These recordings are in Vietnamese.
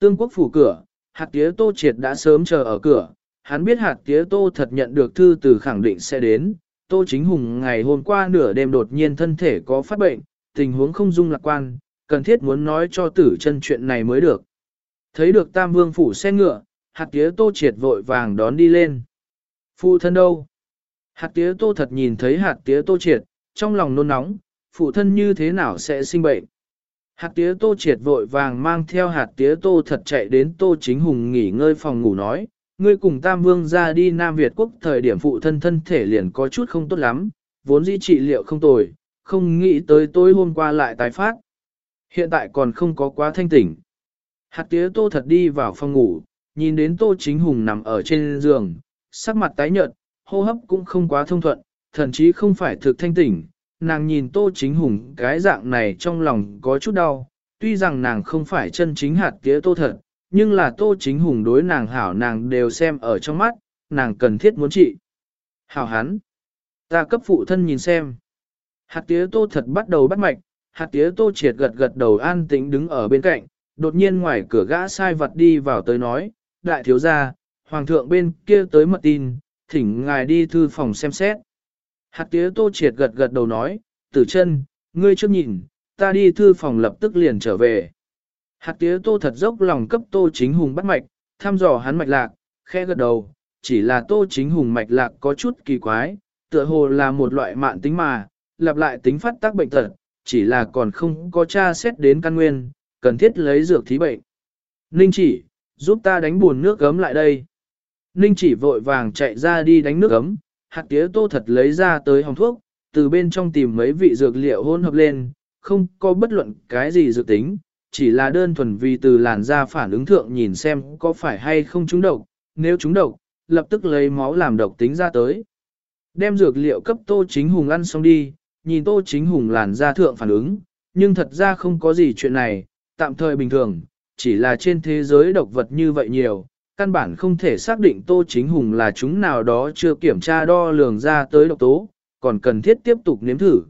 Tương quốc phủ cửa, hạt tía tô triệt đã sớm chờ ở cửa, hắn biết hạt tía tô thật nhận được thư từ khẳng định sẽ đến. Tô chính hùng ngày hôm qua nửa đêm đột nhiên thân thể có phát bệnh, tình huống không dung lạc quan, cần thiết muốn nói cho tử chân chuyện này mới được. Thấy được tam vương phủ xe ngựa, hạt tía tô triệt vội vàng đón đi lên. Phụ thân đâu? Hạt tía tô thật nhìn thấy hạt tía tô triệt, trong lòng nôn nóng, phụ thân như thế nào sẽ sinh bệnh. Hạt tía tô triệt vội vàng mang theo hạt tía tô thật chạy đến tô chính hùng nghỉ ngơi phòng ngủ nói, ngươi cùng Tam Vương ra đi Nam Việt quốc thời điểm phụ thân thân thể liền có chút không tốt lắm, vốn dĩ trị liệu không tồi, không nghĩ tới tối hôm qua lại tái phát. Hiện tại còn không có quá thanh tỉnh. Hạt tía tô thật đi vào phòng ngủ, nhìn đến tô chính hùng nằm ở trên giường, sắc mặt tái nhợt, hô hấp cũng không quá thông thuận, thậm chí không phải thực thanh tỉnh. Nàng nhìn tô chính hùng cái dạng này trong lòng có chút đau, tuy rằng nàng không phải chân chính hạt tía tô thật, nhưng là tô chính hùng đối nàng hảo nàng đều xem ở trong mắt, nàng cần thiết muốn trị. Hảo hắn, ta cấp phụ thân nhìn xem. Hạt tía tô thật bắt đầu bắt mạch, hạt tía tô triệt gật gật đầu an tĩnh đứng ở bên cạnh, đột nhiên ngoài cửa gã sai vật đi vào tới nói, đại thiếu gia, hoàng thượng bên kia tới mật tin, thỉnh ngài đi thư phòng xem xét. Hạt tía tô triệt gật gật đầu nói, tử chân, ngươi trước nhìn, ta đi thư phòng lập tức liền trở về. Hạt tía tô thật dốc lòng cấp tô chính hùng bắt mạch, thăm dò hắn mạch lạc, khe gật đầu, chỉ là tô chính hùng mạch lạc có chút kỳ quái, tựa hồ là một loại mạn tính mà, lặp lại tính phát tác bệnh tật, chỉ là còn không có tra xét đến căn nguyên, cần thiết lấy dược thí bệnh. Ninh chỉ, giúp ta đánh buồn nước gấm lại đây. Ninh chỉ vội vàng chạy ra đi đánh nước gấm, hạt tía tô thật lấy ra tới hồng thuốc, từ bên trong tìm mấy vị dược liệu hôn hợp lên, không có bất luận cái gì dược tính, chỉ là đơn thuần vì từ làn da phản ứng thượng nhìn xem có phải hay không trúng độc, nếu trúng độc, lập tức lấy máu làm độc tính ra tới. Đem dược liệu cấp Tô Chính Hùng ăn xong đi, nhìn Tô Chính Hùng làn da thượng phản ứng, nhưng thật ra không có gì chuyện này, tạm thời bình thường, chỉ là trên thế giới độc vật như vậy nhiều, căn bản không thể xác định Tô Chính Hùng là chúng nào đó chưa kiểm tra đo lường ra tới độc tố, còn cần thiết tiếp tục nếm thử.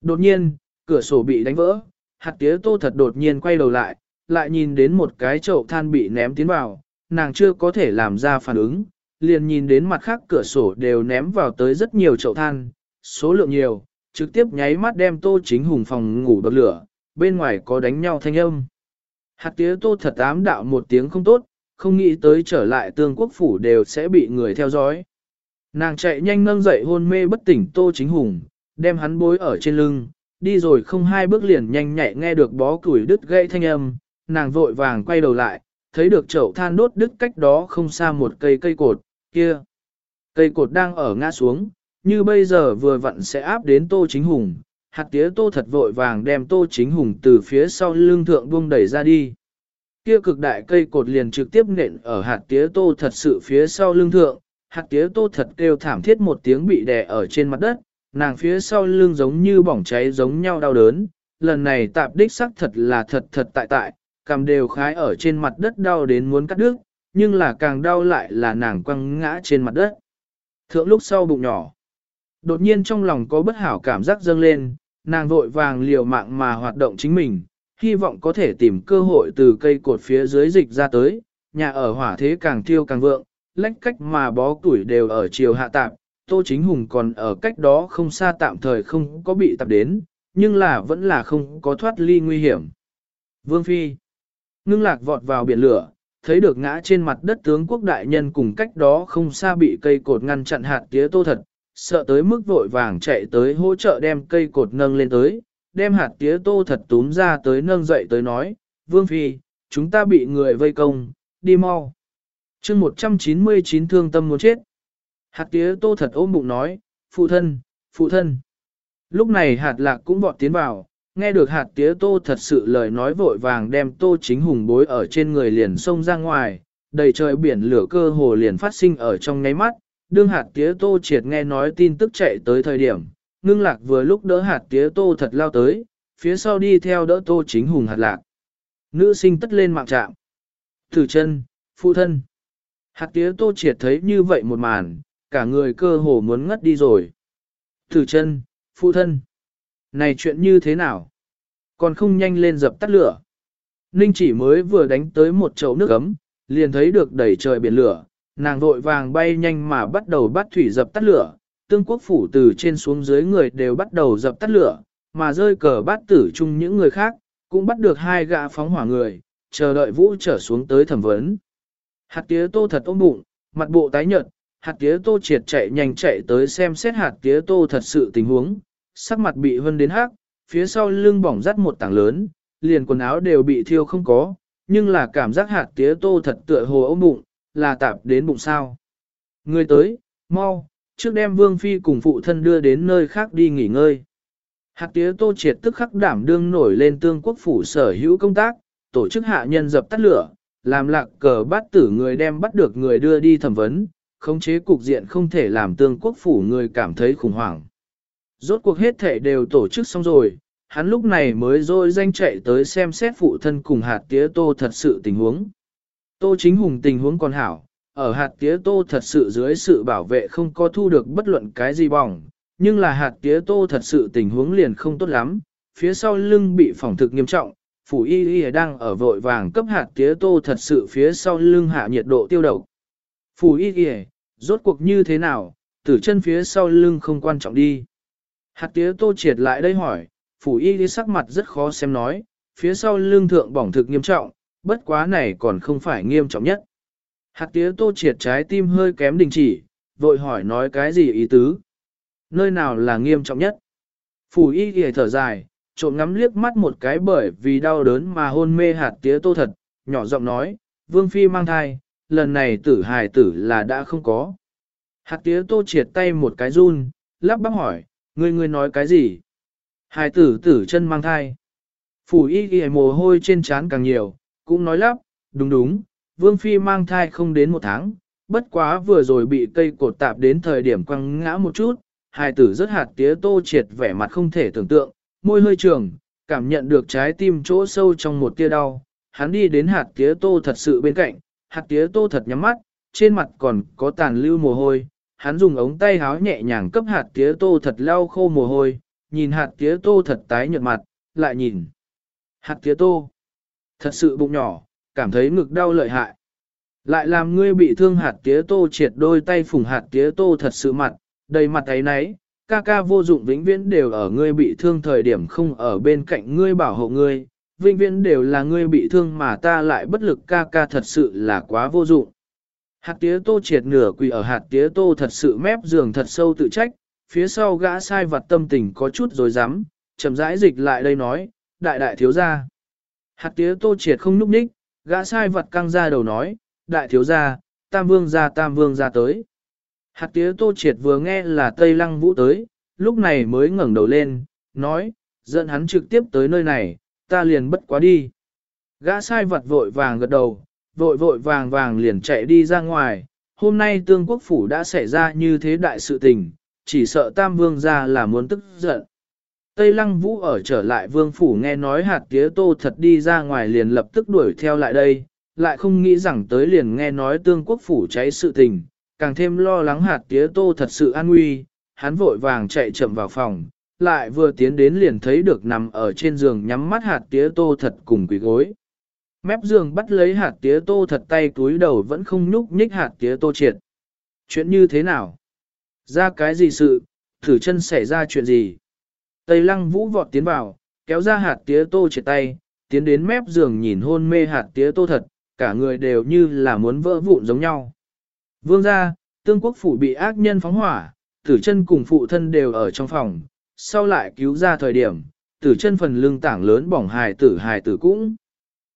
Đột nhiên, cửa sổ bị đánh vỡ, hạt tía tô thật đột nhiên quay đầu lại, lại nhìn đến một cái chậu than bị ném tiến vào, nàng chưa có thể làm ra phản ứng, liền nhìn đến mặt khác cửa sổ đều ném vào tới rất nhiều chậu than, số lượng nhiều, trực tiếp nháy mắt đem tô chính hùng phòng ngủ bật lửa, bên ngoài có đánh nhau thanh âm. Hạt tía tô thật ám đạo một tiếng không tốt, không nghĩ tới trở lại tương quốc phủ đều sẽ bị người theo dõi. Nàng chạy nhanh nâng dậy hôn mê bất tỉnh tô chính hùng, đem hắn bối ở trên lưng, đi rồi không hai bước liền nhanh nhạy nghe được bó củi đứt gãy thanh âm, nàng vội vàng quay đầu lại, thấy được chậu than đốt đứt cách đó không xa một cây cây cột, kia. Cây cột đang ở ngã xuống, như bây giờ vừa vặn sẽ áp đến tô chính hùng, hạt tía tô thật vội vàng đem tô chính hùng từ phía sau lưng thượng buông đẩy ra đi. Kia cực đại cây cột liền trực tiếp nện ở hạt tía tô thật sự phía sau lưng thượng, hạt tía tô thật kêu thảm thiết một tiếng bị đè ở trên mặt đất, nàng phía sau lưng giống như bỏng cháy giống nhau đau đớn, lần này tạp đích sắc thật là thật thật tại tại, cầm đều khái ở trên mặt đất đau đến muốn cắt đứt, nhưng là càng đau lại là nàng quăng ngã trên mặt đất. Thượng lúc sau bụng nhỏ, đột nhiên trong lòng có bất hảo cảm giác dâng lên, nàng vội vàng liều mạng mà hoạt động chính mình, hy vọng có thể tìm cơ hội từ cây cột phía dưới dịch ra tới, nhà ở hỏa thế càng thiêu càng vượng, lách cách mà bó tuổi đều ở chiều hạ tạp, Tô Chính Hùng còn ở cách đó không xa tạm thời không có bị tập đến, nhưng là vẫn là không có thoát ly nguy hiểm. Vương Phi ngưng lạc vọt vào biển lửa, thấy được ngã trên mặt đất tướng quốc đại nhân cùng cách đó không xa bị cây cột ngăn chặn hạt tía tô thật, sợ tới mức vội vàng chạy tới hỗ trợ đem cây cột nâng lên tới, đem hạt tía tô thật túm ra tới nâng dậy tới nói, Vương Phi, chúng ta bị người vây công, đi mau. chương 199 thương tâm muốn chết. Hạt tía tô thật ôm bụng nói, phụ thân, phụ thân. Lúc này hạt lạc cũng vọt tiến vào, nghe được hạt tía tô thật sự lời nói vội vàng đem tô chính hùng bối ở trên người liền xông ra ngoài, đầy trời biển lửa cơ hồ liền phát sinh ở trong ngáy mắt, đương hạt tía tô triệt nghe nói tin tức chạy tới thời điểm, ngưng lạc vừa lúc đỡ hạt tía tô thật lao tới, phía sau đi theo đỡ tô chính hùng hạt lạc. Nữ sinh tất lên mạng trạm. Thử chân, phụ thân. Hạt tía tô triệt thấy như vậy một màn, cả người cơ hồ muốn ngất đi rồi. Thử chân, phụ thân. Này chuyện như thế nào? Còn không nhanh lên dập tắt lửa. Ninh chỉ mới vừa đánh tới một chậu nước ấm, liền thấy được đẩy trời biển lửa, nàng vội vàng bay nhanh mà bắt đầu bắt thủy dập tắt lửa, tương quốc phủ từ trên xuống dưới người đều bắt đầu dập tắt lửa, mà rơi cờ bát tử chung những người khác, cũng bắt được hai gã phóng hỏa người, chờ đợi vũ trở xuống tới thẩm vấn. Hạt tía tô thật ôm bụng, mặt bộ tái nhợt, hạt tía tô triệt chạy nhanh chạy tới xem xét hạt tía tô thật sự tình huống, sắc mặt bị hân đến hắc, phía sau lưng bỏng rắt một tảng lớn, liền quần áo đều bị thiêu không có, nhưng là cảm giác hạt tía tô thật tựa hồ ôm bụng, là tạp đến bụng sao. Người tới, mau, trước đem vương phi cùng phụ thân đưa đến nơi khác đi nghỉ ngơi. Hạt tía tô triệt tức khắc đảm đương nổi lên tương quốc phủ sở hữu công tác, tổ chức hạ nhân dập tắt lửa, làm lạc cờ bắt tử người đem bắt được người đưa đi thẩm vấn, khống chế cục diện không thể làm tương quốc phủ người cảm thấy khủng hoảng. Rốt cuộc hết thể đều tổ chức xong rồi, hắn lúc này mới dôi danh chạy tới xem xét phụ thân cùng hạt tía tô thật sự tình huống. Tô chính hùng tình huống còn hảo, ở hạt tía tô thật sự dưới sự bảo vệ không có thu được bất luận cái gì bỏng, nhưng là hạt tía tô thật sự tình huống liền không tốt lắm, phía sau lưng bị phỏng thực nghiêm trọng, phủ y y đang ở vội vàng cấp hạt tía tô thật sự phía sau lưng hạ nhiệt độ tiêu độc. Phủ y y, rốt cuộc như thế nào, tử chân phía sau lưng không quan trọng đi. Hạt tía tô triệt lại đây hỏi, phủ y y sắc mặt rất khó xem nói, phía sau lưng thượng bỏng thực nghiêm trọng, bất quá này còn không phải nghiêm trọng nhất. Hạt tía tô triệt trái tim hơi kém đình chỉ, vội hỏi nói cái gì ý tứ. Nơi nào là nghiêm trọng nhất? Phủ y ghề thở dài, trộm ngắm liếc mắt một cái bởi vì đau đớn mà hôn mê hạt tía tô thật, nhỏ giọng nói, vương phi mang thai, lần này tử hài tử là đã không có. Hạt tía tô triệt tay một cái run, lắp bắp hỏi, ngươi ngươi nói cái gì? Hài tử tử chân mang thai. Phủ y ghề mồ hôi trên trán càng nhiều, cũng nói lắp, đúng đúng, vương phi mang thai không đến một tháng, bất quá vừa rồi bị cây cột tạp đến thời điểm quăng ngã một chút, hài tử rất hạt tía tô triệt vẻ mặt không thể tưởng tượng, môi hơi trường, cảm nhận được trái tim chỗ sâu trong một tia đau, hắn đi đến hạt tía tô thật sự bên cạnh, hạt tía tô thật nhắm mắt, trên mặt còn có tàn lưu mồ hôi, hắn dùng ống tay háo nhẹ nhàng cấp hạt tía tô thật lau khô mồ hôi, nhìn hạt tía tô thật tái nhợt mặt, lại nhìn. Hạt tía tô, thật sự bụng nhỏ, cảm thấy ngực đau lợi hại. Lại làm ngươi bị thương hạt tía tô triệt đôi tay phùng hạt tía tô thật sự mặt, đầy mặt ấy nấy, ca ca vô dụng vĩnh viễn đều ở ngươi bị thương thời điểm không ở bên cạnh ngươi bảo hộ ngươi, vĩnh viễn đều là ngươi bị thương mà ta lại bất lực ca ca thật sự là quá vô dụng. Hạt tía tô triệt nửa quỳ ở hạt tía tô thật sự mép giường thật sâu tự trách, phía sau gã sai vặt tâm tình có chút rồi dám, chậm rãi dịch lại đây nói, đại đại thiếu gia. Hạt tía tô triệt không núp ních, gã sai vật căng ra đầu nói, đại thiếu gia, tam vương gia tam vương gia tới. Hạt tía tô triệt vừa nghe là Tây Lăng Vũ tới, lúc này mới ngẩng đầu lên, nói, dẫn hắn trực tiếp tới nơi này, ta liền bất quá đi. Gã sai vật vội vàng gật đầu, vội vội vàng vàng liền chạy đi ra ngoài, hôm nay tương quốc phủ đã xảy ra như thế đại sự tình, chỉ sợ tam vương gia là muốn tức giận. Tây lăng vũ ở trở lại vương phủ nghe nói hạt tía tô thật đi ra ngoài liền lập tức đuổi theo lại đây, lại không nghĩ rằng tới liền nghe nói tương quốc phủ cháy sự tình, càng thêm lo lắng hạt tía tô thật sự an nguy, hắn vội vàng chạy chậm vào phòng, lại vừa tiến đến liền thấy được nằm ở trên giường nhắm mắt hạt tía tô thật cùng quỷ gối. Mép giường bắt lấy hạt tía tô thật tay túi đầu vẫn không nhúc nhích hạt tía tô triệt. Chuyện như thế nào? Ra cái gì sự? Thử chân xảy ra chuyện gì? Tây lăng vũ vọt tiến vào, kéo ra hạt tía tô triệt tay, tiến đến mép giường nhìn hôn mê hạt tía tô thật, cả người đều như là muốn vỡ vụn giống nhau. Vương gia, tương quốc phủ bị ác nhân phóng hỏa, tử chân cùng phụ thân đều ở trong phòng, sau lại cứu ra thời điểm, tử chân phần lưng tảng lớn bỏng hài tử hài tử cũng.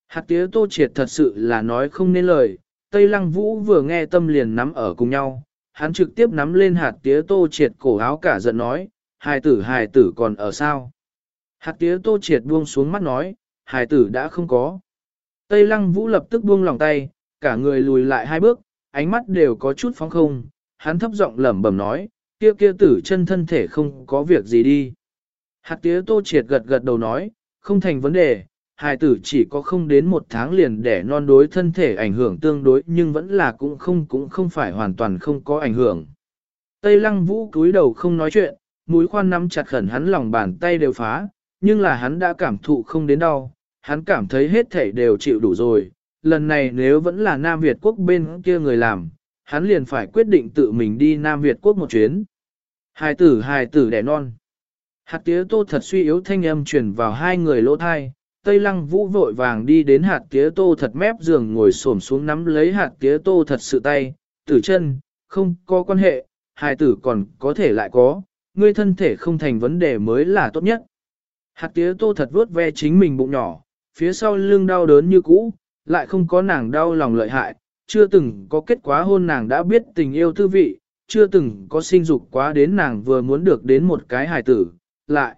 Hạt tía tô triệt thật sự là nói không nên lời, Tây Lăng Vũ vừa nghe tâm liền nắm ở cùng nhau, hắn trực tiếp nắm lên hạt tía tô triệt cổ áo cả giận nói, hài tử hài tử còn ở sao? Hạt tía tô triệt buông xuống mắt nói, hài tử đã không có. Tây Lăng Vũ lập tức buông lòng tay, cả người lùi lại hai bước, ánh mắt đều có chút phóng không, hắn thấp giọng lẩm bẩm nói, kia kia tử chân thân thể không có việc gì đi. Hạt tía tô triệt gật gật đầu nói, không thành vấn đề, hài tử chỉ có không đến một tháng liền để non đối thân thể ảnh hưởng tương đối nhưng vẫn là cũng không cũng không phải hoàn toàn không có ảnh hưởng. Tây lăng vũ cúi đầu không nói chuyện, mũi khoan nắm chặt khẩn hắn lòng bàn tay đều phá, nhưng là hắn đã cảm thụ không đến đau, hắn cảm thấy hết thảy đều chịu đủ rồi, lần này nếu vẫn là Nam Việt quốc bên kia người làm, hắn liền phải quyết định tự mình đi Nam Việt quốc một chuyến. Hài tử hài tử đẻ non. Hạt tía tô thật suy yếu thanh âm truyền vào hai người lỗ thai, Tây Lăng Vũ vội vàng đi đến hạt tía tô thật mép giường ngồi xổm xuống nắm lấy hạt tía tô thật sự tay, tử chân, không có quan hệ, hài tử còn có thể lại có, ngươi thân thể không thành vấn đề mới là tốt nhất. Hạt tía tô thật vớt ve chính mình bụng nhỏ, phía sau lưng đau đớn như cũ, lại không có nàng đau lòng lợi hại, chưa từng có kết quả hôn nàng đã biết tình yêu thư vị, chưa từng có sinh dục quá đến nàng vừa muốn được đến một cái hài tử, lại.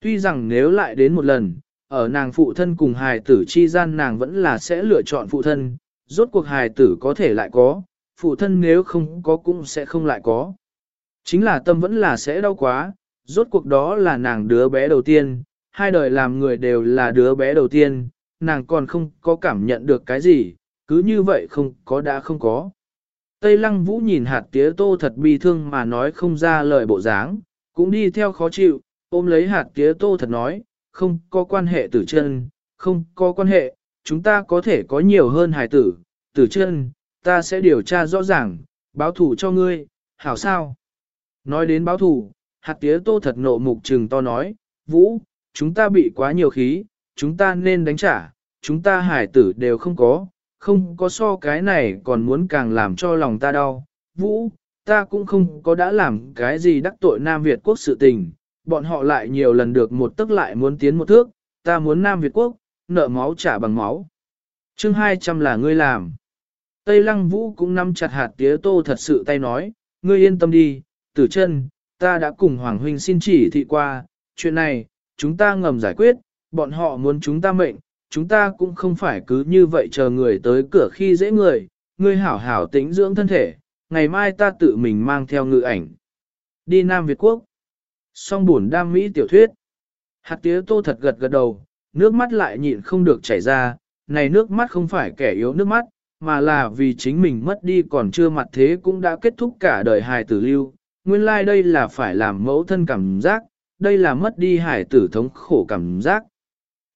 Tuy rằng nếu lại đến một lần, ở nàng phụ thân cùng hài tử chi gian nàng vẫn là sẽ lựa chọn phụ thân, rốt cuộc hài tử có thể lại có, phụ thân nếu không có cũng sẽ không lại có. Chính là tâm vẫn là sẽ đau quá, rốt cuộc đó là nàng đứa bé đầu tiên, hai đời làm người đều là đứa bé đầu tiên, nàng còn không có cảm nhận được cái gì, cứ như vậy không có đã không có. Tây lăng vũ nhìn hạt tía tô thật bi thương mà nói không ra lời bộ dáng, cũng đi theo khó chịu, ôm lấy hạt tía tô thật nói, không có quan hệ tử chân, không có quan hệ, chúng ta có thể có nhiều hơn hài tử, tử chân, ta sẽ điều tra rõ ràng, báo thủ cho ngươi, hảo sao? Nói đến báo thủ, hạt tía tô thật nộ mục trừng to nói, Vũ, chúng ta bị quá nhiều khí, chúng ta nên đánh trả, chúng ta hải tử đều không có, không có so cái này còn muốn càng làm cho lòng ta đau. Vũ, ta cũng không có đã làm cái gì đắc tội Nam Việt quốc sự tình, bọn họ lại nhiều lần được một tức lại muốn tiến một thước, ta muốn Nam Việt quốc, nợ máu trả bằng máu. chương 200 là ngươi làm. Tây Lăng Vũ cũng nắm chặt hạt tía tô thật sự tay nói, ngươi yên tâm đi, tử chân, ta đã cùng Hoàng Huynh xin chỉ thị qua, chuyện này, chúng ta ngầm giải quyết, bọn họ muốn chúng ta mệnh, chúng ta cũng không phải cứ như vậy chờ người tới cửa khi dễ người, ngươi hảo hảo tĩnh dưỡng thân thể, ngày mai ta tự mình mang theo ngự ảnh. Đi Nam Việt Quốc. Song buồn đam mỹ tiểu thuyết. Hạt tía tô thật gật gật đầu, nước mắt lại nhịn không được chảy ra, này nước mắt không phải kẻ yếu nước mắt, mà là vì chính mình mất đi còn chưa mặt thế cũng đã kết thúc cả đời hài tử lưu. Nguyên lai like đây là phải làm mẫu thân cảm giác, đây là mất đi hải tử thống khổ cảm giác.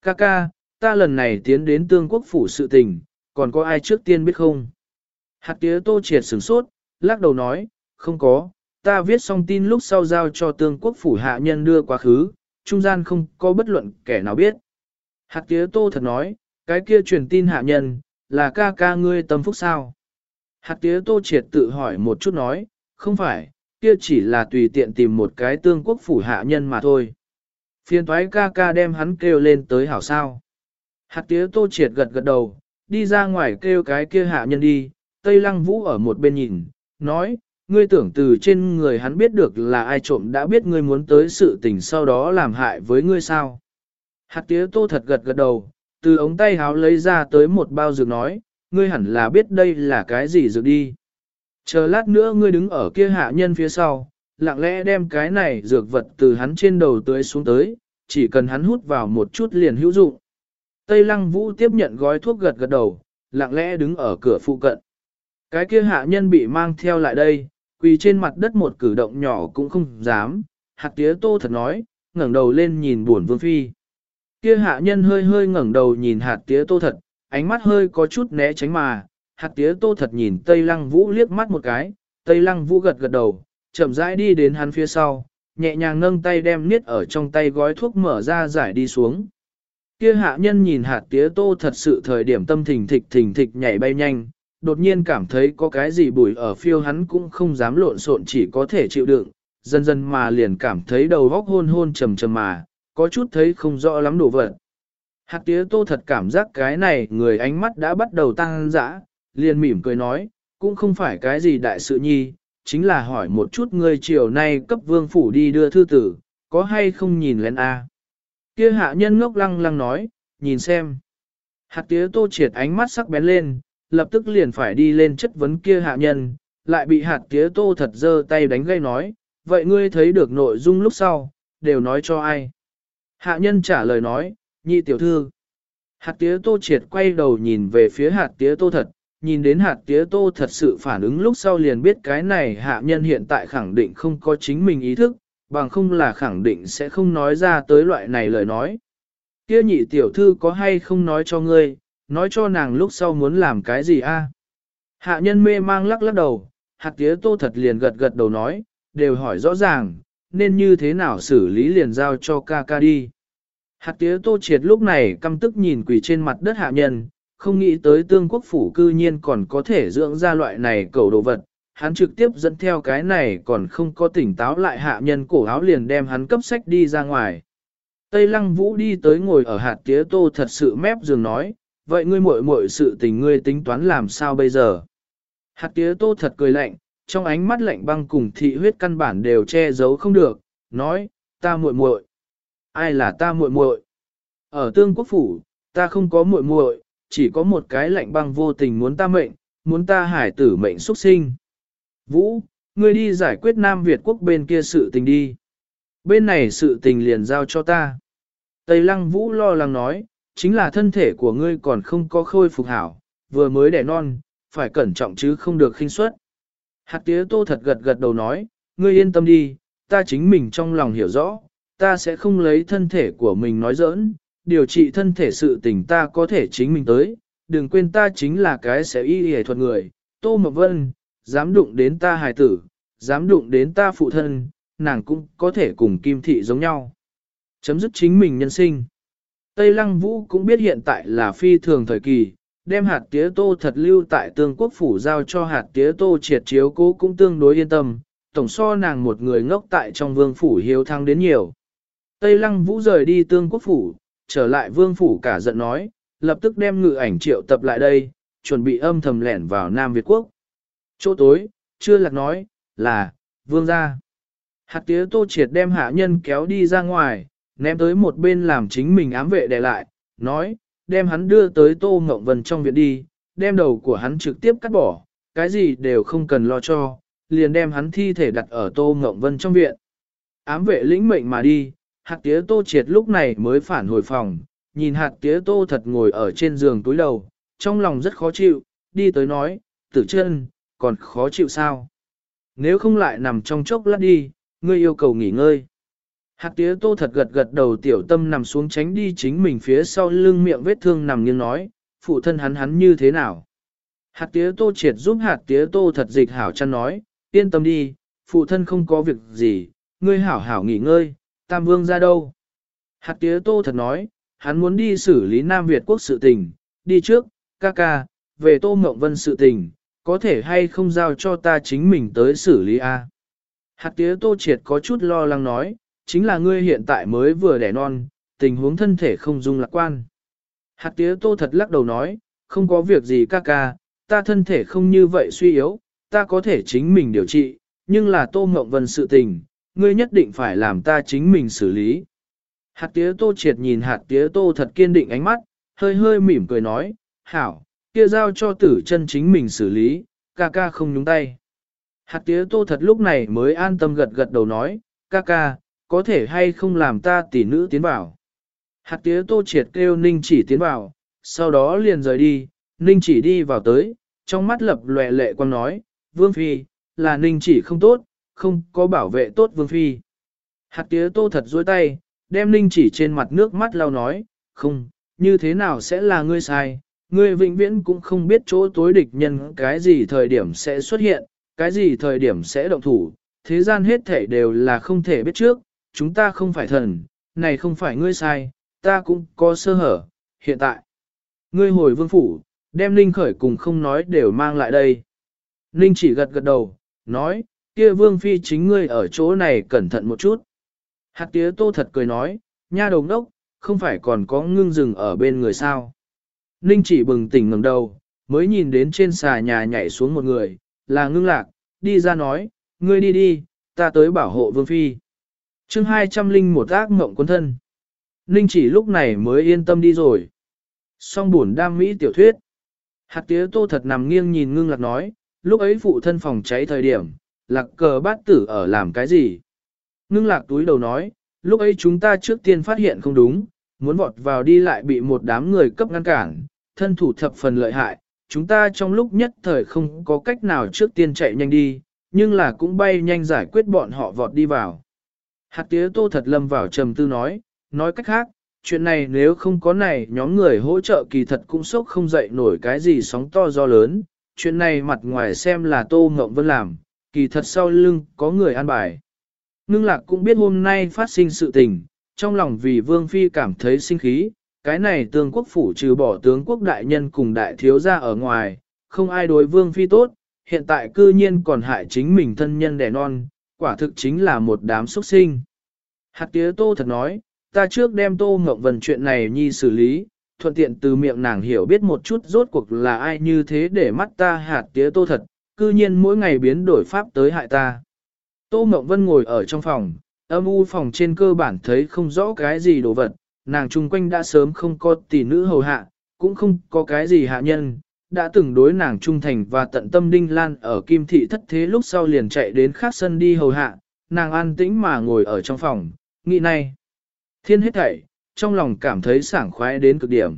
Kaka, ta lần này tiến đến tương quốc phủ sự tình, còn có ai trước tiên biết không? Hạt tía tô triệt sửng sốt, lắc đầu nói, không có, ta viết xong tin lúc sau giao cho tương quốc phủ hạ nhân đưa quá khứ, trung gian không có bất luận kẻ nào biết. Hạt tía tô thật nói, cái kia truyền tin hạ nhân, là ca ca ngươi tâm phúc sao? Hạt tía tô triệt tự hỏi một chút nói, không phải, kia chỉ là tùy tiện tìm một cái tương quốc phủ hạ nhân mà thôi. Phiên thoái ca ca đem hắn kêu lên tới hảo sao. Hạt tía tô triệt gật gật đầu, đi ra ngoài kêu cái kia hạ nhân đi, Tây Lăng Vũ ở một bên nhìn, nói, ngươi tưởng từ trên người hắn biết được là ai trộm đã biết ngươi muốn tới sự tình sau đó làm hại với ngươi sao. Hạt tía tô thật gật gật đầu, từ ống tay háo lấy ra tới một bao dược nói, ngươi hẳn là biết đây là cái gì dược đi. Chờ lát nữa ngươi đứng ở kia hạ nhân phía sau, lặng lẽ đem cái này dược vật từ hắn trên đầu tưới xuống tới, chỉ cần hắn hút vào một chút liền hữu dụng. Tây Lăng Vũ tiếp nhận gói thuốc gật gật đầu, lặng lẽ đứng ở cửa phụ cận. Cái kia hạ nhân bị mang theo lại đây, quỳ trên mặt đất một cử động nhỏ cũng không dám, hạt tía tô thật nói, ngẩng đầu lên nhìn buồn vương phi. Kia hạ nhân hơi hơi ngẩng đầu nhìn hạt tía tô thật, ánh mắt hơi có chút né tránh mà, hạt tía tô thật nhìn Tây Lăng Vũ liếc mắt một cái, Tây Lăng Vũ gật gật đầu, chậm rãi đi đến hắn phía sau, nhẹ nhàng nâng tay đem niết ở trong tay gói thuốc mở ra giải đi xuống. Kia hạ nhân nhìn hạt tía tô thật sự thời điểm tâm thình thịch thình thịch nhảy bay nhanh, đột nhiên cảm thấy có cái gì bùi ở phiêu hắn cũng không dám lộn xộn chỉ có thể chịu đựng, dần dần mà liền cảm thấy đầu góc hôn hôn trầm trầm mà, có chút thấy không rõ lắm đồ vật. Hạt tía tô thật cảm giác cái này người ánh mắt đã bắt đầu tăng dã, liền mỉm cười nói, cũng không phải cái gì đại sự nhi, chính là hỏi một chút ngươi chiều nay cấp vương phủ đi đưa thư tử, có hay không nhìn lên a? Kia hạ nhân ngốc lăng lăng nói, nhìn xem. Hạt tía tô triệt ánh mắt sắc bén lên, lập tức liền phải đi lên chất vấn kia hạ nhân, lại bị hạt tía tô thật dơ tay đánh gây nói, vậy ngươi thấy được nội dung lúc sau, đều nói cho ai. Hạ nhân trả lời nói, nhị tiểu thư. Hạt tía tô triệt quay đầu nhìn về phía hạt tía tô thật, nhìn đến hạt tía tô thật sự phản ứng lúc sau liền biết cái này hạ nhân hiện tại khẳng định không có chính mình ý thức, bằng không là khẳng định sẽ không nói ra tới loại này lời nói. Kia nhị tiểu thư có hay không nói cho ngươi, nói cho nàng lúc sau muốn làm cái gì a? Hạ nhân mê mang lắc lắc đầu, hạt tía tô thật liền gật gật đầu nói, đều hỏi rõ ràng, nên như thế nào xử lý liền giao cho ca ca đi. Hạt tía tô triệt lúc này căm tức nhìn quỷ trên mặt đất hạ nhân, không nghĩ tới tương quốc phủ cư nhiên còn có thể dưỡng ra loại này cầu đồ vật. Hắn trực tiếp dẫn theo cái này còn không có tỉnh táo lại hạ nhân cổ áo liền đem hắn cấp sách đi ra ngoài. Tây lăng vũ đi tới ngồi ở hạt tía tô thật sự mép giường nói, vậy ngươi muội muội sự tình ngươi tính toán làm sao bây giờ? Hạt tía tô thật cười lạnh, trong ánh mắt lạnh băng cùng thị huyết căn bản đều che giấu không được, nói, ta muội muội, ai là ta muội muội? Ở tương quốc phủ, ta không có muội muội, chỉ có một cái lạnh băng vô tình muốn ta mệnh, muốn ta hải tử mệnh xuất sinh. Vũ, ngươi đi giải quyết Nam Việt quốc bên kia sự tình đi. Bên này sự tình liền giao cho ta. Tây lăng vũ lo lắng nói, chính là thân thể của ngươi còn không có khôi phục hảo, vừa mới đẻ non, phải cẩn trọng chứ không được khinh suất. Hạt tía tô thật gật gật đầu nói, ngươi yên tâm đi, ta chính mình trong lòng hiểu rõ, ta sẽ không lấy thân thể của mình nói giỡn, điều trị thân thể sự tình ta có thể chính mình tới, đừng quên ta chính là cái sẽ y y thuật người, tô Mộc vân, dám đụng đến ta hài tử, dám đụng đến ta phụ thân, nàng cũng có thể cùng kim thị giống nhau. Chấm dứt chính mình nhân sinh. Tây Lăng Vũ cũng biết hiện tại là phi thường thời kỳ, đem hạt tía tô thật lưu tại tương quốc phủ giao cho hạt tía tô triệt chiếu cố cũng tương đối yên tâm, tổng so nàng một người ngốc tại trong vương phủ hiếu thăng đến nhiều. Tây Lăng Vũ rời đi tương quốc phủ, trở lại vương phủ cả giận nói, lập tức đem ngự ảnh triệu tập lại đây, chuẩn bị âm thầm lẻn vào Nam Việt Quốc. Chỗ tối, chưa lạc nói, là, vương gia. Hạt tía tô triệt đem hạ nhân kéo đi ra ngoài, ném tới một bên làm chính mình ám vệ để lại, nói, đem hắn đưa tới tô ngộng vân trong viện đi, đem đầu của hắn trực tiếp cắt bỏ, cái gì đều không cần lo cho, liền đem hắn thi thể đặt ở tô ngộng vân trong viện. Ám vệ lĩnh mệnh mà đi, hạt tía tô triệt lúc này mới phản hồi phòng, nhìn hạt tía tô thật ngồi ở trên giường túi đầu, trong lòng rất khó chịu, đi tới nói, tử chân, còn khó chịu sao? Nếu không lại nằm trong chốc lát đi, ngươi yêu cầu nghỉ ngơi. Hạt tía tô thật gật gật đầu tiểu tâm nằm xuống tránh đi chính mình phía sau lưng miệng vết thương nằm nghiêng nói, phụ thân hắn hắn như thế nào. Hạt tía tô triệt giúp hạt tía tô thật dịch hảo chăn nói, yên tâm đi, phụ thân không có việc gì, ngươi hảo hảo nghỉ ngơi, tam vương ra đâu. Hạt tía tô thật nói, hắn muốn đi xử lý Nam Việt quốc sự tình, đi trước, ca ca, về tô mộng vân sự tình, có thể hay không giao cho ta chính mình tới xử lý a. Hạt tía tô triệt có chút lo lắng nói, chính là ngươi hiện tại mới vừa đẻ non, tình huống thân thể không dung lạc quan. Hạt tía tô thật lắc đầu nói, không có việc gì ca ca, ta thân thể không như vậy suy yếu, ta có thể chính mình điều trị, nhưng là tô mộng vân sự tình, ngươi nhất định phải làm ta chính mình xử lý. Hạt tía tô triệt nhìn hạt tía tô thật kiên định ánh mắt, hơi hơi mỉm cười nói, hảo, kia giao cho tử chân chính mình xử lý, ca ca không nhúng tay. Hạt tía tô thật lúc này mới an tâm gật gật đầu nói, ca ca, có thể hay không làm ta tỷ nữ tiến vào. Hạt tía tô triệt kêu ninh chỉ tiến vào, sau đó liền rời đi, ninh chỉ đi vào tới, trong mắt lập lòe lệ quang nói, vương phi, là ninh chỉ không tốt, không có bảo vệ tốt vương phi. Hạt tía tô thật dối tay, đem ninh chỉ trên mặt nước mắt lau nói, không, như thế nào sẽ là ngươi sai, ngươi vĩnh viễn cũng không biết chỗ tối địch nhân cái gì thời điểm sẽ xuất hiện, cái gì thời điểm sẽ động thủ, thế gian hết thể đều là không thể biết trước, chúng ta không phải thần, này không phải ngươi sai, ta cũng có sơ hở, hiện tại. Ngươi hồi vương phủ, đem Ninh khởi cùng không nói đều mang lại đây. Ninh chỉ gật gật đầu, nói, kia vương phi chính ngươi ở chỗ này cẩn thận một chút. Hạt tía tô thật cười nói, nha đồng đốc, không phải còn có ngưng rừng ở bên người sao. Ninh chỉ bừng tỉnh ngẩng đầu, mới nhìn đến trên xà nhà nhảy xuống một người, là ngưng lạc, đi ra nói, ngươi đi đi, ta tới bảo hộ vương phi. chương 201 ác mộng quân thân. Ninh chỉ lúc này mới yên tâm đi rồi. Song buồn đam mỹ tiểu thuyết. Hạt tía tô thật nằm nghiêng nhìn ngưng lạc nói, lúc ấy phụ thân phòng cháy thời điểm, lạc cờ bát tử ở làm cái gì? Ngưng lạc túi đầu nói, lúc ấy chúng ta trước tiên phát hiện không đúng, muốn vọt vào đi lại bị một đám người cấp ngăn cản, thân thủ thập phần lợi hại, chúng ta trong lúc nhất thời không có cách nào trước tiên chạy nhanh đi, nhưng là cũng bay nhanh giải quyết bọn họ vọt đi vào. Hạt tía tô thật lâm vào trầm tư nói, nói cách khác, chuyện này nếu không có này nhóm người hỗ trợ kỳ thật cũng sốc không dậy nổi cái gì sóng to do lớn, chuyện này mặt ngoài xem là Tô Ngộng Vân làm, kỳ thật sau lưng có người an bài. Ngưng lạc cũng biết hôm nay phát sinh sự tình, trong lòng vì Vương Phi cảm thấy sinh khí, cái này tương quốc phủ trừ bỏ tướng quốc đại nhân cùng đại thiếu gia ở ngoài, không ai đối Vương Phi tốt, hiện tại cư nhiên còn hại chính mình thân nhân đẻ non, quả thực chính là một đám xuất sinh. Hạt tía tô thật nói, ta trước đem tô ngộng vần chuyện này nhi xử lý, thuận tiện từ miệng nàng hiểu biết một chút rốt cuộc là ai như thế để mắt ta hạt tía tô thật, cư nhiên mỗi ngày biến đổi pháp tới hại ta. Tô Mộng Vân ngồi ở trong phòng, âm u phòng trên cơ bản thấy không rõ cái gì đồ vật, nàng chung quanh đã sớm không có tỷ nữ hầu hạ, cũng không có cái gì hạ nhân, đã từng đối nàng trung thành và tận tâm đinh lan ở kim thị thất thế lúc sau liền chạy đến khác sân đi hầu hạ, nàng an tĩnh mà ngồi ở trong phòng, nghĩ này. Thiên hết thảy, trong lòng cảm thấy sảng khoái đến cực điểm.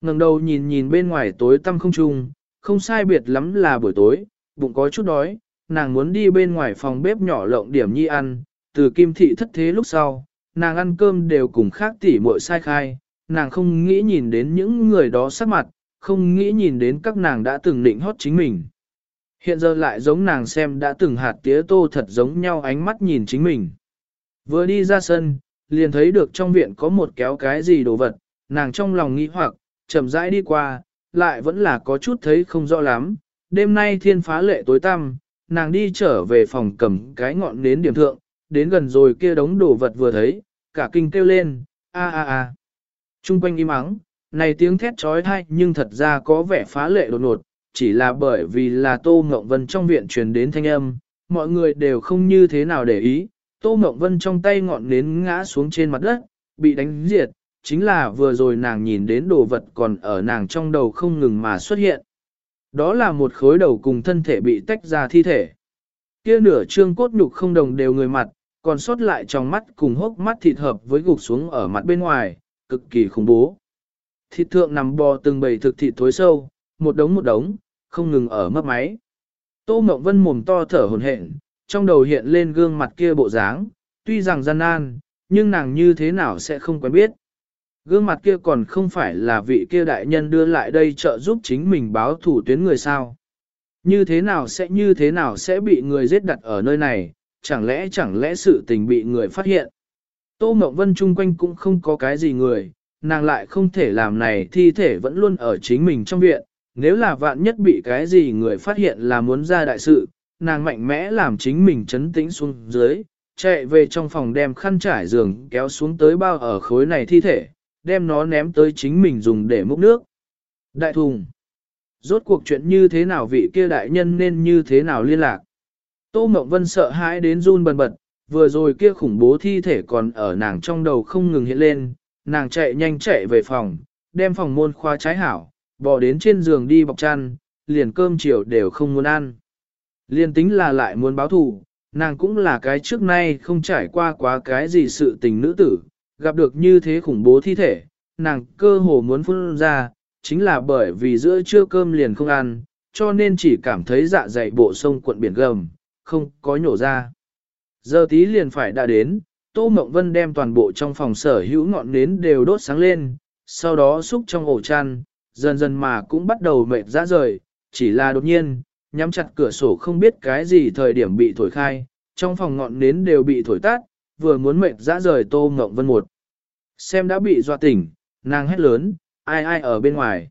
ngẩng đầu nhìn nhìn bên ngoài tối tăm không trung, không sai biệt lắm là buổi tối, bụng có chút đói, nàng muốn đi bên ngoài phòng bếp nhỏ lộng điểm nhi ăn, từ kim thị thất thế lúc sau, nàng ăn cơm đều cùng khác tỉ muội sai khai, nàng không nghĩ nhìn đến những người đó sắc mặt, không nghĩ nhìn đến các nàng đã từng định hót chính mình. Hiện giờ lại giống nàng xem đã từng hạt tía tô thật giống nhau ánh mắt nhìn chính mình. Vừa đi ra sân, liền thấy được trong viện có một kéo cái gì đồ vật, nàng trong lòng nghĩ hoặc, chậm rãi đi qua, lại vẫn là có chút thấy không rõ lắm. Đêm nay thiên phá lệ tối tăm, nàng đi trở về phòng cầm cái ngọn nến điểm thượng, đến gần rồi kia đống đồ vật vừa thấy, cả kinh kêu lên, a a a. Trung quanh im ắng, này tiếng thét trói thai nhưng thật ra có vẻ phá lệ đột ngột, chỉ là bởi vì là Tô Ngộng Vân trong viện truyền đến thanh âm, mọi người đều không như thế nào để ý. Tô Ngộng Vân trong tay ngọn nến ngã xuống trên mặt đất, bị đánh diệt, chính là vừa rồi nàng nhìn đến đồ vật còn ở nàng trong đầu không ngừng mà xuất hiện. Đó là một khối đầu cùng thân thể bị tách ra thi thể. Kia nửa trương cốt nhục không đồng đều người mặt, còn sót lại trong mắt cùng hốc mắt thịt hợp với gục xuống ở mặt bên ngoài, cực kỳ khủng bố. Thịt thượng nằm bò từng bầy thực thịt thối sâu, một đống một đống, không ngừng ở mấp máy. Tô Mộng Vân mồm to thở hồn hển, trong đầu hiện lên gương mặt kia bộ dáng, tuy rằng gian nan, nhưng nàng như thế nào sẽ không quen biết. Gương mặt kia còn không phải là vị kia đại nhân đưa lại đây trợ giúp chính mình báo thủ tuyến người sao. Như thế nào sẽ như thế nào sẽ bị người giết đặt ở nơi này, chẳng lẽ chẳng lẽ sự tình bị người phát hiện. Tô Mộng Vân chung quanh cũng không có cái gì người, nàng lại không thể làm này thi thể vẫn luôn ở chính mình trong viện, nếu là vạn nhất bị cái gì người phát hiện là muốn ra đại sự, nàng mạnh mẽ làm chính mình chấn tĩnh xuống dưới, chạy về trong phòng đem khăn trải giường kéo xuống tới bao ở khối này thi thể, đem nó ném tới chính mình dùng để múc nước. Đại thùng. Rốt cuộc chuyện như thế nào vị kia đại nhân nên như thế nào liên lạc. Tô Mộng Vân sợ hãi đến run bần bật, vừa rồi kia khủng bố thi thể còn ở nàng trong đầu không ngừng hiện lên, nàng chạy nhanh chạy về phòng, đem phòng môn khoa trái hảo, bỏ đến trên giường đi bọc chăn, liền cơm chiều đều không muốn ăn. Liên tính là lại muốn báo thù, nàng cũng là cái trước nay không trải qua quá cái gì sự tình nữ tử, gặp được như thế khủng bố thi thể, nàng cơ hồ muốn phun ra, chính là bởi vì giữa trưa cơm liền không ăn, cho nên chỉ cảm thấy dạ dày bộ sông cuộn biển gầm, không có nhổ ra. Giờ tí liền phải đã đến, Tô Mộng Vân đem toàn bộ trong phòng sở hữu ngọn nến đều đốt sáng lên, sau đó xúc trong ổ chăn, dần dần mà cũng bắt đầu mệt ra rời, chỉ là đột nhiên, nhắm chặt cửa sổ không biết cái gì thời điểm bị thổi khai, trong phòng ngọn nến đều bị thổi tắt, vừa muốn mệt dã rời Tô Ngộng Vân một. Xem đã bị dọa tỉnh, nàng hét lớn, ai ai ở bên ngoài.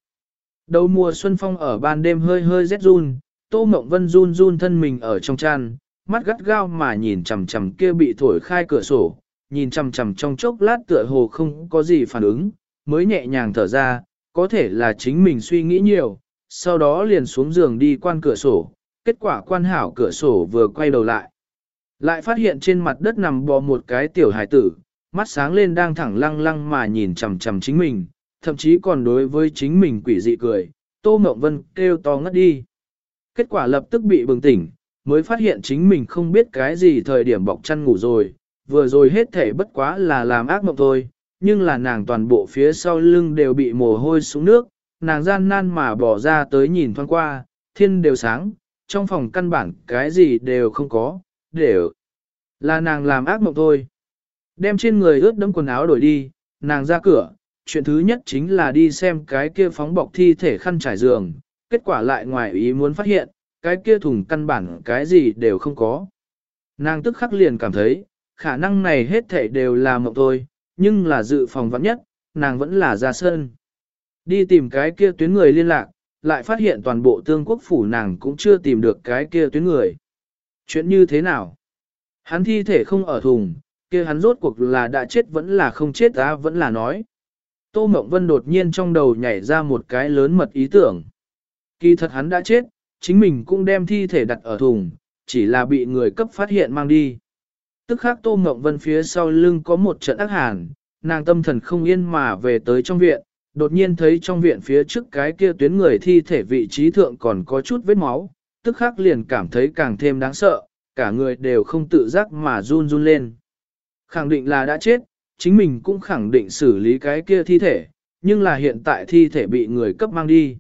Đầu mùa xuân phong ở ban đêm hơi hơi rét run, Tô Ngộng Vân run run thân mình ở trong chăn, mắt gắt gao mà nhìn chằm chằm kia bị thổi khai cửa sổ, nhìn chằm chằm trong chốc lát tựa hồ không có gì phản ứng, mới nhẹ nhàng thở ra, có thể là chính mình suy nghĩ nhiều, sau đó liền xuống giường đi quan cửa sổ, kết quả quan hảo cửa sổ vừa quay đầu lại. Lại phát hiện trên mặt đất nằm bò một cái tiểu hải tử, mắt sáng lên đang thẳng lăng lăng mà nhìn chằm chằm chính mình, thậm chí còn đối với chính mình quỷ dị cười, Tô Mộng Vân kêu to ngất đi. Kết quả lập tức bị bừng tỉnh, mới phát hiện chính mình không biết cái gì thời điểm bọc chăn ngủ rồi, vừa rồi hết thể bất quá là làm ác mộng thôi, nhưng là nàng toàn bộ phía sau lưng đều bị mồ hôi xuống nước, nàng gian nan mà bỏ ra tới nhìn thoáng qua, thiên đều sáng, trong phòng căn bản cái gì đều không có, đều là nàng làm ác mộng thôi. Đem trên người ướt đẫm quần áo đổi đi, nàng ra cửa, chuyện thứ nhất chính là đi xem cái kia phóng bọc thi thể khăn trải giường, kết quả lại ngoài ý muốn phát hiện, cái kia thùng căn bản cái gì đều không có. Nàng tức khắc liền cảm thấy, khả năng này hết thể đều là mộng thôi, nhưng là dự phòng vắng nhất, nàng vẫn là ra sơn. Đi tìm cái kia tuyến người liên lạc, lại phát hiện toàn bộ tương quốc phủ nàng cũng chưa tìm được cái kia tuyến người. Chuyện như thế nào? Hắn thi thể không ở thùng, kia hắn rốt cuộc là đã chết vẫn là không chết ta vẫn là nói. Tô Mộng Vân đột nhiên trong đầu nhảy ra một cái lớn mật ý tưởng. Kỳ thật hắn đã chết, chính mình cũng đem thi thể đặt ở thùng, chỉ là bị người cấp phát hiện mang đi. Tức khác Tô Mộng Vân phía sau lưng có một trận ác hàn, nàng tâm thần không yên mà về tới trong viện, đột nhiên thấy trong viện phía trước cái kia tuyến người thi thể vị trí thượng còn có chút vết máu, tức khắc liền cảm thấy càng thêm đáng sợ, cả người đều không tự giác mà run run lên. Khẳng định là đã chết, chính mình cũng khẳng định xử lý cái kia thi thể, nhưng là hiện tại thi thể bị người cấp mang đi.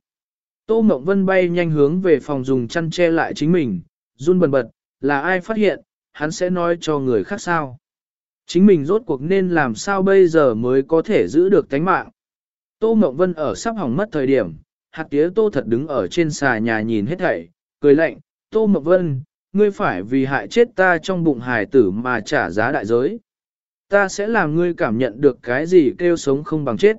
Tô Mộng Vân bay nhanh hướng về phòng dùng chăn che lại chính mình, run bần bật, là ai phát hiện, hắn sẽ nói cho người khác sao. Chính mình rốt cuộc nên làm sao bây giờ mới có thể giữ được tánh mạng. Tô Mộng Vân ở sắp hỏng mất thời điểm, hạt tía Tô thật đứng ở trên xà nhà nhìn hết thảy, cười lạnh, Tô Mộc Vân, ngươi phải vì hại chết ta trong bụng hài tử mà trả giá đại giới. Ta sẽ làm ngươi cảm nhận được cái gì kêu sống không bằng chết.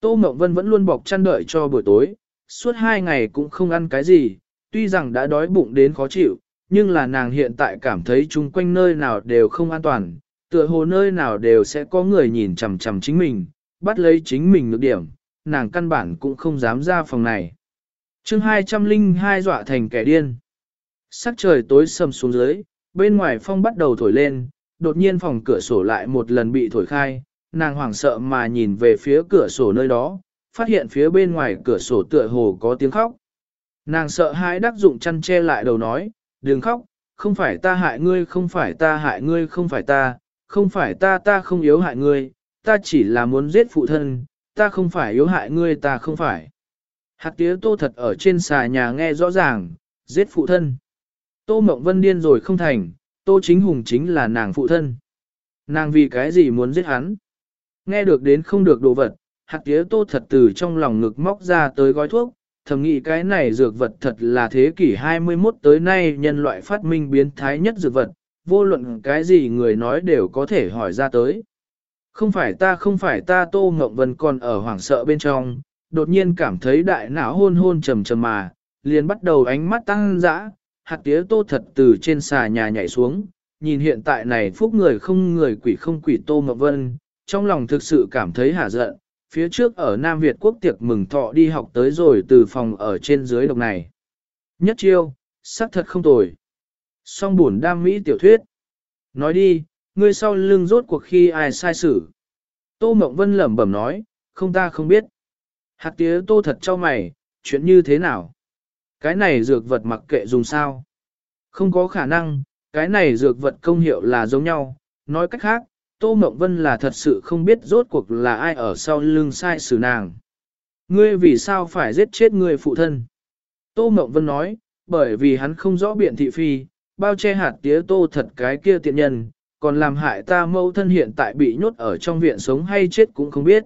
Tô Mộng Vân vẫn luôn bọc chăn đợi cho buổi tối, suốt hai ngày cũng không ăn cái gì, tuy rằng đã đói bụng đến khó chịu, nhưng là nàng hiện tại cảm thấy chung quanh nơi nào đều không an toàn, tựa hồ nơi nào đều sẽ có người nhìn chằm chằm chính mình, bắt lấy chính mình nhược điểm, nàng căn bản cũng không dám ra phòng này chương 202 dọa thành kẻ điên. Sắc trời tối sầm xuống dưới, bên ngoài phong bắt đầu thổi lên, đột nhiên phòng cửa sổ lại một lần bị thổi khai, nàng hoảng sợ mà nhìn về phía cửa sổ nơi đó, phát hiện phía bên ngoài cửa sổ tựa hồ có tiếng khóc. Nàng sợ hãi đắc dụng chăn che lại đầu nói, đừng khóc, không phải ta hại ngươi, không phải ta hại ngươi, không phải ta, không phải ta ta không yếu hại ngươi, ta chỉ là muốn giết phụ thân, ta không phải yếu hại ngươi, ta không phải. Hạt tía tô thật ở trên xà nhà nghe rõ ràng, giết phụ thân. Tô Mộng Vân điên rồi không thành, Tô Chính Hùng chính là nàng phụ thân. Nàng vì cái gì muốn giết hắn? Nghe được đến không được đồ vật, hạt tía tô thật từ trong lòng ngực móc ra tới gói thuốc, thầm nghĩ cái này dược vật thật là thế kỷ 21 tới nay nhân loại phát minh biến thái nhất dược vật, vô luận cái gì người nói đều có thể hỏi ra tới. Không phải ta không phải ta Tô Ngộng Vân còn ở hoảng sợ bên trong, đột nhiên cảm thấy đại não hôn hôn trầm trầm mà, liền bắt đầu ánh mắt tăng dã, hạt tía tô thật từ trên xà nhà nhảy xuống, nhìn hiện tại này phúc người không người quỷ không quỷ Tô Ngộng Vân, trong lòng thực sự cảm thấy hả giận, phía trước ở Nam Việt quốc tiệc mừng thọ đi học tới rồi từ phòng ở trên dưới độc này. Nhất chiêu, sắc thật không tồi. Song buồn đam mỹ tiểu thuyết. Nói đi, ngươi sau lưng rốt cuộc khi ai sai xử. Tô Mộng Vân lẩm bẩm nói, không ta không biết. Hạt tía tô thật cho mày, chuyện như thế nào? Cái này dược vật mặc kệ dùng sao? Không có khả năng, cái này dược vật công hiệu là giống nhau. Nói cách khác, Tô Mộng Vân là thật sự không biết rốt cuộc là ai ở sau lưng sai xử nàng. Ngươi vì sao phải giết chết người phụ thân? Tô Mộng Vân nói, bởi vì hắn không rõ biện thị phi, bao che hạt tía tô thật cái kia tiện nhân, còn làm hại ta mâu thân hiện tại bị nhốt ở trong viện sống hay chết cũng không biết.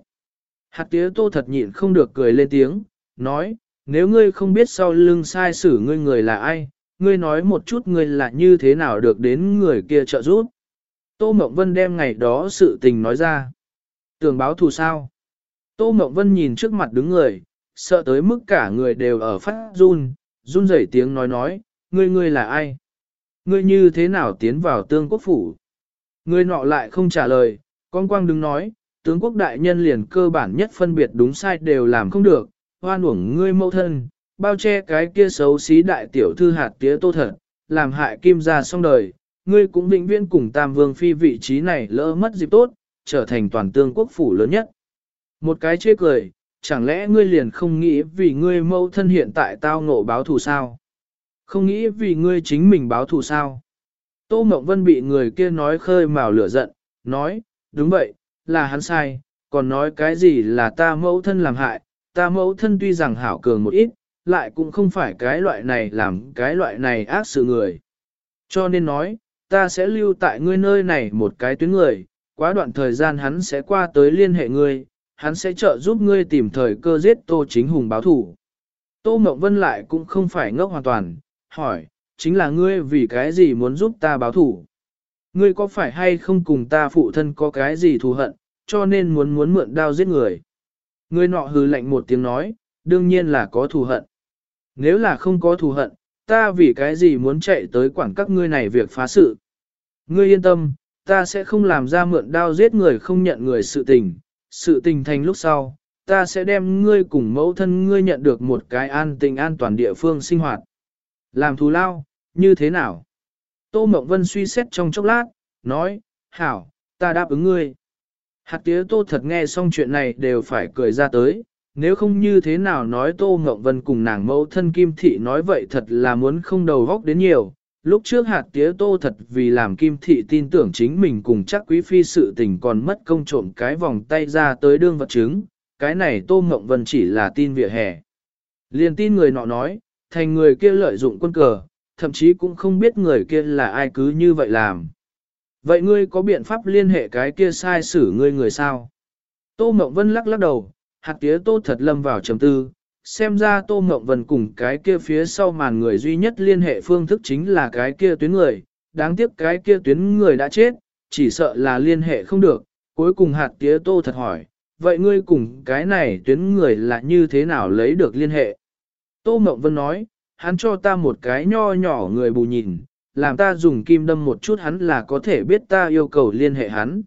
Hạt tía tô thật nhịn không được cười lên tiếng, nói, nếu ngươi không biết sau lưng sai xử ngươi người là ai, ngươi nói một chút ngươi là như thế nào được đến người kia trợ giúp. Tô Mộng Vân đem ngày đó sự tình nói ra. Tường báo thù sao? Tô Mộng Vân nhìn trước mặt đứng người, sợ tới mức cả người đều ở phát run, run rẩy tiếng nói nói, ngươi ngươi là ai? Ngươi như thế nào tiến vào tương quốc phủ? Ngươi nọ lại không trả lời, con quang đứng nói, tướng quốc đại nhân liền cơ bản nhất phân biệt đúng sai đều làm không được, hoan uổng ngươi mâu thân, bao che cái kia xấu xí đại tiểu thư hạt tía tô thật, làm hại kim gia xong đời, ngươi cũng định viên cùng Tam Vương Phi vị trí này lỡ mất dịp tốt, trở thành toàn tương quốc phủ lớn nhất. Một cái chê cười, chẳng lẽ ngươi liền không nghĩ vì ngươi mâu thân hiện tại tao ngộ báo thù sao? Không nghĩ vì ngươi chính mình báo thù sao? Tô Mộng Vân bị người kia nói khơi mào lửa giận, nói, đúng vậy, là hắn sai, còn nói cái gì là ta mẫu thân làm hại, ta mẫu thân tuy rằng hảo cường một ít, lại cũng không phải cái loại này làm cái loại này ác sự người. Cho nên nói, ta sẽ lưu tại ngươi nơi này một cái tuyến người, quá đoạn thời gian hắn sẽ qua tới liên hệ ngươi, hắn sẽ trợ giúp ngươi tìm thời cơ giết Tô Chính Hùng báo thủ. Tô Mộng Vân lại cũng không phải ngốc hoàn toàn, hỏi, chính là ngươi vì cái gì muốn giúp ta báo thủ? Ngươi có phải hay không cùng ta phụ thân có cái gì thù hận, cho nên muốn muốn mượn đao giết người? Ngươi nọ hừ lạnh một tiếng nói, đương nhiên là có thù hận. Nếu là không có thù hận, ta vì cái gì muốn chạy tới quản các ngươi này việc phá sự? Ngươi yên tâm, ta sẽ không làm ra mượn đao giết người không nhận người sự tình, sự tình thành lúc sau, ta sẽ đem ngươi cùng mẫu thân ngươi nhận được một cái an tình an toàn địa phương sinh hoạt. Làm thù lao, như thế nào? Tô Mộng Vân suy xét trong chốc lát, nói, hảo, ta đáp ứng ngươi. Hạt tía tô thật nghe xong chuyện này đều phải cười ra tới, nếu không như thế nào nói tô Mộng Vân cùng nàng mẫu thân Kim Thị nói vậy thật là muốn không đầu góc đến nhiều, Lúc trước hạt tía tô thật vì làm kim thị tin tưởng chính mình cùng chắc quý phi sự tình còn mất công trộm cái vòng tay ra tới đương vật chứng, cái này tô mộng vân chỉ là tin vỉa hè. Liền tin người nọ nói, thành người kia lợi dụng quân cờ, thậm chí cũng không biết người kia là ai cứ như vậy làm. Vậy ngươi có biện pháp liên hệ cái kia sai xử ngươi người sao? Tô Mộng Vân lắc lắc đầu, hạt tía tô thật lâm vào trầm tư, xem ra Tô Mộng Vân cùng cái kia phía sau màn người duy nhất liên hệ phương thức chính là cái kia tuyến người, đáng tiếc cái kia tuyến người đã chết, chỉ sợ là liên hệ không được, cuối cùng hạt tía Tô thật hỏi, vậy ngươi cùng cái này tuyến người là như thế nào lấy được liên hệ? Tô Mộng Vân nói, hắn cho ta một cái nho nhỏ người bù nhìn, làm ta dùng kim đâm một chút hắn là có thể biết ta yêu cầu liên hệ hắn.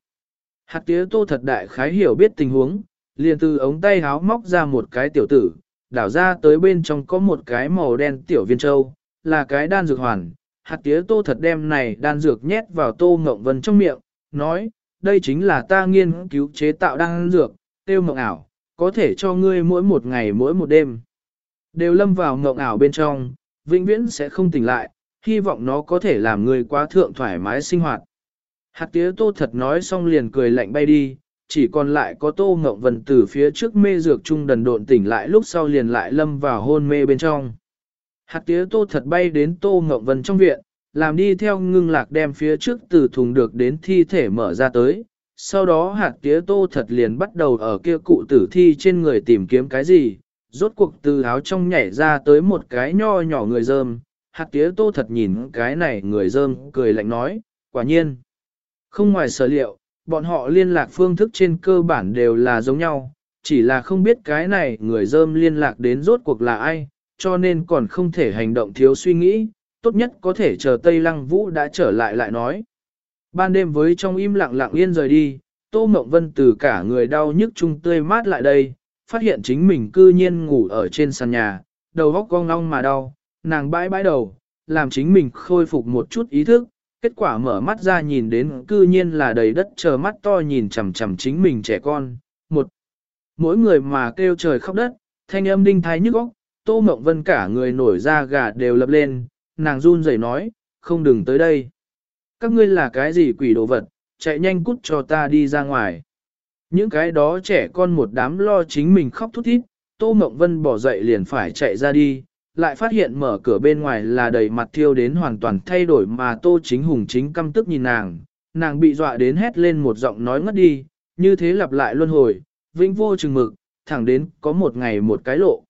Hạt tía Tô thật đại khái hiểu biết tình huống, liền từ ống tay háo móc ra một cái tiểu tử, đảo ra tới bên trong có một cái màu đen tiểu viên châu, là cái đan dược hoàn. Hạt tía tô thật đem này đan dược nhét vào tô ngộng vân trong miệng, nói, đây chính là ta nghiên cứu chế tạo đan dược, tiêu mộng ảo, có thể cho ngươi mỗi một ngày mỗi một đêm. Đều lâm vào ngộng ảo bên trong, vĩnh viễn sẽ không tỉnh lại, hy vọng nó có thể làm người quá thượng thoải mái sinh hoạt. Hạt tía tô thật nói xong liền cười lạnh bay đi, chỉ còn lại có Tô Ngộng vần từ phía trước mê dược trung đần độn tỉnh lại lúc sau liền lại lâm vào hôn mê bên trong. Hạt tía Tô thật bay đến Tô Ngộng vần trong viện, làm đi theo ngưng lạc đem phía trước từ thùng được đến thi thể mở ra tới. Sau đó hạt tía Tô thật liền bắt đầu ở kia cụ tử thi trên người tìm kiếm cái gì, rốt cuộc từ áo trong nhảy ra tới một cái nho nhỏ người dơm. Hạt tía Tô thật nhìn cái này người dơm cười lạnh nói, quả nhiên. Không ngoài sở liệu, bọn họ liên lạc phương thức trên cơ bản đều là giống nhau, chỉ là không biết cái này người dơm liên lạc đến rốt cuộc là ai, cho nên còn không thể hành động thiếu suy nghĩ, tốt nhất có thể chờ Tây Lăng Vũ đã trở lại lại nói. Ban đêm với trong im lặng lặng yên rời đi, Tô Mộng Vân từ cả người đau nhức trung tươi mát lại đây, phát hiện chính mình cư nhiên ngủ ở trên sàn nhà, đầu góc cong long mà đau, nàng bãi bãi đầu, làm chính mình khôi phục một chút ý thức, kết quả mở mắt ra nhìn đến cư nhiên là đầy đất chờ mắt to nhìn chằm chằm chính mình trẻ con. Một, mỗi người mà kêu trời khóc đất, thanh âm đinh thái nhức óc, tô mộng vân cả người nổi ra gà đều lập lên, nàng run rẩy nói, không đừng tới đây. Các ngươi là cái gì quỷ đồ vật, chạy nhanh cút cho ta đi ra ngoài. Những cái đó trẻ con một đám lo chính mình khóc thút thít, tô mộng vân bỏ dậy liền phải chạy ra đi, lại phát hiện mở cửa bên ngoài là đầy mặt thiêu đến hoàn toàn thay đổi mà Tô Chính Hùng chính căm tức nhìn nàng, nàng bị dọa đến hét lên một giọng nói ngất đi, như thế lặp lại luân hồi, vĩnh vô chừng mực, thẳng đến có một ngày một cái lộ.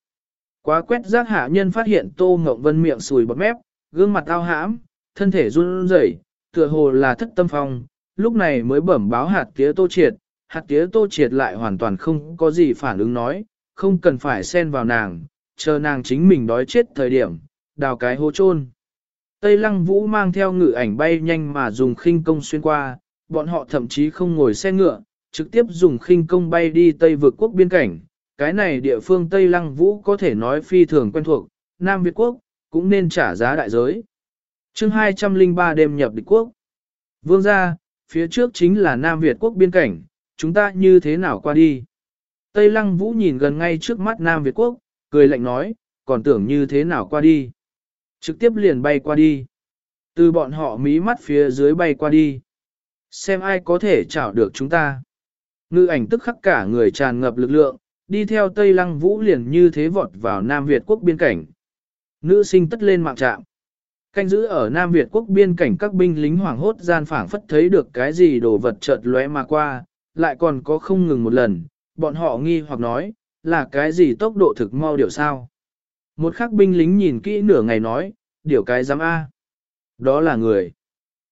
Quá quét giác hạ nhân phát hiện Tô Mộng Vân miệng sùi bọt mép, gương mặt ao hãm, thân thể run rẩy, tựa hồ là thất tâm phong, lúc này mới bẩm báo hạt tía Tô Triệt, hạt tía Tô Triệt lại hoàn toàn không có gì phản ứng nói, không cần phải xen vào nàng, chờ nàng chính mình đói chết thời điểm, đào cái hố chôn. Tây Lăng Vũ mang theo ngự ảnh bay nhanh mà dùng khinh công xuyên qua, bọn họ thậm chí không ngồi xe ngựa, trực tiếp dùng khinh công bay đi Tây vực quốc biên cảnh. Cái này địa phương Tây Lăng Vũ có thể nói phi thường quen thuộc, Nam Việt quốc, cũng nên trả giá đại giới. chương 203 đêm nhập địch quốc. Vương gia, phía trước chính là Nam Việt quốc biên cảnh, chúng ta như thế nào qua đi? Tây Lăng Vũ nhìn gần ngay trước mắt Nam Việt quốc, cười lạnh nói, còn tưởng như thế nào qua đi. Trực tiếp liền bay qua đi. Từ bọn họ mí mắt phía dưới bay qua đi. Xem ai có thể chảo được chúng ta. Ngư ảnh tức khắc cả người tràn ngập lực lượng, đi theo Tây Lăng Vũ liền như thế vọt vào Nam Việt quốc biên cảnh. Nữ sinh tất lên mạng trạm. Canh giữ ở Nam Việt quốc biên cảnh các binh lính hoảng hốt gian phảng phất thấy được cái gì đồ vật chợt lóe mà qua, lại còn có không ngừng một lần, bọn họ nghi hoặc nói, là cái gì tốc độ thực mau điều sao. Một khắc binh lính nhìn kỹ nửa ngày nói, điều cái giám A. Đó là người.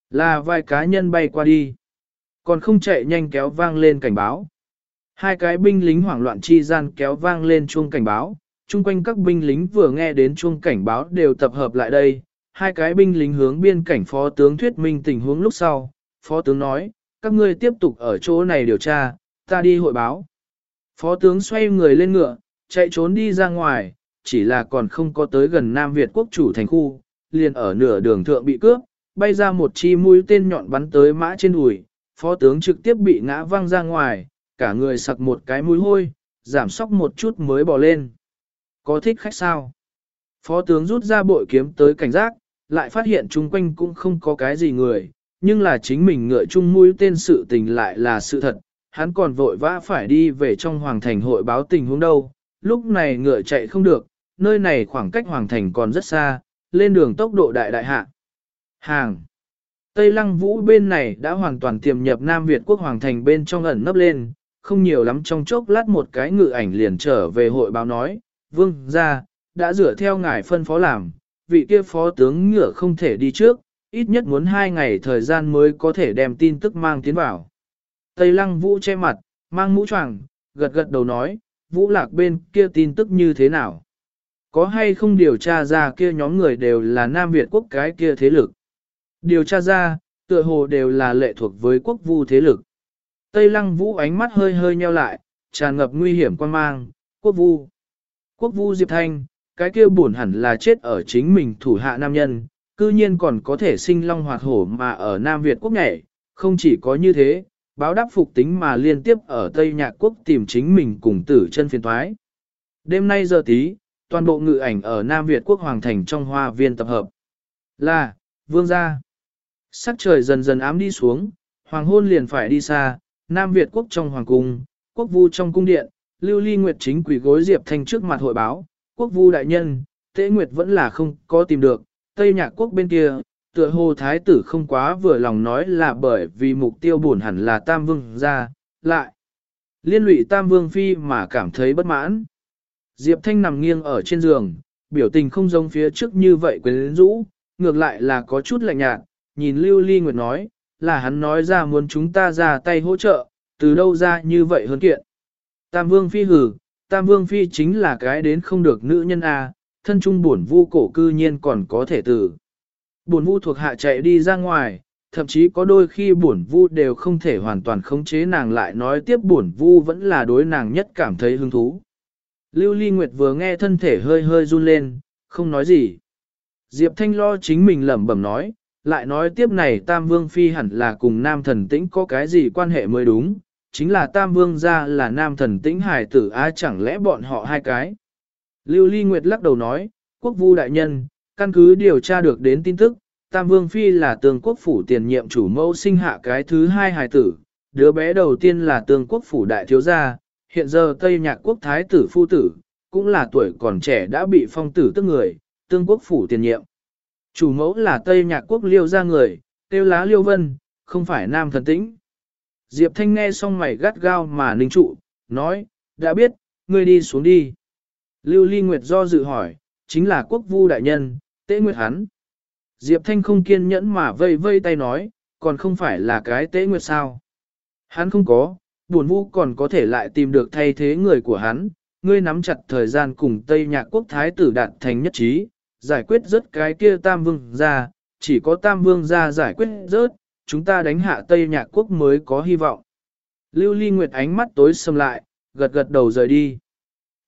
Là vài cá nhân bay qua đi. Còn không chạy nhanh kéo vang lên cảnh báo. Hai cái binh lính hoảng loạn chi gian kéo vang lên chuông cảnh báo. Trung quanh các binh lính vừa nghe đến chuông cảnh báo đều tập hợp lại đây. Hai cái binh lính hướng biên cảnh phó tướng thuyết minh tình huống lúc sau. Phó tướng nói, các ngươi tiếp tục ở chỗ này điều tra, ta đi hội báo. Phó tướng xoay người lên ngựa, chạy trốn đi ra ngoài, chỉ là còn không có tới gần Nam Việt quốc chủ thành khu, liền ở nửa đường thượng bị cướp, bay ra một chi mũi tên nhọn bắn tới mã trên đùi, phó tướng trực tiếp bị ngã văng ra ngoài, cả người sặc một cái mũi hôi, giảm sóc một chút mới bỏ lên. Có thích khách sao? Phó tướng rút ra bội kiếm tới cảnh giác, lại phát hiện chung quanh cũng không có cái gì người, nhưng là chính mình ngựa chung mũi tên sự tình lại là sự thật, hắn còn vội vã phải đi về trong hoàng thành hội báo tình huống đâu, lúc này ngựa chạy không được, nơi này khoảng cách hoàng thành còn rất xa, lên đường tốc độ đại đại hạ. Hàng Tây Lăng Vũ bên này đã hoàn toàn tiềm nhập Nam Việt quốc hoàng thành bên trong ẩn nấp lên, không nhiều lắm trong chốc lát một cái ngự ảnh liền trở về hội báo nói, vương ra, đã rửa theo ngài phân phó làm, vị kia phó tướng ngựa không thể đi trước, ít nhất muốn hai ngày thời gian mới có thể đem tin tức mang tiến vào. Tây Lăng Vũ che mặt, mang mũ choàng, gật gật đầu nói, Vũ lạc bên kia tin tức như thế nào? Có hay không điều tra ra kia nhóm người đều là Nam Việt quốc cái kia thế lực? Điều tra ra, tựa hồ đều là lệ thuộc với quốc vu thế lực. Tây Lăng Vũ ánh mắt hơi hơi nheo lại, tràn ngập nguy hiểm quan mang, quốc vu. Quốc vu Diệp Thanh, cái kia buồn hẳn là chết ở chính mình thủ hạ nam nhân, cư nhiên còn có thể sinh long hoạt hổ mà ở Nam Việt quốc nhảy, không chỉ có như thế, báo đáp phục tính mà liên tiếp ở Tây Nhạc quốc tìm chính mình cùng tử chân phiền thoái. Đêm nay giờ tí, toàn bộ ngự ảnh ở Nam Việt quốc hoàng thành trong hoa viên tập hợp. Là, vương gia. Sắc trời dần dần ám đi xuống, hoàng hôn liền phải đi xa, Nam Việt quốc trong hoàng cung, quốc vu trong cung điện, lưu ly nguyệt chính quỷ gối Diệp Thanh trước mặt hội báo, quốc vu đại nhân, tế nguyệt vẫn là không có tìm được, Tây Nhạc quốc bên kia, tựa hồ thái tử không quá vừa lòng nói là bởi vì mục tiêu buồn hẳn là Tam Vương ra, lại. Liên lụy Tam Vương Phi mà cảm thấy bất mãn. Diệp Thanh nằm nghiêng ở trên giường, biểu tình không giống phía trước như vậy quyến rũ, ngược lại là có chút lạnh nhạt, nhìn Lưu Ly Nguyệt nói, là hắn nói ra muốn chúng ta ra tay hỗ trợ, từ đâu ra như vậy hơn kiện. Tam Vương Phi hử, Tam Vương Phi chính là cái đến không được nữ nhân A, thân trung buồn vu cổ cư nhiên còn có thể tử. Buồn vu thuộc hạ chạy đi ra ngoài, thậm chí có đôi khi buồn vu đều không thể hoàn toàn khống chế nàng lại nói tiếp buồn vu vẫn là đối nàng nhất cảm thấy hứng thú. Lưu Ly Nguyệt vừa nghe thân thể hơi hơi run lên, không nói gì. Diệp Thanh lo chính mình lẩm bẩm nói, lại nói tiếp này Tam Vương Phi hẳn là cùng Nam Thần Tĩnh có cái gì quan hệ mới đúng, chính là Tam Vương ra là Nam Thần Tĩnh hải tử á chẳng lẽ bọn họ hai cái. Lưu Ly Nguyệt lắc đầu nói, quốc vu đại nhân, căn cứ điều tra được đến tin tức, Tam Vương Phi là tương quốc phủ tiền nhiệm chủ mẫu sinh hạ cái thứ hai hài tử, đứa bé đầu tiên là tương quốc phủ đại thiếu gia, hiện giờ Tây Nhạc quốc thái tử phu tử, cũng là tuổi còn trẻ đã bị phong tử tức người, tương quốc phủ tiền nhiệm. Chủ mẫu là Tây Nhạc quốc liêu ra người, tiêu lá liêu vân, không phải nam thần tĩnh. Diệp Thanh nghe xong mày gắt gao mà ninh trụ, nói, đã biết, ngươi đi xuống đi. Lưu Ly Nguyệt do dự hỏi, chính là quốc vu đại nhân, tế nguyệt hắn. Diệp Thanh không kiên nhẫn mà vây vây tay nói, còn không phải là cái tế nguyệt sao. Hắn không có, buồn vu còn có thể lại tìm được thay thế người của hắn, ngươi nắm chặt thời gian cùng Tây Nhạc Quốc Thái tử đạt thành nhất trí, giải quyết rớt cái kia Tam Vương ra, chỉ có Tam Vương ra giải quyết rớt, chúng ta đánh hạ Tây Nhạc Quốc mới có hy vọng. Lưu Ly Nguyệt ánh mắt tối sầm lại, gật gật đầu rời đi.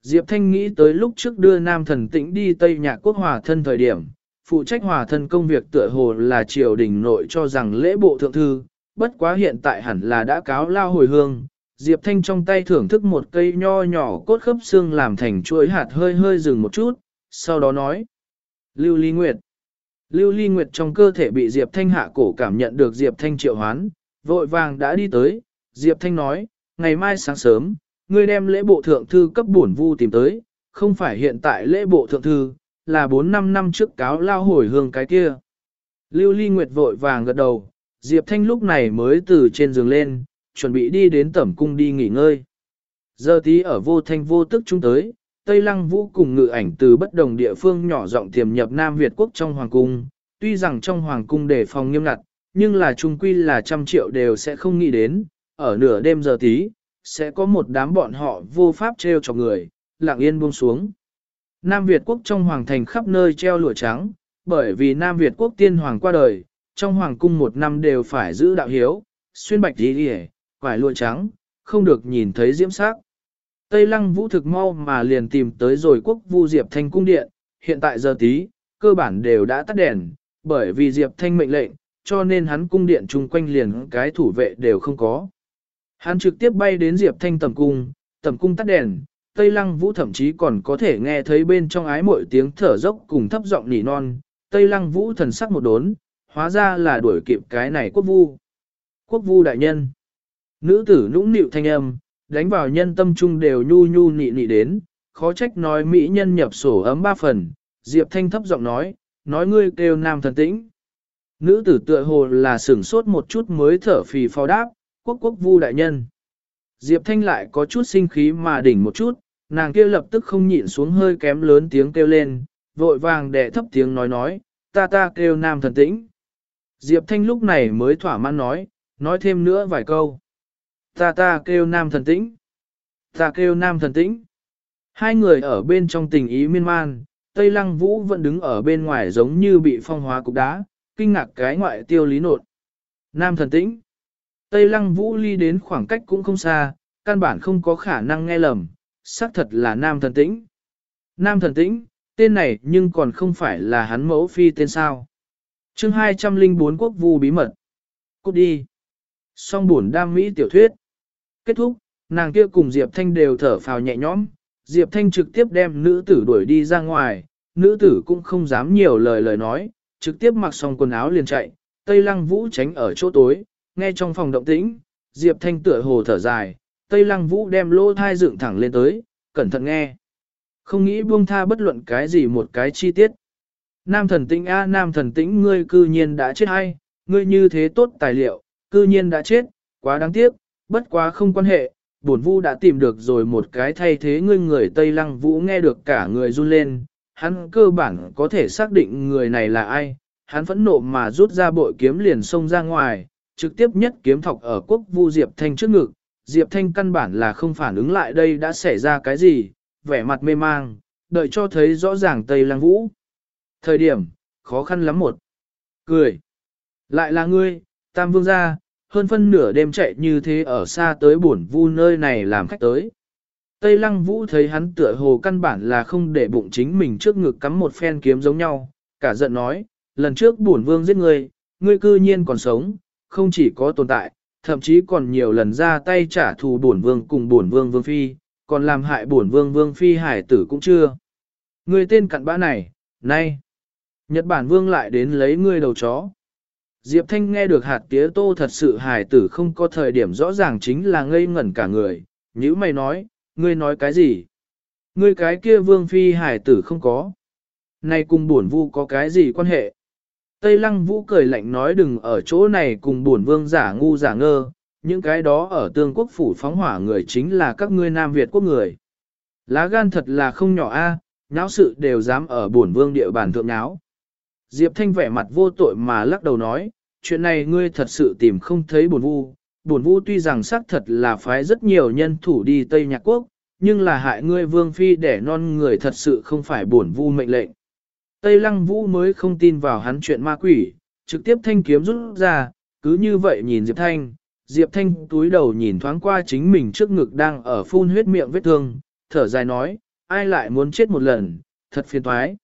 Diệp Thanh nghĩ tới lúc trước đưa Nam Thần Tĩnh đi Tây Nhạc Quốc hòa thân thời điểm, phụ trách hòa thân công việc tựa hồ là triều đình nội cho rằng lễ bộ thượng thư, bất quá hiện tại hẳn là đã cáo lao hồi hương. Diệp Thanh trong tay thưởng thức một cây nho nhỏ cốt khớp xương làm thành chuỗi hạt hơi hơi dừng một chút, sau đó nói. Lưu Ly Nguyệt Lưu Ly Nguyệt trong cơ thể bị Diệp Thanh hạ cổ cảm nhận được Diệp Thanh triệu hoán, vội vàng đã đi tới, Diệp Thanh nói, ngày mai sáng sớm, ngươi đem lễ bộ thượng thư cấp bổn vu tìm tới, không phải hiện tại lễ bộ thượng thư, là 4-5 năm trước cáo lao hồi hương cái kia. Lưu Ly Nguyệt vội vàng gật đầu, Diệp Thanh lúc này mới từ trên giường lên, chuẩn bị đi đến tẩm cung đi nghỉ ngơi. Giờ tí ở vô thanh vô tức chúng tới, Tây Lăng Vũ cùng ngự ảnh từ bất đồng địa phương nhỏ rộng tiềm nhập Nam Việt quốc trong Hoàng Cung. Tuy rằng trong Hoàng Cung đề phòng nghiêm ngặt, nhưng là trung quy là trăm triệu đều sẽ không nghĩ đến, ở nửa đêm giờ tí, sẽ có một đám bọn họ vô pháp treo cho người, lặng yên buông xuống. Nam Việt quốc trong Hoàng Thành khắp nơi treo lụa trắng, bởi vì Nam Việt quốc tiên hoàng qua đời, trong Hoàng Cung một năm đều phải giữ đạo hiếu, xuyên bạch đi đi quải lụa trắng, không được nhìn thấy diễm sắc. Tây Lăng Vũ thực mau mà liền tìm tới rồi quốc vu Diệp Thanh cung điện, hiện tại giờ tí, cơ bản đều đã tắt đèn, bởi vì Diệp Thanh mệnh lệnh, cho nên hắn cung điện chung quanh liền cái thủ vệ đều không có. Hắn trực tiếp bay đến Diệp Thanh tầm cung, tầm cung tắt đèn, Tây Lăng Vũ thậm chí còn có thể nghe thấy bên trong ái mỗi tiếng thở dốc cùng thấp giọng nỉ non, Tây Lăng Vũ thần sắc một đốn, hóa ra là đuổi kịp cái này quốc vu. Quốc vu đại nhân. Nữ tử nũng nịu thanh âm, đánh vào nhân tâm trung đều nhu nhu nị nị đến, khó trách nói mỹ nhân nhập sổ ấm ba phần, Diệp Thanh thấp giọng nói, nói ngươi kêu nam thần tĩnh. Nữ tử tựa hồ là sửng sốt một chút mới thở phì phò đáp, quốc quốc vu đại nhân. Diệp Thanh lại có chút sinh khí mà đỉnh một chút, nàng kia lập tức không nhịn xuống hơi kém lớn tiếng kêu lên, vội vàng để thấp tiếng nói nói, ta ta kêu nam thần tĩnh. Diệp Thanh lúc này mới thỏa mãn nói, nói thêm nữa vài câu. Ta ta kêu nam thần tĩnh. Ta kêu nam thần tĩnh. Hai người ở bên trong tình ý miên man, Tây Lăng Vũ vẫn đứng ở bên ngoài giống như bị phong hóa cục đá, kinh ngạc cái ngoại tiêu lý nột. Nam thần tĩnh. Tây Lăng Vũ ly đến khoảng cách cũng không xa, căn bản không có khả năng nghe lầm, xác thật là Nam thần tĩnh. Nam thần tĩnh, tên này nhưng còn không phải là hắn mẫu phi tên sao. chương 204 quốc vu bí mật. Cút đi. Song buồn đam mỹ tiểu thuyết. Kết thúc, nàng kia cùng Diệp Thanh đều thở phào nhẹ nhõm, Diệp Thanh trực tiếp đem nữ tử đuổi đi ra ngoài, nữ tử cũng không dám nhiều lời lời nói, trực tiếp mặc xong quần áo liền chạy, Tây Lăng Vũ tránh ở chỗ tối, nghe trong phòng động tĩnh, Diệp Thanh tựa hồ thở dài, Tây Lăng Vũ đem lô thai dựng thẳng lên tới, cẩn thận nghe. Không nghĩ buông tha bất luận cái gì một cái chi tiết. Nam thần tĩnh a nam thần tĩnh ngươi cư nhiên đã chết hay, ngươi như thế tốt tài liệu, cư nhiên đã chết, quá đáng tiếc, bất quá không quan hệ, bổn vu đã tìm được rồi một cái thay thế ngươi người Tây Lăng Vũ nghe được cả người run lên, hắn cơ bản có thể xác định người này là ai, hắn phẫn nộ mà rút ra bội kiếm liền xông ra ngoài, trực tiếp nhất kiếm thọc ở quốc vu Diệp Thanh trước ngực, Diệp Thanh căn bản là không phản ứng lại đây đã xảy ra cái gì, vẻ mặt mê mang, đợi cho thấy rõ ràng Tây Lăng Vũ. Thời điểm, khó khăn lắm một. Cười. Lại là ngươi, Tam Vương gia, hơn phân nửa đêm chạy như thế ở xa tới buồn vu nơi này làm khách tới. Tây Lăng Vũ thấy hắn tựa hồ căn bản là không để bụng chính mình trước ngực cắm một phen kiếm giống nhau, cả giận nói, lần trước buồn vương giết ngươi, ngươi cư nhiên còn sống, không chỉ có tồn tại, thậm chí còn nhiều lần ra tay trả thù bổn vương cùng bổn vương vương phi, còn làm hại bổn vương vương phi hải tử cũng chưa. Người tên cặn bã này, nay, Nhật Bản vương lại đến lấy ngươi đầu chó. Diệp Thanh nghe được hạt tía tô thật sự hài tử không có thời điểm rõ ràng chính là ngây ngẩn cả người, nhữ mày nói, ngươi nói cái gì? Ngươi cái kia vương phi hài tử không có. Này cùng buồn vu có cái gì quan hệ? Tây lăng vũ cười lạnh nói đừng ở chỗ này cùng buồn vương giả ngu giả ngơ, những cái đó ở tương quốc phủ phóng hỏa người chính là các ngươi Nam Việt quốc người. Lá gan thật là không nhỏ a, à, nháo sự đều dám ở buồn vương địa bàn thượng nháo. Diệp Thanh vẻ mặt vô tội mà lắc đầu nói, chuyện này ngươi thật sự tìm không thấy buồn vu. Buồn vu tuy rằng xác thật là phái rất nhiều nhân thủ đi Tây Nhạc Quốc, nhưng là hại ngươi vương phi để non người thật sự không phải buồn vu mệnh lệnh. Tây Lăng Vũ mới không tin vào hắn chuyện ma quỷ, trực tiếp thanh kiếm rút ra, cứ như vậy nhìn Diệp Thanh. Diệp Thanh túi đầu nhìn thoáng qua chính mình trước ngực đang ở phun huyết miệng vết thương, thở dài nói, ai lại muốn chết một lần, thật phiền toái.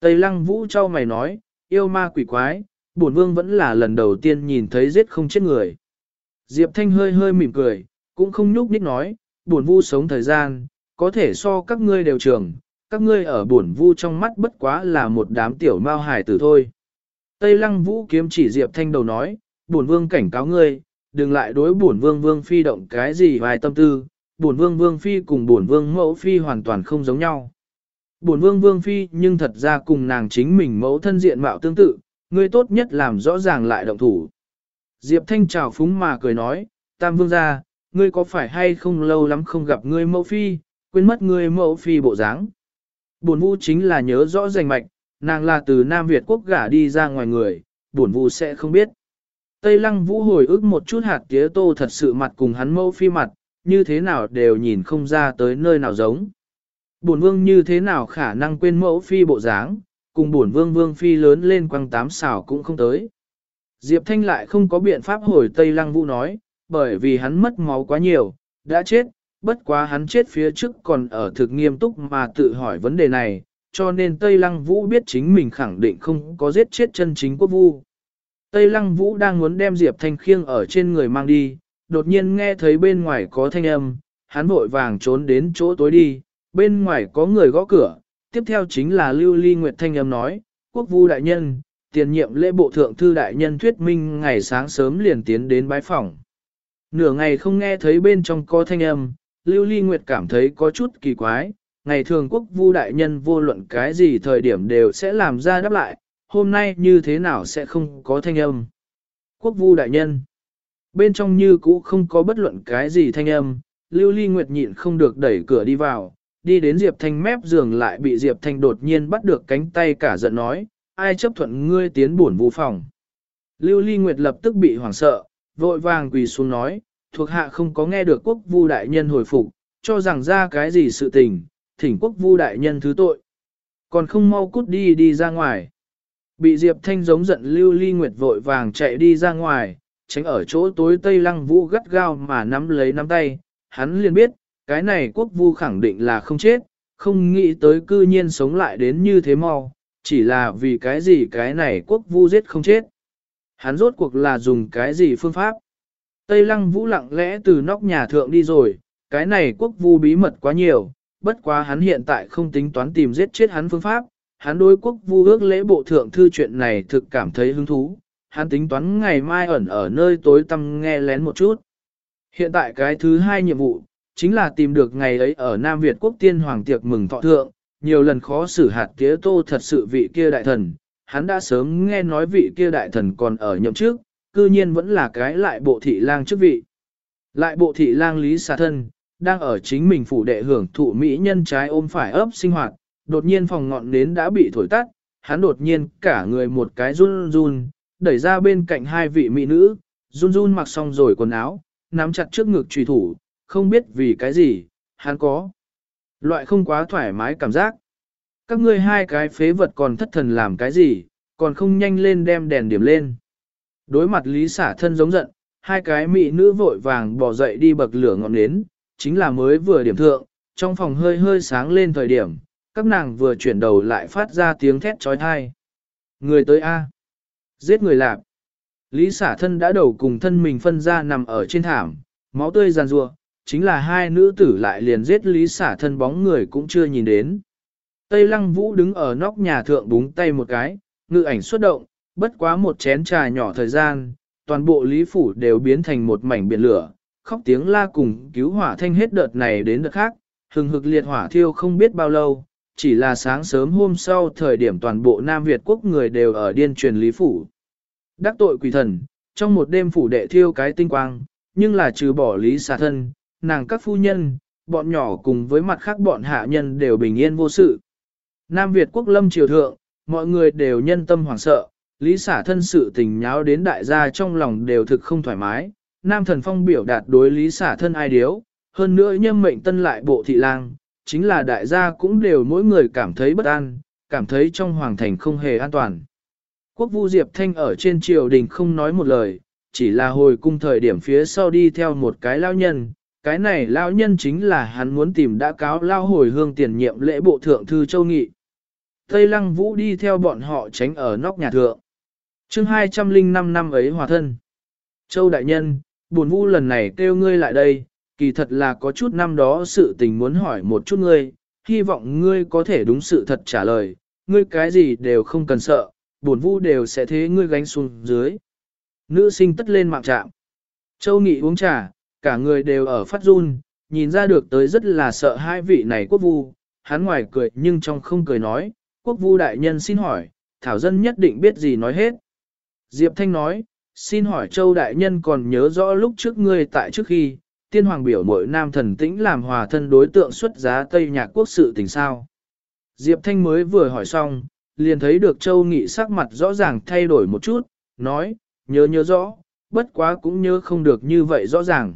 Tây Lăng Vũ trao mày nói, yêu ma quỷ quái, bổn vương vẫn là lần đầu tiên nhìn thấy giết không chết người. Diệp Thanh hơi hơi mỉm cười, cũng không nhúc nhích nói, bổn vu sống thời gian, có thể so các ngươi đều trường, các ngươi ở bổn vu trong mắt bất quá là một đám tiểu mao hài tử thôi. Tây Lăng Vũ kiếm chỉ Diệp Thanh đầu nói, bổn vương cảnh cáo ngươi, đừng lại đối bổn vương vương phi động cái gì vài tâm tư, bổn vương vương phi cùng bổn vương mẫu phi hoàn toàn không giống nhau. Bổn vương vương phi nhưng thật ra cùng nàng chính mình mẫu thân diện mạo tương tự, ngươi tốt nhất làm rõ ràng lại động thủ. Diệp Thanh chào phúng mà cười nói, Tam Vương gia, ngươi có phải hay không lâu lắm không gặp ngươi mẫu phi, quên mất ngươi mẫu phi bộ dáng. Bổn Vu chính là nhớ rõ rành mạch, nàng là từ Nam Việt quốc gả đi ra ngoài người, bổn Vu sẽ không biết. Tây Lăng Vũ hồi ức một chút hạt tía tô thật sự mặt cùng hắn mẫu phi mặt, như thế nào đều nhìn không ra tới nơi nào giống. Bổn vương như thế nào khả năng quên mẫu phi bộ dáng, cùng bổn vương vương phi lớn lên quăng tám xảo cũng không tới. Diệp Thanh lại không có biện pháp hồi Tây Lăng Vũ nói, bởi vì hắn mất máu quá nhiều, đã chết, bất quá hắn chết phía trước còn ở thực nghiêm túc mà tự hỏi vấn đề này, cho nên Tây Lăng Vũ biết chính mình khẳng định không có giết chết chân chính quốc vu. Tây Lăng Vũ đang muốn đem Diệp Thanh khiêng ở trên người mang đi, đột nhiên nghe thấy bên ngoài có thanh âm, hắn vội vàng trốn đến chỗ tối đi, bên ngoài có người gõ cửa, tiếp theo chính là Lưu Ly Nguyệt thanh âm nói, quốc vu đại nhân, tiền nhiệm lễ bộ thượng thư đại nhân thuyết minh ngày sáng sớm liền tiến đến bái phòng. Nửa ngày không nghe thấy bên trong có thanh âm, Lưu Ly Nguyệt cảm thấy có chút kỳ quái, ngày thường quốc vu đại nhân vô luận cái gì thời điểm đều sẽ làm ra đáp lại, hôm nay như thế nào sẽ không có thanh âm. Quốc vu đại nhân, bên trong như cũ không có bất luận cái gì thanh âm, Lưu Ly Nguyệt nhịn không được đẩy cửa đi vào, đi đến Diệp Thanh mép giường lại bị Diệp Thanh đột nhiên bắt được cánh tay cả giận nói, ai chấp thuận ngươi tiến buồn vu phòng. Lưu Ly Nguyệt lập tức bị hoảng sợ, vội vàng quỳ xuống nói, thuộc hạ không có nghe được quốc vu đại nhân hồi phục, cho rằng ra cái gì sự tình, thỉnh quốc vu đại nhân thứ tội. Còn không mau cút đi đi ra ngoài. Bị Diệp Thanh giống giận lưu ly nguyệt vội vàng chạy đi ra ngoài, tránh ở chỗ tối tây lăng vũ gắt gao mà nắm lấy nắm tay, hắn liền biết, cái này quốc vu khẳng định là không chết, không nghĩ tới cư nhiên sống lại đến như thế mau, chỉ là vì cái gì cái này quốc vu giết không chết. Hắn rốt cuộc là dùng cái gì phương pháp? Tây lăng vũ lặng lẽ từ nóc nhà thượng đi rồi, cái này quốc vu bí mật quá nhiều, bất quá hắn hiện tại không tính toán tìm giết chết hắn phương pháp, hắn đối quốc vu ước lễ bộ thượng thư chuyện này thực cảm thấy hứng thú, hắn tính toán ngày mai ẩn ở nơi tối tăm nghe lén một chút. Hiện tại cái thứ hai nhiệm vụ, chính là tìm được ngày ấy ở Nam Việt quốc tiên hoàng tiệc mừng thọ thượng, nhiều lần khó xử hạt tía tô thật sự vị kia đại thần, hắn đã sớm nghe nói vị kia đại thần còn ở nhậm trước, cư nhiên vẫn là cái lại bộ thị lang chức vị. Lại bộ thị lang lý xà thân, đang ở chính mình phủ đệ hưởng thụ mỹ nhân trái ôm phải ấp sinh hoạt, đột nhiên phòng ngọn nến đã bị thổi tắt, hắn đột nhiên cả người một cái run run, đẩy ra bên cạnh hai vị mỹ nữ, run run mặc xong rồi quần áo, nắm chặt trước ngực trùy thủ, không biết vì cái gì, hắn có. Loại không quá thoải mái cảm giác. Các ngươi hai cái phế vật còn thất thần làm cái gì, còn không nhanh lên đem đèn điểm lên. Đối mặt lý xả thân giống giận, hai cái mỹ nữ vội vàng bỏ dậy đi bậc lửa ngọn nến, chính là mới vừa điểm thượng, trong phòng hơi hơi sáng lên thời điểm, các nàng vừa chuyển đầu lại phát ra tiếng thét trói thai. Người tới A. Giết người lạc. Lý xả thân đã đầu cùng thân mình phân ra nằm ở trên thảm, máu tươi giàn rua, chính là hai nữ tử lại liền giết lý xả thân bóng người cũng chưa nhìn đến. Tây lăng vũ đứng ở nóc nhà thượng búng tay một cái, ngự ảnh xuất động, bất quá một chén trà nhỏ thời gian, toàn bộ lý phủ đều biến thành một mảnh biển lửa, khóc tiếng la cùng cứu hỏa thanh hết đợt này đến đợt khác, hừng hực liệt hỏa thiêu không biết bao lâu, chỉ là sáng sớm hôm sau thời điểm toàn bộ Nam Việt quốc người đều ở điên truyền lý phủ. Đắc tội quỷ thần, trong một đêm phủ đệ thiêu cái tinh quang, nhưng là trừ bỏ lý xà thân, nàng các phu nhân, bọn nhỏ cùng với mặt khác bọn hạ nhân đều bình yên vô sự. Nam Việt quốc lâm triều thượng, mọi người đều nhân tâm hoảng sợ, lý xả thân sự tình nháo đến đại gia trong lòng đều thực không thoải mái. Nam thần phong biểu đạt đối lý xả thân ai điếu, hơn nữa nhâm mệnh tân lại bộ thị lang, chính là đại gia cũng đều mỗi người cảm thấy bất an, cảm thấy trong hoàng thành không hề an toàn. Quốc vu Diệp Thanh ở trên triều đình không nói một lời, chỉ là hồi cung thời điểm phía sau đi theo một cái lao nhân, cái này lao nhân chính là hắn muốn tìm đã cáo lao hồi hương tiền nhiệm lễ bộ thượng thư châu nghị. Tây Lăng Vũ đi theo bọn họ tránh ở nóc nhà thượng chương 205 năm ấy hòa thân. Châu Đại Nhân, buồn vu lần này kêu ngươi lại đây, kỳ thật là có chút năm đó sự tình muốn hỏi một chút ngươi, hy vọng ngươi có thể đúng sự thật trả lời, ngươi cái gì đều không cần sợ, buồn vu đều sẽ thế ngươi gánh xuống dưới. Nữ sinh tất lên mạng trạm. Châu Nghị uống trà, cả người đều ở phát run, nhìn ra được tới rất là sợ hai vị này quốc vu, hắn ngoài cười nhưng trong không cười nói, quốc vu đại nhân xin hỏi, Thảo Dân nhất định biết gì nói hết. Diệp Thanh nói, xin hỏi Châu Đại Nhân còn nhớ rõ lúc trước ngươi tại trước khi, tiên hoàng biểu mội nam thần tĩnh làm hòa thân đối tượng xuất giá Tây Nhạc Quốc sự tình sao. Diệp Thanh mới vừa hỏi xong, liền thấy được Châu Nghị sắc mặt rõ ràng thay đổi một chút, nói, nhớ nhớ rõ, bất quá cũng nhớ không được như vậy rõ ràng.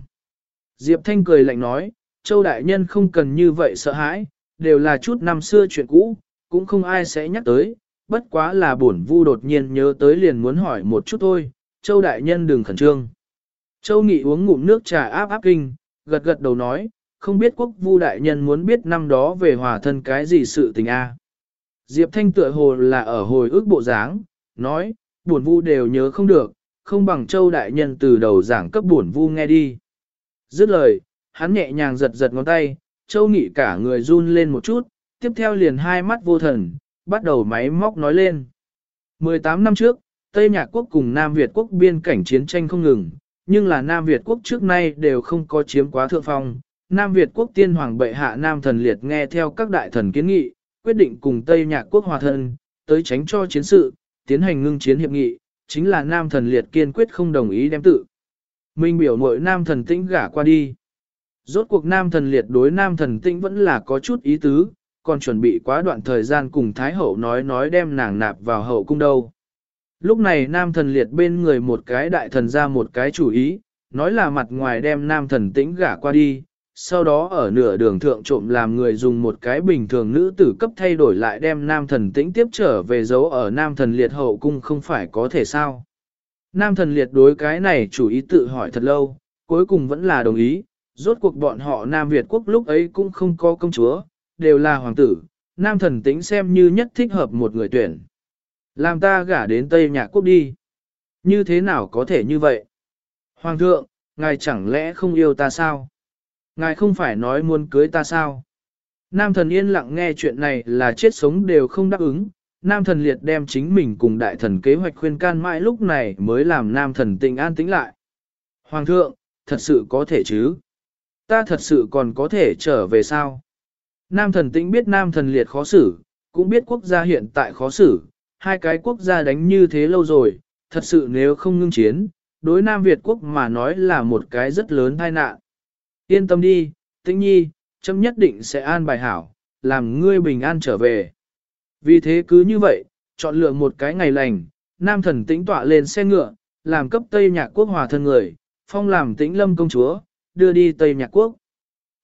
Diệp Thanh cười lạnh nói, Châu Đại Nhân không cần như vậy sợ hãi, đều là chút năm xưa chuyện cũ, cũng không ai sẽ nhắc tới, bất quá là bổn vu đột nhiên nhớ tới liền muốn hỏi một chút thôi, Châu Đại Nhân đừng khẩn trương. Châu Nghị uống ngụm nước trà áp áp kinh, gật gật đầu nói, không biết quốc vu đại nhân muốn biết năm đó về hòa thân cái gì sự tình a. Diệp Thanh tựa hồ là ở hồi ức bộ dáng, nói, bổn vu đều nhớ không được, không bằng châu đại nhân từ đầu giảng cấp bổn vu nghe đi. Dứt lời, hắn nhẹ nhàng giật giật ngón tay, châu nghị cả người run lên một chút, tiếp theo liền hai mắt vô thần, bắt đầu máy móc nói lên. 18 năm trước, Tây Nhạc Quốc cùng Nam Việt Quốc biên cảnh chiến tranh không ngừng, nhưng là Nam Việt quốc trước nay đều không có chiếm quá thượng phong. Nam Việt quốc tiên hoàng bệ hạ Nam thần liệt nghe theo các đại thần kiến nghị, quyết định cùng Tây Nhạc quốc hòa thân, tới tránh cho chiến sự, tiến hành ngưng chiến hiệp nghị, chính là Nam thần liệt kiên quyết không đồng ý đem tự. Minh biểu mội Nam thần tĩnh gả qua đi. Rốt cuộc Nam thần liệt đối Nam thần tĩnh vẫn là có chút ý tứ, còn chuẩn bị quá đoạn thời gian cùng Thái hậu nói nói đem nàng nạp vào hậu cung đâu. Lúc này nam thần liệt bên người một cái đại thần ra một cái chủ ý, nói là mặt ngoài đem nam thần tĩnh gả qua đi, sau đó ở nửa đường thượng trộm làm người dùng một cái bình thường nữ tử cấp thay đổi lại đem nam thần tĩnh tiếp trở về giấu ở nam thần liệt hậu cung không phải có thể sao. Nam thần liệt đối cái này chủ ý tự hỏi thật lâu, cuối cùng vẫn là đồng ý, rốt cuộc bọn họ Nam Việt quốc lúc ấy cũng không có công chúa, đều là hoàng tử, Nam thần tính xem như nhất thích hợp một người tuyển. Làm ta gả đến Tây Nhạc Quốc đi. Như thế nào có thể như vậy? Hoàng thượng, ngài chẳng lẽ không yêu ta sao? Ngài không phải nói muốn cưới ta sao? Nam thần yên lặng nghe chuyện này là chết sống đều không đáp ứng. Nam thần liệt đem chính mình cùng đại thần kế hoạch khuyên can mãi lúc này mới làm nam thần tình an tĩnh lại. Hoàng thượng, thật sự có thể chứ? Ta thật sự còn có thể trở về sao? Nam thần tĩnh biết nam thần liệt khó xử, cũng biết quốc gia hiện tại khó xử, hai cái quốc gia đánh như thế lâu rồi, thật sự nếu không ngưng chiến, đối Nam Việt quốc mà nói là một cái rất lớn tai nạn. Yên tâm đi, tĩnh nhi, chấm nhất định sẽ an bài hảo, làm ngươi bình an trở về. Vì thế cứ như vậy, chọn lựa một cái ngày lành, nam thần tĩnh tọa lên xe ngựa, làm cấp Tây Nhạc Quốc hòa thân người, phong làm tĩnh lâm công chúa, đưa đi Tây Nhạc Quốc.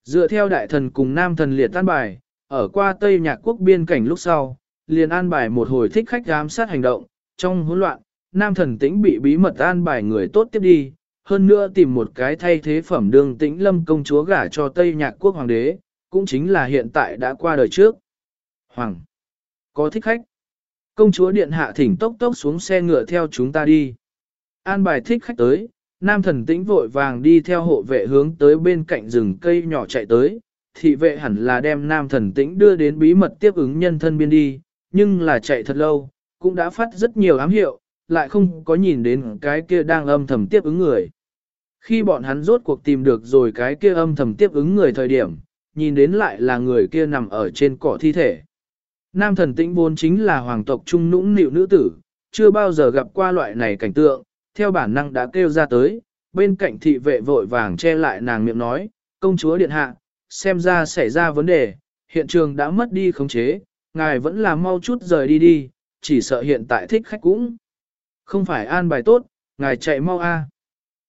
Dựa theo đại thần cùng nam thần liệt tan bài, ở qua Tây Nhạc Quốc biên cảnh lúc sau, liền an bài một hồi thích khách giám sát hành động, trong hỗn loạn, nam thần tĩnh bị bí mật an bài người tốt tiếp đi, hơn nữa tìm một cái thay thế phẩm đường tĩnh lâm công chúa gả cho Tây Nhạc quốc hoàng đế, cũng chính là hiện tại đã qua đời trước. Hoàng! Có thích khách? Công chúa điện hạ thỉnh tốc tốc xuống xe ngựa theo chúng ta đi. An bài thích khách tới, nam thần tĩnh vội vàng đi theo hộ vệ hướng tới bên cạnh rừng cây nhỏ chạy tới, thị vệ hẳn là đem nam thần tĩnh đưa đến bí mật tiếp ứng nhân thân biên đi, nhưng là chạy thật lâu, cũng đã phát rất nhiều ám hiệu, lại không có nhìn đến cái kia đang âm thầm tiếp ứng người. Khi bọn hắn rốt cuộc tìm được rồi cái kia âm thầm tiếp ứng người thời điểm, nhìn đến lại là người kia nằm ở trên cỏ thi thể. Nam thần tĩnh vốn chính là hoàng tộc trung nũng nịu nữ tử, chưa bao giờ gặp qua loại này cảnh tượng, theo bản năng đã kêu ra tới, bên cạnh thị vệ vội vàng che lại nàng miệng nói, công chúa điện hạ, xem ra xảy ra vấn đề, hiện trường đã mất đi khống chế, ngài vẫn là mau chút rời đi đi, chỉ sợ hiện tại thích khách cũng. Không phải an bài tốt, ngài chạy mau a.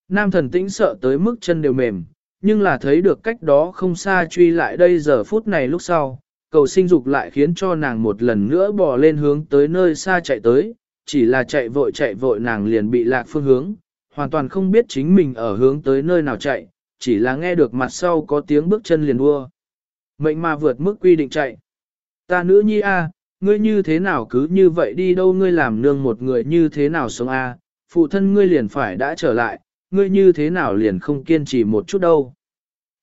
Nam thần tĩnh sợ tới mức chân đều mềm, nhưng là thấy được cách đó không xa truy lại đây giờ phút này lúc sau, cầu sinh dục lại khiến cho nàng một lần nữa bò lên hướng tới nơi xa chạy tới, chỉ là chạy vội chạy vội nàng liền bị lạc phương hướng, hoàn toàn không biết chính mình ở hướng tới nơi nào chạy, chỉ là nghe được mặt sau có tiếng bước chân liền đua. Mệnh mà vượt mức quy định chạy. Ta nữ nhi a, ngươi như thế nào cứ như vậy đi đâu ngươi làm nương một người như thế nào sống a, phụ thân ngươi liền phải đã trở lại, ngươi như thế nào liền không kiên trì một chút đâu.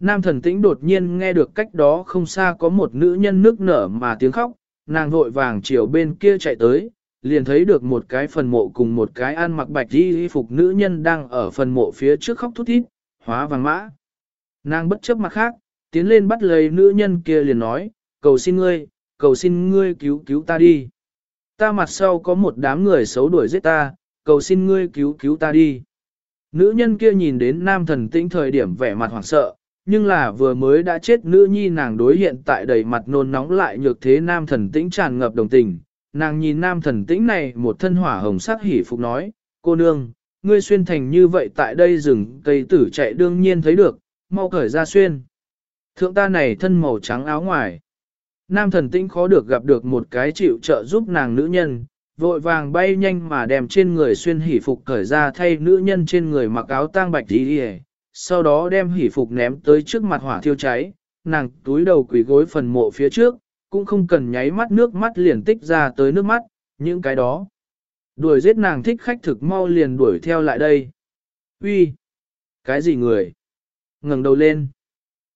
Nam thần tĩnh đột nhiên nghe được cách đó không xa có một nữ nhân nước nở mà tiếng khóc, nàng vội vàng chiều bên kia chạy tới, liền thấy được một cái phần mộ cùng một cái ăn mặc bạch y phục nữ nhân đang ở phần mộ phía trước khóc thút thít, hóa vàng mã. Nàng bất chấp mặt khác, tiến lên bắt lấy nữ nhân kia liền nói, cầu xin ngươi, cầu xin ngươi cứu cứu ta đi. ta mặt sau có một đám người xấu đuổi giết ta, cầu xin ngươi cứu cứu ta đi. Nữ nhân kia nhìn đến nam thần tĩnh thời điểm vẻ mặt hoảng sợ, nhưng là vừa mới đã chết nữ nhi nàng đối hiện tại đầy mặt nôn nóng lại nhược thế nam thần tĩnh tràn ngập đồng tình. Nàng nhìn nam thần tĩnh này một thân hỏa hồng sắc hỉ phục nói, cô nương, ngươi xuyên thành như vậy tại đây rừng cây tử chạy đương nhiên thấy được, mau cởi ra xuyên. Thượng ta này thân màu trắng áo ngoài. Nam thần tĩnh khó được gặp được một cái chịu trợ giúp nàng nữ nhân, vội vàng bay nhanh mà đem trên người xuyên hỉ phục cởi ra thay nữ nhân trên người mặc áo tang bạch đi đi sau đó đem hỉ phục ném tới trước mặt hỏa thiêu cháy, nàng túi đầu quỳ gối phần mộ phía trước, cũng không cần nháy mắt nước mắt liền tích ra tới nước mắt, những cái đó. Đuổi giết nàng thích khách thực mau liền đuổi theo lại đây. Uy, Cái gì người? ngẩng đầu lên.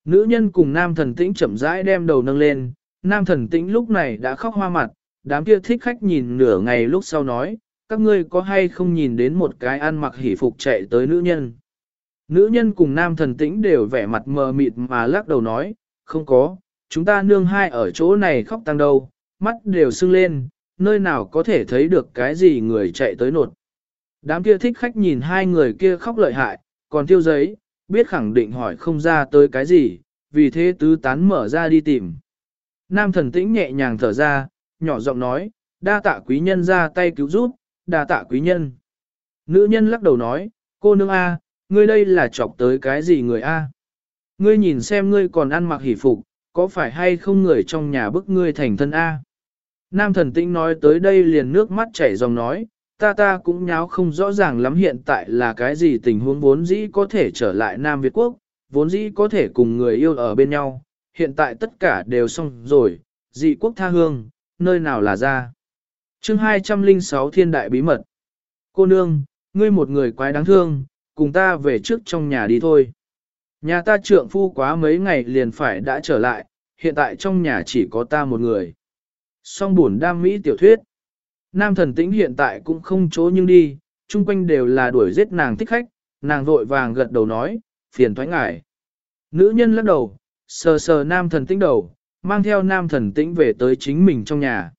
Nữ nhân cùng nam thần tĩnh chậm rãi đem đầu nâng lên, nam thần tĩnh lúc này đã khóc hoa mặt, đám kia thích khách nhìn nửa ngày lúc sau nói, các ngươi có hay không nhìn đến một cái ăn mặc hỉ phục chạy tới nữ nhân. Nữ nhân cùng nam thần tĩnh đều vẻ mặt mờ mịt mà lắc đầu nói, không có, chúng ta nương hai ở chỗ này khóc tăng đâu, mắt đều sưng lên, nơi nào có thể thấy được cái gì người chạy tới nột. Đám kia thích khách nhìn hai người kia khóc lợi hại, còn tiêu giấy, biết khẳng định hỏi không ra tới cái gì, vì thế tứ tán mở ra đi tìm. Nam thần tĩnh nhẹ nhàng thở ra, nhỏ giọng nói, đa tạ quý nhân ra tay cứu giúp, đa tạ quý nhân. Nữ nhân lắc đầu nói, cô nương A, ngươi đây là chọc tới cái gì người A. Ngươi nhìn xem ngươi còn ăn mặc hỉ phục, có phải hay không người trong nhà bức ngươi thành thân A. Nam thần tĩnh nói tới đây liền nước mắt chảy dòng nói, ta ta cũng nháo không rõ ràng lắm hiện tại là cái gì tình huống vốn dĩ có thể trở lại Nam Việt Quốc, vốn dĩ có thể cùng người yêu ở bên nhau, hiện tại tất cả đều xong rồi, dị quốc tha hương, nơi nào là ra. chương 206 Thiên Đại Bí Mật Cô nương, ngươi một người quái đáng thương, cùng ta về trước trong nhà đi thôi. Nhà ta trượng phu quá mấy ngày liền phải đã trở lại, hiện tại trong nhà chỉ có ta một người. Song buồn đam mỹ tiểu thuyết. Nam thần tĩnh hiện tại cũng không chỗ nhưng đi, chung quanh đều là đuổi giết nàng thích khách, nàng vội vàng gật đầu nói, phiền thoái ngại. Nữ nhân lắc đầu, sờ sờ nam thần tĩnh đầu, mang theo nam thần tĩnh về tới chính mình trong nhà.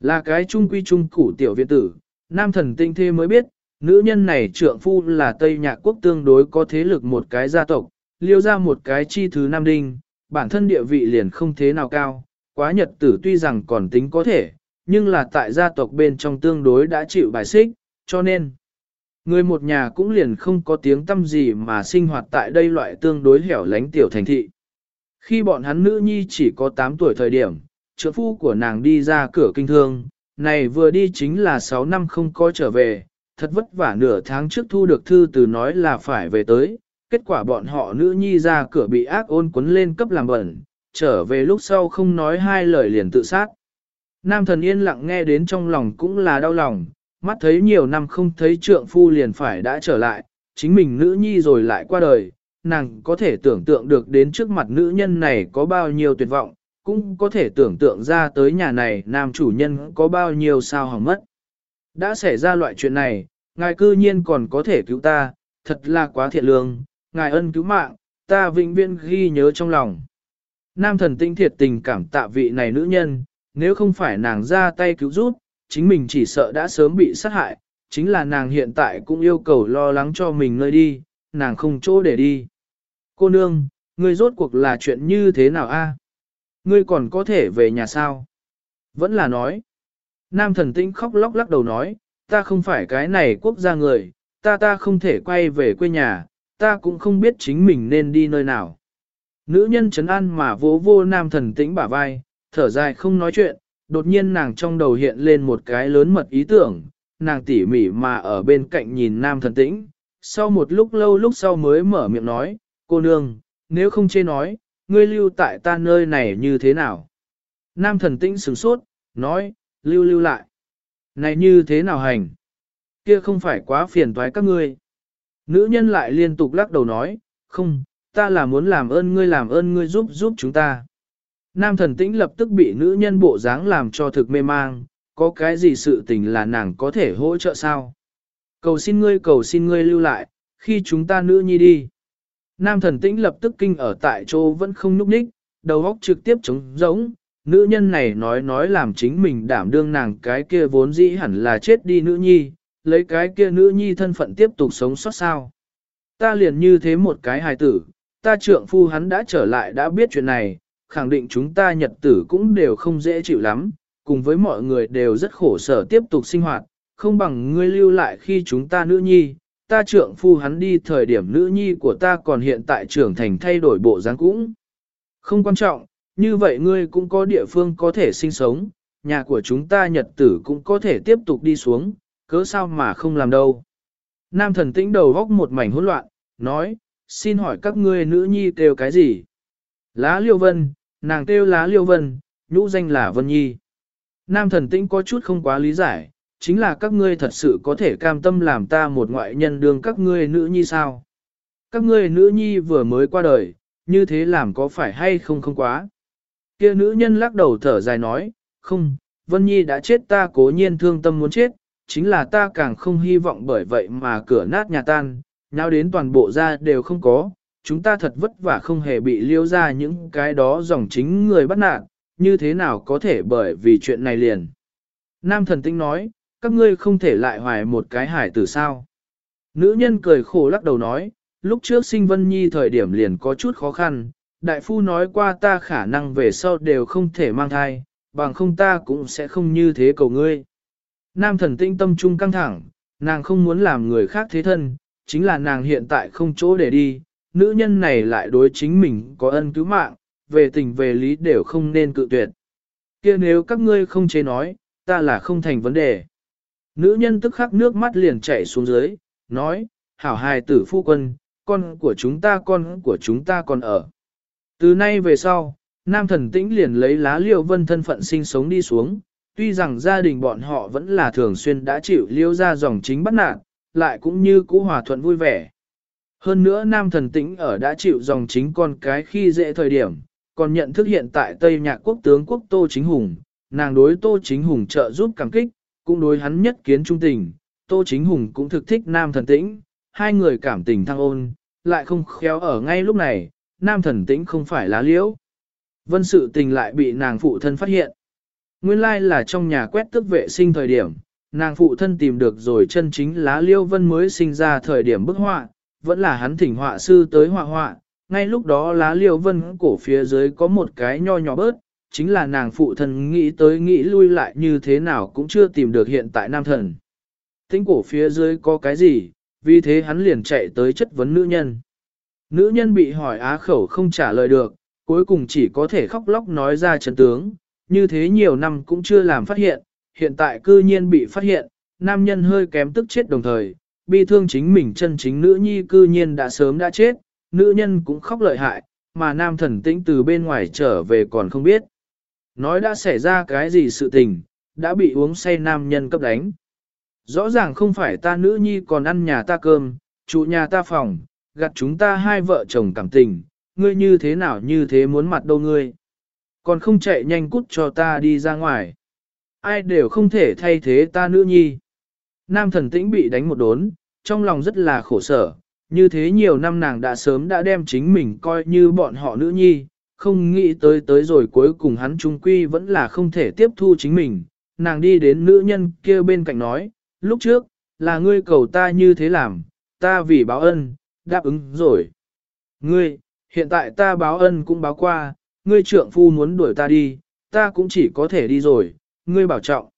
Là cái trung quy trung củ tiểu viện tử, nam thần tĩnh thế mới biết, nữ nhân này trượng phu là Tây Nhạc Quốc tương đối có thế lực một cái gia tộc, liêu ra một cái chi thứ nam đinh, bản thân địa vị liền không thế nào cao, quá nhật tử tuy rằng còn tính có thể, nhưng là tại gia tộc bên trong tương đối đã chịu bài xích, cho nên người một nhà cũng liền không có tiếng tâm gì mà sinh hoạt tại đây loại tương đối hẻo lánh tiểu thành thị. Khi bọn hắn nữ nhi chỉ có 8 tuổi thời điểm, trưởng phu của nàng đi ra cửa kinh thương, này vừa đi chính là 6 năm không có trở về, thật vất vả nửa tháng trước thu được thư từ nói là phải về tới, kết quả bọn họ nữ nhi ra cửa bị ác ôn quấn lên cấp làm bẩn, trở về lúc sau không nói hai lời liền tự sát. Nam thần yên lặng nghe đến trong lòng cũng là đau lòng, mắt thấy nhiều năm không thấy trượng phu liền phải đã trở lại, chính mình nữ nhi rồi lại qua đời, nàng có thể tưởng tượng được đến trước mặt nữ nhân này có bao nhiêu tuyệt vọng, cũng có thể tưởng tượng ra tới nhà này nam chủ nhân có bao nhiêu sao hỏng mất. Đã xảy ra loại chuyện này, ngài cư nhiên còn có thể cứu ta, thật là quá thiện lương, ngài ân cứu mạng, ta vĩnh viễn ghi nhớ trong lòng. Nam thần tinh thiệt tình cảm tạ vị này nữ nhân, nếu không phải nàng ra tay cứu giúp, chính mình chỉ sợ đã sớm bị sát hại, chính là nàng hiện tại cũng yêu cầu lo lắng cho mình nơi đi, nàng không chỗ để đi. Cô nương, ngươi rốt cuộc là chuyện như thế nào a? Ngươi còn có thể về nhà sao? Vẫn là nói. Nam thần tinh khóc lóc lắc đầu nói, ta không phải cái này quốc gia người, ta ta không thể quay về quê nhà, ta cũng không biết chính mình nên đi nơi nào. Nữ nhân chấn an mà vỗ vô nam thần tĩnh bả vai, thở dài không nói chuyện, đột nhiên nàng trong đầu hiện lên một cái lớn mật ý tưởng, nàng tỉ mỉ mà ở bên cạnh nhìn nam thần tĩnh, sau một lúc lâu lúc sau mới mở miệng nói, cô nương, nếu không chê nói, ngươi lưu tại ta nơi này như thế nào? Nam thần tĩnh sửng sốt, nói, lưu lưu lại. Này như thế nào hành? Kia không phải quá phiền toái các ngươi. Nữ nhân lại liên tục lắc đầu nói, không, ta là muốn làm ơn ngươi làm ơn ngươi giúp giúp chúng ta. Nam thần tĩnh lập tức bị nữ nhân bộ dáng làm cho thực mê mang, có cái gì sự tình là nàng có thể hỗ trợ sao? Cầu xin ngươi cầu xin ngươi lưu lại, khi chúng ta nữ nhi đi. Nam thần tĩnh lập tức kinh ở tại chỗ vẫn không núp ních, đầu óc trực tiếp trống rỗng, nữ nhân này nói nói làm chính mình đảm đương nàng cái kia vốn dĩ hẳn là chết đi nữ nhi, lấy cái kia nữ nhi thân phận tiếp tục sống sót sao. Ta liền như thế một cái hài tử, ta trượng phu hắn đã trở lại đã biết chuyện này, khẳng định chúng ta nhật tử cũng đều không dễ chịu lắm, cùng với mọi người đều rất khổ sở tiếp tục sinh hoạt, không bằng ngươi lưu lại khi chúng ta nữ nhi, ta trượng phu hắn đi thời điểm nữ nhi của ta còn hiện tại trưởng thành thay đổi bộ dáng cũng. Không quan trọng, như vậy ngươi cũng có địa phương có thể sinh sống, nhà của chúng ta nhật tử cũng có thể tiếp tục đi xuống, cớ sao mà không làm đâu. Nam thần tĩnh đầu góc một mảnh hỗn loạn, nói, xin hỏi các ngươi nữ nhi kêu cái gì? Lá liêu vân, nàng kêu lá liêu vân, nhũ danh là vân nhi. Nam thần tĩnh có chút không quá lý giải, chính là các ngươi thật sự có thể cam tâm làm ta một ngoại nhân đương các ngươi nữ nhi sao? Các ngươi nữ nhi vừa mới qua đời, như thế làm có phải hay không không quá? Kia nữ nhân lắc đầu thở dài nói, không, Vân Nhi đã chết ta cố nhiên thương tâm muốn chết, chính là ta càng không hy vọng bởi vậy mà cửa nát nhà tan, nhau đến toàn bộ ra đều không có, chúng ta thật vất vả không hề bị liêu ra những cái đó dòng chính người bắt nạn, như thế nào có thể bởi vì chuyện này liền. Nam thần tinh nói, các ngươi không thể lại hoài một cái hải tử sao. Nữ nhân cười khổ lắc đầu nói, lúc trước sinh Vân Nhi thời điểm liền có chút khó khăn, đại phu nói qua ta khả năng về sau đều không thể mang thai, bằng không ta cũng sẽ không như thế cầu ngươi. Nam thần tinh tâm trung căng thẳng, nàng không muốn làm người khác thế thân, chính là nàng hiện tại không chỗ để đi, nữ nhân này lại đối chính mình có ân cứu mạng, về tình về lý đều không nên cự tuyệt. kia nếu các ngươi không chế nói, ta là không thành vấn đề. Nữ nhân tức khắc nước mắt liền chảy xuống dưới, nói, hảo hài tử phu quân, con của chúng ta con của chúng ta còn ở. Từ nay về sau, nam thần tĩnh liền lấy lá liêu vân thân phận sinh sống đi xuống, tuy rằng gia đình bọn họ vẫn là thường xuyên đã chịu liêu ra dòng chính bắt nạn, lại cũng như cũ hòa thuận vui vẻ. Hơn nữa nam thần tĩnh ở đã chịu dòng chính con cái khi dễ thời điểm, còn nhận thức hiện tại Tây Nhạc quốc tướng quốc Tô Chính Hùng, nàng đối Tô Chính Hùng trợ giúp cảm kích, cũng đối hắn nhất kiến trung tình, Tô Chính Hùng cũng thực thích nam thần tĩnh, hai người cảm tình thăng ôn, lại không khéo ở ngay lúc này, nam thần tĩnh không phải lá liễu. Vân sự tình lại bị nàng phụ thân phát hiện. Nguyên lai là trong nhà quét tước vệ sinh thời điểm, nàng phụ thân tìm được rồi chân chính lá liêu vân mới sinh ra thời điểm bức họa, vẫn là hắn thỉnh họa sư tới họa họa, ngay lúc đó lá liêu vân cổ phía dưới có một cái nho nhỏ bớt, chính là nàng phụ thân nghĩ tới nghĩ lui lại như thế nào cũng chưa tìm được hiện tại nam thần. Tính cổ phía dưới có cái gì, vì thế hắn liền chạy tới chất vấn nữ nhân. Nữ nhân bị hỏi á khẩu không trả lời được, cuối cùng chỉ có thể khóc lóc nói ra chân tướng, như thế nhiều năm cũng chưa làm phát hiện, hiện tại cư nhiên bị phát hiện, nam nhân hơi kém tức chết đồng thời, bi thương chính mình chân chính nữ nhi cư nhiên đã sớm đã chết, nữ nhân cũng khóc lợi hại, mà nam thần tĩnh từ bên ngoài trở về còn không biết. Nói đã xảy ra cái gì sự tình, đã bị uống say nam nhân cấp đánh. Rõ ràng không phải ta nữ nhi còn ăn nhà ta cơm, trụ nhà ta phòng, gặt chúng ta hai vợ chồng cảm tình, ngươi như thế nào như thế muốn mặt đâu ngươi. Còn không chạy nhanh cút cho ta đi ra ngoài. Ai đều không thể thay thế ta nữ nhi. Nam thần tĩnh bị đánh một đốn, trong lòng rất là khổ sở, như thế nhiều năm nàng đã sớm đã đem chính mình coi như bọn họ nữ nhi, không nghĩ tới tới rồi cuối cùng hắn trung quy vẫn là không thể tiếp thu chính mình. Nàng đi đến nữ nhân kia bên cạnh nói, lúc trước, là ngươi cầu ta như thế làm, ta vì báo ân, đáp ứng rồi. Ngươi, hiện tại ta báo ân cũng báo qua, ngươi trượng phu muốn đuổi ta đi, ta cũng chỉ có thể đi rồi, ngươi bảo trọng.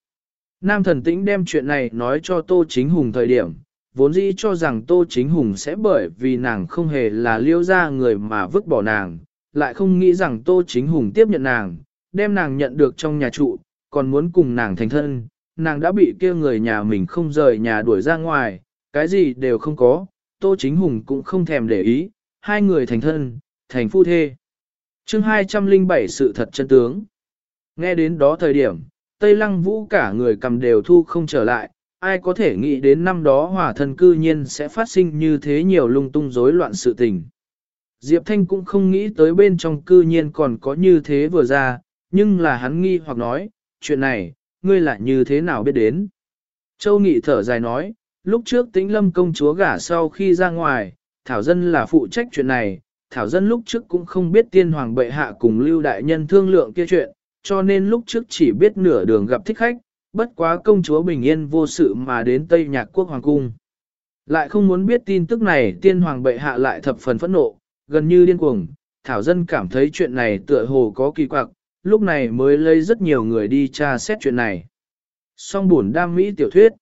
Nam thần tĩnh đem chuyện này nói cho Tô Chính Hùng thời điểm, vốn dĩ cho rằng Tô Chính Hùng sẽ bởi vì nàng không hề là liêu ra người mà vứt bỏ nàng, lại không nghĩ rằng Tô Chính Hùng tiếp nhận nàng, đem nàng nhận được trong nhà trụ, còn muốn cùng nàng thành thân, nàng đã bị kia người nhà mình không rời nhà đuổi ra ngoài, cái gì đều không có, Tô Chính Hùng cũng không thèm để ý, hai người thành thân, thành phu thê chương 207 sự thật chân tướng. Nghe đến đó thời điểm, Tây Lăng Vũ cả người cầm đều thu không trở lại, ai có thể nghĩ đến năm đó hòa thân cư nhiên sẽ phát sinh như thế nhiều lung tung rối loạn sự tình. Diệp Thanh cũng không nghĩ tới bên trong cư nhiên còn có như thế vừa ra, nhưng là hắn nghi hoặc nói, chuyện này, ngươi lại như thế nào biết đến. Châu Nghị thở dài nói, lúc trước tĩnh lâm công chúa gả sau khi ra ngoài, Thảo Dân là phụ trách chuyện này, Thảo Dân lúc trước cũng không biết tiên hoàng bệ hạ cùng lưu đại nhân thương lượng kia chuyện, cho nên lúc trước chỉ biết nửa đường gặp thích khách, bất quá công chúa bình yên vô sự mà đến Tây Nhạc Quốc Hoàng Cung. Lại không muốn biết tin tức này tiên hoàng bệ hạ lại thập phần phẫn nộ, gần như điên cuồng, Thảo Dân cảm thấy chuyện này tựa hồ có kỳ quặc, lúc này mới lấy rất nhiều người đi tra xét chuyện này. Song buồn đam mỹ tiểu thuyết.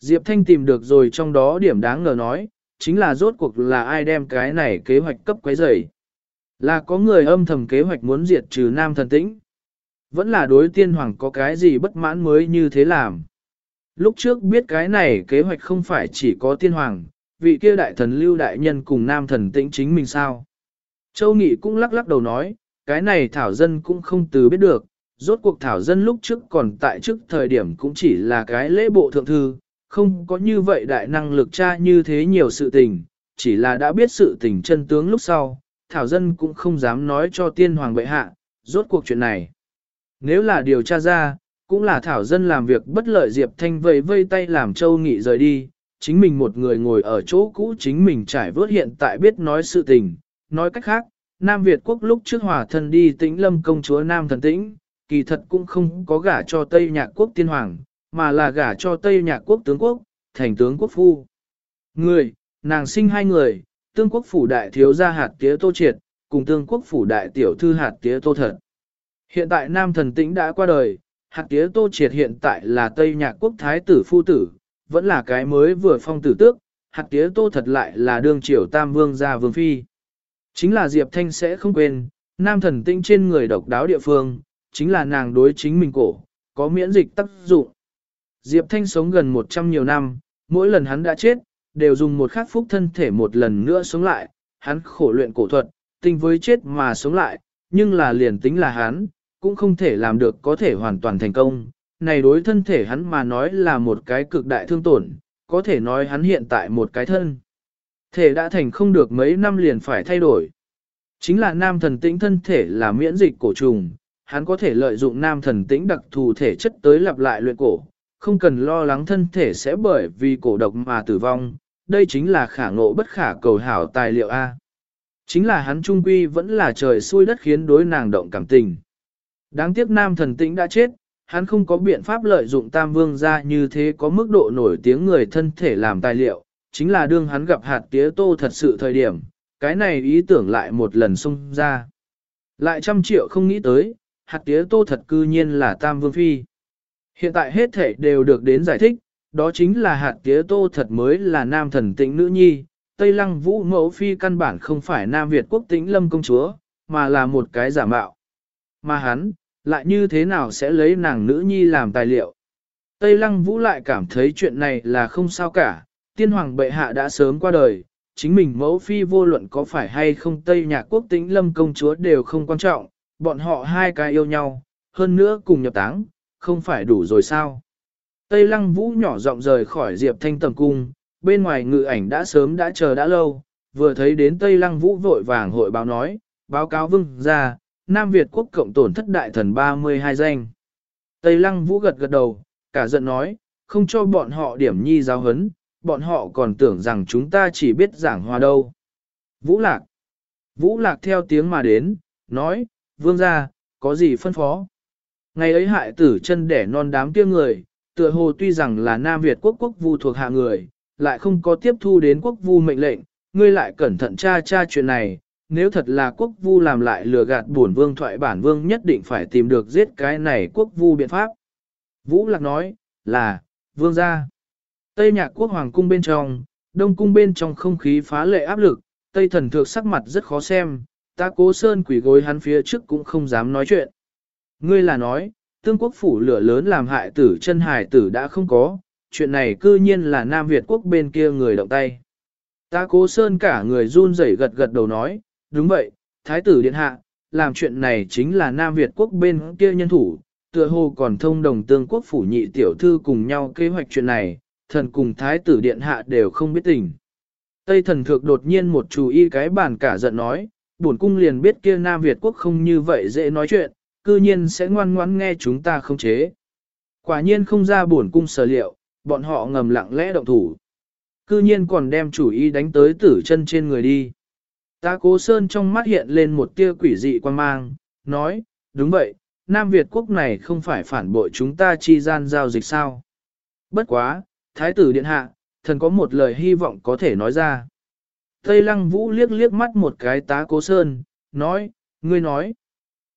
Diệp Thanh tìm được rồi trong đó điểm đáng ngờ nói, chính là rốt cuộc là ai đem cái này kế hoạch cấp quấy rầy. Là có người âm thầm kế hoạch muốn diệt trừ nam thần tĩnh. Vẫn là đối tiên hoàng có cái gì bất mãn mới như thế làm. Lúc trước biết cái này kế hoạch không phải chỉ có tiên hoàng, vị kia đại thần lưu đại nhân cùng nam thần tĩnh chính mình sao. Châu Nghị cũng lắc lắc đầu nói, cái này thảo dân cũng không từ biết được, rốt cuộc thảo dân lúc trước còn tại trước thời điểm cũng chỉ là cái lễ bộ thượng thư, không có như vậy đại năng lực tra như thế nhiều sự tình, chỉ là đã biết sự tình chân tướng lúc sau, thảo dân cũng không dám nói cho tiên hoàng bệ hạ, rốt cuộc chuyện này. Nếu là điều tra ra, cũng là thảo dân làm việc bất lợi Diệp Thanh vây vây tay làm châu nghị rời đi, chính mình một người ngồi ở chỗ cũ chính mình trải vớt hiện tại biết nói sự tình, nói cách khác, Nam Việt quốc lúc trước hòa thân đi tĩnh lâm công chúa Nam thần tĩnh, kỳ thật cũng không có gả cho Tây Nhạc quốc tiên hoàng, mà là gả cho Tây Nhạc quốc tướng quốc, thành tướng quốc phu. Người, nàng sinh hai người, tương quốc phủ đại thiếu gia hạt tía tô triệt, cùng tương quốc phủ đại tiểu thư hạt tía tô thật. Hiện tại Nam thần tĩnh đã qua đời, hạt tía tô triệt hiện tại là Tây Nhạc quốc thái tử phu tử, vẫn là cái mới vừa phong tử tước, hạt tía tô thật lại là đương triều tam vương gia vương phi. Chính là Diệp Thanh sẽ không quên, nam thần tinh trên người độc đáo địa phương, chính là nàng đối chính mình cổ, có miễn dịch tác dụng. Diệp Thanh sống gần 100 nhiều năm, mỗi lần hắn đã chết, đều dùng một khắc phúc thân thể một lần nữa sống lại, hắn khổ luyện cổ thuật, tinh với chết mà sống lại, nhưng là liền tính là hắn, cũng không thể làm được có thể hoàn toàn thành công. Này đối thân thể hắn mà nói là một cái cực đại thương tổn, có thể nói hắn hiện tại một cái thân. Thể đã thành không được mấy năm liền phải thay đổi. Chính là nam thần tĩnh thân thể là miễn dịch cổ trùng, hắn có thể lợi dụng nam thần tĩnh đặc thù thể chất tới lặp lại luyện cổ, không cần lo lắng thân thể sẽ bởi vì cổ độc mà tử vong, đây chính là khả ngộ bất khả cầu hảo tài liệu A. Chính là hắn trung quy vẫn là trời xui đất khiến đối nàng động cảm tình. Đáng tiếc nam thần tĩnh đã chết, hắn không có biện pháp lợi dụng tam vương ra như thế có mức độ nổi tiếng người thân thể làm tài liệu, chính là đương hắn gặp hạt tía tô thật sự thời điểm, cái này ý tưởng lại một lần xung ra. Lại trăm triệu không nghĩ tới, hạt tía tô thật cư nhiên là Tam Vương Phi. Hiện tại hết thể đều được đến giải thích, đó chính là hạt tía tô thật mới là nam thần tĩnh nữ nhi, Tây Lăng Vũ Mẫu Phi căn bản không phải Nam Việt quốc tĩnh lâm công chúa, mà là một cái giả mạo. Mà hắn, lại như thế nào sẽ lấy nàng nữ nhi làm tài liệu? Tây Lăng Vũ lại cảm thấy chuyện này là không sao cả, tiên hoàng bệ hạ đã sớm qua đời, chính mình mẫu phi vô luận có phải hay không Tây Nhạc quốc tĩnh lâm công chúa đều không quan trọng, bọn họ hai cái yêu nhau, hơn nữa cùng nhập táng, không phải đủ rồi sao. Tây Lăng Vũ nhỏ giọng rời khỏi Diệp Thanh tầm cung, bên ngoài ngự ảnh đã sớm đã chờ đã lâu, vừa thấy đến Tây Lăng Vũ vội vàng hội báo nói, báo cáo vương ra, Nam Việt quốc cộng tổn thất đại thần 32 danh. Tây Lăng Vũ gật gật đầu, cả giận nói, không cho bọn họ điểm nhi giáo hấn, bọn họ còn tưởng rằng chúng ta chỉ biết giảng hòa đâu. Vũ Lạc Vũ Lạc theo tiếng mà đến, nói, vương gia, có gì phân phó? Ngày ấy hại tử chân đẻ non đám kia người, tựa hồ tuy rằng là Nam Việt quốc quốc vu thuộc hạ người, lại không có tiếp thu đến quốc vu mệnh lệnh, ngươi lại cẩn thận tra tra chuyện này, nếu thật là quốc vu làm lại lừa gạt bổn vương thoại bản vương nhất định phải tìm được giết cái này quốc vu biện pháp. Vũ Lạc nói, là, vương gia. Tây nhạc quốc hoàng cung bên trong, đông cung bên trong không khí phá lệ áp lực, Tây thần thượng sắc mặt rất khó xem, ta cố sơn quỷ gối hắn phía trước cũng không dám nói chuyện. Ngươi là nói, tương quốc phủ lửa lớn làm hại tử chân hải tử đã không có, chuyện này cư nhiên là Nam Việt quốc bên kia người động tay. Ta cố sơn cả người run rẩy gật gật đầu nói, đúng vậy, thái tử điện hạ, làm chuyện này chính là Nam Việt quốc bên kia nhân thủ, tựa hồ còn thông đồng tương quốc phủ nhị tiểu thư cùng nhau kế hoạch chuyện này, thần cùng thái tử điện hạ đều không biết tình. Tây thần thượng đột nhiên một chú y cái bàn cả giận nói, bổn cung liền biết kia Nam Việt quốc không như vậy dễ nói chuyện, cư nhiên sẽ ngoan ngoãn nghe chúng ta không chế. Quả nhiên không ra bổn cung sở liệu, bọn họ ngầm lặng lẽ động thủ. Cư nhiên còn đem chủ ý đánh tới tử chân trên người đi. Ta cố sơn trong mắt hiện lên một tia quỷ dị quan mang, nói, đúng vậy, Nam Việt quốc này không phải phản bội chúng ta chi gian giao dịch sao. Bất quá, Thái tử Điện Hạ, thần có một lời hy vọng có thể nói ra. Tây Lăng Vũ liếc liếc mắt một cái tá cố sơn, nói, ngươi nói.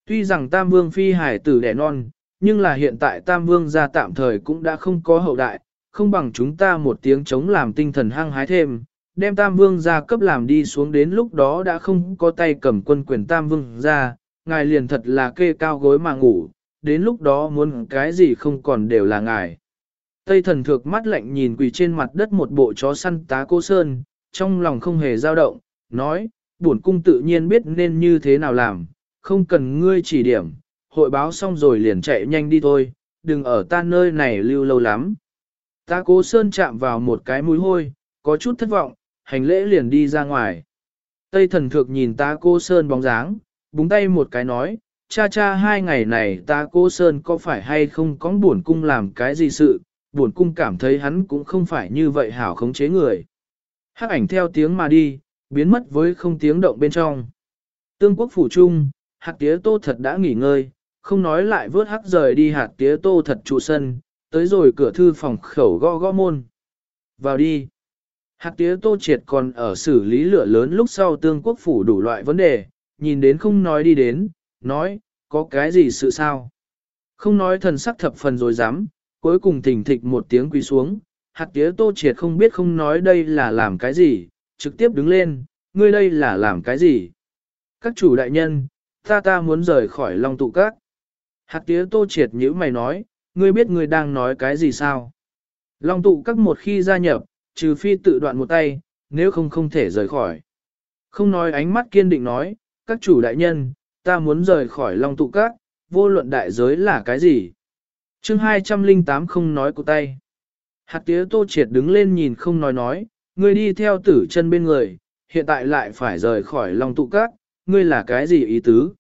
Tuy rằng Tam Vương phi hải tử đẻ non, nhưng là hiện tại Tam Vương gia tạm thời cũng đã không có hậu đại, không bằng chúng ta một tiếng chống làm tinh thần hăng hái thêm, đem Tam Vương gia cấp làm đi xuống đến lúc đó đã không có tay cầm quân quyền Tam Vương gia, ngài liền thật là kê cao gối mà ngủ, đến lúc đó muốn cái gì không còn đều là ngài. Tây thần thược mắt lạnh nhìn quỳ trên mặt đất một bộ chó săn tá cô sơn, trong lòng không hề dao động, nói, Buồn cung tự nhiên biết nên như thế nào làm, không cần ngươi chỉ điểm, hội báo xong rồi liền chạy nhanh đi thôi, đừng ở ta nơi này lưu lâu lắm. Ta cố sơn chạm vào một cái mũi hôi, có chút thất vọng, hành lễ liền đi ra ngoài. Tây thần thược nhìn ta cô sơn bóng dáng, búng tay một cái nói, cha cha hai ngày này ta cô sơn có phải hay không có buồn cung làm cái gì sự, buồn cung cảm thấy hắn cũng không phải như vậy hảo khống chế người. Hắc ảnh theo tiếng mà đi, biến mất với không tiếng động bên trong. Tương quốc phủ trung, hạt tía tô thật đã nghỉ ngơi, không nói lại vớt hắc rời đi hạt tía tô thật trụ sân, tới rồi cửa thư phòng khẩu gõ gõ môn. Vào đi. Hạt tía tô triệt còn ở xử lý lửa lớn lúc sau tương quốc phủ đủ loại vấn đề, nhìn đến không nói đi đến, nói, có cái gì sự sao? Không nói thần sắc thập phần rồi dám, cuối cùng thỉnh thịch một tiếng quỳ xuống, hạt tía tô triệt không biết không nói đây là làm cái gì, trực tiếp đứng lên, ngươi đây là làm cái gì? Các chủ đại nhân, ta ta muốn rời khỏi long tụ các. Hạt tía tô triệt nhữ mày nói, ngươi biết ngươi đang nói cái gì sao? Long tụ các một khi gia nhập, trừ phi tự đoạn một tay, nếu không không thể rời khỏi. Không nói ánh mắt kiên định nói, các chủ đại nhân, ta muốn rời khỏi long tụ các, vô luận đại giới là cái gì? chương 208 không nói của tay. Hạt tía tô triệt đứng lên nhìn không nói nói, ngươi đi theo tử chân bên người, hiện tại lại phải rời khỏi long tụ các, ngươi là cái gì ý tứ?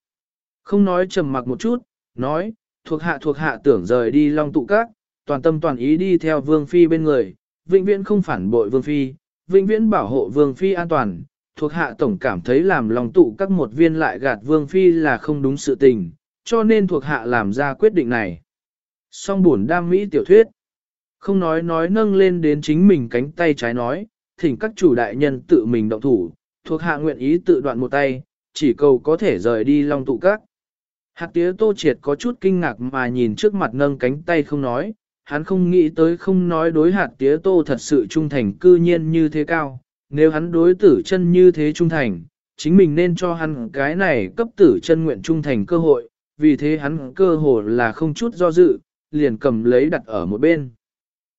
Không nói trầm mặc một chút, nói, thuộc hạ thuộc hạ tưởng rời đi long tụ các, toàn tâm toàn ý đi theo vương phi bên người, vĩnh viễn không phản bội vương phi, vĩnh viễn bảo hộ vương phi an toàn. Thuộc hạ tổng cảm thấy làm long tụ các một viên lại gạt vương phi là không đúng sự tình, cho nên thuộc hạ làm ra quyết định này. Song buồn đam mỹ tiểu thuyết. Không nói nói nâng lên đến chính mình cánh tay trái nói, thỉnh các chủ đại nhân tự mình động thủ, thuộc hạ nguyện ý tự đoạn một tay, chỉ cầu có thể rời đi long tụ các. Hạt tía tô triệt có chút kinh ngạc mà nhìn trước mặt nâng cánh tay không nói, hắn không nghĩ tới không nói đối hạt tía tô thật sự trung thành cư nhiên như thế cao, nếu hắn đối tử chân như thế trung thành, chính mình nên cho hắn cái này cấp tử chân nguyện trung thành cơ hội, vì thế hắn cơ hội là không chút do dự, liền cầm lấy đặt ở một bên.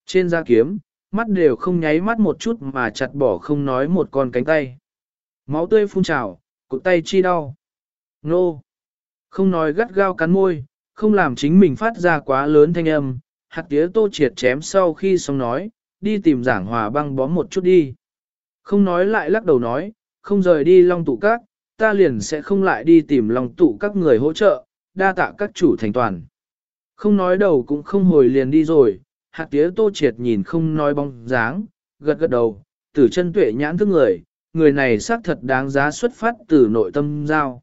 Trên da kiếm, mắt đều không nháy mắt một chút mà chặt bỏ không nói một con cánh tay. Máu tươi phun trào, cụt tay chi đau. Nô! Không nói gắt gao cắn môi, không làm chính mình phát ra quá lớn thanh âm, hạt tía tô triệt chém sau khi xong nói, đi tìm giảng hòa băng bó một chút đi. Không nói lại lắc đầu nói, không rời đi long tụ các, ta liền sẽ không lại đi tìm long tụ các người hỗ trợ, đa tạ các chủ thành toàn. Không nói đầu cũng không hồi liền đi rồi, hạt tía tô triệt nhìn không nói bóng dáng, gật gật đầu, tử chân tuệ nhãn thức người, người này xác thật đáng giá xuất phát từ nội tâm giao.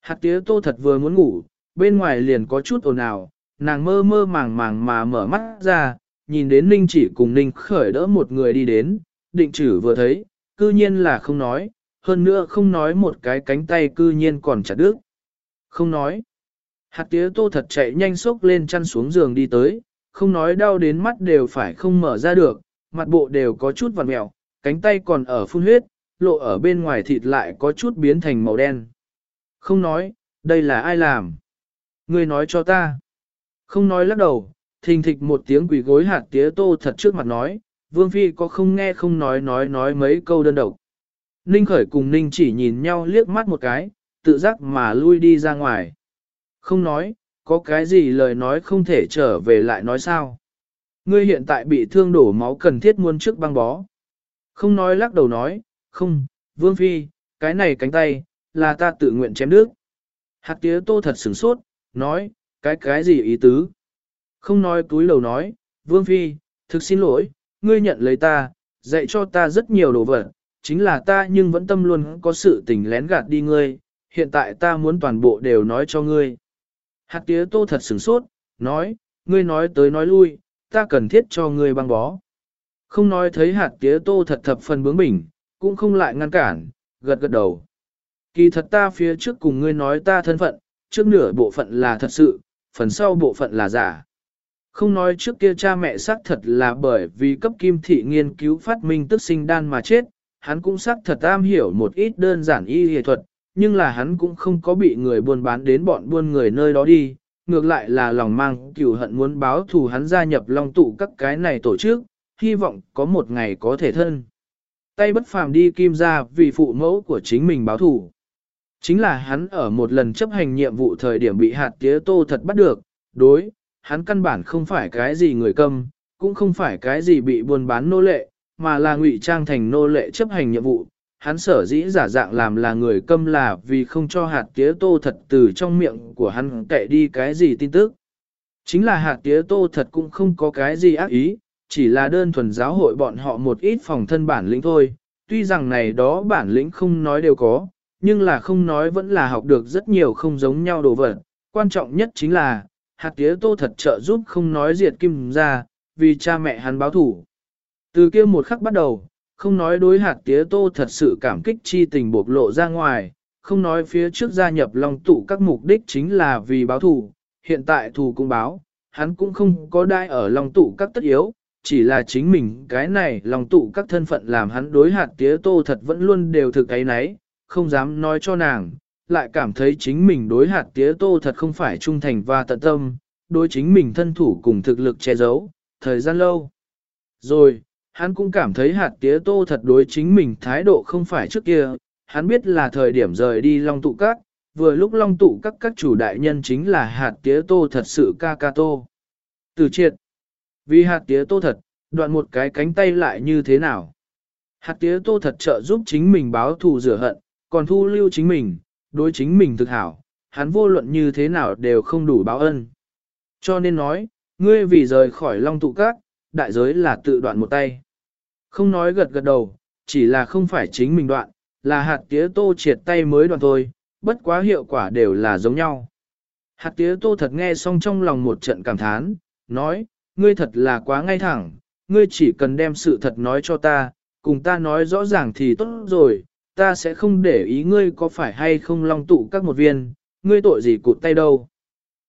Hạt tía tô thật vừa muốn ngủ, bên ngoài liền có chút ồn ào, nàng mơ mơ màng màng mà mở mắt ra, nhìn đến Ninh chỉ cùng Ninh khởi đỡ một người đi đến, định chử vừa thấy, cư nhiên là không nói, hơn nữa không nói một cái cánh tay cư nhiên còn chặt đứt. Không nói. Hạt tía tô thật chạy nhanh sốc lên chăn xuống giường đi tới, không nói đau đến mắt đều phải không mở ra được, mặt bộ đều có chút vằn mẹo, cánh tay còn ở phun huyết, lộ ở bên ngoài thịt lại có chút biến thành màu đen. Không nói, đây là ai làm? Ngươi nói cho ta. Không nói lắc đầu, thình thịch một tiếng quỷ gối hạt tía tô thật trước mặt nói, Vương Phi có không nghe không nói nói nói mấy câu đơn độc. Ninh khởi cùng Ninh chỉ nhìn nhau liếc mắt một cái, tự giác mà lui đi ra ngoài. Không nói, có cái gì lời nói không thể trở về lại nói sao. Ngươi hiện tại bị thương đổ máu cần thiết muôn trước băng bó. Không nói lắc đầu nói, không, Vương Phi, cái này cánh tay, là ta tự nguyện chém nước. Hạt tía tô thật sửng sốt, nói, cái cái gì ý tứ? Không nói túi lầu nói, Vương Phi, thực xin lỗi, ngươi nhận lấy ta, dạy cho ta rất nhiều đồ vật, chính là ta nhưng vẫn tâm luôn có sự tình lén gạt đi ngươi, hiện tại ta muốn toàn bộ đều nói cho ngươi. Hạt tía tô thật sửng sốt, nói, ngươi nói tới nói lui, ta cần thiết cho ngươi băng bó. Không nói thấy hạt tía tô thật thập phần bướng bỉnh, cũng không lại ngăn cản, gật gật đầu. Kỳ thật ta phía trước cùng ngươi nói ta thân phận, trước nửa bộ phận là thật sự, phần sau bộ phận là giả. Không nói trước kia cha mẹ xác thật là bởi vì cấp kim thị nghiên cứu phát minh tức sinh đan mà chết, hắn cũng xác thật am hiểu một ít đơn giản y y thuật, nhưng là hắn cũng không có bị người buôn bán đến bọn buôn người nơi đó đi, ngược lại là lòng mang cửu hận muốn báo thù hắn gia nhập long tụ các cái này tổ chức, hy vọng có một ngày có thể thân. Tay bất phàm đi kim ra vì phụ mẫu của chính mình báo thù. Chính là hắn ở một lần chấp hành nhiệm vụ thời điểm bị hạt tía tô thật bắt được, đối, hắn căn bản không phải cái gì người câm, cũng không phải cái gì bị buôn bán nô lệ, mà là ngụy trang thành nô lệ chấp hành nhiệm vụ. Hắn sở dĩ giả dạng làm là người câm là vì không cho hạt tía tô thật từ trong miệng của hắn kệ đi cái gì tin tức. Chính là hạt tía tô thật cũng không có cái gì ác ý, chỉ là đơn thuần giáo hội bọn họ một ít phòng thân bản lĩnh thôi. Tuy rằng này đó bản lĩnh không nói đều có, nhưng là không nói vẫn là học được rất nhiều không giống nhau đồ vật. Quan trọng nhất chính là, hạt tía tô thật trợ giúp không nói diệt kim ra, vì cha mẹ hắn báo thủ. Từ kia một khắc bắt đầu, không nói đối hạt tía tô thật sự cảm kích chi tình bộc lộ ra ngoài, không nói phía trước gia nhập long tụ các mục đích chính là vì báo thù, hiện tại thù cũng báo, hắn cũng không có đai ở long tụ các tất yếu, chỉ là chính mình cái này long tụ các thân phận làm hắn đối hạt tía tô thật vẫn luôn đều thực ấy nấy, không dám nói cho nàng, lại cảm thấy chính mình đối hạt tía tô thật không phải trung thành và tận tâm, đối chính mình thân thủ cùng thực lực che giấu, thời gian lâu. Rồi, hắn cũng cảm thấy hạt tía tô thật đối chính mình thái độ không phải trước kia, hắn biết là thời điểm rời đi long tụ các, vừa lúc long tụ các các chủ đại nhân chính là hạt tía tô thật sự ca ca tô. Từ triệt, vì hạt tía tô thật, đoạn một cái cánh tay lại như thế nào? Hạt tía tô thật trợ giúp chính mình báo thù rửa hận, còn thu lưu chính mình, đối chính mình thực hảo, hắn vô luận như thế nào đều không đủ báo ân. Cho nên nói, ngươi vì rời khỏi long tụ các, đại giới là tự đoạn một tay. Không nói gật gật đầu, chỉ là không phải chính mình đoạn, là hạt tía tô triệt tay mới đoạn thôi, bất quá hiệu quả đều là giống nhau. Hạt tía tô thật nghe xong trong lòng một trận cảm thán, nói, ngươi thật là quá ngay thẳng, ngươi chỉ cần đem sự thật nói cho ta, cùng ta nói rõ ràng thì tốt rồi, ta sẽ không để ý ngươi có phải hay không long tụ các một viên, ngươi tội gì cụt tay đâu.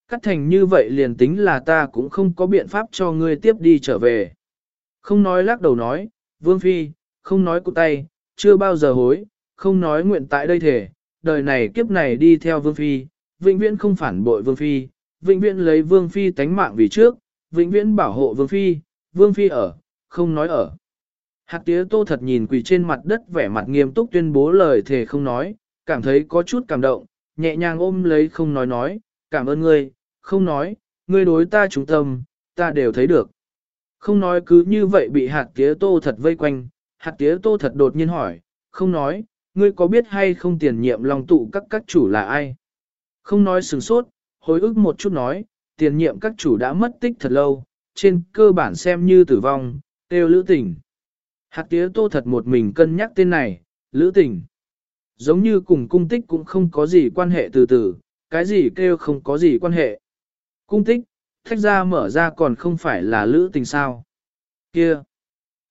Cắt thành như vậy liền tính là ta cũng không có biện pháp cho ngươi tiếp đi trở về. Không nói lắc đầu nói, Vương Phi, không nói cụt tay, chưa bao giờ hối, không nói nguyện tại đây thể, đời này kiếp này đi theo Vương Phi, vĩnh viễn không phản bội Vương Phi, vĩnh viễn lấy Vương Phi tánh mạng vì trước, vĩnh viễn bảo hộ Vương Phi, Vương Phi ở, không nói ở. Hạt tía tô thật nhìn quỳ trên mặt đất vẻ mặt nghiêm túc tuyên bố lời thề không nói, cảm thấy có chút cảm động, nhẹ nhàng ôm lấy không nói nói, cảm ơn ngươi, không nói, ngươi đối ta trung tâm, ta đều thấy được. Không nói cứ như vậy bị hạt tía tô thật vây quanh, hạt tía tô thật đột nhiên hỏi, không nói, ngươi có biết hay không tiền nhiệm lòng tụ các các chủ là ai? Không nói sừng sốt, hối ức một chút nói, tiền nhiệm các chủ đã mất tích thật lâu, trên cơ bản xem như tử vong, tiêu lữ tình. Hạt tía tô thật một mình cân nhắc tên này, lữ tình. Giống như cùng cung tích cũng không có gì quan hệ từ từ, cái gì kêu không có gì quan hệ. Cung tích, thách ra mở ra còn không phải là lữ tình sao. Kia!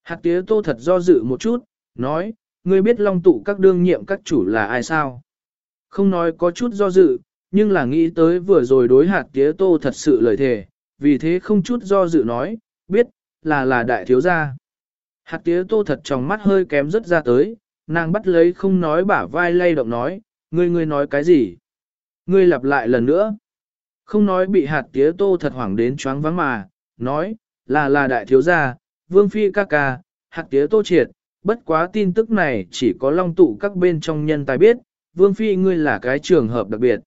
Hạt tía tô thật do dự một chút, nói, ngươi biết long tụ các đương nhiệm các chủ là ai sao? Không nói có chút do dự, nhưng là nghĩ tới vừa rồi đối hạt tía tô thật sự lời thề, vì thế không chút do dự nói, biết, là là đại thiếu gia. Hạt tía tô thật trong mắt hơi kém rất ra tới, nàng bắt lấy không nói bả vai lay động nói, ngươi ngươi nói cái gì? Ngươi lặp lại lần nữa. Không nói bị hạt tía tô thật hoảng đến choáng vắng mà, nói, là là đại thiếu gia, vương phi ca ca, hạt tía tô triệt, bất quá tin tức này chỉ có long tụ các bên trong nhân tài biết, vương phi ngươi là cái trường hợp đặc biệt.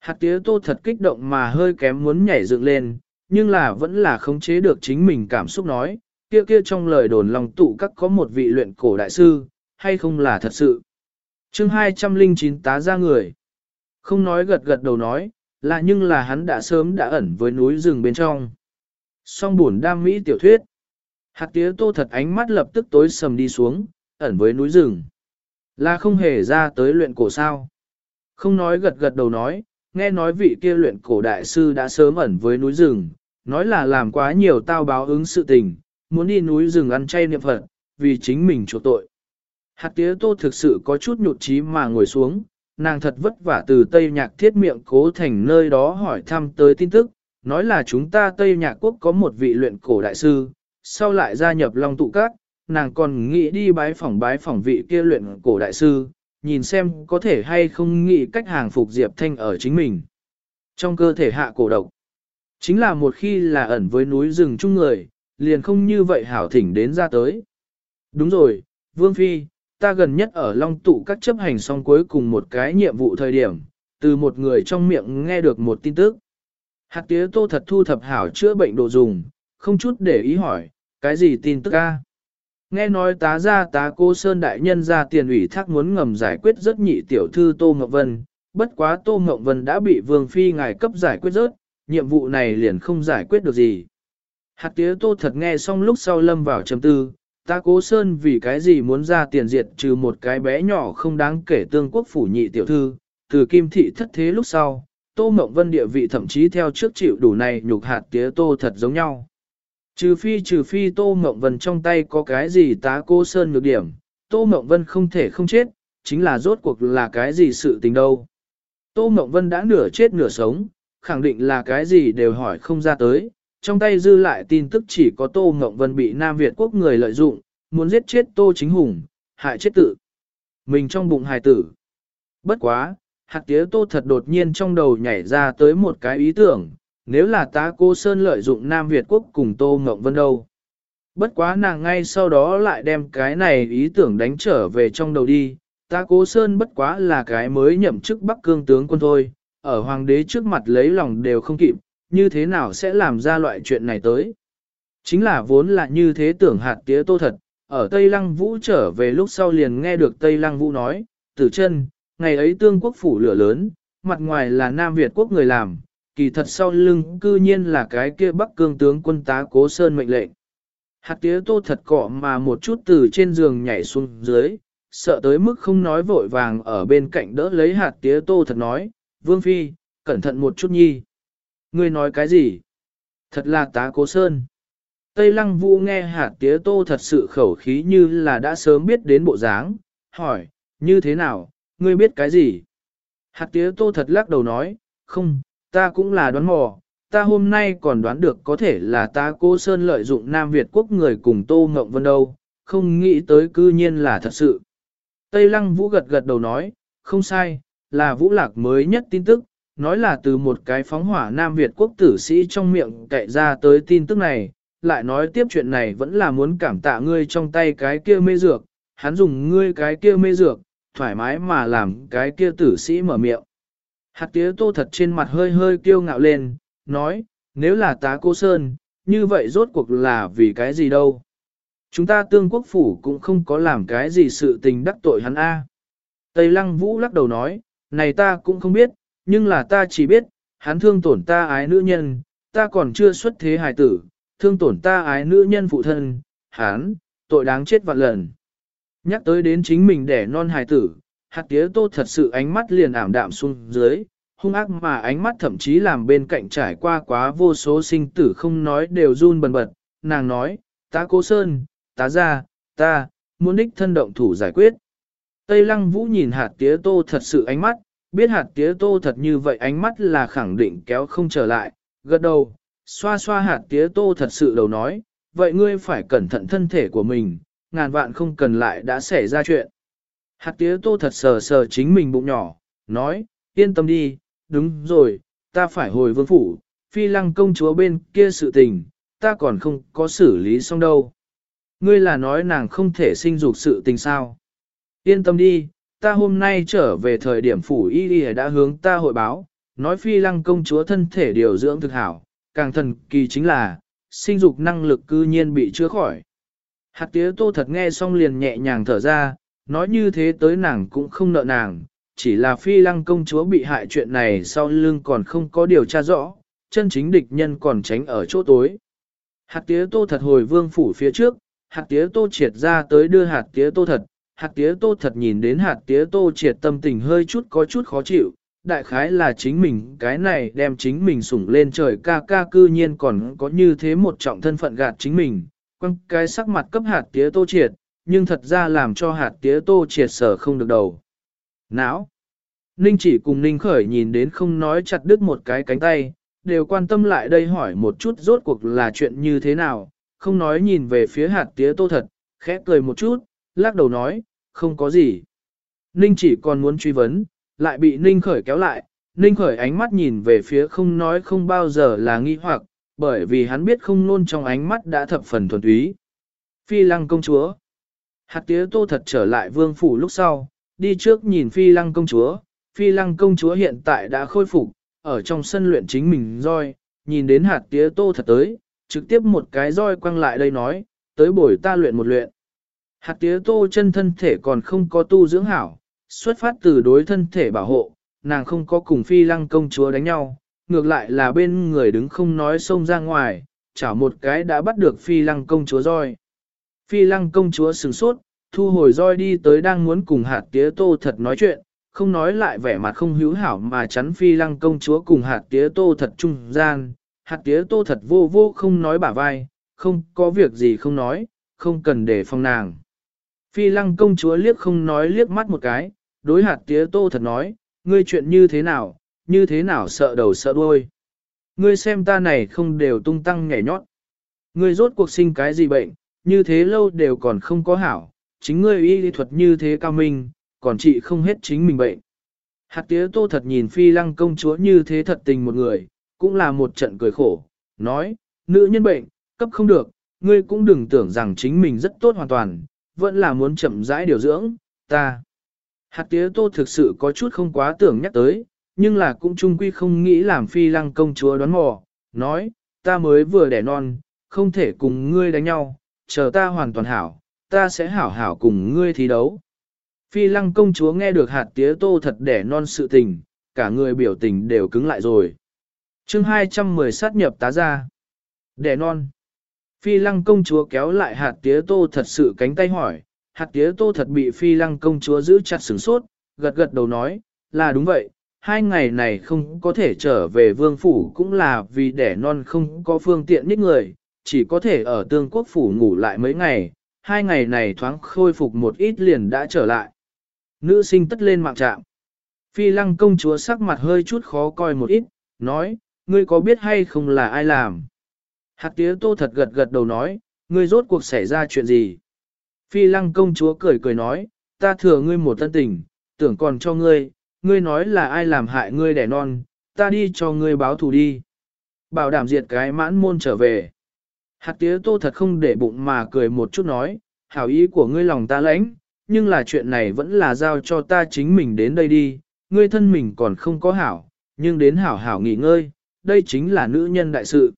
Hạt tía tô thật kích động mà hơi kém muốn nhảy dựng lên, nhưng là vẫn là khống chế được chính mình cảm xúc nói, kia kia trong lời đồn lòng tụ các có một vị luyện cổ đại sư, hay không là thật sự. chương 209 tá ra người. Không nói gật gật đầu nói, là nhưng là hắn đã sớm đã ẩn với núi rừng bên trong. Song buồn đam mỹ tiểu thuyết. Hạt tía tô thật ánh mắt lập tức tối sầm đi xuống, ẩn với núi rừng. Là không hề ra tới luyện cổ sao. Không nói gật gật đầu nói, nghe nói vị kia luyện cổ đại sư đã sớm ẩn với núi rừng, nói là làm quá nhiều tao báo ứng sự tình, muốn đi núi rừng ăn chay niệm Phật, vì chính mình chỗ tội. Hạt tía tô thực sự có chút nhụt chí mà ngồi xuống, nàng thật vất vả từ Tây Nhạc thiết miệng cố thành nơi đó hỏi thăm tới tin tức, nói là chúng ta Tây Nhạc Quốc có một vị luyện cổ đại sư, sau lại gia nhập Long Tụ Các, nàng còn nghĩ đi bái phỏng bái phỏng vị kia luyện cổ đại sư, nhìn xem có thể hay không nghĩ cách hàng phục Diệp Thanh ở chính mình. Trong cơ thể hạ cổ độc, chính là một khi là ẩn với núi rừng chung người, liền không như vậy hảo thỉnh đến ra tới. Đúng rồi, Vương Phi, ta gần nhất ở Long Tụ các chấp hành xong cuối cùng một cái nhiệm vụ thời điểm, từ một người trong miệng nghe được một tin tức. Hạt tía tô thật thu thập hảo chữa bệnh đồ dùng, không chút để ý hỏi, cái gì tin tức ca? Nghe nói tá ra tá cô Sơn Đại Nhân ra tiền ủy thác muốn ngầm giải quyết rất nhị tiểu thư Tô Ngọc Vân, bất quá Tô Ngọc Vân đã bị Vương Phi ngài cấp giải quyết rớt, nhiệm vụ này liền không giải quyết được gì. Hạt tía Tô thật nghe xong lúc sau lâm vào chấm tư, tá cố Sơn vì cái gì muốn ra tiền diệt trừ một cái bé nhỏ không đáng kể tương quốc phủ nhị tiểu thư, từ kim thị thất thế lúc sau, Tô Ngọc Vân địa vị thậm chí theo trước chịu đủ này nhục hạt tía Tô thật giống nhau. Trừ phi trừ phi Tô Mộng Vân trong tay có cái gì tá cô Sơn nhược điểm, Tô Mộng Vân không thể không chết, chính là rốt cuộc là cái gì sự tình đâu. Tô Mộng Vân đã nửa chết nửa sống, khẳng định là cái gì đều hỏi không ra tới, trong tay dư lại tin tức chỉ có Tô Mộng Vân bị Nam Việt quốc người lợi dụng, muốn giết chết Tô Chính Hùng, hại chết tự. Mình trong bụng hài tử. Bất quá, hạt tía Tô thật đột nhiên trong đầu nhảy ra tới một cái ý tưởng, nếu là tá cô Sơn lợi dụng Nam Việt quốc cùng Tô Ngộng Vân đâu. Bất quá nàng ngay sau đó lại đem cái này ý tưởng đánh trở về trong đầu đi, tá cố Sơn bất quá là cái mới nhậm chức Bắc Cương tướng quân thôi, ở hoàng đế trước mặt lấy lòng đều không kịp, như thế nào sẽ làm ra loại chuyện này tới. Chính là vốn là như thế tưởng hạt tía tô thật, ở Tây Lăng Vũ trở về lúc sau liền nghe được Tây Lăng Vũ nói, tử chân, ngày ấy tương quốc phủ lửa lớn, mặt ngoài là Nam Việt quốc người làm, kỳ thật sau lưng cư nhiên là cái kia bắc cương tướng quân tá cố sơn mệnh lệnh. Hạt tía tô thật cọ mà một chút từ trên giường nhảy xuống dưới, sợ tới mức không nói vội vàng ở bên cạnh đỡ lấy hạt tía tô thật nói, Vương Phi, cẩn thận một chút nhi. Ngươi nói cái gì? Thật là tá cố sơn. Tây lăng vũ nghe hạt tía tô thật sự khẩu khí như là đã sớm biết đến bộ dáng, hỏi, như thế nào, ngươi biết cái gì? Hạt tía tô thật lắc đầu nói, không, ta cũng là đoán mò, ta hôm nay còn đoán được có thể là ta cô Sơn lợi dụng Nam Việt quốc người cùng Tô Ngộng Vân đâu, không nghĩ tới cư nhiên là thật sự. Tây Lăng Vũ gật gật đầu nói, không sai, là Vũ Lạc mới nhất tin tức, nói là từ một cái phóng hỏa Nam Việt quốc tử sĩ trong miệng cậy ra tới tin tức này, lại nói tiếp chuyện này vẫn là muốn cảm tạ ngươi trong tay cái kia mê dược, hắn dùng ngươi cái kia mê dược, thoải mái mà làm cái kia tử sĩ mở miệng. Hạt tía tô thật trên mặt hơi hơi kiêu ngạo lên, nói, nếu là tá cô Sơn, như vậy rốt cuộc là vì cái gì đâu. Chúng ta tương quốc phủ cũng không có làm cái gì sự tình đắc tội hắn a. Tây lăng vũ lắc đầu nói, này ta cũng không biết, nhưng là ta chỉ biết, hắn thương tổn ta ái nữ nhân, ta còn chưa xuất thế hài tử, thương tổn ta ái nữ nhân phụ thân, hắn, tội đáng chết vạn lần. Nhắc tới đến chính mình đẻ non hài tử, hạt tía tô thật sự ánh mắt liền ảm đạm xuống dưới, hung ác mà ánh mắt thậm chí làm bên cạnh trải qua quá vô số sinh tử không nói đều run bần bật, nàng nói, ta cố sơn, ta ra, ta, muốn đích thân động thủ giải quyết. Tây lăng vũ nhìn hạt tía tô thật sự ánh mắt, biết hạt tía tô thật như vậy ánh mắt là khẳng định kéo không trở lại, gật đầu, xoa xoa hạt tía tô thật sự đầu nói, vậy ngươi phải cẩn thận thân thể của mình, ngàn vạn không cần lại đã xảy ra chuyện. Hạt tía tô thật sờ sờ chính mình bụng nhỏ, nói, yên tâm đi, đúng rồi, ta phải hồi vương phủ, phi lăng công chúa bên kia sự tình, ta còn không có xử lý xong đâu. Ngươi là nói nàng không thể sinh dục sự tình sao. Yên tâm đi, ta hôm nay trở về thời điểm phủ y y đã hướng ta hội báo, nói phi lăng công chúa thân thể điều dưỡng thực hảo, càng thần kỳ chính là, sinh dục năng lực cư nhiên bị chữa khỏi. Hạt tía tô thật nghe xong liền nhẹ nhàng thở ra, nói như thế tới nàng cũng không nợ nàng, chỉ là phi lăng công chúa bị hại chuyện này sau lưng còn không có điều tra rõ, chân chính địch nhân còn tránh ở chỗ tối. Hạt tía tô thật hồi vương phủ phía trước, hạt tía tô triệt ra tới đưa hạt tía tô thật, hạt tía tô thật nhìn đến hạt tía tô triệt tâm tình hơi chút có chút khó chịu, đại khái là chính mình cái này đem chính mình sủng lên trời ca ca cư nhiên còn có như thế một trọng thân phận gạt chính mình, quăng cái sắc mặt cấp hạt tía tô triệt, nhưng thật ra làm cho hạt tía tô triệt sở không được đầu. Não! Ninh chỉ cùng Ninh khởi nhìn đến không nói chặt đứt một cái cánh tay, đều quan tâm lại đây hỏi một chút rốt cuộc là chuyện như thế nào, không nói nhìn về phía hạt tía tô thật, khẽ cười một chút, lắc đầu nói, không có gì. Ninh chỉ còn muốn truy vấn, lại bị Ninh khởi kéo lại, Ninh khởi ánh mắt nhìn về phía không nói không bao giờ là nghi hoặc, bởi vì hắn biết không nôn trong ánh mắt đã thập phần thuần túy. Phi lăng công chúa. Hạt tía tô thật trở lại vương phủ lúc sau, đi trước nhìn phi lăng công chúa. Phi lăng công chúa hiện tại đã khôi phục, ở trong sân luyện chính mình roi, nhìn đến hạt tía tô thật tới, trực tiếp một cái roi quăng lại đây nói, tới buổi ta luyện một luyện. Hạt tía tô chân thân thể còn không có tu dưỡng hảo, xuất phát từ đối thân thể bảo hộ, nàng không có cùng phi lăng công chúa đánh nhau, ngược lại là bên người đứng không nói xông ra ngoài, chảo một cái đã bắt được phi lăng công chúa roi. Phi lăng công chúa sửng sốt, thu hồi roi đi tới đang muốn cùng hạt tía tô thật nói chuyện, không nói lại vẻ mặt không hữu hảo mà chắn phi lăng công chúa cùng hạt tía tô thật trung gian, hạt tía tô thật vô vô không nói bả vai, không có việc gì không nói, không cần để phong nàng. Phi lăng công chúa liếc không nói liếc mắt một cái, đối hạt tía tô thật nói, ngươi chuyện như thế nào, như thế nào sợ đầu sợ đuôi. Ngươi xem ta này không đều tung tăng nhảy nhót. Ngươi rốt cuộc sinh cái gì bệnh, như thế lâu đều còn không có hảo, chính ngươi y lý thuật như thế cao minh, còn trị không hết chính mình bệnh. Hạt tía tô thật nhìn phi lăng công chúa như thế thật tình một người, cũng là một trận cười khổ, nói, nữ nhân bệnh, cấp không được, ngươi cũng đừng tưởng rằng chính mình rất tốt hoàn toàn, vẫn là muốn chậm rãi điều dưỡng, ta. Hạt tía tô thực sự có chút không quá tưởng nhắc tới, nhưng là cũng chung quy không nghĩ làm phi lăng công chúa đoán mò, nói, ta mới vừa đẻ non, không thể cùng ngươi đánh nhau, chờ ta hoàn toàn hảo, ta sẽ hảo hảo cùng ngươi thi đấu. Phi lăng công chúa nghe được hạt tía tô thật đẻ non sự tình, cả người biểu tình đều cứng lại rồi. chương 210 sát nhập tá ra. Đẻ non. Phi lăng công chúa kéo lại hạt tía tô thật sự cánh tay hỏi, hạt tía tô thật bị phi lăng công chúa giữ chặt sửng sốt, gật gật đầu nói, là đúng vậy, hai ngày này không có thể trở về vương phủ cũng là vì đẻ non không có phương tiện nít người, chỉ có thể ở tương quốc phủ ngủ lại mấy ngày, hai ngày này thoáng khôi phục một ít liền đã trở lại. Nữ sinh tất lên mạng trạm. Phi lăng công chúa sắc mặt hơi chút khó coi một ít, nói, ngươi có biết hay không là ai làm? Hạt tía tô thật gật gật đầu nói, ngươi rốt cuộc xảy ra chuyện gì? Phi lăng công chúa cười cười nói, ta thừa ngươi một tân tình, tưởng còn cho ngươi, ngươi nói là ai làm hại ngươi đẻ non, ta đi cho ngươi báo thù đi. Bảo đảm diệt cái mãn môn trở về. Hạt tía tô thật không để bụng mà cười một chút nói, hảo ý của ngươi lòng ta lãnh, nhưng là chuyện này vẫn là giao cho ta chính mình đến đây đi, ngươi thân mình còn không có hảo, nhưng đến hảo hảo nghỉ ngơi, đây chính là nữ nhân đại sự.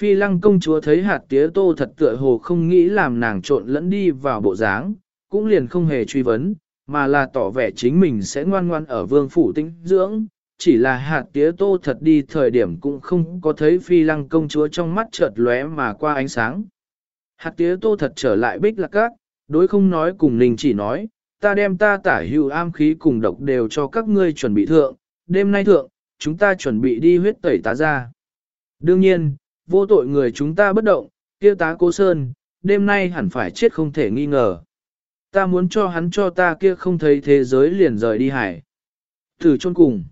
Phi lăng công chúa thấy hạt tía tô thật tựa hồ không nghĩ làm nàng trộn lẫn đi vào bộ dáng, cũng liền không hề truy vấn, mà là tỏ vẻ chính mình sẽ ngoan ngoan ở vương phủ tĩnh dưỡng, chỉ là hạt tía tô thật đi thời điểm cũng không có thấy phi lăng công chúa trong mắt chợt lóe mà qua ánh sáng. Hạt tía tô thật trở lại bích lạc các, đối không nói cùng ninh chỉ nói, ta đem ta tả hữu am khí cùng độc đều cho các ngươi chuẩn bị thượng, đêm nay thượng, chúng ta chuẩn bị đi huyết tẩy tá ra. Đương nhiên, vô tội người chúng ta bất động, kia tá cố sơn, đêm nay hẳn phải chết không thể nghi ngờ. Ta muốn cho hắn cho ta kia không thấy thế giới liền rời đi hải. Thử chôn cùng.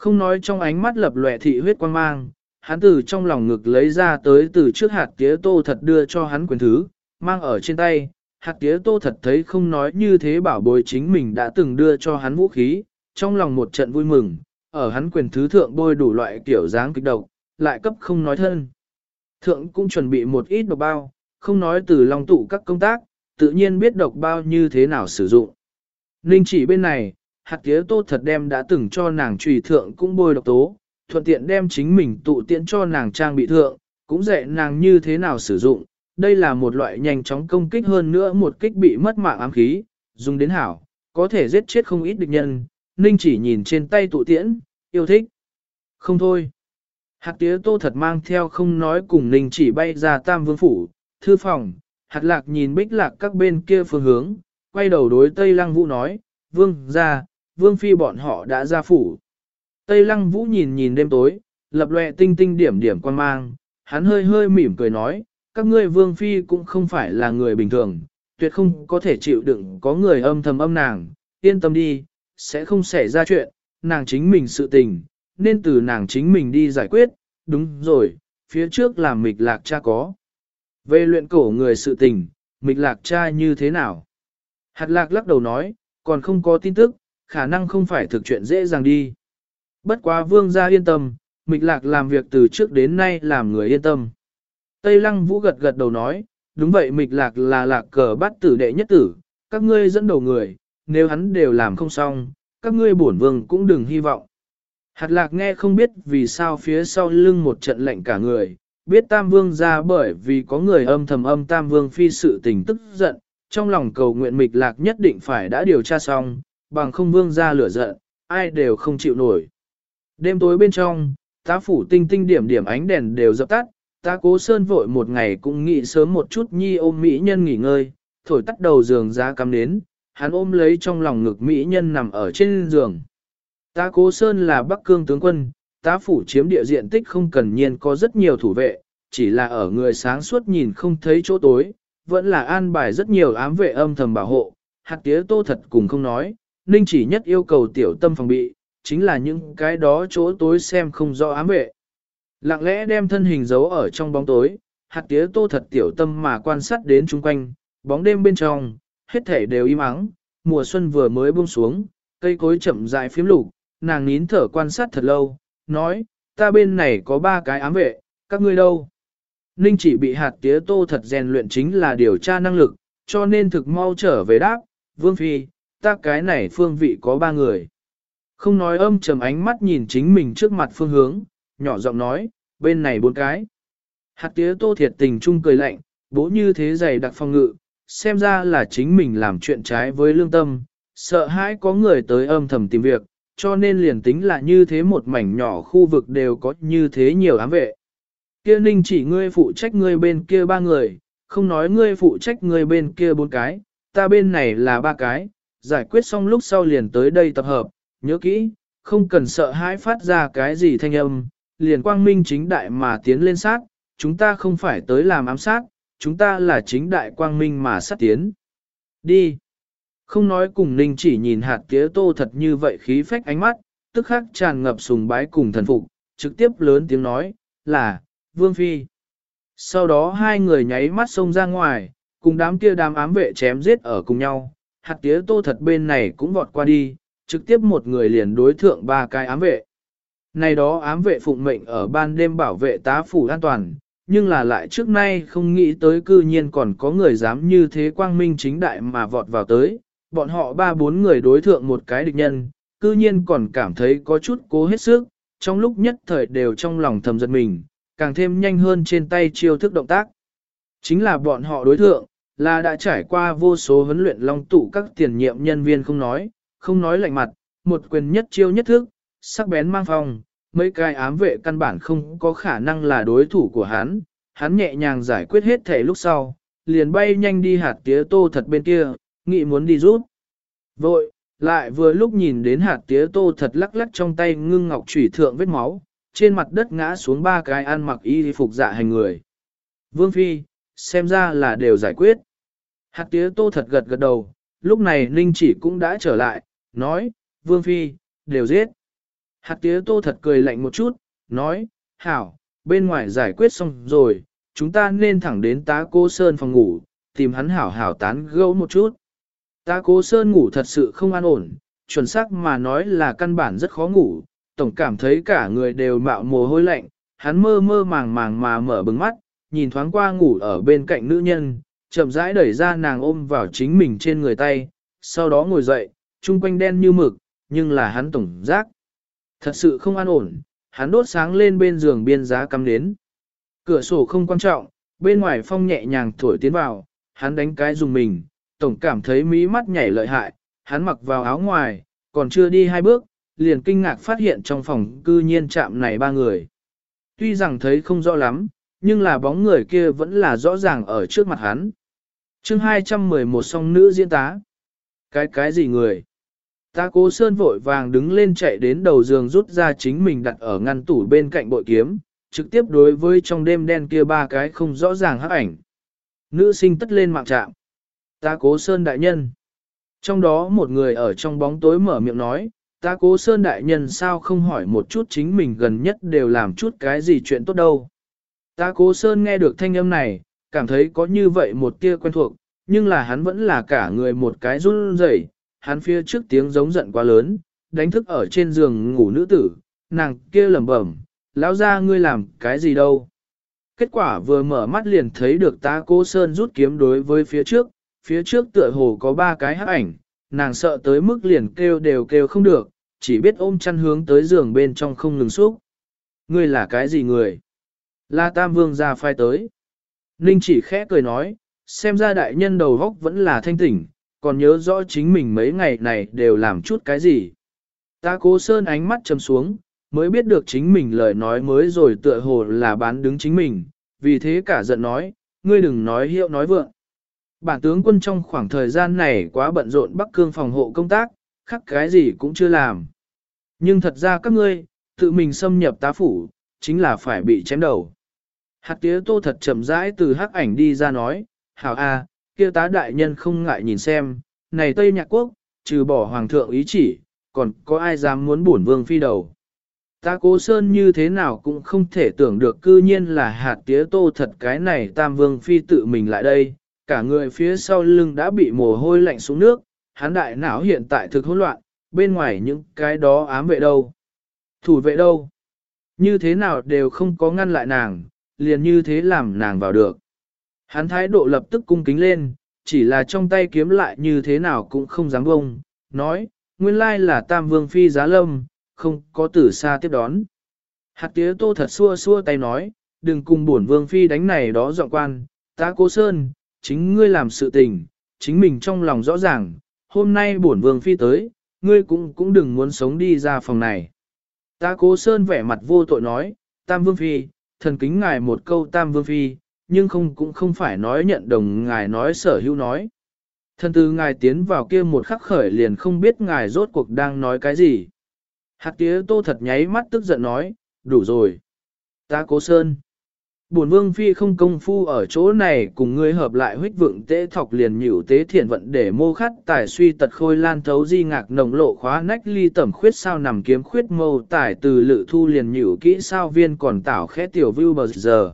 Không nói trong ánh mắt lập lòe thị huyết quan mang, hắn từ trong lòng ngực lấy ra tới từ trước hạt tía tô thật đưa cho hắn quyền thứ, mang ở trên tay. Hạt tía tô thật thấy không nói như thế bảo bối chính mình đã từng đưa cho hắn vũ khí, trong lòng một trận vui mừng, ở hắn quyền thứ thượng bôi đủ loại kiểu dáng kích độc, lại cấp không nói thân. Thượng cũng chuẩn bị một ít độc bao, không nói từ lòng tụ các công tác, tự nhiên biết độc bao như thế nào sử dụng. Ninh chỉ bên này, hạt tía tô thật đem đã từng cho nàng trùy thượng cũng bôi độc tố, thuận tiện đem chính mình tụ tiện cho nàng trang bị thượng, cũng dạy nàng như thế nào sử dụng. Đây là một loại nhanh chóng công kích hơn nữa một kích bị mất mạng ám khí, dùng đến hảo, có thể giết chết không ít địch nhân, Ninh chỉ nhìn trên tay tụ tiễn, yêu thích. Không thôi. Hạt tía tô thật mang theo không nói cùng Ninh chỉ bay ra tam vương phủ, thư phòng, hạt lạc nhìn bích lạc các bên kia phương hướng, quay đầu đối Tây Lăng Vũ nói, vương ra, vương phi bọn họ đã ra phủ. Tây lăng vũ nhìn nhìn đêm tối, lập lệ tinh tinh điểm điểm quan mang, hắn hơi hơi mỉm cười nói, các ngươi vương phi cũng không phải là người bình thường, tuyệt không có thể chịu đựng có người âm thầm âm nàng, yên tâm đi, sẽ không xảy ra chuyện, nàng chính mình sự tình, nên từ nàng chính mình đi giải quyết, đúng rồi, phía trước là mịch lạc cha có. Về luyện cổ người sự tình, mịch lạc cha như thế nào? Hạt lạc lắc đầu nói, còn không có tin tức, khả năng không phải thực chuyện dễ dàng đi. Bất quá vương gia yên tâm, mịch lạc làm việc từ trước đến nay làm người yên tâm. Tây lăng vũ gật gật đầu nói, đúng vậy mịch lạc là lạc cờ bắt tử đệ nhất tử, các ngươi dẫn đầu người, nếu hắn đều làm không xong, các ngươi bổn vương cũng đừng hy vọng. Hạt lạc nghe không biết vì sao phía sau lưng một trận lệnh cả người, biết tam vương ra bởi vì có người âm thầm âm tam vương phi sự tình tức giận, trong lòng cầu nguyện mịch lạc nhất định phải đã điều tra xong, bằng không vương ra lửa giận, ai đều không chịu nổi. Đêm tối bên trong, tá phủ tinh tinh điểm điểm ánh đèn đều dập tắt, tá cố sơn vội một ngày cũng nghĩ sớm một chút nhi ôm mỹ nhân nghỉ ngơi, thổi tắt đầu giường ra cắm đến, hắn ôm lấy trong lòng ngực mỹ nhân nằm ở trên giường. tá cố sơn là Bắc Cương tướng quân, tá phủ chiếm địa diện tích không cần nhiên có rất nhiều thủ vệ, chỉ là ở người sáng suốt nhìn không thấy chỗ tối, vẫn là an bài rất nhiều ám vệ âm thầm bảo hộ, hạt tía tô thật cùng không nói, ninh chỉ nhất yêu cầu tiểu tâm phòng bị, chính là những cái đó chỗ tối xem không rõ ám vệ. Lặng lẽ đem thân hình giấu ở trong bóng tối, hạt tía tô thật tiểu tâm mà quan sát đến chung quanh, bóng đêm bên trong, hết thể đều im ắng, mùa xuân vừa mới buông xuống, cây cối chậm rãi phím lục, nàng nín thở quan sát thật lâu, nói, ta bên này có ba cái ám vệ, các ngươi đâu? Ninh chỉ bị hạt tía tô thật rèn luyện chính là điều tra năng lực, cho nên thực mau trở về đáp, Vương Phi, ta cái này phương vị có ba người. Không nói âm trầm ánh mắt nhìn chính mình trước mặt phương hướng, nhỏ giọng nói, bên này bốn cái. Hạt tía tô thiệt tình chung cười lạnh, bố như thế dày đặc phong ngự, xem ra là chính mình làm chuyện trái với lương tâm, sợ hãi có người tới âm thầm tìm việc, cho nên liền tính là như thế một mảnh nhỏ khu vực đều có như thế nhiều ám vệ. Kia ninh chỉ ngươi phụ trách ngươi bên kia ba người, không nói ngươi phụ trách ngươi bên kia bốn cái, ta bên này là ba cái, giải quyết xong lúc sau liền tới đây tập hợp, nhớ kỹ, không cần sợ hãi phát ra cái gì thanh âm, liền quang minh chính đại mà tiến lên sát, chúng ta không phải tới làm ám sát, chúng ta là chính đại quang minh mà sát tiến. Đi. Không nói cùng ninh chỉ nhìn hạt tía tô thật như vậy khí phách ánh mắt, tức khắc tràn ngập sùng bái cùng thần phục, trực tiếp lớn tiếng nói, là, Vương Phi. Sau đó hai người nháy mắt xông ra ngoài, cùng đám kia đám ám vệ chém giết ở cùng nhau, hạt tía tô thật bên này cũng vọt qua đi, trực tiếp một người liền đối thượng ba cái ám vệ. Này đó ám vệ phụng mệnh ở ban đêm bảo vệ tá phủ an toàn, nhưng là lại trước nay không nghĩ tới cư nhiên còn có người dám như thế quang minh chính đại mà vọt vào tới, bọn họ ba bốn người đối thượng một cái địch nhân, cư nhiên còn cảm thấy có chút cố hết sức, trong lúc nhất thời đều trong lòng thầm giật mình, càng thêm nhanh hơn trên tay chiêu thức động tác. Chính là bọn họ đối thượng, là đã trải qua vô số huấn luyện long tụ các tiền nhiệm nhân viên không nói, không nói lạnh mặt, một quyền nhất chiêu nhất thức, sắc bén mang phong, mấy cái ám vệ căn bản không có khả năng là đối thủ của hắn, hắn nhẹ nhàng giải quyết hết thể lúc sau, liền bay nhanh đi hạt tía tô thật bên kia, nghĩ muốn đi rút. Vội, lại vừa lúc nhìn đến hạt tía tô thật lắc lắc trong tay ngưng ngọc trủy thượng vết máu, trên mặt đất ngã xuống ba cái ăn mặc y phục dạ hành người. Vương Phi, xem ra là đều giải quyết. Hạt tía tô thật gật gật đầu, lúc này Ninh chỉ cũng đã trở lại, nói, Vương Phi, đều giết. Hạt tía tô thật cười lạnh một chút, nói, hảo, bên ngoài giải quyết xong rồi, chúng ta nên thẳng đến tá cô Sơn phòng ngủ, tìm hắn hảo hảo tán gẫu một chút. Tá cố Sơn ngủ thật sự không an ổn, chuẩn xác mà nói là căn bản rất khó ngủ, tổng cảm thấy cả người đều mạo mồ hôi lạnh, hắn mơ mơ màng màng mà mở bừng mắt, nhìn thoáng qua ngủ ở bên cạnh nữ nhân, chậm rãi đẩy ra nàng ôm vào chính mình trên người tay, sau đó ngồi dậy, chung quanh đen như mực, nhưng là hắn tổng giác. Thật sự không an ổn, hắn đốt sáng lên bên giường biên giá cắm đến. Cửa sổ không quan trọng, bên ngoài phong nhẹ nhàng thổi tiến vào, hắn đánh cái dùng mình, tổng cảm thấy mí mắt nhảy lợi hại, hắn mặc vào áo ngoài, còn chưa đi hai bước, liền kinh ngạc phát hiện trong phòng cư nhiên chạm này ba người. Tuy rằng thấy không rõ lắm, nhưng là bóng người kia vẫn là rõ ràng ở trước mặt hắn chương 211 song nữ diễn tá. Cái cái gì người? Ta cố sơn vội vàng đứng lên chạy đến đầu giường rút ra chính mình đặt ở ngăn tủ bên cạnh bội kiếm, trực tiếp đối với trong đêm đen kia ba cái không rõ ràng hắc ảnh. Nữ sinh tất lên mạng trạm. Ta cố sơn đại nhân. Trong đó một người ở trong bóng tối mở miệng nói, ta cố sơn đại nhân sao không hỏi một chút chính mình gần nhất đều làm chút cái gì chuyện tốt đâu. Ta cố sơn nghe được thanh âm này, cảm thấy có như vậy một tia quen thuộc, nhưng là hắn vẫn là cả người một cái run rẩy, hắn phía trước tiếng giống giận quá lớn, đánh thức ở trên giường ngủ nữ tử, nàng kia lẩm bẩm, lão ra ngươi làm cái gì đâu. Kết quả vừa mở mắt liền thấy được ta cô sơn rút kiếm đối với phía trước, phía trước tựa hồ có ba cái hắc ảnh, nàng sợ tới mức liền kêu đều kêu không được, chỉ biết ôm chăn hướng tới giường bên trong không ngừng xúc. Ngươi là cái gì người? La Tam Vương ra phai tới. Ninh chỉ khẽ cười nói, xem ra đại nhân đầu góc vẫn là thanh tỉnh, còn nhớ rõ chính mình mấy ngày này đều làm chút cái gì. Ta cố sơn ánh mắt chầm xuống, mới biết được chính mình lời nói mới rồi tựa hồ là bán đứng chính mình, vì thế cả giận nói, ngươi đừng nói hiệu nói vượng. Bản tướng quân trong khoảng thời gian này quá bận rộn Bắc Cương phòng hộ công tác, khắc cái gì cũng chưa làm. Nhưng thật ra các ngươi, tự mình xâm nhập tá phủ, chính là phải bị chém đầu. Hạt tía tô thật chậm rãi từ hắc ảnh đi ra nói, hảo a, kia tá đại nhân không ngại nhìn xem, này Tây Nhạc Quốc, trừ bỏ hoàng thượng ý chỉ, còn có ai dám muốn bổn vương phi đầu. Ta cố sơn như thế nào cũng không thể tưởng được cư nhiên là hạt tía tô thật cái này tam vương phi tự mình lại đây, cả người phía sau lưng đã bị mồ hôi lạnh xuống nước, hắn đại não hiện tại thực hỗn loạn, bên ngoài những cái đó ám vệ đâu, thủ vệ đâu, như thế nào đều không có ngăn lại nàng, liền như thế làm nàng vào được. Hắn thái độ lập tức cung kính lên, chỉ là trong tay kiếm lại như thế nào cũng không dám bông, nói, nguyên lai là tam vương phi giá lâm, không có tử xa tiếp đón. Hạt tía tô thật xua xua tay nói, đừng cùng bổn vương phi đánh này đó dọn quan, ta cố sơn, chính ngươi làm sự tình, chính mình trong lòng rõ ràng, hôm nay bổn vương phi tới, ngươi cũng cũng đừng muốn sống đi ra phòng này. Ta cố sơn vẻ mặt vô tội nói, tam vương phi, thần kính ngài một câu tam vương phi, nhưng không cũng không phải nói nhận đồng ngài nói sở hữu nói. Thần từ ngài tiến vào kia một khắc khởi liền không biết ngài rốt cuộc đang nói cái gì. Hạt tía tô thật nháy mắt tức giận nói, đủ rồi. Ta cố sơn. Bổn vương phi không công phu ở chỗ này cùng ngươi hợp lại huyết vượng tế thọc liền nhịu tế thiện vận để mô khát tài suy tật khôi lan thấu di ngạc nồng lộ khóa nách ly tẩm khuyết sao nằm kiếm khuyết mâu tải từ lự thu liền nhịu kỹ sao viên còn tảo khẽ tiểu vưu bờ giờ.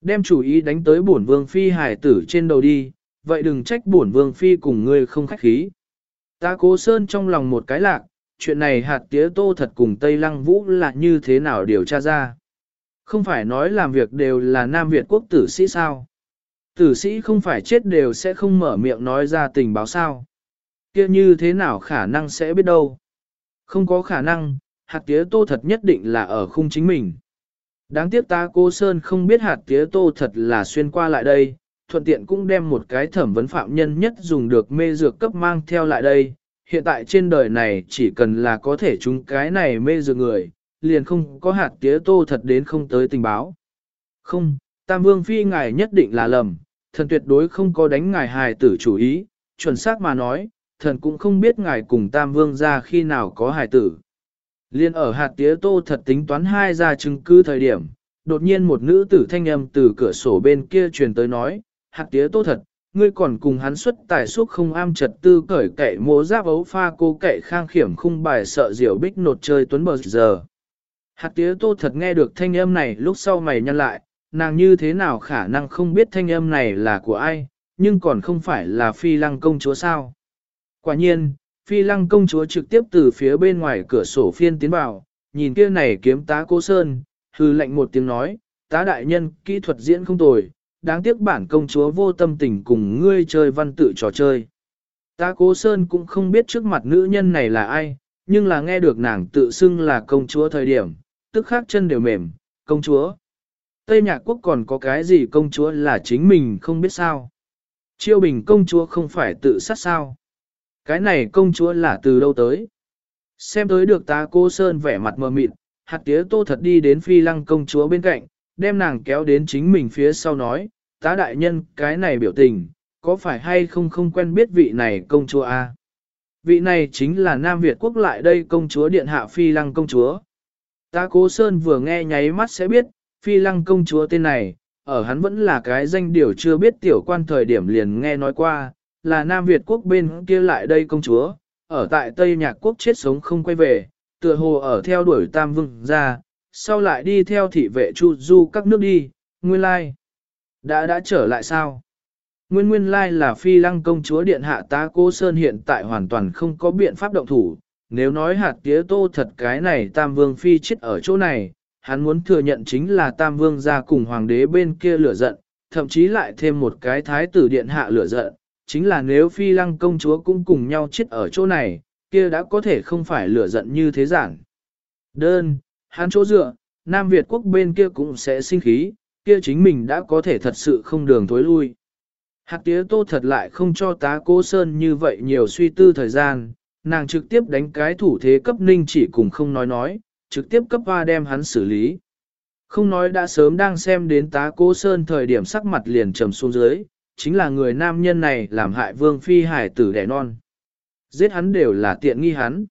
Đem chủ ý đánh tới bổn vương phi hải tử trên đầu đi, vậy đừng trách bổn vương phi cùng ngươi không khách khí. Ta cố sơn trong lòng một cái lạc, chuyện này hạt tía tô thật cùng Tây Lăng Vũ là như thế nào điều tra ra. Không phải nói làm việc đều là Nam Việt quốc tử sĩ sao? Tử sĩ không phải chết đều sẽ không mở miệng nói ra tình báo sao? kia như thế nào khả năng sẽ biết đâu? Không có khả năng, hạt tía tô thật nhất định là ở khung chính mình. Đáng tiếc ta cô Sơn không biết hạt tía tô thật là xuyên qua lại đây, thuận tiện cũng đem một cái thẩm vấn phạm nhân nhất dùng được mê dược cấp mang theo lại đây. Hiện tại trên đời này chỉ cần là có thể chúng cái này mê dược người, liền không có hạt tía tô thật đến không tới tình báo. Không, Tam Vương Phi ngài nhất định là lầm, thần tuyệt đối không có đánh ngài hài tử chủ ý, chuẩn xác mà nói, thần cũng không biết ngài cùng Tam Vương ra khi nào có hài tử. Liên ở hạt tía tô thật tính toán hai ra chứng cứ thời điểm, đột nhiên một nữ tử thanh âm từ cửa sổ bên kia truyền tới nói, hạt tía tô thật, ngươi còn cùng hắn xuất tài xúc không am trật tư cởi kệ mố giáp ấu pha cô kệ khang khiểm khung bài sợ diệu bích nột chơi tuấn bờ giờ. Hạt tía tô thật nghe được thanh âm này lúc sau mày nhăn lại, nàng như thế nào khả năng không biết thanh âm này là của ai, nhưng còn không phải là phi lăng công chúa sao. Quả nhiên, phi lăng công chúa trực tiếp từ phía bên ngoài cửa sổ phiên tiến vào, nhìn kia này kiếm tá cô Sơn, hư lệnh một tiếng nói, tá đại nhân kỹ thuật diễn không tồi, đáng tiếc bản công chúa vô tâm tình cùng ngươi chơi văn tự trò chơi. Tá cố Sơn cũng không biết trước mặt nữ nhân này là ai, nhưng là nghe được nàng tự xưng là công chúa thời điểm, tức khác chân đều mềm, công chúa. Tây Nhạc Quốc còn có cái gì công chúa là chính mình không biết sao. Chiêu bình công chúa không phải tự sát sao. Cái này công chúa là từ đâu tới? Xem tới được ta cô Sơn vẻ mặt mờ mịt, hạt tía tô thật đi đến phi lăng công chúa bên cạnh, đem nàng kéo đến chính mình phía sau nói, tá đại nhân cái này biểu tình, có phải hay không không quen biết vị này công chúa a? vị này chính là Nam Việt quốc lại đây công chúa điện hạ Phi Lăng công chúa. Ta cố sơn vừa nghe nháy mắt sẽ biết, Phi Lăng công chúa tên này, ở hắn vẫn là cái danh điều chưa biết tiểu quan thời điểm liền nghe nói qua, là Nam Việt quốc bên kia lại đây công chúa, ở tại Tây Nhạc quốc chết sống không quay về, tựa hồ ở theo đuổi Tam Vương ra, sau lại đi theo thị vệ chu du các nước đi, nguyên lai. Đã đã trở lại sao? Nguyên nguyên lai là phi lăng công chúa điện hạ tá cô Sơn hiện tại hoàn toàn không có biện pháp động thủ. Nếu nói hạt tía tô thật cái này tam vương phi chết ở chỗ này, hắn muốn thừa nhận chính là tam vương ra cùng hoàng đế bên kia lửa giận, thậm chí lại thêm một cái thái tử điện hạ lửa giận. Chính là nếu phi lăng công chúa cũng cùng nhau chết ở chỗ này, kia đã có thể không phải lửa giận như thế giản. Đơn, hắn chỗ dựa, Nam Việt quốc bên kia cũng sẽ sinh khí, kia chính mình đã có thể thật sự không đường thối lui. Hạt tía tô thật lại không cho tá cố sơn như vậy nhiều suy tư thời gian, nàng trực tiếp đánh cái thủ thế cấp ninh chỉ cùng không nói nói, trực tiếp cấp hoa đem hắn xử lý. Không nói đã sớm đang xem đến tá cố sơn thời điểm sắc mặt liền trầm xuống dưới, chính là người nam nhân này làm hại vương phi hải tử đẻ non. Giết hắn đều là tiện nghi hắn.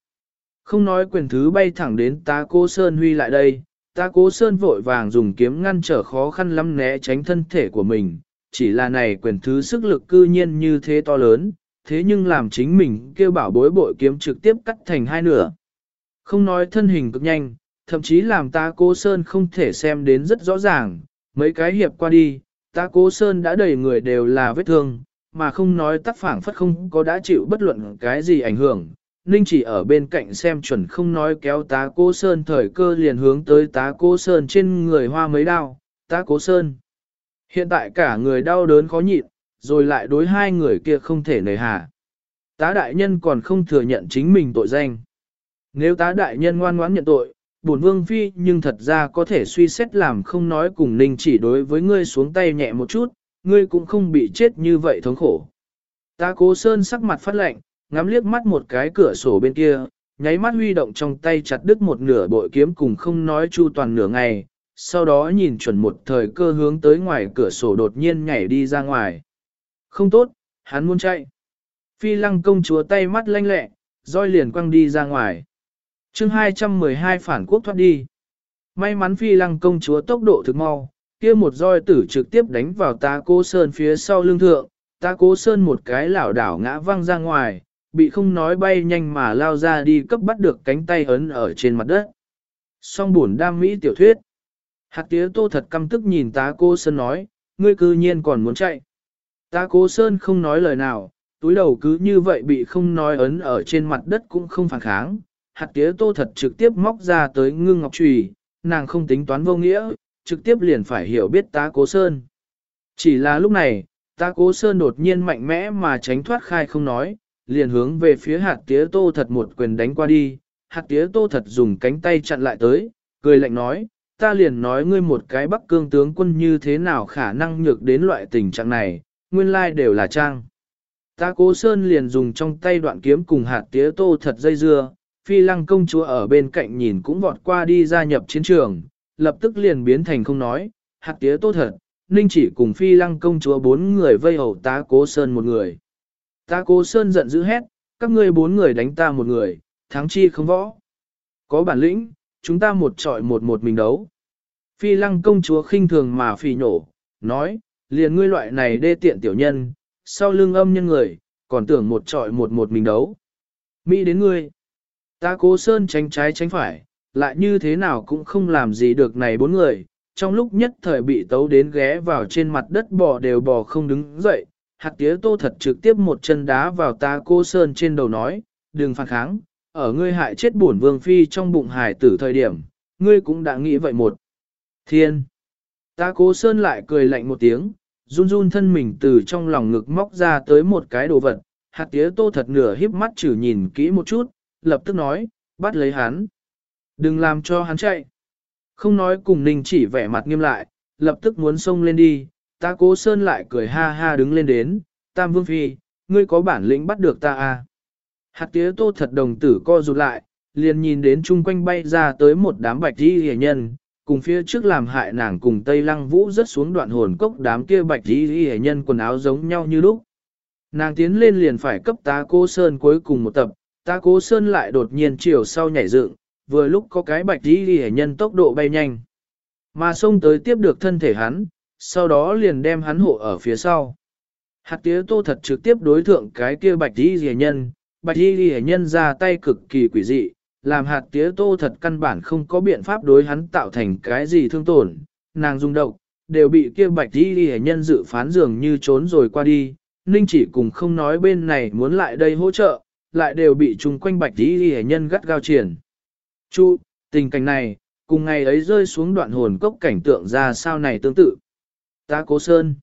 Không nói quyền thứ bay thẳng đến tá cố sơn huy lại đây, tá cố sơn vội vàng dùng kiếm ngăn trở khó khăn lắm né tránh thân thể của mình, chỉ là này quyền thứ sức lực cư nhiên như thế to lớn, thế nhưng làm chính mình kêu bảo bối bội kiếm trực tiếp cắt thành hai nửa. Không nói thân hình cực nhanh, thậm chí làm ta cố sơn không thể xem đến rất rõ ràng, mấy cái hiệp qua đi, ta cố sơn đã đầy người đều là vết thương, mà không nói tác phản phất không có đã chịu bất luận cái gì ảnh hưởng. Ninh chỉ ở bên cạnh xem chuẩn không nói kéo tá cố sơn thời cơ liền hướng tới tá cố sơn trên người hoa mấy đao, tá cố sơn. Hiện tại cả người đau đớn khó nhịn, rồi lại đối hai người kia không thể nề hà. Tá đại nhân còn không thừa nhận chính mình tội danh. Nếu tá đại nhân ngoan ngoãn nhận tội, bổn vương phi nhưng thật ra có thể suy xét làm không nói cùng ninh chỉ đối với ngươi xuống tay nhẹ một chút, ngươi cũng không bị chết như vậy thống khổ. Tá cố sơn sắc mặt phát lạnh, ngắm liếc mắt một cái cửa sổ bên kia, nháy mắt huy động trong tay chặt đứt một nửa bội kiếm cùng không nói chu toàn nửa ngày, sau đó nhìn chuẩn một thời cơ hướng tới ngoài cửa sổ đột nhiên nhảy đi ra ngoài. Không tốt, hắn muốn chạy. Phi lăng công chúa tay mắt lanh lẹ, roi liền quăng đi ra ngoài. chương 212 phản quốc thoát đi. May mắn phi lăng công chúa tốc độ thực mau, kia một roi tử trực tiếp đánh vào ta cô sơn phía sau lưng thượng, ta cố sơn một cái lảo đảo ngã văng ra ngoài, bị không nói bay nhanh mà lao ra đi cấp bắt được cánh tay ấn ở trên mặt đất. Song buồn đam mỹ tiểu thuyết. Hạt tía tô thật căm tức nhìn tá cô Sơn nói, ngươi cư nhiên còn muốn chạy. Tá cố Sơn không nói lời nào, túi đầu cứ như vậy bị không nói ấn ở trên mặt đất cũng không phản kháng. Hạt tía tô thật trực tiếp móc ra tới ngưng ngọc trùy, nàng không tính toán vô nghĩa, trực tiếp liền phải hiểu biết tá cố Sơn. Chỉ là lúc này, tá cố Sơn đột nhiên mạnh mẽ mà tránh thoát khai không nói, liền hướng về phía hạt tía tô thật một quyền đánh qua đi. Hạt tía tô thật dùng cánh tay chặn lại tới, cười lạnh nói, ta liền nói ngươi một cái bắc cương tướng quân như thế nào khả năng nhược đến loại tình trạng này, nguyên lai đều là trang. Ta cố sơn liền dùng trong tay đoạn kiếm cùng hạt tía tô thật dây dưa, phi lăng công chúa ở bên cạnh nhìn cũng vọt qua đi gia nhập chiến trường, lập tức liền biến thành không nói, hạt tía tô thật, ninh chỉ cùng phi lăng công chúa bốn người vây hầu ta cố sơn một người. Ta cố sơn giận dữ hét, các ngươi bốn người đánh ta một người, thắng chi không võ. Có bản lĩnh, chúng ta một trọi một một mình đấu. Phi lăng công chúa khinh thường mà phỉ nhổ, nói, liền ngươi loại này đê tiện tiểu nhân, sau lưng âm nhân người, còn tưởng một trọi một một mình đấu. Mỹ đến ngươi, ta cố sơn tránh trái tránh phải, lại như thế nào cũng không làm gì được này bốn người, trong lúc nhất thời bị tấu đến ghé vào trên mặt đất bò đều bò không đứng dậy, hạt tía tô thật trực tiếp một chân đá vào ta cô sơn trên đầu nói, đừng phản kháng, ở ngươi hại chết bổn vương phi trong bụng hải tử thời điểm, ngươi cũng đã nghĩ vậy một. Thiên! Ta cố sơn lại cười lạnh một tiếng, run run thân mình từ trong lòng ngực móc ra tới một cái đồ vật, hạt tía tô thật nửa híp mắt chử nhìn kỹ một chút, lập tức nói, bắt lấy hắn. Đừng làm cho hắn chạy. Không nói cùng ninh chỉ vẻ mặt nghiêm lại, lập tức muốn xông lên đi, ta cố sơn lại cười ha ha đứng lên đến, tam vương phi, ngươi có bản lĩnh bắt được ta à. Hạt tía tô thật đồng tử co rụt lại, liền nhìn đến chung quanh bay ra tới một đám bạch đi hề nhân, cùng phía trước làm hại nàng cùng Tây Lăng Vũ rất xuống đoạn hồn cốc đám kia bạch y hề nhân quần áo giống nhau như lúc. Nàng tiến lên liền phải cấp tá cô Sơn cuối cùng một tập, tá cố sơn lại đột nhiên chiều sau nhảy dựng, vừa lúc có cái bạch y y nhân tốc độ bay nhanh. Mà xông tới tiếp được thân thể hắn, sau đó liền đem hắn hộ ở phía sau. Hạt tía tô thật trực tiếp đối thượng cái kia bạch y y nhân, bạch y y nhân ra tay cực kỳ quỷ dị, làm hạt tía tô thật căn bản không có biện pháp đối hắn tạo thành cái gì thương tổn, nàng rung động, đều bị kia bạch đi ghi nhân dự phán dường như trốn rồi qua đi, ninh chỉ cùng không nói bên này muốn lại đây hỗ trợ, lại đều bị chung quanh bạch đi ghi nhân gắt gao triển. Chu, tình cảnh này, cùng ngày ấy rơi xuống đoạn hồn cốc cảnh tượng ra sao này tương tự. Ta cố sơn.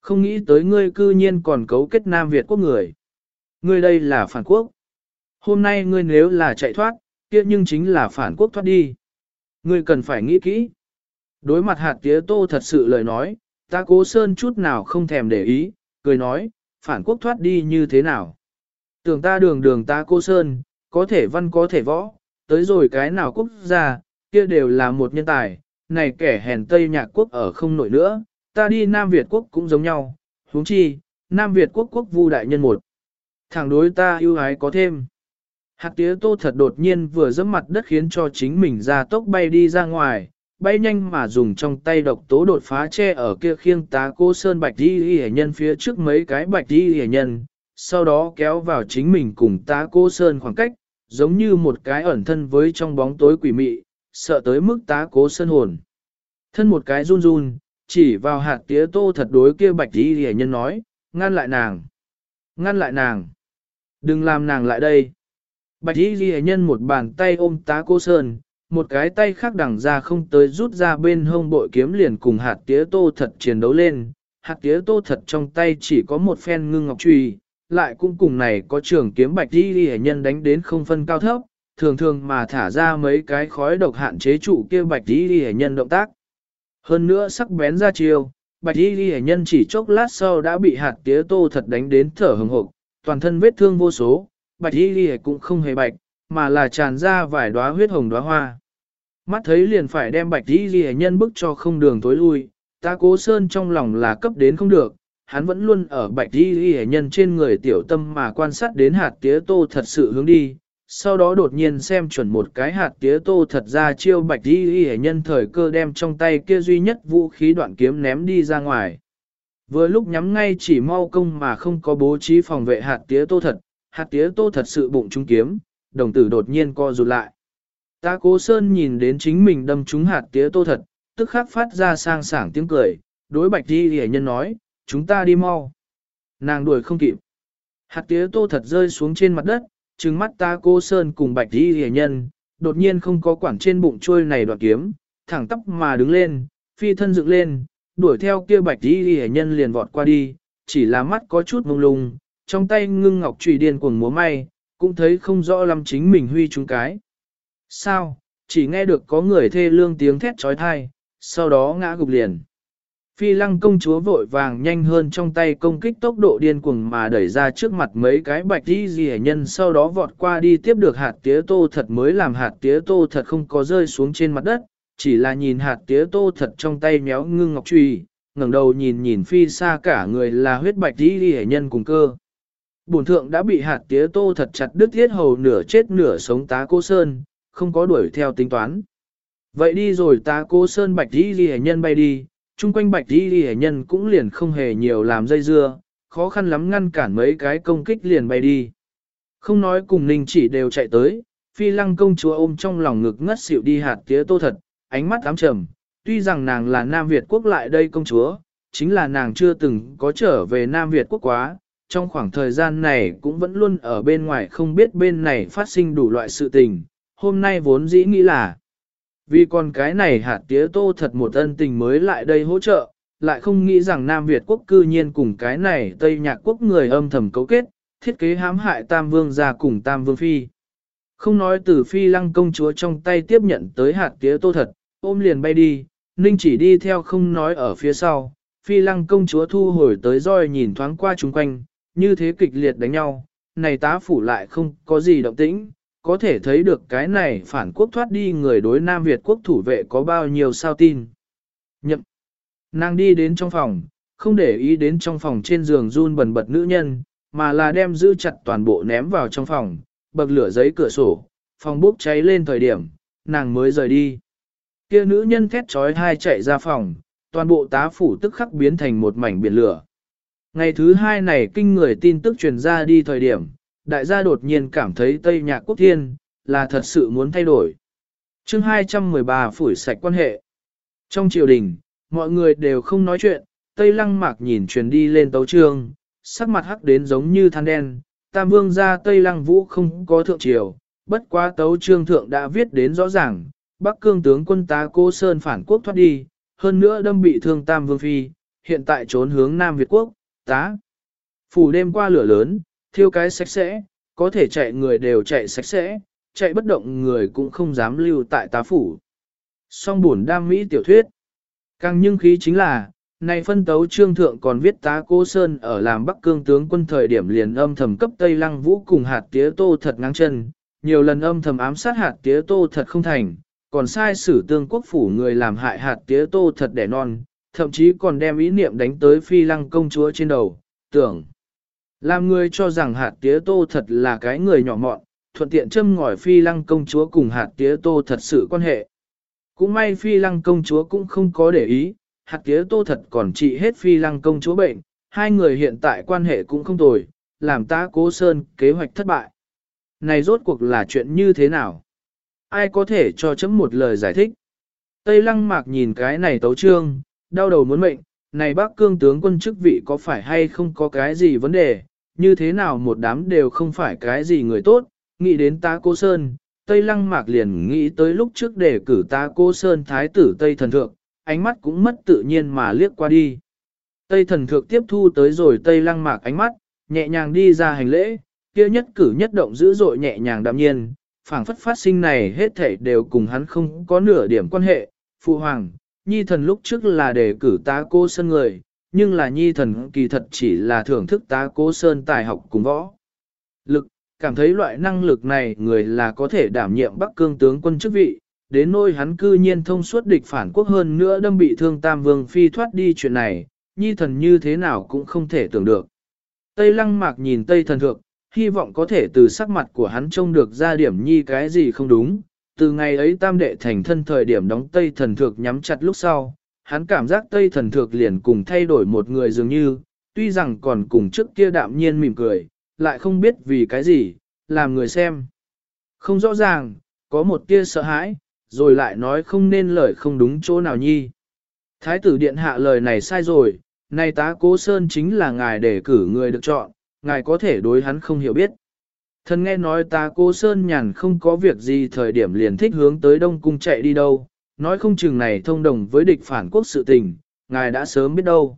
Không nghĩ tới ngươi cư nhiên còn cấu kết Nam Việt quốc người. Ngươi đây là phản quốc. Hôm nay ngươi nếu là chạy thoát, kia nhưng chính là phản quốc thoát đi. Ngươi cần phải nghĩ kỹ. Đối mặt hạt tía tô thật sự lời nói, ta cố sơn chút nào không thèm để ý, cười nói, phản quốc thoát đi như thế nào. Tưởng ta đường đường ta cố sơn, có thể văn có thể võ, tới rồi cái nào quốc gia, kia đều là một nhân tài, này kẻ hèn Tây Nhạc quốc ở không nổi nữa, ta đi Nam Việt quốc cũng giống nhau, huống chi, Nam Việt quốc quốc vu đại nhân một. Thẳng đối ta yêu ái có thêm. Hạt tía tô thật đột nhiên vừa dẫm mặt đất khiến cho chính mình ra tốc bay đi ra ngoài, bay nhanh mà dùng trong tay độc tố đột phá che ở kia khiêng tá cô sơn bạch đi hề nhân phía trước mấy cái bạch đi hề nhân, sau đó kéo vào chính mình cùng tá cô sơn khoảng cách, giống như một cái ẩn thân với trong bóng tối quỷ mị, sợ tới mức tá cố sơn hồn. Thân một cái run run, chỉ vào hạt tía tô thật đối kia bạch đi hề nhân nói, ngăn lại nàng, ngăn lại nàng, đừng làm nàng lại đây. Bạch y ghi nhân một bàn tay ôm tá cô sơn, một cái tay khác đằng ra không tới rút ra bên hông bội kiếm liền cùng hạt tía tô thật chiến đấu lên. Hạt tía tô thật trong tay chỉ có một phen ngưng ngọc trùy, lại cũng cùng này có trường kiếm bạch y ghi nhân đánh đến không phân cao thấp, thường thường mà thả ra mấy cái khói độc hạn chế trụ kia bạch y ghi nhân động tác. Hơn nữa sắc bén ra chiều, bạch y ghi nhân chỉ chốc lát sau đã bị hạt tía tô thật đánh đến thở hừng hộp, toàn thân vết thương vô số, bạch y ghi cũng không hề bạch, mà là tràn ra vài đóa huyết hồng đóa hoa. Mắt thấy liền phải đem bạch y ghi nhân bức cho không đường tối lui, ta cố sơn trong lòng là cấp đến không được, hắn vẫn luôn ở bạch y ghi nhân trên người tiểu tâm mà quan sát đến hạt tía tô thật sự hướng đi. Sau đó đột nhiên xem chuẩn một cái hạt tía tô thật ra chiêu bạch y ghi nhân thời cơ đem trong tay kia duy nhất vũ khí đoạn kiếm ném đi ra ngoài. Vừa lúc nhắm ngay chỉ mau công mà không có bố trí phòng vệ hạt tía tô thật, hạt tía tô thật sự bụng trung kiếm, đồng tử đột nhiên co rụt lại. Ta cố sơn nhìn đến chính mình đâm trúng hạt tía tô thật, tức khắc phát ra sang sảng tiếng cười, đối bạch đi hề nhân nói, chúng ta đi mau. Nàng đuổi không kịp. Hạt tía tô thật rơi xuống trên mặt đất, trừng mắt ta cố sơn cùng bạch đi hề nhân, đột nhiên không có quảng trên bụng trôi này đoạt kiếm, thẳng tóc mà đứng lên, phi thân dựng lên, đuổi theo kia bạch đi hề nhân liền vọt qua đi, chỉ là mắt có chút mông lung, trong tay ngưng ngọc trùy điên cuồng múa may, cũng thấy không rõ lắm chính mình huy chúng cái. Sao, chỉ nghe được có người thê lương tiếng thét trói thai, sau đó ngã gục liền. Phi lăng công chúa vội vàng nhanh hơn trong tay công kích tốc độ điên cuồng mà đẩy ra trước mặt mấy cái bạch đi dì nhân sau đó vọt qua đi tiếp được hạt tía tô thật mới làm hạt tía tô thật không có rơi xuống trên mặt đất, chỉ là nhìn hạt tía tô thật trong tay méo ngưng ngọc truy, ngẩng đầu nhìn nhìn phi xa cả người là huyết bạch đi dì nhân cùng cơ bổn thượng đã bị hạt tía tô thật chặt đứt thiết hầu nửa chết nửa sống tá cô sơn, không có đuổi theo tính toán. Vậy đi rồi tá cô sơn bạch đi ghi nhân bay đi, chung quanh bạch đi ghi nhân cũng liền không hề nhiều làm dây dưa, khó khăn lắm ngăn cản mấy cái công kích liền bay đi. Không nói cùng ninh chỉ đều chạy tới, phi lăng công chúa ôm trong lòng ngực ngất xỉu đi hạt tía tô thật, ánh mắt ám trầm, tuy rằng nàng là Nam Việt quốc lại đây công chúa, chính là nàng chưa từng có trở về Nam Việt quốc quá, trong khoảng thời gian này cũng vẫn luôn ở bên ngoài không biết bên này phát sinh đủ loại sự tình, hôm nay vốn dĩ nghĩ là vì con cái này hạt tía tô thật một ân tình mới lại đây hỗ trợ, lại không nghĩ rằng Nam Việt quốc cư nhiên cùng cái này Tây Nhạc quốc người âm thầm cấu kết, thiết kế hãm hại Tam Vương ra cùng Tam Vương Phi. Không nói từ Phi lăng công chúa trong tay tiếp nhận tới hạt tía tô thật, ôm liền bay đi, Ninh chỉ đi theo không nói ở phía sau, Phi lăng công chúa thu hồi tới roi nhìn thoáng qua chung quanh, như thế kịch liệt đánh nhau, này tá phủ lại không có gì động tĩnh, có thể thấy được cái này phản quốc thoát đi người đối Nam Việt quốc thủ vệ có bao nhiêu sao tin. Nhậm. Nàng đi đến trong phòng, không để ý đến trong phòng trên giường run bần bật nữ nhân, mà là đem giữ chặt toàn bộ ném vào trong phòng, bậc lửa giấy cửa sổ, phòng bốc cháy lên thời điểm, nàng mới rời đi. Kia nữ nhân thét trói hai chạy ra phòng, toàn bộ tá phủ tức khắc biến thành một mảnh biển lửa. Ngày thứ hai này kinh người tin tức truyền ra đi thời điểm, đại gia đột nhiên cảm thấy Tây Nhạc Quốc Thiên, là thật sự muốn thay đổi. chương 213 phủi sạch quan hệ. Trong triều đình, mọi người đều không nói chuyện, Tây Lăng Mạc nhìn truyền đi lên tấu trương, sắc mặt hắc đến giống như than đen, Tam Vương ra Tây Lăng Vũ không có thượng triều, bất quá tấu trương thượng đã viết đến rõ ràng, Bắc cương tướng quân tá Cô Sơn phản quốc thoát đi, hơn nữa đâm bị thương Tam Vương Phi, hiện tại trốn hướng Nam Việt Quốc, tá. Phủ đêm qua lửa lớn, thiêu cái sạch sẽ, có thể chạy người đều chạy sạch sẽ, chạy bất động người cũng không dám lưu tại tá phủ. Song buồn đam mỹ tiểu thuyết. Càng nhưng khí chính là, này phân tấu trương thượng còn viết tá cô Sơn ở làm Bắc Cương tướng quân thời điểm liền âm thầm cấp Tây Lăng Vũ cùng hạt tía tô thật ngang chân, nhiều lần âm thầm ám sát hạt tía tô thật không thành, còn sai sử tương quốc phủ người làm hại hạt tía tô thật đẻ non, thậm chí còn đem ý niệm đánh tới phi lăng công chúa trên đầu, tưởng. Làm người cho rằng hạt tía tô thật là cái người nhỏ mọn, thuận tiện châm ngòi phi lăng công chúa cùng hạt tía tô thật sự quan hệ. Cũng may phi lăng công chúa cũng không có để ý, hạt tía tô thật còn trị hết phi lăng công chúa bệnh, hai người hiện tại quan hệ cũng không tồi, làm ta cố sơn kế hoạch thất bại. Này rốt cuộc là chuyện như thế nào? Ai có thể cho chấm một lời giải thích? Tây lăng mạc nhìn cái này tấu trương, đau đầu muốn mệnh, này bác cương tướng quân chức vị có phải hay không có cái gì vấn đề, như thế nào một đám đều không phải cái gì người tốt, nghĩ đến ta cô Sơn, Tây Lăng Mạc liền nghĩ tới lúc trước để cử ta cô Sơn Thái tử Tây Thần Thượng, ánh mắt cũng mất tự nhiên mà liếc qua đi. Tây Thần Thượng tiếp thu tới rồi Tây Lăng Mạc ánh mắt, nhẹ nhàng đi ra hành lễ, kia nhất cử nhất động dữ dội nhẹ nhàng đạm nhiên, phảng phất phát sinh này hết thảy đều cùng hắn không có nửa điểm quan hệ. Phụ Hoàng, Nhi thần lúc trước là để cử tá cô Sơn người, nhưng là Nhi thần kỳ thật chỉ là thưởng thức tá cô Sơn tài học cùng võ. Lực, cảm thấy loại năng lực này người là có thể đảm nhiệm Bắc Cương tướng quân chức vị, đến nôi hắn cư nhiên thông suốt địch phản quốc hơn nữa đâm bị thương Tam Vương Phi thoát đi chuyện này, Nhi thần như thế nào cũng không thể tưởng được. Tây Lăng Mạc nhìn Tây Thần Thượng, hy vọng có thể từ sắc mặt của hắn trông được ra điểm nhi cái gì không đúng. Từ ngày ấy tam đệ thành thân thời điểm đóng Tây Thần Thược nhắm chặt lúc sau, hắn cảm giác Tây Thần Thược liền cùng thay đổi một người dường như, tuy rằng còn cùng trước kia đạm nhiên mỉm cười, lại không biết vì cái gì, làm người xem. Không rõ ràng, có một tia sợ hãi, rồi lại nói không nên lời không đúng chỗ nào nhi. Thái tử điện hạ lời này sai rồi, nay tá cố sơn chính là ngài để cử người được chọn, ngài có thể đối hắn không hiểu biết. Thần nghe nói ta cô Sơn Nhàn không có việc gì thời điểm liền thích hướng tới Đông Cung chạy đi đâu, nói không chừng này thông đồng với địch phản quốc sự tình, ngài đã sớm biết đâu.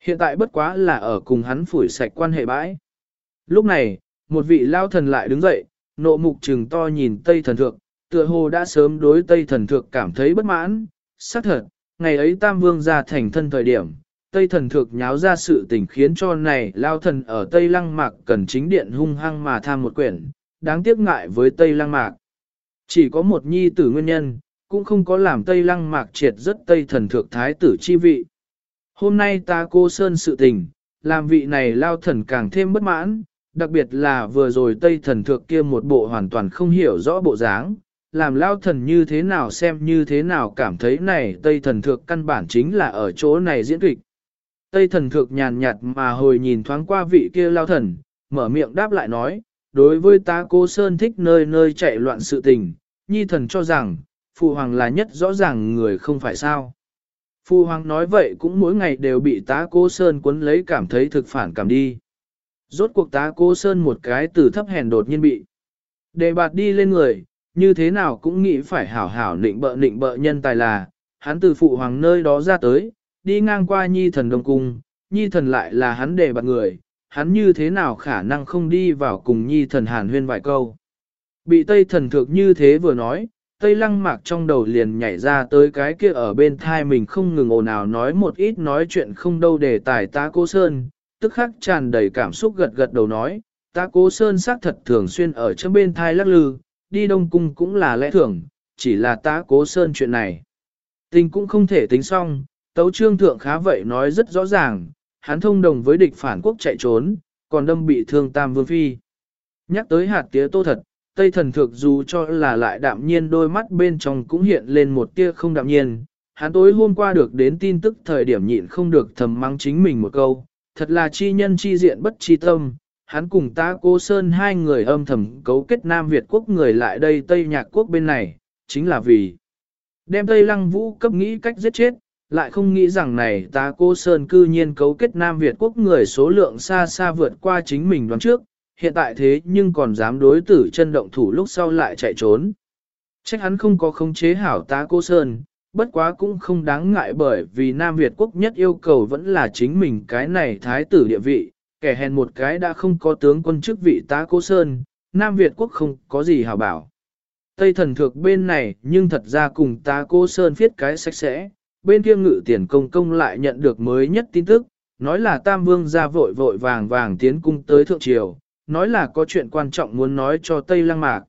Hiện tại bất quá là ở cùng hắn phủi sạch quan hệ bãi. Lúc này, một vị lao thần lại đứng dậy, nộ mục trừng to nhìn Tây Thần Thượng, tựa hồ đã sớm đối Tây Thần Thượng cảm thấy bất mãn, xác thật, ngày ấy Tam Vương ra thành thân thời điểm, Tây thần thược nháo ra sự tình khiến cho này lao thần ở Tây Lăng Mạc cần chính điện hung hăng mà tham một quyển, đáng tiếc ngại với Tây Lăng Mạc. Chỉ có một nhi tử nguyên nhân, cũng không có làm Tây Lăng Mạc triệt rất Tây thần thượng thái tử chi vị. Hôm nay ta cô sơn sự tình, làm vị này lao thần càng thêm bất mãn, đặc biệt là vừa rồi Tây thần thượng kia một bộ hoàn toàn không hiểu rõ bộ dáng, làm lao thần như thế nào xem như thế nào cảm thấy này Tây thần thượng căn bản chính là ở chỗ này diễn kịch. Tây thần thược nhàn nhạt mà hồi nhìn thoáng qua vị kia lao thần, mở miệng đáp lại nói, đối với ta cô Sơn thích nơi nơi chạy loạn sự tình, nhi thần cho rằng, phụ hoàng là nhất rõ ràng người không phải sao. Phụ hoàng nói vậy cũng mỗi ngày đều bị tá cô Sơn cuốn lấy cảm thấy thực phản cảm đi. Rốt cuộc tá cô Sơn một cái từ thấp hèn đột nhiên bị. Đề bạt đi lên người, như thế nào cũng nghĩ phải hảo hảo nịnh bợ nịnh bợ nhân tài là, hắn từ phụ hoàng nơi đó ra tới, đi ngang qua nhi thần đông cung, nhi thần lại là hắn để bạt người, hắn như thế nào khả năng không đi vào cùng nhi thần hàn huyên vài câu. Bị Tây thần thực như thế vừa nói, Tây lăng mạc trong đầu liền nhảy ra tới cái kia ở bên thai mình không ngừng ồn ào nói một ít nói chuyện không đâu để tài ta cô Sơn, tức khắc tràn đầy cảm xúc gật gật đầu nói, ta cố Sơn xác thật thường xuyên ở trong bên thai lắc lư, đi đông cung cũng là lẽ thường, chỉ là ta cố Sơn chuyện này. Tình cũng không thể tính xong, tấu trương thượng khá vậy nói rất rõ ràng, hắn thông đồng với địch phản quốc chạy trốn, còn đâm bị thương Tam Vương Phi. Nhắc tới hạt tía tô thật, Tây thần thượng dù cho là lại đạm nhiên đôi mắt bên trong cũng hiện lên một tia không đạm nhiên. Hắn tối hôm qua được đến tin tức thời điểm nhịn không được thầm mắng chính mình một câu, thật là chi nhân chi diện bất chi tâm. Hắn cùng ta cô Sơn hai người âm thầm cấu kết Nam Việt quốc người lại đây Tây Nhạc quốc bên này, chính là vì đem Tây Lăng Vũ cấp nghĩ cách giết chết, lại không nghĩ rằng này ta cô Sơn cư nhiên cấu kết Nam Việt quốc người số lượng xa xa vượt qua chính mình đoán trước, hiện tại thế nhưng còn dám đối tử chân động thủ lúc sau lại chạy trốn. Trách hắn không có khống chế hảo tá cô Sơn, bất quá cũng không đáng ngại bởi vì Nam Việt quốc nhất yêu cầu vẫn là chính mình cái này thái tử địa vị, kẻ hèn một cái đã không có tướng quân chức vị tá cô Sơn, Nam Việt quốc không có gì hảo bảo. Tây thần thược bên này nhưng thật ra cùng tá cô Sơn viết cái sạch sẽ, bên kia ngự tiền công công lại nhận được mới nhất tin tức, nói là Tam Vương ra vội vội vàng vàng tiến cung tới Thượng Triều, nói là có chuyện quan trọng muốn nói cho Tây Lăng Mạc.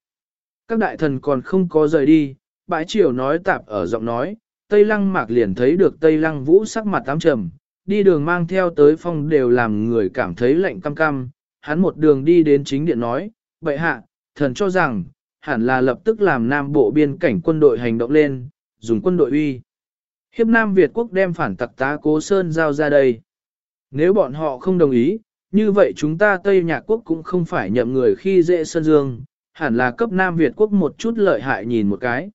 Các đại thần còn không có rời đi, bãi triều nói tạp ở giọng nói, Tây Lăng Mạc liền thấy được Tây Lăng Vũ sắc mặt tám trầm, đi đường mang theo tới phong đều làm người cảm thấy lạnh cam cam, hắn một đường đi đến chính điện nói, bệ hạ, thần cho rằng, hẳn là lập tức làm Nam Bộ biên cảnh quân đội hành động lên, dùng quân đội uy. Hiếp Nam Việt quốc đem phản tặc tá Cố Sơn giao ra đây. Nếu bọn họ không đồng ý, như vậy chúng ta Tây Nhạc Quốc cũng không phải nhậm người khi dễ Sơn Dương, hẳn là cấp Nam Việt Quốc một chút lợi hại nhìn một cái.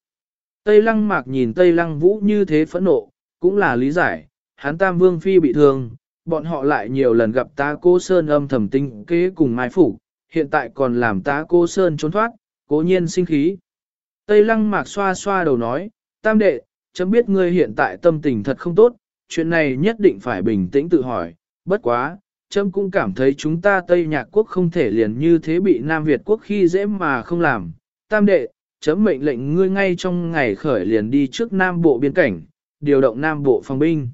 Tây Lăng Mạc nhìn Tây Lăng Vũ như thế phẫn nộ, cũng là lý giải, hắn Tam Vương Phi bị thương, bọn họ lại nhiều lần gặp tá cố Sơn âm thầm tinh kế cùng mai phủ, hiện tại còn làm tá cố Sơn trốn thoát, cố nhiên sinh khí. Tây Lăng Mạc xoa xoa đầu nói, Tam Đệ, chấm biết ngươi hiện tại tâm tình thật không tốt, chuyện này nhất định phải bình tĩnh tự hỏi, bất quá, chấm cũng cảm thấy chúng ta Tây Nhạc Quốc không thể liền như thế bị Nam Việt Quốc khi dễ mà không làm. Tam đệ, chấm mệnh lệnh ngươi ngay trong ngày khởi liền đi trước Nam Bộ biên cảnh, điều động Nam Bộ phòng binh.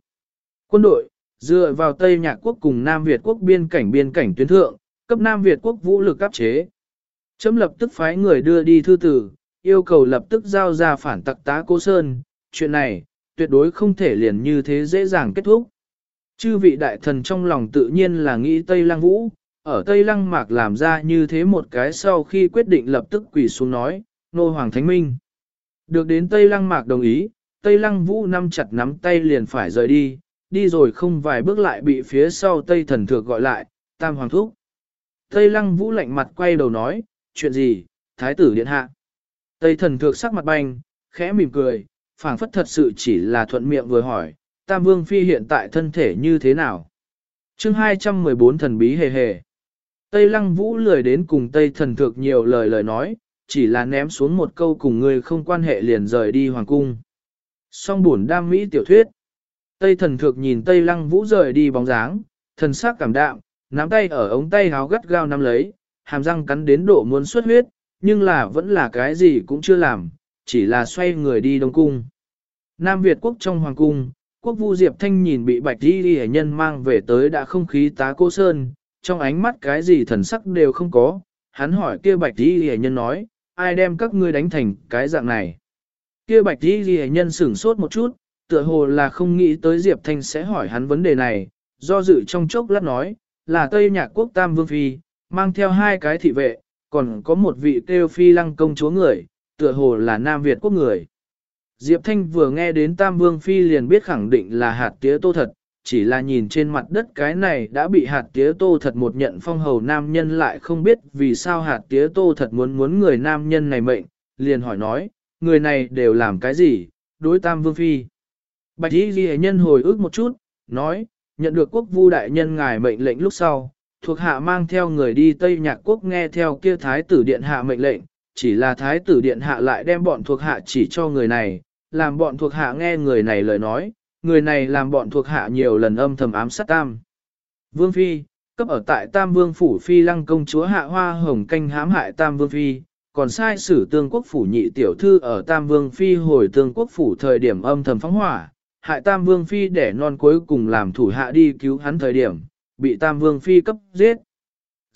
Quân đội, dựa vào Tây Nhạc Quốc cùng Nam Việt Quốc biên cảnh biên cảnh tuyến thượng, cấp Nam Việt Quốc vũ lực áp chế. Chấm lập tức phái người đưa đi thư tử, yêu cầu lập tức giao ra phản tặc tá Cố Sơn. Chuyện này, tuyệt đối không thể liền như thế dễ dàng kết thúc. Chư vị đại thần trong lòng tự nhiên là nghĩ Tây Lăng Vũ, ở Tây Lăng Mạc làm ra như thế một cái sau khi quyết định lập tức quỳ xuống nói, nô Hoàng Thánh Minh. Được đến Tây Lăng Mạc đồng ý, Tây Lăng Vũ nắm chặt nắm tay liền phải rời đi, đi rồi không vài bước lại bị phía sau Tây Thần Thược gọi lại, Tam Hoàng Thúc. Tây Lăng Vũ lạnh mặt quay đầu nói, chuyện gì, Thái tử Điện Hạ. Tây Thần Thược sắc mặt banh, khẽ mỉm cười, phảng phất thật sự chỉ là thuận miệng vừa hỏi, Tam Vương Phi hiện tại thân thể như thế nào? chương 214 thần bí hề hề. Tây Lăng Vũ lười đến cùng Tây Thần Thược nhiều lời lời nói, chỉ là ném xuống một câu cùng người không quan hệ liền rời đi Hoàng Cung. Song buồn đam mỹ tiểu thuyết. Tây Thần Thược nhìn Tây Lăng Vũ rời đi bóng dáng, thần sắc cảm đạm, nắm tay ở ống tay háo gắt gao nắm lấy, hàm răng cắn đến độ muốn xuất huyết, nhưng là vẫn là cái gì cũng chưa làm, chỉ là xoay người đi Đông Cung. Nam Việt quốc trong Hoàng Cung, Quốc vu Diệp Thanh nhìn bị bạch đi đi nhân mang về tới đã không khí tá cô Sơn, trong ánh mắt cái gì thần sắc đều không có, hắn hỏi kia bạch đi đi nhân nói, ai đem các ngươi đánh thành cái dạng này. Kia bạch đi đi nhân sửng sốt một chút, tựa hồ là không nghĩ tới Diệp Thanh sẽ hỏi hắn vấn đề này, do dự trong chốc lát nói, là Tây Nhạc Quốc Tam Vương Phi, mang theo hai cái thị vệ, còn có một vị kêu phi lăng công chúa người, tựa hồ là Nam Việt quốc người. Diệp Thanh vừa nghe đến Tam Vương Phi liền biết khẳng định là hạt tía tô thật, chỉ là nhìn trên mặt đất cái này đã bị hạt tía tô thật một nhận phong hầu nam nhân lại không biết vì sao hạt tía tô thật muốn muốn người nam nhân này mệnh, liền hỏi nói, người này đều làm cái gì, đối Tam Vương Phi. Bạch Y Ghi nhân hồi ức một chút, nói, nhận được quốc vu đại nhân ngài mệnh lệnh lúc sau, thuộc hạ mang theo người đi Tây Nhạc Quốc nghe theo kia thái tử điện hạ mệnh lệnh, chỉ là thái tử điện hạ lại đem bọn thuộc hạ chỉ cho người này, làm bọn thuộc hạ nghe người này lời nói, người này làm bọn thuộc hạ nhiều lần âm thầm ám sát tam. Vương Phi, cấp ở tại Tam Vương Phủ Phi lăng công chúa hạ hoa hồng canh hãm hại Tam Vương Phi, còn sai sử tương quốc phủ nhị tiểu thư ở Tam Vương Phi hồi tương quốc phủ thời điểm âm thầm phóng hỏa, hại Tam Vương Phi để non cuối cùng làm thủ hạ đi cứu hắn thời điểm, bị Tam Vương Phi cấp giết.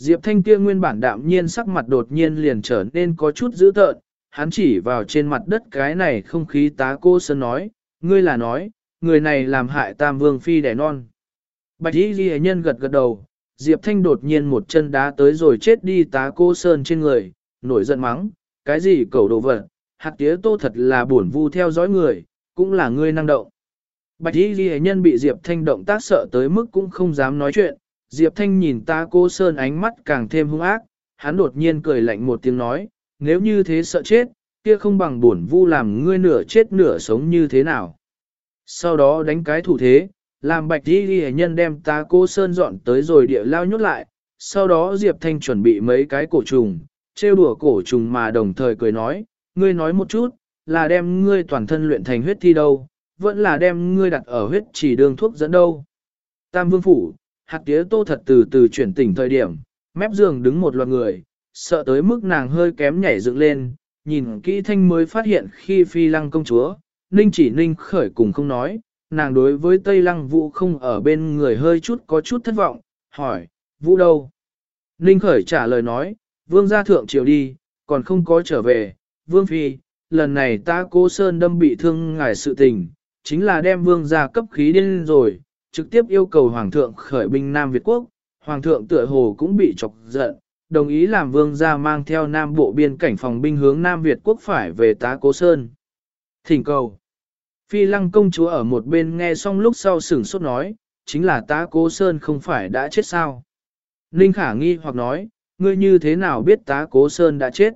Diệp Thanh kia nguyên bản đạm nhiên sắc mặt đột nhiên liền trở nên có chút dữ tợn, hắn chỉ vào trên mặt đất cái này không khí tá cô sơn nói, ngươi là nói, người này làm hại tam vương phi đẻ non. Bạch y ghi nhân gật gật đầu, Diệp Thanh đột nhiên một chân đá tới rồi chết đi tá cô Sơn trên người, nổi giận mắng, cái gì cầu đồ vật, hạt tía tô thật là buồn vu theo dõi người, cũng là ngươi năng động. Bạch y ghi nhân bị Diệp Thanh động tác sợ tới mức cũng không dám nói chuyện, Diệp Thanh nhìn ta cô Sơn ánh mắt càng thêm hung ác, hắn đột nhiên cười lạnh một tiếng nói, nếu như thế sợ chết, kia không bằng buồn vu làm ngươi nửa chết nửa sống như thế nào. Sau đó đánh cái thủ thế, làm bạch đi ghi nhân đem ta cô Sơn dọn tới rồi địa lao nhốt lại, sau đó Diệp Thanh chuẩn bị mấy cái cổ trùng, trêu đùa cổ trùng mà đồng thời cười nói, ngươi nói một chút, là đem ngươi toàn thân luyện thành huyết thi đâu, vẫn là đem ngươi đặt ở huyết chỉ đường thuốc dẫn đâu. Tam vương phủ, hạt tía tô thật từ từ chuyển tỉnh thời điểm, mép giường đứng một loạt người, sợ tới mức nàng hơi kém nhảy dựng lên, nhìn kỹ thanh mới phát hiện khi phi lăng công chúa, ninh chỉ ninh khởi cùng không nói, nàng đối với tây lăng vũ không ở bên người hơi chút có chút thất vọng, hỏi, vũ đâu? Ninh khởi trả lời nói, vương gia thượng triều đi, còn không có trở về, vương phi, lần này ta cố sơn đâm bị thương ngài sự tình, chính là đem vương gia cấp khí điên rồi, trực tiếp yêu cầu hoàng thượng khởi binh Nam Việt Quốc, hoàng thượng tựa hồ cũng bị chọc giận, đồng ý làm vương gia mang theo Nam Bộ biên cảnh phòng binh hướng Nam Việt Quốc phải về tá cố sơn. Thỉnh cầu. Phi lăng công chúa ở một bên nghe xong lúc sau sửng sốt nói, chính là tá cố sơn không phải đã chết sao. Ninh khả nghi hoặc nói, ngươi như thế nào biết tá cố sơn đã chết.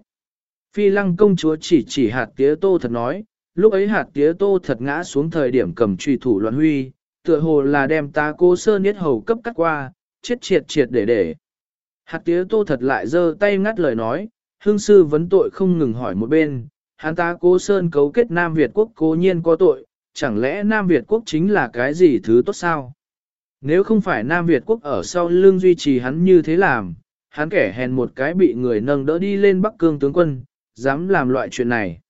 Phi lăng công chúa chỉ chỉ hạt tía tô thật nói, lúc ấy hạt tía tô thật ngã xuống thời điểm cầm trùy thủ loạn huy, tựa hồ là đem tá cố sơn niết hầu cấp cắt qua, chết triệt triệt để để. Hạt tía tô thật lại giơ tay ngắt lời nói, hương sư vấn tội không ngừng hỏi một bên, hắn ta cố sơn cấu kết Nam Việt quốc cố nhiên có tội, chẳng lẽ Nam Việt quốc chính là cái gì thứ tốt sao? Nếu không phải Nam Việt quốc ở sau lưng duy trì hắn như thế làm, hắn kẻ hèn một cái bị người nâng đỡ đi lên Bắc Cương tướng quân, dám làm loại chuyện này.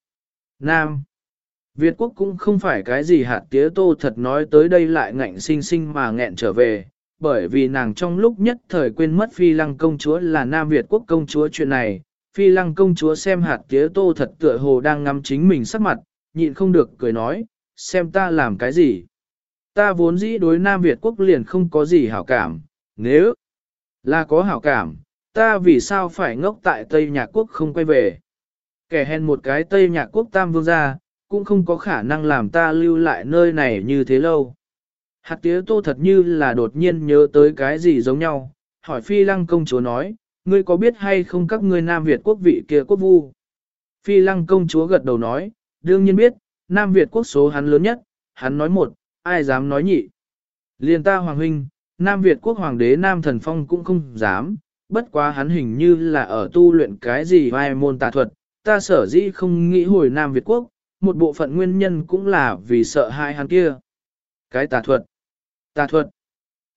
Nam Việt quốc cũng không phải cái gì hạt tía tô thật nói tới đây lại ngạnh sinh sinh mà nghẹn trở về, bởi vì nàng trong lúc nhất thời quên mất phi lăng công chúa là Nam Việt quốc công chúa chuyện này. Phi lăng công chúa xem hạt tía tô thật tựa hồ đang ngắm chính mình sắc mặt, nhịn không được cười nói, xem ta làm cái gì. Ta vốn dĩ đối Nam Việt quốc liền không có gì hảo cảm, nếu là có hảo cảm, ta vì sao phải ngốc tại Tây Nhạc quốc không quay về. Kẻ hèn một cái Tây Nhạc quốc tam vương gia, cũng không có khả năng làm ta lưu lại nơi này như thế lâu. Hạt tía tô thật như là đột nhiên nhớ tới cái gì giống nhau, hỏi phi lăng công chúa nói, ngươi có biết hay không các ngươi Nam Việt quốc vị kia quốc vu? Phi lăng công chúa gật đầu nói, đương nhiên biết, Nam Việt quốc số hắn lớn nhất, hắn nói một, ai dám nói nhị. Liên ta hoàng huynh, Nam Việt quốc hoàng đế Nam Thần Phong cũng không dám, bất quá hắn hình như là ở tu luyện cái gì vai môn tà thuật, ta sở dĩ không nghĩ hồi Nam Việt quốc, một bộ phận nguyên nhân cũng là vì sợ hai hắn kia. Cái tà thuật. Tà thuật.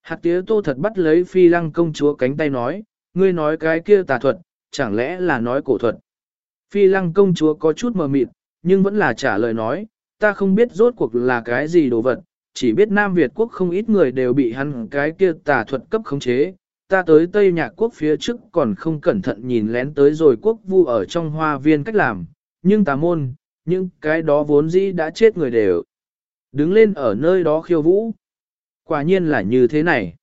Hạt tía tô thật bắt lấy phi lăng công chúa cánh tay nói, ngươi nói cái kia tà thuật, chẳng lẽ là nói cổ thuật. Phi lăng công chúa có chút mờ mịt, nhưng vẫn là trả lời nói, ta không biết rốt cuộc là cái gì đồ vật, chỉ biết Nam Việt quốc không ít người đều bị hắn cái kia tà thuật cấp khống chế. Ta tới Tây Nhạc quốc phía trước còn không cẩn thận nhìn lén tới rồi quốc vu ở trong hoa viên cách làm, nhưng tà môn, nhưng cái đó vốn dĩ đã chết người đều. Đứng lên ở nơi đó khiêu vũ. Quả nhiên là như thế này.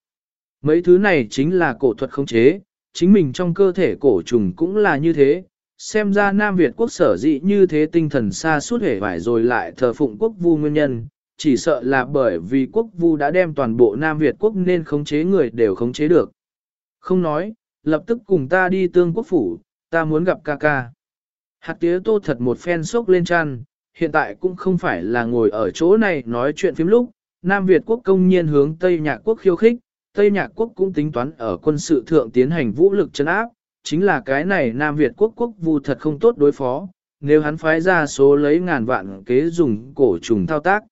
Mấy thứ này chính là cổ thuật khống chế, chính mình trong cơ thể cổ trùng cũng là như thế. Xem ra Nam Việt quốc sở dị như thế tinh thần xa suốt hề vải rồi lại thờ phụng quốc vu nguyên nhân, chỉ sợ là bởi vì quốc vu đã đem toàn bộ Nam Việt quốc nên khống chế người đều khống chế được. Không nói, lập tức cùng ta đi tương quốc phủ, ta muốn gặp ca ca. Hạt tía tô thật một phen sốc lên chăn, hiện tại cũng không phải là ngồi ở chỗ này nói chuyện phim lúc, Nam Việt quốc công nhiên hướng Tây Nhạc quốc khiêu khích, Tây Nhạc quốc cũng tính toán ở quân sự thượng tiến hành vũ lực chấn áp, chính là cái này Nam Việt quốc quốc vu thật không tốt đối phó, nếu hắn phái ra số lấy ngàn vạn kế dùng cổ trùng thao tác.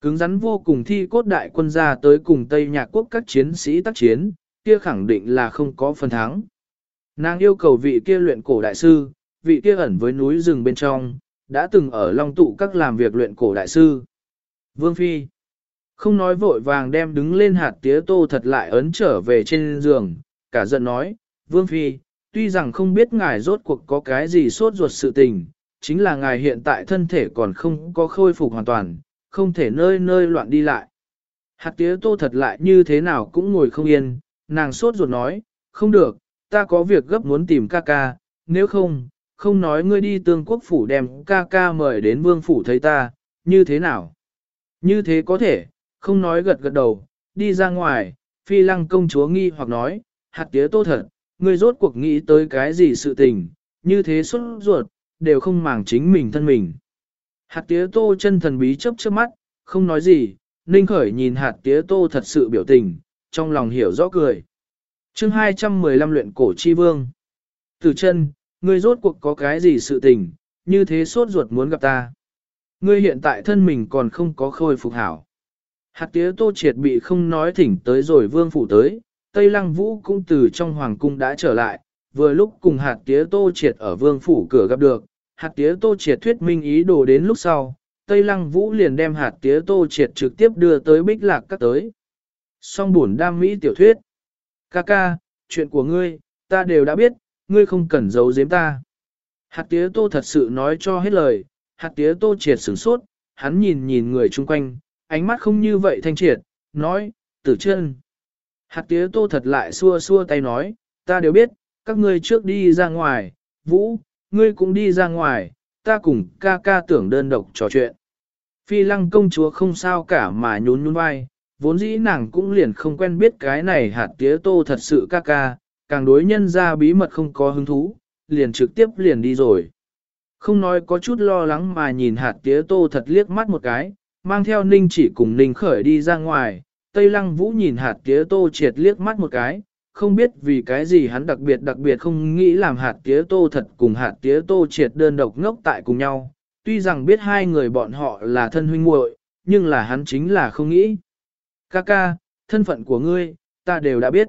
Cứng rắn vô cùng thi cốt đại quân ra tới cùng Tây Nhạc quốc các chiến sĩ tác chiến, kia khẳng định là không có phần thắng. Nàng yêu cầu vị kia luyện cổ đại sư, vị kia ẩn với núi rừng bên trong, đã từng ở Long Tụ các làm việc luyện cổ đại sư. Vương Phi không nói vội vàng đem đứng lên hạt tía tô thật lại ấn trở về trên giường, cả giận nói, Vương Phi, tuy rằng không biết ngài rốt cuộc có cái gì sốt ruột sự tình, chính là ngài hiện tại thân thể còn không có khôi phục hoàn toàn, không thể nơi nơi loạn đi lại. Hạt tía tô thật lại như thế nào cũng ngồi không yên, nàng sốt ruột nói, không được, ta có việc gấp muốn tìm ca ca, nếu không, không nói ngươi đi tương quốc phủ đem ca ca mời đến vương phủ thấy ta, như thế nào? Như thế có thể, không nói gật gật đầu, đi ra ngoài, phi lăng công chúa nghi hoặc nói, hạt tía tô thật, ngươi rốt cuộc nghĩ tới cái gì sự tình, như thế xuất ruột, đều không màng chính mình thân mình. Hạt tía tô chân thần bí chớp trước mắt, không nói gì, Ninh Khởi nhìn hạt tía tô thật sự biểu tình, trong lòng hiểu rõ cười. chương 215 luyện cổ chi vương. từ chân, ngươi rốt cuộc có cái gì sự tình, như thế sốt ruột muốn gặp ta. Ngươi hiện tại thân mình còn không có khôi phục hảo. Hạt tía tô triệt bị không nói thỉnh tới rồi vương phủ tới, Tây Lăng Vũ cũng từ trong hoàng cung đã trở lại, vừa lúc cùng hạt tía tô triệt ở vương phủ cửa gặp được, hạt tía tô triệt thuyết minh ý đồ đến lúc sau, Tây Lăng Vũ liền đem hạt tía tô triệt trực tiếp đưa tới bích lạc các tới. Song buồn đam mỹ tiểu thuyết. Ca ca, chuyện của ngươi, ta đều đã biết, ngươi không cần giấu giếm ta. Hạt tía tô thật sự nói cho hết lời, hạt tía tô triệt sửng sốt, hắn nhìn nhìn người chung quanh, ánh mắt không như vậy thanh triệt, nói, tử chân. Hạt tía tô thật lại xua xua tay nói, ta đều biết, các ngươi trước đi ra ngoài, vũ, ngươi cũng đi ra ngoài, ta cùng ca ca tưởng đơn độc trò chuyện. Phi lăng công chúa không sao cả mà nhún nhún vai, vốn dĩ nàng cũng liền không quen biết cái này hạt tía tô thật sự ca ca, càng đối nhân ra bí mật không có hứng thú, liền trực tiếp liền đi rồi. Không nói có chút lo lắng mà nhìn hạt tía tô thật liếc mắt một cái, mang theo ninh chỉ cùng ninh khởi đi ra ngoài, Tây Lăng Vũ nhìn hạt tía tô triệt liếc mắt một cái, không biết vì cái gì hắn đặc biệt đặc biệt không nghĩ làm hạt tía tô thật cùng hạt tía tô triệt đơn độc ngốc tại cùng nhau. Tuy rằng biết hai người bọn họ là thân huynh muội, nhưng là hắn chính là không nghĩ. Ca ca, thân phận của ngươi, ta đều đã biết.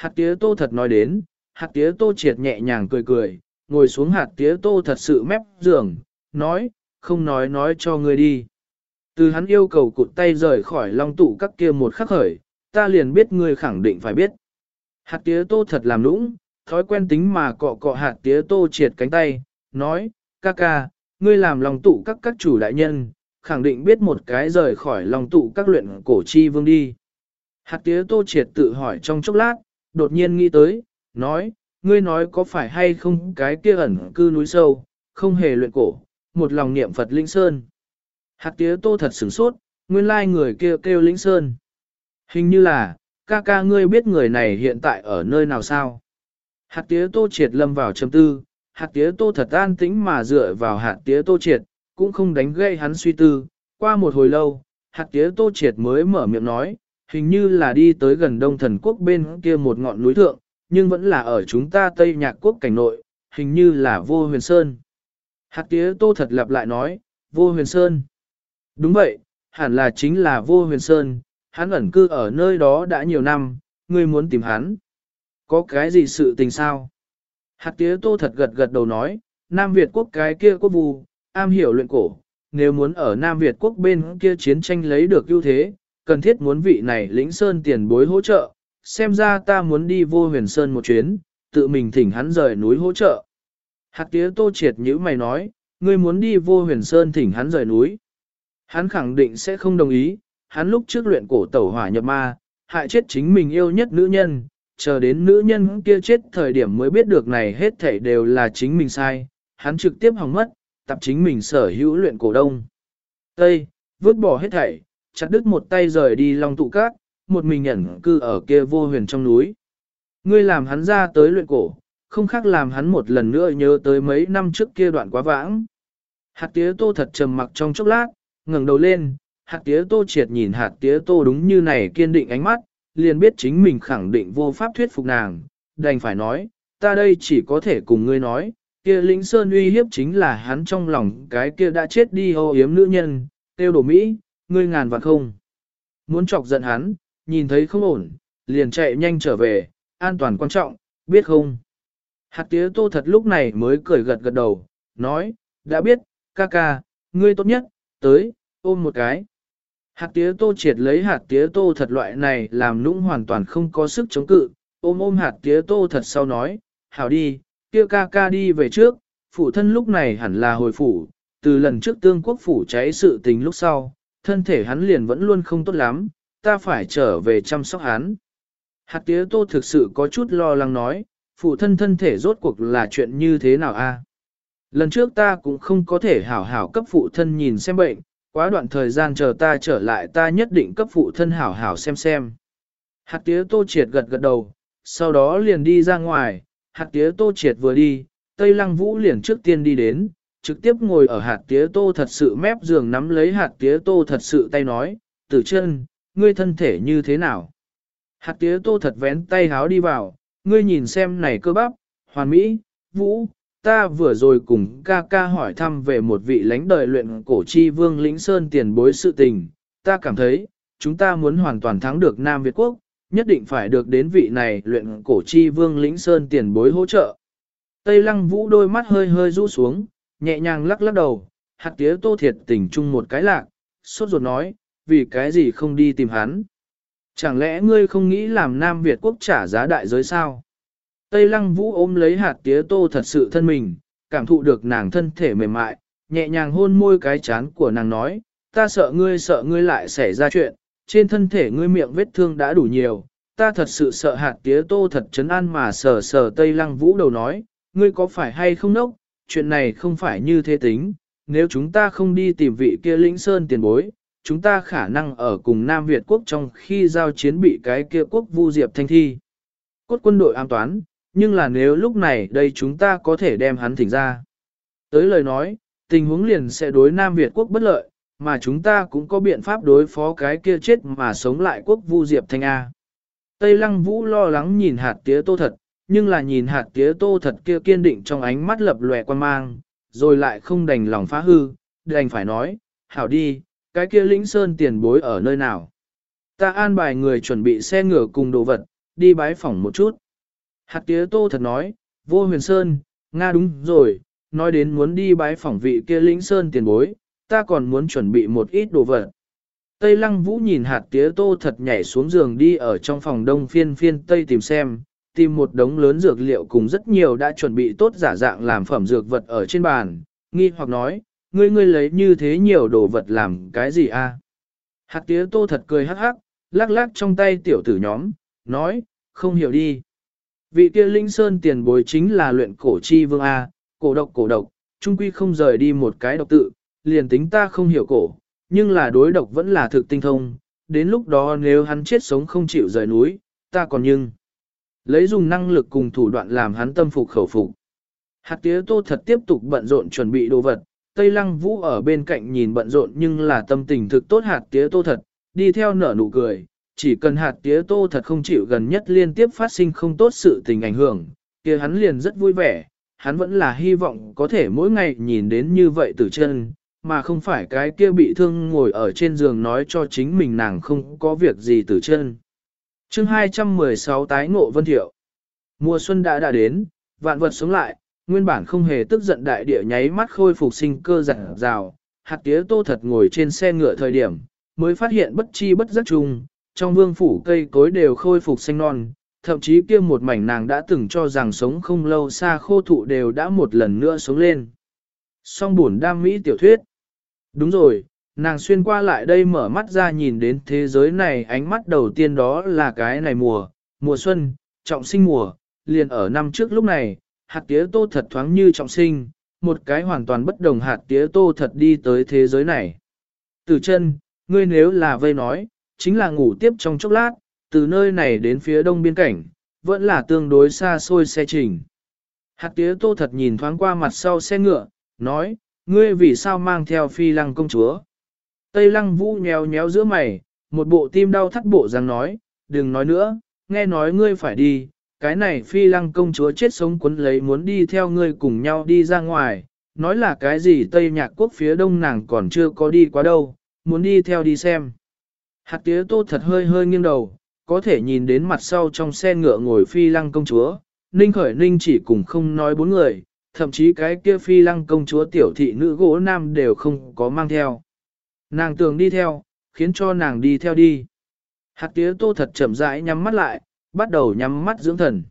Hạt tía tô thật nói đến, hạt tía tô triệt nhẹ nhàng cười cười, ngồi xuống hạt tía tô thật sự mép giường, nói, không nói nói cho ngươi đi. Từ hắn yêu cầu cụt tay rời khỏi long tụ các kia một khắc khởi, ta liền biết ngươi khẳng định phải biết. Hạt tía tô thật làm nũng, thói quen tính mà cọ cọ hạt tía tô triệt cánh tay, nói, ca ca, ngươi làm lòng tụ các các chủ đại nhân, khẳng định biết một cái rời khỏi lòng tụ các luyện cổ chi vương đi. Hạt tía tô triệt tự hỏi trong chốc lát, đột nhiên nghĩ tới, nói, ngươi nói có phải hay không cái kia ẩn cư núi sâu, không hề luyện cổ, một lòng niệm Phật Linh Sơn. Hạt tía tô thật sửng sốt, nguyên lai người kia kêu, kêu Linh Sơn. Hình như là, ca ca ngươi biết người này hiện tại ở nơi nào sao? Hạt tía tô triệt lâm vào châm tư, hạt tía tô thật an tĩnh mà dựa vào hạt tía tô triệt, cũng không đánh gây hắn suy tư. Qua một hồi lâu, hạt tía tô triệt mới mở miệng nói, hình như là đi tới gần đông thần quốc bên kia một ngọn núi thượng, nhưng vẫn là ở chúng ta Tây Nhạc quốc cảnh nội, hình như là vô huyền sơn. Hạt tía tô thật lặp lại nói, vô huyền sơn. Đúng vậy, hẳn là chính là vô huyền sơn, hắn ẩn cư ở nơi đó đã nhiều năm, ngươi muốn tìm hắn. Có cái gì sự tình sao? Hạt tía tô thật gật gật đầu nói, Nam Việt quốc cái kia quốc vù, am hiểu luyện cổ, nếu muốn ở Nam Việt quốc bên kia chiến tranh lấy được ưu thế, cần thiết muốn vị này lĩnh sơn tiền bối hỗ trợ, xem ra ta muốn đi vô huyền sơn một chuyến, tự mình thỉnh hắn rời núi hỗ trợ. Hạt tía tô triệt như mày nói, ngươi muốn đi vô huyền sơn thỉnh hắn rời núi. Hắn khẳng định sẽ không đồng ý, hắn lúc trước luyện cổ tẩu hỏa nhập ma, hại chết chính mình yêu nhất nữ nhân, chờ đến nữ nhân kia chết thời điểm mới biết được này hết thảy đều là chính mình sai, hắn trực tiếp hỏng mất, tập chính mình sở hữu luyện cổ đông. Tây, vứt bỏ hết thảy, chặt đứt một tay rời đi long tụ cát, một mình ẩn cư ở kia vô huyền trong núi. Ngươi làm hắn ra tới luyện cổ, không khác làm hắn một lần nữa nhớ tới mấy năm trước kia đoạn quá vãng. Hạt tía tô thật trầm mặc trong chốc lát, ngẩng đầu lên, hạt tía tô triệt nhìn hạt tía tô đúng như này kiên định ánh mắt, liền biết chính mình khẳng định vô pháp thuyết phục nàng, đành phải nói, ta đây chỉ có thể cùng ngươi nói, kia lĩnh sơn uy hiếp chính là hắn trong lòng cái kia đã chết đi ô yếm nữ nhân, tiêu đổ Mỹ, ngươi ngàn vạn không. Muốn chọc giận hắn, nhìn thấy không ổn, liền chạy nhanh trở về, an toàn quan trọng, biết không? Hạt tía tô thật lúc này mới cười gật gật đầu, nói, đã biết, ca ca, ngươi tốt nhất, tới, ôm một cái. Hạt tía tô triệt lấy hạt tía tô thật loại này làm nũng hoàn toàn không có sức chống cự, ôm ôm hạt tía tô thật sau nói, hảo đi, kia ca ca đi về trước, phụ thân lúc này hẳn là hồi phủ, từ lần trước tương quốc phủ cháy sự tình lúc sau, thân thể hắn liền vẫn luôn không tốt lắm, ta phải trở về chăm sóc hắn. Hạt tía tô thực sự có chút lo lắng nói, phụ thân thân thể rốt cuộc là chuyện như thế nào a? Lần trước ta cũng không có thể hảo hảo cấp phụ thân nhìn xem bệnh, quá đoạn thời gian chờ ta trở lại ta nhất định cấp phụ thân hảo hảo xem xem. Hạt tía tô triệt gật gật đầu, sau đó liền đi ra ngoài, hạt tía tô triệt vừa đi, Tây Lăng Vũ liền trước tiên đi đến, trực tiếp ngồi ở hạt tía tô thật sự mép giường nắm lấy hạt tía tô thật sự tay nói, tử chân, ngươi thân thể như thế nào? Hạt tía tô thật vén tay háo đi vào, ngươi nhìn xem này cơ bắp, hoàn mỹ, vũ, ta vừa rồi cùng ca ca hỏi thăm về một vị lãnh đời luyện cổ chi vương lĩnh sơn tiền bối sự tình, ta cảm thấy, chúng ta muốn hoàn toàn thắng được Nam Việt Quốc, nhất định phải được đến vị này luyện cổ chi vương lĩnh sơn tiền bối hỗ trợ. Tây lăng vũ đôi mắt hơi hơi rũ xuống, nhẹ nhàng lắc lắc đầu, hạt tía tô thiệt tình chung một cái lạc, sốt ruột nói, vì cái gì không đi tìm hắn. Chẳng lẽ ngươi không nghĩ làm Nam Việt quốc trả giá đại giới sao? Tây lăng vũ ôm lấy hạt tía tô thật sự thân mình, cảm thụ được nàng thân thể mềm mại, nhẹ nhàng hôn môi cái chán của nàng nói, ta sợ ngươi sợ ngươi lại xảy ra chuyện, trên thân thể ngươi miệng vết thương đã đủ nhiều, ta thật sự sợ hạt tía tô thật chấn an mà sờ sờ Tây lăng vũ đầu nói, ngươi có phải hay không nốc, chuyện này không phải như thế tính, nếu chúng ta không đi tìm vị kia lĩnh sơn tiền bối, chúng ta khả năng ở cùng Nam Việt quốc trong khi giao chiến bị cái kia quốc vu diệp thanh thi. Cốt quân đội an toán, nhưng là nếu lúc này đây chúng ta có thể đem hắn thỉnh ra. Tới lời nói, tình huống liền sẽ đối Nam Việt quốc bất lợi, mà chúng ta cũng có biện pháp đối phó cái kia chết mà sống lại quốc vu diệp thanh A. Tây Lăng Vũ lo lắng nhìn hạt tía tô thật, nhưng là nhìn hạt tía tô thật kia kiên định trong ánh mắt lập lòe quan mang, rồi lại không đành lòng phá hư, đành phải nói, hảo đi, cái kia lĩnh sơn tiền bối ở nơi nào. Ta an bài người chuẩn bị xe ngựa cùng đồ vật, đi bái phỏng một chút. Hạt tía tô thật nói, vô huyền sơn, Nga đúng rồi, nói đến muốn đi bái phỏng vị kia lĩnh sơn tiền bối, ta còn muốn chuẩn bị một ít đồ vật. Tây lăng vũ nhìn hạt tía tô thật nhảy xuống giường đi ở trong phòng đông phiên phiên Tây tìm xem, tìm một đống lớn dược liệu cùng rất nhiều đã chuẩn bị tốt giả dạng làm phẩm dược vật ở trên bàn, nghi hoặc nói, ngươi ngươi lấy như thế nhiều đồ vật làm cái gì a? Hạt tía tô thật cười hắc hắc, lắc lắc trong tay tiểu tử nhóm, nói, không hiểu đi. Vị kia linh sơn tiền bối chính là luyện cổ chi vương A, cổ độc cổ độc, trung quy không rời đi một cái độc tự, liền tính ta không hiểu cổ, nhưng là đối độc vẫn là thực tinh thông, đến lúc đó nếu hắn chết sống không chịu rời núi, ta còn nhưng. Lấy dùng năng lực cùng thủ đoạn làm hắn tâm phục khẩu phục. Hạt tía tô thật tiếp tục bận rộn chuẩn bị đồ vật, Tây Lăng Vũ ở bên cạnh nhìn bận rộn nhưng là tâm tình thực tốt hạt tía tô thật, đi theo nở nụ cười, chỉ cần hạt tía tô thật không chịu gần nhất liên tiếp phát sinh không tốt sự tình ảnh hưởng, kia hắn liền rất vui vẻ, hắn vẫn là hy vọng có thể mỗi ngày nhìn đến như vậy từ chân, mà không phải cái kia bị thương ngồi ở trên giường nói cho chính mình nàng không có việc gì từ chân chương 216 tái ngộ vân thiệu. Mùa xuân đã đã đến, vạn vật sống lại, nguyên bản không hề tức giận đại địa nháy mắt khôi phục sinh cơ giả rào, hạt tía tô thật ngồi trên xe ngựa thời điểm, mới phát hiện bất chi bất giác chung, trong vương phủ cây cối đều khôi phục xanh non, thậm chí kia một mảnh nàng đã từng cho rằng sống không lâu xa khô thụ đều đã một lần nữa sống lên. Song buồn đam mỹ tiểu thuyết. Đúng rồi, nàng xuyên qua lại đây mở mắt ra nhìn đến thế giới này ánh mắt đầu tiên đó là cái này mùa, mùa xuân, trọng sinh mùa, liền ở năm trước lúc này, hạt tía tô thật thoáng như trọng sinh, một cái hoàn toàn bất đồng hạt tía tô thật đi tới thế giới này. Từ chân, ngươi nếu là vây nói, chính là ngủ tiếp trong chốc lát, từ nơi này đến phía đông biên cảnh, vẫn là tương đối xa xôi xe trình. Hạt tía tô thật nhìn thoáng qua mặt sau xe ngựa, nói, ngươi vì sao mang theo phi lăng công chúa. Tây lăng vũ nhéo nhéo giữa mày, một bộ tim đau thắt bộ rằng nói, đừng nói nữa, nghe nói ngươi phải đi, cái này phi lăng công chúa chết sống quấn lấy muốn đi theo ngươi cùng nhau đi ra ngoài, nói là cái gì Tây Nhạc Quốc phía đông nàng còn chưa có đi quá đâu, muốn đi theo đi xem. Hạt tía tô thật hơi hơi nghiêng đầu, có thể nhìn đến mặt sau trong xe ngựa ngồi phi lăng công chúa, Ninh Khởi Ninh chỉ cùng không nói bốn người, thậm chí cái kia phi lăng công chúa tiểu thị nữ gỗ nam đều không có mang theo. Nàng tường đi theo, khiến cho nàng đi theo đi. Hạt tía tô thật chậm rãi nhắm mắt lại, bắt đầu nhắm mắt dưỡng thần.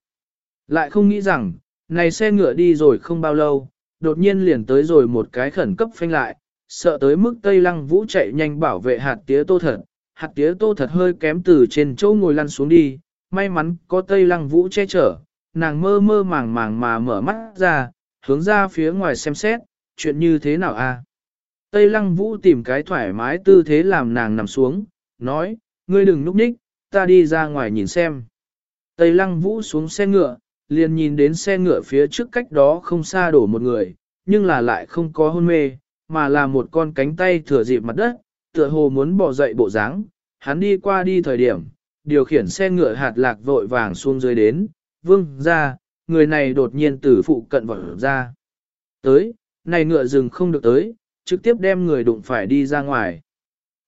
Lại không nghĩ rằng, này xe ngựa đi rồi không bao lâu, đột nhiên liền tới rồi một cái khẩn cấp phanh lại, sợ tới mức Tây Lăng Vũ chạy nhanh bảo vệ hạt tía tô thật, hạt tía tô thật hơi kém từ trên chỗ ngồi lăn xuống đi, may mắn có Tây Lăng Vũ che chở, nàng mơ mơ màng màng mà mở mắt ra, hướng ra phía ngoài xem xét, chuyện như thế nào a? Tây Lăng Vũ tìm cái thoải mái tư thế làm nàng nằm xuống, nói, ngươi đừng núp ních, ta đi ra ngoài nhìn xem. Tây Lăng Vũ xuống xe ngựa, liền nhìn đến xe ngựa phía trước cách đó không xa đổ một người, nhưng là lại không có hôn mê, mà là một con cánh tay thừa dịp mặt đất, tựa hồ muốn bỏ dậy bộ dáng. Hắn đi qua đi thời điểm, điều khiển xe ngựa hạt lạc vội vàng xuống dưới đến, vương ra, người này đột nhiên từ phụ cận vào ra. Tới, này ngựa dừng không được tới, trực tiếp đem người đụng phải đi ra ngoài.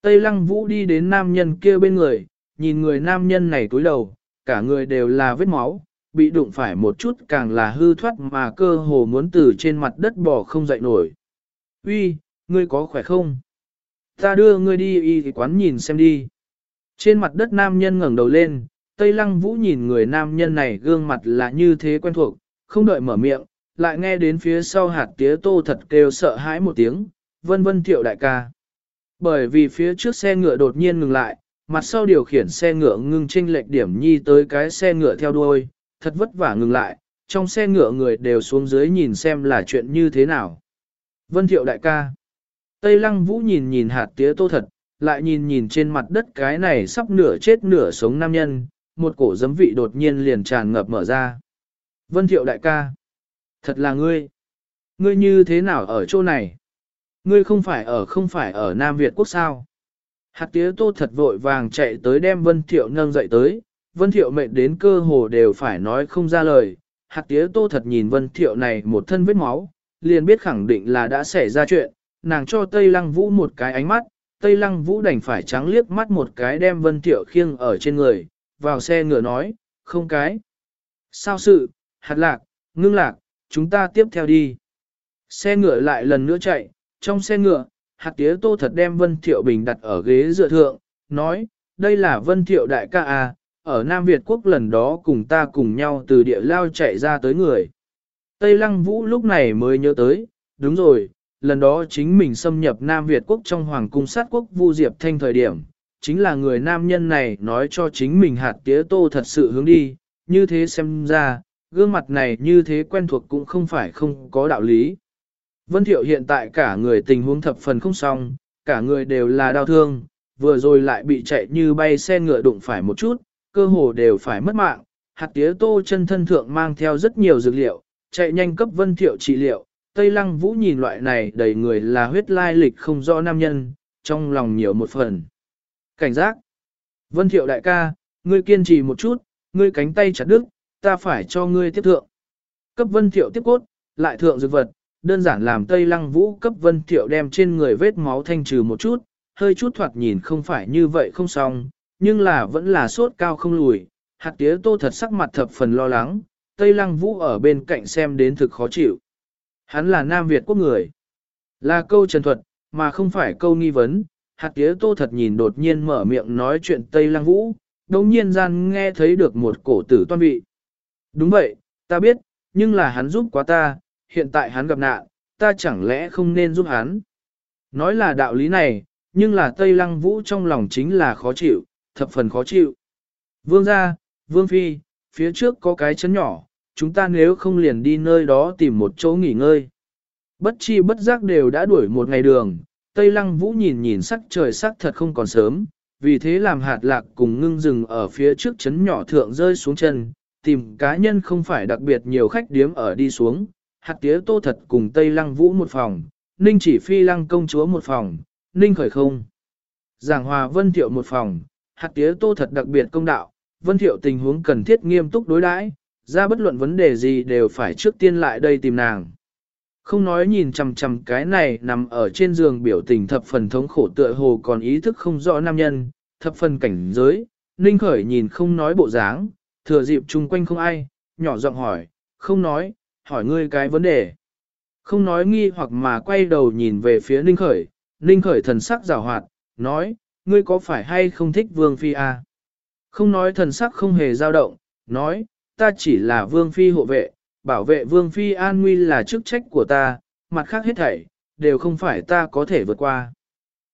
Tây lăng vũ đi đến nam nhân kia bên người, nhìn người nam nhân này túi đầu, cả người đều là vết máu, bị đụng phải một chút càng là hư thoát mà cơ hồ muốn từ trên mặt đất bỏ không dậy nổi. Uy, ngươi có khỏe không? Ta đưa ngươi đi y quán nhìn xem đi. Trên mặt đất nam nhân ngẩng đầu lên, Tây Lăng Vũ nhìn người nam nhân này gương mặt là như thế quen thuộc, không đợi mở miệng, lại nghe đến phía sau hạt tía tô thật kêu sợ hãi một tiếng, vân vân thiệu đại ca. Bởi vì phía trước xe ngựa đột nhiên ngừng lại, mặt sau điều khiển xe ngựa ngưng chênh lệch điểm nhi tới cái xe ngựa theo đuôi, thật vất vả ngừng lại, trong xe ngựa người đều xuống dưới nhìn xem là chuyện như thế nào. Vân thiệu đại ca. Tây lăng vũ nhìn nhìn hạt tía tô thật, lại nhìn nhìn trên mặt đất cái này sắp nửa chết nửa sống nam nhân, một cổ giấm vị đột nhiên liền tràn ngập mở ra. Vân thiệu đại ca. Thật là ngươi. Ngươi như thế nào ở chỗ này? Ngươi không phải ở không phải ở Nam Việt quốc sao? Hạt tía tô thật vội vàng chạy tới đem Vân Thiệu nâng dậy tới, Vân Thiệu mệt đến cơ hồ đều phải nói không ra lời. Hạt tía tô thật nhìn Vân Thiệu này một thân vết máu, liền biết khẳng định là đã xảy ra chuyện, nàng cho Tây Lăng Vũ một cái ánh mắt, Tây Lăng Vũ đành phải trắng liếc mắt một cái đem Vân Thiệu khiêng ở trên người, vào xe ngựa nói, không cái. Sao sự, hạt lạc, ngưng lạc, chúng ta tiếp theo đi. Xe ngựa lại lần nữa chạy, trong xe ngựa, hạt tía tô thật đem Vân Thiệu Bình đặt ở ghế dựa thượng, nói, đây là Vân Thiệu đại ca à, ở Nam Việt quốc lần đó cùng ta cùng nhau từ địa lao chạy ra tới người. Tây Lăng Vũ lúc này mới nhớ tới, đúng rồi, lần đó chính mình xâm nhập Nam Việt quốc trong Hoàng cung sát quốc Vu Diệp Thanh thời điểm, chính là người nam nhân này nói cho chính mình hạt tía tô thật sự hướng đi, như thế xem ra, gương mặt này như thế quen thuộc cũng không phải không có đạo lý. Vân Thiệu hiện tại cả người tình huống thập phần không xong, cả người đều là đau thương, vừa rồi lại bị chạy như bay xe ngựa đụng phải một chút, cơ hồ đều phải mất mạng. Hạt tía tô chân thân thượng mang theo rất nhiều dược liệu, chạy nhanh cấp Vân Thiệu trị liệu. Tây Lăng Vũ nhìn loại này đầy người là huyết lai lịch không rõ nam nhân, trong lòng nhiều một phần. Cảnh giác! Vân Thiệu đại ca, ngươi kiên trì một chút, ngươi cánh tay chặt đứt, ta phải cho ngươi tiếp thượng. Cấp Vân Thiệu tiếp cốt, lại thượng dược vật, đơn giản làm Tây Lăng Vũ cấp Vân Thiệu đem trên người vết máu thanh trừ một chút, hơi chút thoạt nhìn không phải như vậy không xong, nhưng là vẫn là sốt cao không lùi. Hạt tía tô thật sắc mặt thập phần lo lắng, Tây Lăng Vũ ở bên cạnh xem đến thực khó chịu. Hắn là Nam Việt quốc người. Là câu trần thuật, mà không phải câu nghi vấn. Hạt tía tô thật nhìn đột nhiên mở miệng nói chuyện Tây Lăng Vũ, đồng nhiên gian nghe thấy được một cổ tử toan vị. Đúng vậy, ta biết, nhưng là hắn giúp quá ta, hiện tại hắn gặp nạn, ta chẳng lẽ không nên giúp hắn. Nói là đạo lý này, nhưng là Tây Lăng Vũ trong lòng chính là khó chịu, thập phần khó chịu. Vương gia, Vương Phi, phía trước có cái chấn nhỏ, chúng ta nếu không liền đi nơi đó tìm một chỗ nghỉ ngơi. Bất chi bất giác đều đã đuổi một ngày đường, Tây Lăng Vũ nhìn nhìn sắc trời sắc thật không còn sớm, vì thế làm hạt lạc cùng ngưng rừng ở phía trước chấn nhỏ thượng rơi xuống chân, tìm cá nhân không phải đặc biệt nhiều khách điếm ở đi xuống, hạt tía tô thật cùng Tây Lăng Vũ một phòng, Ninh chỉ phi lăng công chúa một phòng, Ninh khởi không. Giảng hòa Vân Thiệu một phòng, hạt tía tô thật đặc biệt công đạo, Vân Thiệu tình huống cần thiết nghiêm túc đối đãi, ra bất luận vấn đề gì đều phải trước tiên lại đây tìm nàng. Không nói nhìn chằm chằm cái này nằm ở trên giường biểu tình thập phần thống khổ tựa hồ còn ý thức không rõ nam nhân, thập phần cảnh giới, Ninh khởi nhìn không nói bộ dáng, thừa dịp chung quanh không ai, nhỏ giọng hỏi, không nói, hỏi ngươi cái vấn đề. Không nói nghi hoặc mà quay đầu nhìn về phía Ninh Khởi, Ninh Khởi thần sắc rào hoạt, nói, ngươi có phải hay không thích Vương Phi à? Không nói thần sắc không hề dao động, nói, ta chỉ là Vương Phi hộ vệ, bảo vệ Vương Phi an nguy là chức trách của ta, mặt khác hết thảy, đều không phải ta có thể vượt qua.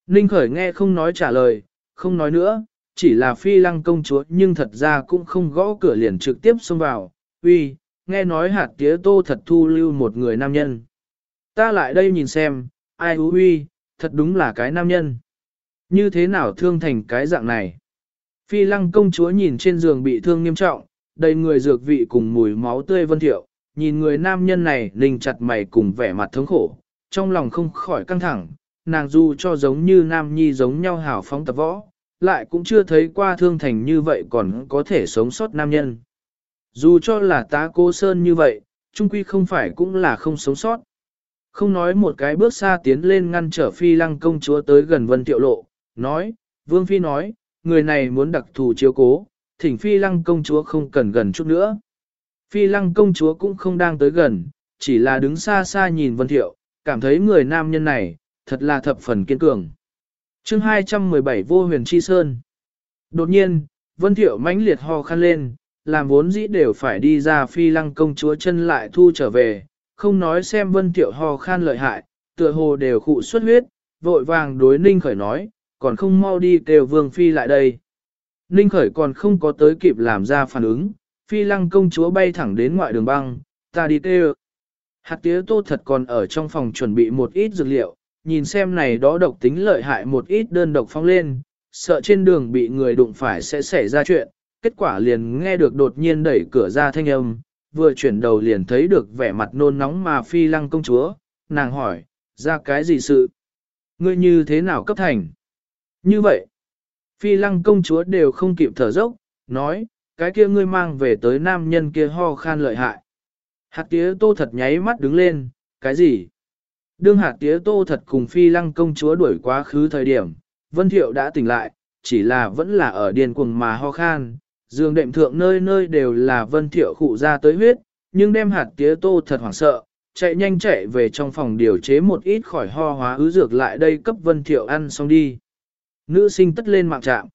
Ninh Khởi nghe không nói trả lời, không nói nữa, chỉ là phi lăng công chúa nhưng thật ra cũng không gõ cửa liền trực tiếp xông vào, uy, nghe nói hạt tía tô thật thu lưu một người nam nhân. Ta lại đây nhìn xem, ai hú huy, thật đúng là cái nam nhân. Như thế nào thương thành cái dạng này? Phi lăng công chúa nhìn trên giường bị thương nghiêm trọng, đầy người dược vị cùng mùi máu tươi vân thiệu, nhìn người nam nhân này linh chặt mày cùng vẻ mặt thống khổ, trong lòng không khỏi căng thẳng, nàng dù cho giống như nam nhi giống nhau hảo phóng tập võ, lại cũng chưa thấy qua thương thành như vậy còn có thể sống sót nam nhân. Dù cho là tá cô sơn như vậy, trung quy không phải cũng là không sống sót. Không nói một cái bước xa tiến lên ngăn trở phi lăng công chúa tới gần vân tiệu lộ, nói, vương phi nói, người này muốn đặc thù chiếu cố, thỉnh phi lăng công chúa không cần gần chút nữa. Phi lăng công chúa cũng không đang tới gần, chỉ là đứng xa xa nhìn vân thiệu, cảm thấy người nam nhân này, thật là thập phần kiên cường. chương 217 vô huyền chi sơn. Đột nhiên, vân thiệu mãnh liệt ho khăn lên, làm vốn dĩ đều phải đi ra phi lăng công chúa chân lại thu trở về, không nói xem vân tiểu ho khan lợi hại, tựa hồ đều khụ xuất huyết, vội vàng đối ninh khởi nói, còn không mau đi kêu vương phi lại đây. Ninh khởi còn không có tới kịp làm ra phản ứng, phi lăng công chúa bay thẳng đến ngoại đường băng, ta đi kêu. Hạt tía tô thật còn ở trong phòng chuẩn bị một ít dược liệu, nhìn xem này đó độc tính lợi hại một ít đơn độc phong lên, sợ trên đường bị người đụng phải sẽ xảy ra chuyện, kết quả liền nghe được đột nhiên đẩy cửa ra thanh âm, vừa chuyển đầu liền thấy được vẻ mặt nôn nóng mà phi lăng công chúa, nàng hỏi, ra cái gì sự? Ngươi như thế nào cấp thành? Như vậy, phi lăng công chúa đều không kịp thở dốc, nói, cái kia ngươi mang về tới nam nhân kia ho khan lợi hại. Hạt tía tô thật nháy mắt đứng lên, cái gì? Đương hạt tía tô thật cùng phi lăng công chúa đuổi quá khứ thời điểm, Vân Thiệu đã tỉnh lại, chỉ là vẫn là ở điền cuồng mà ho khan, giường đệm thượng nơi nơi đều là Vân Thiệu khụ ra tới huyết, nhưng đem hạt tía tô thật hoảng sợ, chạy nhanh chạy về trong phòng điều chế một ít khỏi ho hóa ứ dược lại đây cấp Vân Thiệu ăn xong đi. Nữ sinh tất lên mạng trạm.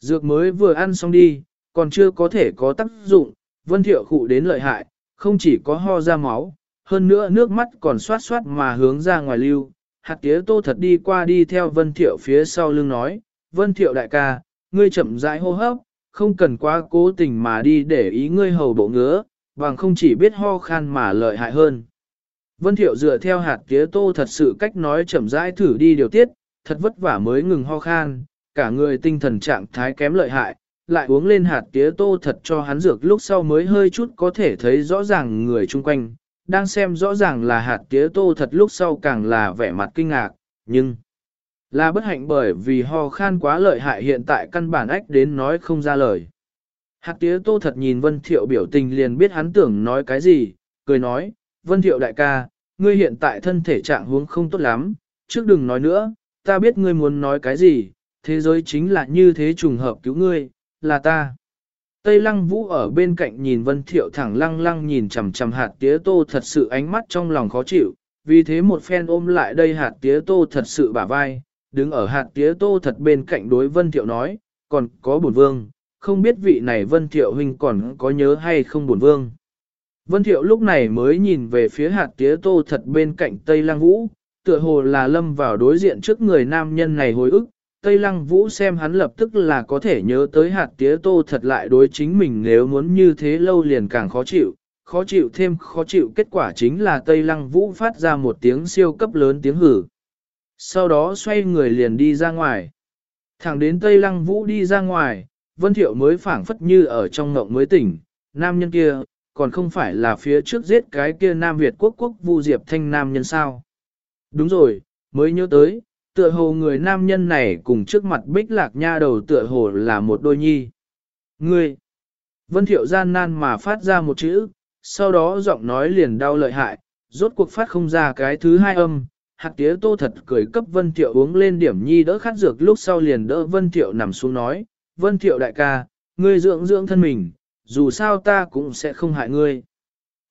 Dược mới vừa ăn xong đi, còn chưa có thể có tác dụng, Vân Thiệu khụ đến lợi hại, không chỉ có ho ra máu, hơn nữa nước mắt còn xoát xoát mà hướng ra ngoài lưu. Hạt tía tô thật đi qua đi theo Vân Thiệu phía sau lưng nói, Vân Thiệu đại ca, ngươi chậm rãi hô hấp, không cần quá cố tình mà đi để ý ngươi hầu bộ ngứa, bằng không chỉ biết ho khan mà lợi hại hơn. Vân Thiệu dựa theo hạt tía tô thật sự cách nói chậm rãi thử đi điều tiết, thật vất vả mới ngừng ho khan, cả người tinh thần trạng thái kém lợi hại, lại uống lên hạt tía tô thật cho hắn dược lúc sau mới hơi chút có thể thấy rõ ràng người chung quanh, đang xem rõ ràng là hạt tía tô thật lúc sau càng là vẻ mặt kinh ngạc, nhưng là bất hạnh bởi vì ho khan quá lợi hại hiện tại căn bản ách đến nói không ra lời. Hạt tía tô thật nhìn Vân Thiệu biểu tình liền biết hắn tưởng nói cái gì, cười nói, Vân Thiệu đại ca, ngươi hiện tại thân thể trạng huống không tốt lắm, trước đừng nói nữa, ta biết ngươi muốn nói cái gì, thế giới chính là như thế trùng hợp cứu ngươi, là ta. Tây lăng vũ ở bên cạnh nhìn Vân Thiệu thẳng lăng lăng nhìn chằm chằm hạt tía tô thật sự ánh mắt trong lòng khó chịu, vì thế một phen ôm lại đây hạt tía tô thật sự bả vai, đứng ở hạt tía tô thật bên cạnh đối Vân Thiệu nói, còn có bổn vương, không biết vị này Vân Thiệu huynh còn có nhớ hay không bổn vương. Vân Thiệu lúc này mới nhìn về phía hạt tía tô thật bên cạnh Tây Lăng Vũ, tựa hồ là lâm vào đối diện trước người nam nhân này hồi ức. Tây Lăng Vũ xem hắn lập tức là có thể nhớ tới hạt tía tô thật lại đối chính mình nếu muốn như thế lâu liền càng khó chịu, khó chịu thêm khó chịu kết quả chính là Tây Lăng Vũ phát ra một tiếng siêu cấp lớn tiếng hử. Sau đó xoay người liền đi ra ngoài. Thẳng đến Tây Lăng Vũ đi ra ngoài, Vân Thiệu mới phảng phất như ở trong ngộng mới tỉnh, nam nhân kia, còn không phải là phía trước giết cái kia Nam Việt quốc quốc vu diệp thanh nam nhân sao. Đúng rồi, mới nhớ tới, tựa hồ người nam nhân này cùng trước mặt bích lạc nha đầu tựa hồ là một đôi nhi. Ngươi! Vân Thiệu gian nan mà phát ra một chữ, sau đó giọng nói liền đau lợi hại, rốt cuộc phát không ra cái thứ hai âm, hạt tía tô thật cười cấp Vân Thiệu uống lên điểm nhi đỡ khát dược lúc sau liền đỡ Vân Thiệu nằm xuống nói, Vân Thiệu đại ca, ngươi dưỡng dưỡng thân mình, dù sao ta cũng sẽ không hại ngươi.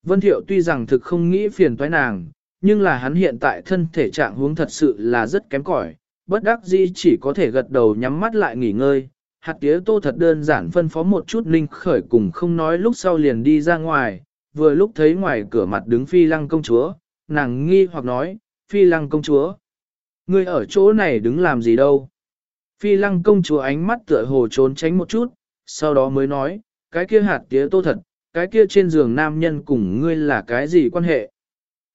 Vân Thiệu tuy rằng thực không nghĩ phiền toái nàng, nhưng là hắn hiện tại thân thể trạng huống thật sự là rất kém cỏi, bất đắc dĩ chỉ có thể gật đầu nhắm mắt lại nghỉ ngơi. Hạt tía tô thật đơn giản phân phó một chút ninh khởi cùng không nói lúc sau liền đi ra ngoài, vừa lúc thấy ngoài cửa mặt đứng phi lăng công chúa, nàng nghi hoặc nói, phi lăng công chúa. Ngươi ở chỗ này đứng làm gì đâu? Phi lăng công chúa ánh mắt tựa hồ trốn tránh một chút, sau đó mới nói, cái kia hạt tía tô thật, cái kia trên giường nam nhân cùng ngươi là cái gì quan hệ.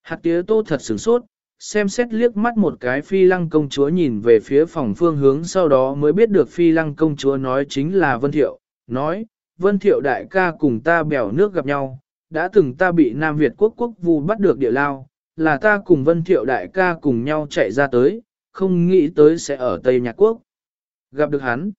Hạt tía tô thật sửng sốt, xem xét liếc mắt một cái phi lăng công chúa nhìn về phía phòng phương hướng sau đó mới biết được phi lăng công chúa nói chính là Vân Thiệu, nói, Vân Thiệu đại ca cùng ta bèo nước gặp nhau, đã từng ta bị Nam Việt quốc quốc vu bắt được địa lao, là ta cùng Vân Thiệu đại ca cùng nhau chạy ra tới, không nghĩ tới sẽ ở Tây Nhạc Quốc. Gặp được hắn.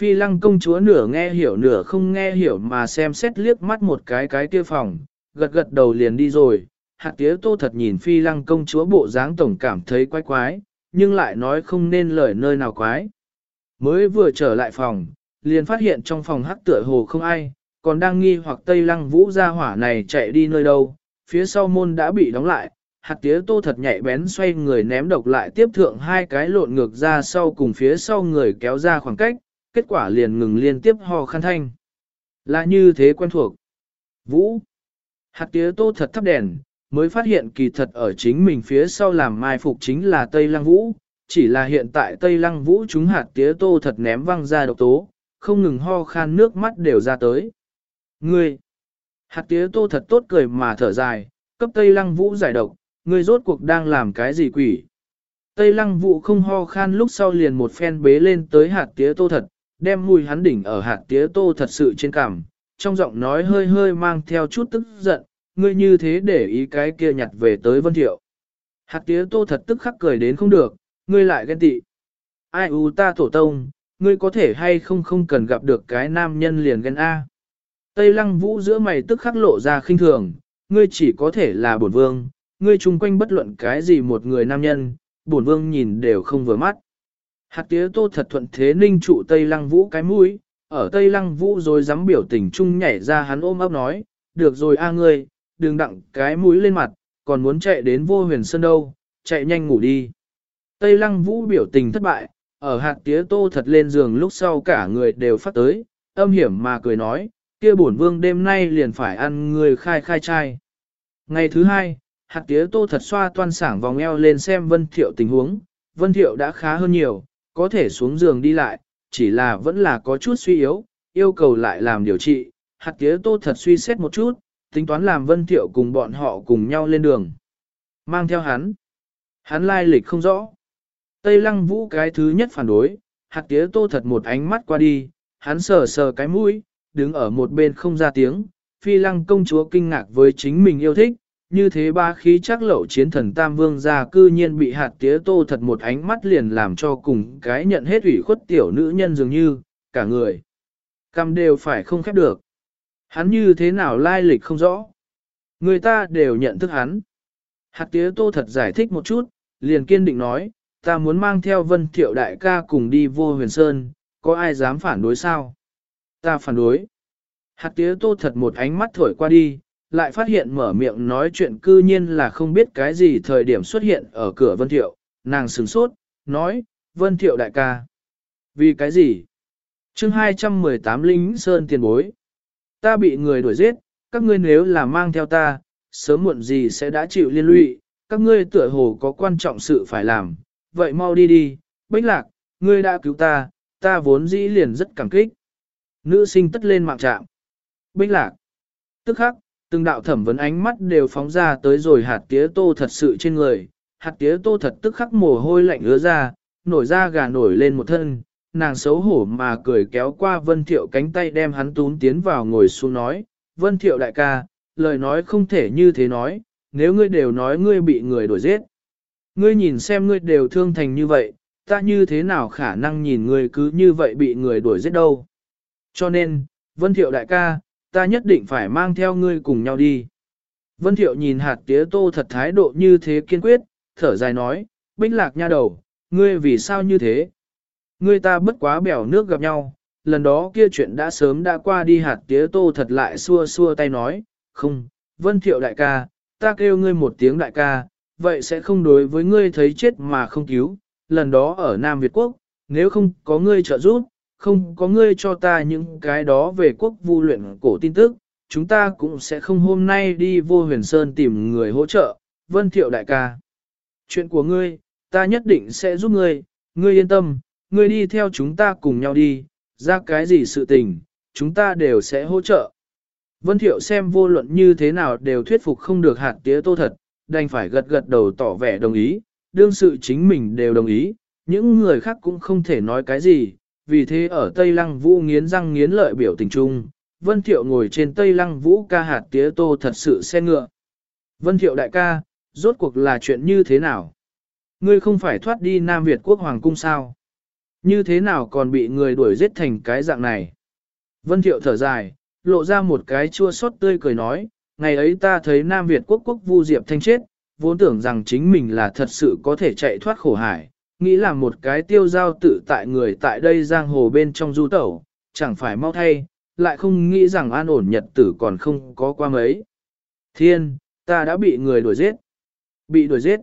Phi lăng công chúa nửa nghe hiểu nửa không nghe hiểu mà xem xét liếc mắt một cái cái kia phòng, gật gật đầu liền đi rồi. Hạt tía tô thật nhìn phi lăng công chúa bộ dáng tổng cảm thấy quái quái, nhưng lại nói không nên lời nơi nào quái. Mới vừa trở lại phòng, liền phát hiện trong phòng hắc tựa hồ không ai, còn đang nghi hoặc tây lăng vũ ra hỏa này chạy đi nơi đâu, phía sau môn đã bị đóng lại, hạt tía tô thật nhạy bén xoay người ném độc lại tiếp thượng hai cái lộn ngược ra sau cùng phía sau người kéo ra khoảng cách, kết quả liền ngừng liên tiếp ho khăn thanh. Là như thế quen thuộc. Vũ. Hạt tía tô thật thắp đèn, mới phát hiện kỳ thật ở chính mình phía sau làm mai phục chính là Tây Lăng Vũ, chỉ là hiện tại Tây Lăng Vũ chúng hạt tía tô thật ném văng ra độc tố, không ngừng ho khan nước mắt đều ra tới. Ngươi! Hạt tía tô thật tốt cười mà thở dài, cấp Tây Lăng Vũ giải độc, ngươi rốt cuộc đang làm cái gì quỷ? Tây Lăng Vũ không ho khan lúc sau liền một phen bế lên tới hạt tía tô thật, đem mùi hắn đỉnh ở hạt tía tô thật sự trên cằm, trong giọng nói hơi hơi mang theo chút tức giận, ngươi như thế để ý cái kia nhặt về tới Vân Thiệu. Hạt tía tô thật tức khắc cười đến không được, ngươi lại ghen tị. Ai u ta thổ tông, ngươi có thể hay không không cần gặp được cái nam nhân liền ghen A. Tây lăng vũ giữa mày tức khắc lộ ra khinh thường, ngươi chỉ có thể là bổn vương, ngươi chung quanh bất luận cái gì một người nam nhân, bổn vương nhìn đều không vừa mắt. Hạt tía tô thật thuận thế ninh trụ Tây lăng vũ cái mũi, ở Tây lăng vũ rồi dám biểu tình chung nhảy ra hắn ôm ấp nói, được rồi a ngươi, đừng đặng cái mũi lên mặt, còn muốn chạy đến vô huyền sơn đâu, chạy nhanh ngủ đi. Tây lăng vũ biểu tình thất bại, ở hạt tía tô thật lên giường lúc sau cả người đều phát tới, âm hiểm mà cười nói, kia bổn vương đêm nay liền phải ăn người khai khai trai. Ngày thứ hai, hạt tía tô thật xoa toan sảng vòng eo lên xem vân thiệu tình huống, vân thiệu đã khá hơn nhiều, có thể xuống giường đi lại, chỉ là vẫn là có chút suy yếu, yêu cầu lại làm điều trị, hạt tía tô thật suy xét một chút, tính toán làm vân thiệu cùng bọn họ cùng nhau lên đường. Mang theo hắn, hắn lai lịch không rõ. Tây lăng vũ cái thứ nhất phản đối, hạt tía tô thật một ánh mắt qua đi, hắn sờ sờ cái mũi, đứng ở một bên không ra tiếng, phi lăng công chúa kinh ngạc với chính mình yêu thích, như thế ba khí chắc lậu chiến thần Tam Vương ra cư nhiên bị hạt tía tô thật một ánh mắt liền làm cho cùng cái nhận hết ủy khuất tiểu nữ nhân dường như, cả người. Cầm đều phải không khép được. Hắn như thế nào lai lịch không rõ. Người ta đều nhận thức hắn. Hạt tía tô thật giải thích một chút, liền kiên định nói, ta muốn mang theo vân thiệu đại ca cùng đi vô huyền sơn, có ai dám phản đối sao? Ta phản đối. Hạt tía tô thật một ánh mắt thổi qua đi, lại phát hiện mở miệng nói chuyện cư nhiên là không biết cái gì thời điểm xuất hiện ở cửa Vân Thiệu, nàng sửng sốt, nói, Vân Thiệu đại ca. Vì cái gì? chương 218 lính Sơn tiền bối. Ta bị người đuổi giết, các ngươi nếu là mang theo ta, sớm muộn gì sẽ đã chịu liên lụy, các ngươi tựa hồ có quan trọng sự phải làm, vậy mau đi đi, bách lạc, ngươi đã cứu ta, ta vốn dĩ liền rất cảm kích. Nữ sinh tất lên mạng trạm. Bích lạc. Tức khắc, từng đạo thẩm vấn ánh mắt đều phóng ra tới rồi hạt tía tô thật sự trên người. Hạt tía tô thật tức khắc mồ hôi lạnh ứa ra, nổi ra gà nổi lên một thân. Nàng xấu hổ mà cười kéo qua Vân Thiệu cánh tay đem hắn tún tiến vào ngồi xuống nói. Vân Thiệu đại ca, lời nói không thể như thế nói, nếu ngươi đều nói ngươi bị người đuổi giết. Ngươi nhìn xem ngươi đều thương thành như vậy, ta như thế nào khả năng nhìn ngươi cứ như vậy bị người đuổi giết đâu. Cho nên, Vân Thiệu đại ca, ta nhất định phải mang theo ngươi cùng nhau đi. Vân Thiệu nhìn hạt tía tô thật thái độ như thế kiên quyết, thở dài nói, bích lạc nha đầu, ngươi vì sao như thế? Ngươi ta bất quá bèo nước gặp nhau, lần đó kia chuyện đã sớm đã qua đi hạt tía tô thật lại xua xua tay nói, không, Vân Thiệu đại ca, ta kêu ngươi một tiếng đại ca, vậy sẽ không đối với ngươi thấy chết mà không cứu, lần đó ở Nam Việt Quốc, nếu không có ngươi trợ giúp, không có ngươi cho ta những cái đó về quốc vu luyện cổ tin tức, chúng ta cũng sẽ không hôm nay đi vô huyền sơn tìm người hỗ trợ, vân thiệu đại ca. Chuyện của ngươi, ta nhất định sẽ giúp ngươi, ngươi yên tâm, ngươi đi theo chúng ta cùng nhau đi, ra cái gì sự tình, chúng ta đều sẽ hỗ trợ. Vân Thiệu xem vô luận như thế nào đều thuyết phục không được hạt tía tô thật, đành phải gật gật đầu tỏ vẻ đồng ý, đương sự chính mình đều đồng ý, những người khác cũng không thể nói cái gì, vì thế ở Tây Lăng Vũ nghiến răng nghiến lợi biểu tình chung, Vân Thiệu ngồi trên Tây Lăng Vũ ca hạt tía tô thật sự xe ngựa. Vân Thiệu đại ca, rốt cuộc là chuyện như thế nào? Ngươi không phải thoát đi Nam Việt quốc hoàng cung sao? Như thế nào còn bị người đuổi giết thành cái dạng này? Vân Thiệu thở dài, lộ ra một cái chua xót tươi cười nói, ngày ấy ta thấy Nam Việt quốc quốc vu diệp thanh chết, vốn tưởng rằng chính mình là thật sự có thể chạy thoát khổ hải, nghĩ là một cái tiêu giao tự tại người tại đây giang hồ bên trong du tẩu, chẳng phải mau thay, lại không nghĩ rằng an ổn nhật tử còn không có qua mấy. Thiên, ta đã bị người đuổi giết. Bị đuổi giết.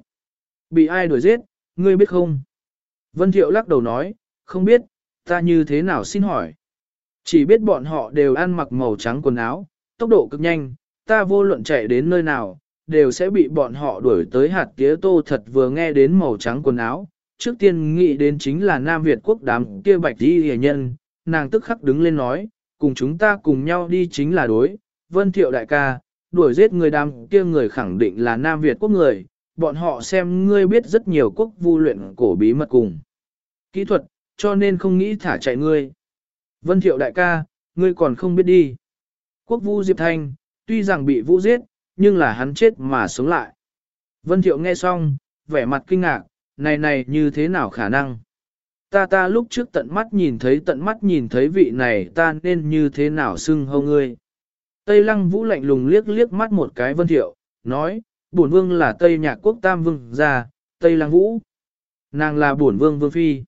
Bị ai đuổi giết, ngươi biết không? Vân Thiệu lắc đầu nói, không biết, ta như thế nào xin hỏi. Chỉ biết bọn họ đều ăn mặc màu trắng quần áo, tốc độ cực nhanh, ta vô luận chạy đến nơi nào, đều sẽ bị bọn họ đuổi tới hạt tía tô thật vừa nghe đến màu trắng quần áo. Trước tiên nghĩ đến chính là Nam Việt quốc đám kia bạch đi hề nhân, nàng tức khắc đứng lên nói, cùng chúng ta cùng nhau đi chính là đối, vân thiệu đại ca, đuổi giết người đám kia người khẳng định là Nam Việt quốc người, bọn họ xem ngươi biết rất nhiều quốc vu luyện cổ bí mật cùng. Kỹ thuật, cho nên không nghĩ thả chạy ngươi. Vân thiệu đại ca, ngươi còn không biết đi. Quốc vu Diệp Thanh, tuy rằng bị vũ giết, nhưng là hắn chết mà sống lại. Vân thiệu nghe xong, vẻ mặt kinh ngạc, này này như thế nào khả năng? Ta ta lúc trước tận mắt nhìn thấy tận mắt nhìn thấy vị này ta nên như thế nào xưng hâu ngươi. Tây lăng vũ lạnh lùng liếc liếc mắt một cái vân thiệu, nói, bổn vương là Tây nhạc quốc tam vương gia, Tây lăng vũ. Nàng là bổn vương vương phi.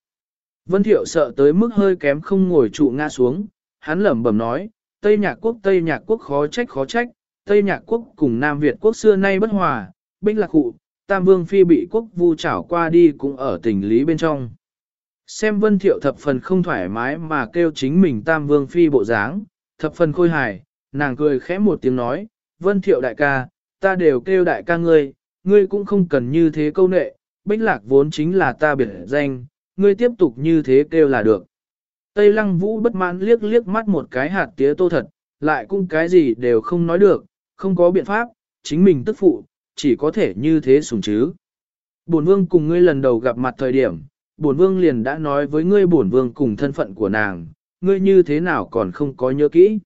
Vân thiệu sợ tới mức hơi kém không ngồi trụ ngã xuống, hắn lẩm bẩm nói, Tây nhạc quốc Tây nhạc quốc khó trách khó trách, Tây nhạc quốc cùng Nam Việt quốc xưa nay bất hòa, binh lạc cụ tam vương phi bị quốc vu trảo qua đi cũng ở tình lý bên trong. Xem vân thiệu thập phần không thoải mái mà kêu chính mình tam vương phi bộ dáng, thập phần khôi hài, nàng cười khẽ một tiếng nói, vân thiệu đại ca, ta đều kêu đại ca ngươi, ngươi cũng không cần như thế câu nệ, bích lạc vốn chính là ta biệt danh, ngươi tiếp tục như thế kêu là được. Tây lăng vũ bất mãn liếc liếc mắt một cái hạt tía tô thật, lại cũng cái gì đều không nói được, không có biện pháp, chính mình tức phụ, chỉ có thể như thế sùng chứ. Bổn vương cùng ngươi lần đầu gặp mặt thời điểm, bổn vương liền đã nói với ngươi bổn vương cùng thân phận của nàng, ngươi như thế nào còn không có nhớ kỹ.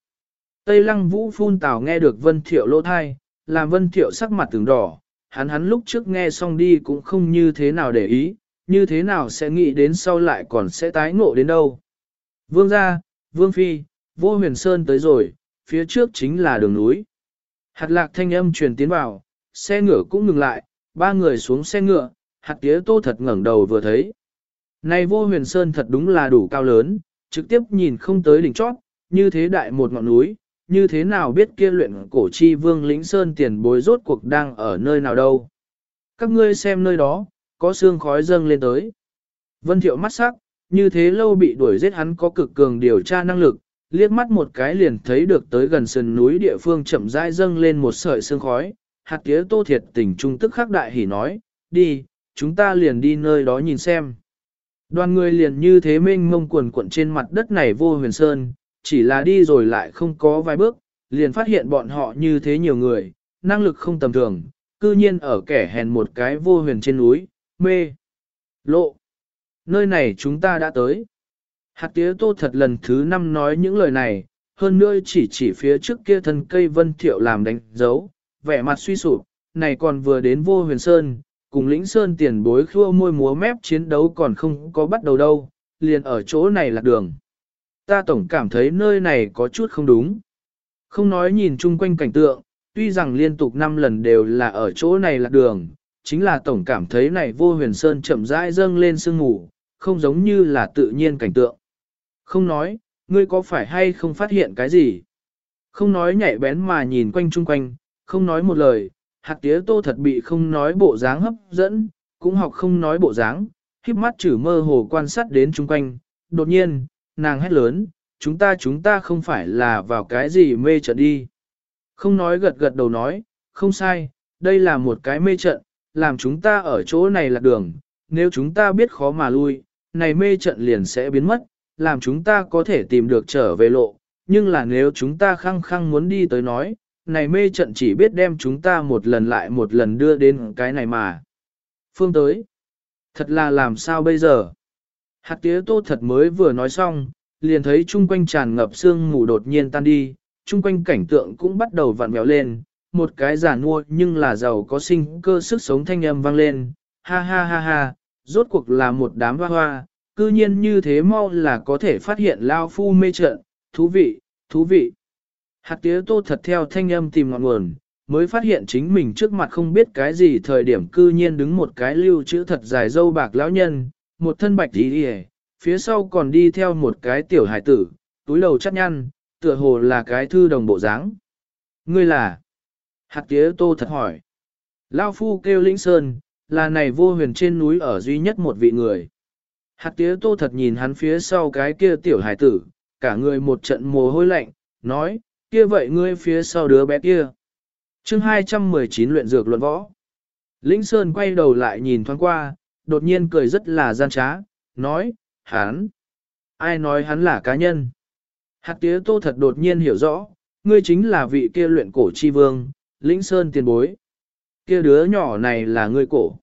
Tây lăng vũ phun tào nghe được vân thiệu lỗ thai, làm vân thiệu sắc mặt từng đỏ, hắn hắn lúc trước nghe xong đi cũng không như thế nào để ý, như thế nào sẽ nghĩ đến sau lại còn sẽ tái ngộ đến đâu. Vương gia, vương phi, vô huyền sơn tới rồi, phía trước chính là đường núi. Hạt lạc thanh âm truyền tiến vào, xe ngựa cũng ngừng lại, ba người xuống xe ngựa, hạt tía tô thật ngẩng đầu vừa thấy. Này vô huyền sơn thật đúng là đủ cao lớn, trực tiếp nhìn không tới đỉnh chót, như thế đại một ngọn núi, như thế nào biết kia luyện cổ chi vương lĩnh sơn tiền bối rốt cuộc đang ở nơi nào đâu. Các ngươi xem nơi đó, có xương khói dâng lên tới. Vân thiệu mắt sắc, như thế lâu bị đuổi giết hắn có cực cường điều tra năng lực, liếc mắt một cái liền thấy được tới gần sườn núi địa phương chậm rãi dâng lên một sợi xương khói. Hạt tía tô thiệt tình trung tức khắc đại hỉ nói, đi, chúng ta liền đi nơi đó nhìn xem. Đoàn người liền như thế mênh mông quần quận trên mặt đất này vô huyền sơn, chỉ là đi rồi lại không có vài bước, liền phát hiện bọn họ như thế nhiều người, năng lực không tầm thường, cư nhiên ở kẻ hèn một cái vô huyền trên núi, mê, lộ. Nơi này chúng ta đã tới. Hạt tía tô thật lần thứ năm nói những lời này, hơn nữa chỉ chỉ phía trước kia thân cây vân thiệu làm đánh dấu, vẻ mặt suy sụp, này còn vừa đến vô huyền sơn, cùng lĩnh sơn tiền bối khua môi múa mép chiến đấu còn không có bắt đầu đâu, liền ở chỗ này là đường. Ta tổng cảm thấy nơi này có chút không đúng. Không nói nhìn chung quanh cảnh tượng, tuy rằng liên tục 5 lần đều là ở chỗ này là đường, chính là tổng cảm thấy này vô huyền sơn chậm rãi dâng lên sương ngủ, không giống như là tự nhiên cảnh tượng. Không nói, ngươi có phải hay không phát hiện cái gì? Không nói nhạy bén mà nhìn quanh chung quanh, không nói một lời, hạt tía tô thật bị không nói bộ dáng hấp dẫn, cũng học không nói bộ dáng, khiếp mắt chử mơ hồ quan sát đến chung quanh, đột nhiên, nàng hét lớn, chúng ta chúng ta không phải là vào cái gì mê trận đi. Không nói gật gật đầu nói, không sai, đây là một cái mê trận, làm chúng ta ở chỗ này là đường, nếu chúng ta biết khó mà lui, này mê trận liền sẽ biến mất, làm chúng ta có thể tìm được trở về lộ, nhưng là nếu chúng ta khăng khăng muốn đi tới nói, này mê trận chỉ biết đem chúng ta một lần lại một lần đưa đến cái này mà. Phương tới, thật là làm sao bây giờ? Hạt tía tô thật mới vừa nói xong, liền thấy chung quanh tràn ngập sương mù đột nhiên tan đi, chung quanh cảnh tượng cũng bắt đầu vặn vẹo lên, một cái giả nua nhưng là giàu có sinh cơ sức sống thanh âm vang lên, ha ha ha ha, rốt cuộc là một đám hoa hoa, cư nhiên như thế mau là có thể phát hiện lao phu mê trận, thú vị, thú vị. Hạt tía tô thật theo thanh âm tìm ngọn nguồn, mới phát hiện chính mình trước mặt không biết cái gì thời điểm cư nhiên đứng một cái lưu chữ thật dài dâu bạc lão nhân, một thân bạch đi đi phía sau còn đi theo một cái tiểu hải tử, túi đầu chắc nhăn, tựa hồ là cái thư đồng bộ dáng. Ngươi là? Hạt tía tô thật hỏi. Lao phu kêu lĩnh sơn, là này vô huyền trên núi ở duy nhất một vị người. Hạt tía tô thật nhìn hắn phía sau cái kia tiểu hải tử, cả người một trận mồ hôi lạnh, nói, kia vậy ngươi phía sau đứa bé kia. chương 219 luyện dược luận võ. Lĩnh Sơn quay đầu lại nhìn thoáng qua, đột nhiên cười rất là gian trá, nói, hắn. Ai nói hắn là cá nhân? Hạt tía tô thật đột nhiên hiểu rõ, ngươi chính là vị kia luyện cổ chi vương, Lĩnh Sơn tiền bối. Kia đứa nhỏ này là ngươi cổ.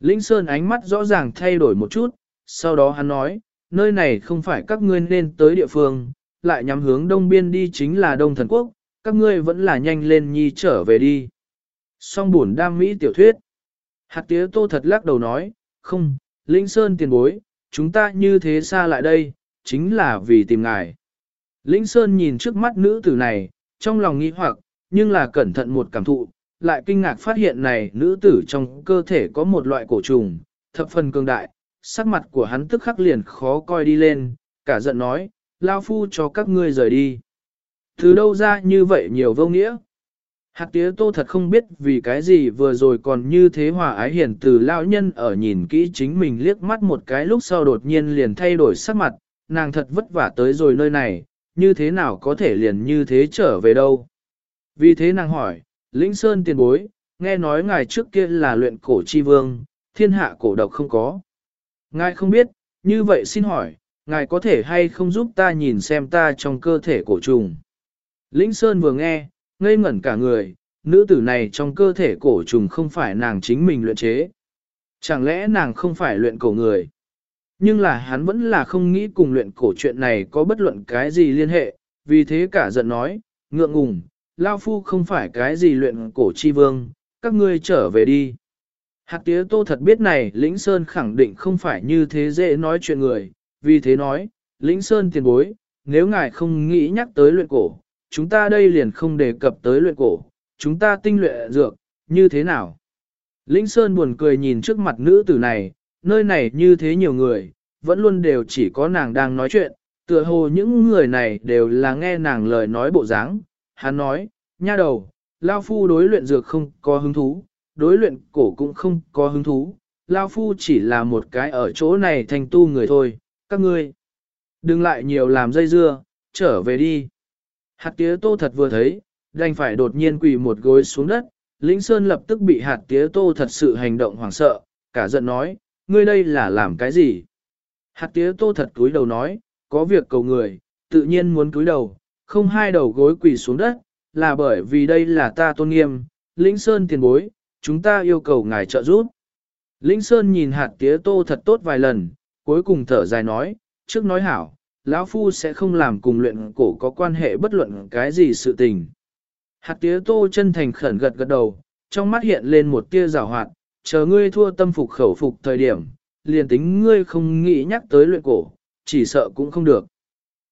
Lĩnh Sơn ánh mắt rõ ràng thay đổi một chút, sau đó hắn nói, nơi này không phải các ngươi nên tới địa phương, lại nhắm hướng đông biên đi chính là đông thần quốc, các ngươi vẫn là nhanh lên nhi trở về đi. Song buồn đam mỹ tiểu thuyết. Hạt tía tô thật lắc đầu nói, không, Linh Sơn tiền bối, chúng ta như thế xa lại đây, chính là vì tìm ngài. Linh Sơn nhìn trước mắt nữ tử này, trong lòng nghi hoặc, nhưng là cẩn thận một cảm thụ, lại kinh ngạc phát hiện này nữ tử trong cơ thể có một loại cổ trùng, thập phần cường đại, sắc mặt của hắn tức khắc liền khó coi đi lên, cả giận nói, lao phu cho các ngươi rời đi. Từ đâu ra như vậy nhiều vô nghĩa? Hạt tía tô thật không biết vì cái gì vừa rồi còn như thế hòa ái hiển từ lão nhân ở nhìn kỹ chính mình liếc mắt một cái lúc sau đột nhiên liền thay đổi sắc mặt, nàng thật vất vả tới rồi nơi này, như thế nào có thể liền như thế trở về đâu. Vì thế nàng hỏi, Lĩnh Sơn tiền bối, nghe nói ngài trước kia là luyện cổ chi vương, thiên hạ cổ độc không có. Ngài không biết, như vậy xin hỏi, ngài có thể hay không giúp ta nhìn xem ta trong cơ thể cổ trùng. Lĩnh Sơn vừa nghe, ngây ngẩn cả người, nữ tử này trong cơ thể cổ trùng không phải nàng chính mình luyện chế. Chẳng lẽ nàng không phải luyện cổ người? Nhưng là hắn vẫn là không nghĩ cùng luyện cổ chuyện này có bất luận cái gì liên hệ, vì thế cả giận nói, ngượng ngùng, Lao Phu không phải cái gì luyện cổ chi vương, các ngươi trở về đi. Hạt tía tô thật biết này, Lĩnh Sơn khẳng định không phải như thế dễ nói chuyện người, vì thế nói, Lĩnh Sơn tiền bối, nếu ngài không nghĩ nhắc tới luyện cổ, chúng ta đây liền không đề cập tới luyện cổ, chúng ta tinh luyện dược, như thế nào? Lĩnh Sơn buồn cười nhìn trước mặt nữ tử này, nơi này như thế nhiều người, vẫn luôn đều chỉ có nàng đang nói chuyện, tựa hồ những người này đều là nghe nàng lời nói bộ dáng. Hắn nói, nha đầu, Lao Phu đối luyện dược không có hứng thú, đối luyện cổ cũng không có hứng thú, Lao Phu chỉ là một cái ở chỗ này thành tu người thôi, các ngươi. Đừng lại nhiều làm dây dưa, trở về đi. Hạt tía tô thật vừa thấy, đành phải đột nhiên quỳ một gối xuống đất, Lĩnh Sơn lập tức bị hạt tía tô thật sự hành động hoảng sợ, cả giận nói, ngươi đây là làm cái gì? Hạt tía tô thật cúi đầu nói, có việc cầu người, tự nhiên muốn cúi đầu, không hai đầu gối quỳ xuống đất, là bởi vì đây là ta tôn nghiêm, Lĩnh Sơn tiền bối, chúng ta yêu cầu ngài trợ giúp. Lĩnh Sơn nhìn hạt tía tô thật tốt vài lần, cuối cùng thở dài nói, trước nói hảo, lão Phu sẽ không làm cùng luyện cổ có quan hệ bất luận cái gì sự tình. Hạt tía tô chân thành khẩn gật gật đầu, trong mắt hiện lên một tia rào hoạt, chờ ngươi thua tâm phục khẩu phục thời điểm, liền tính ngươi không nghĩ nhắc tới luyện cổ, chỉ sợ cũng không được.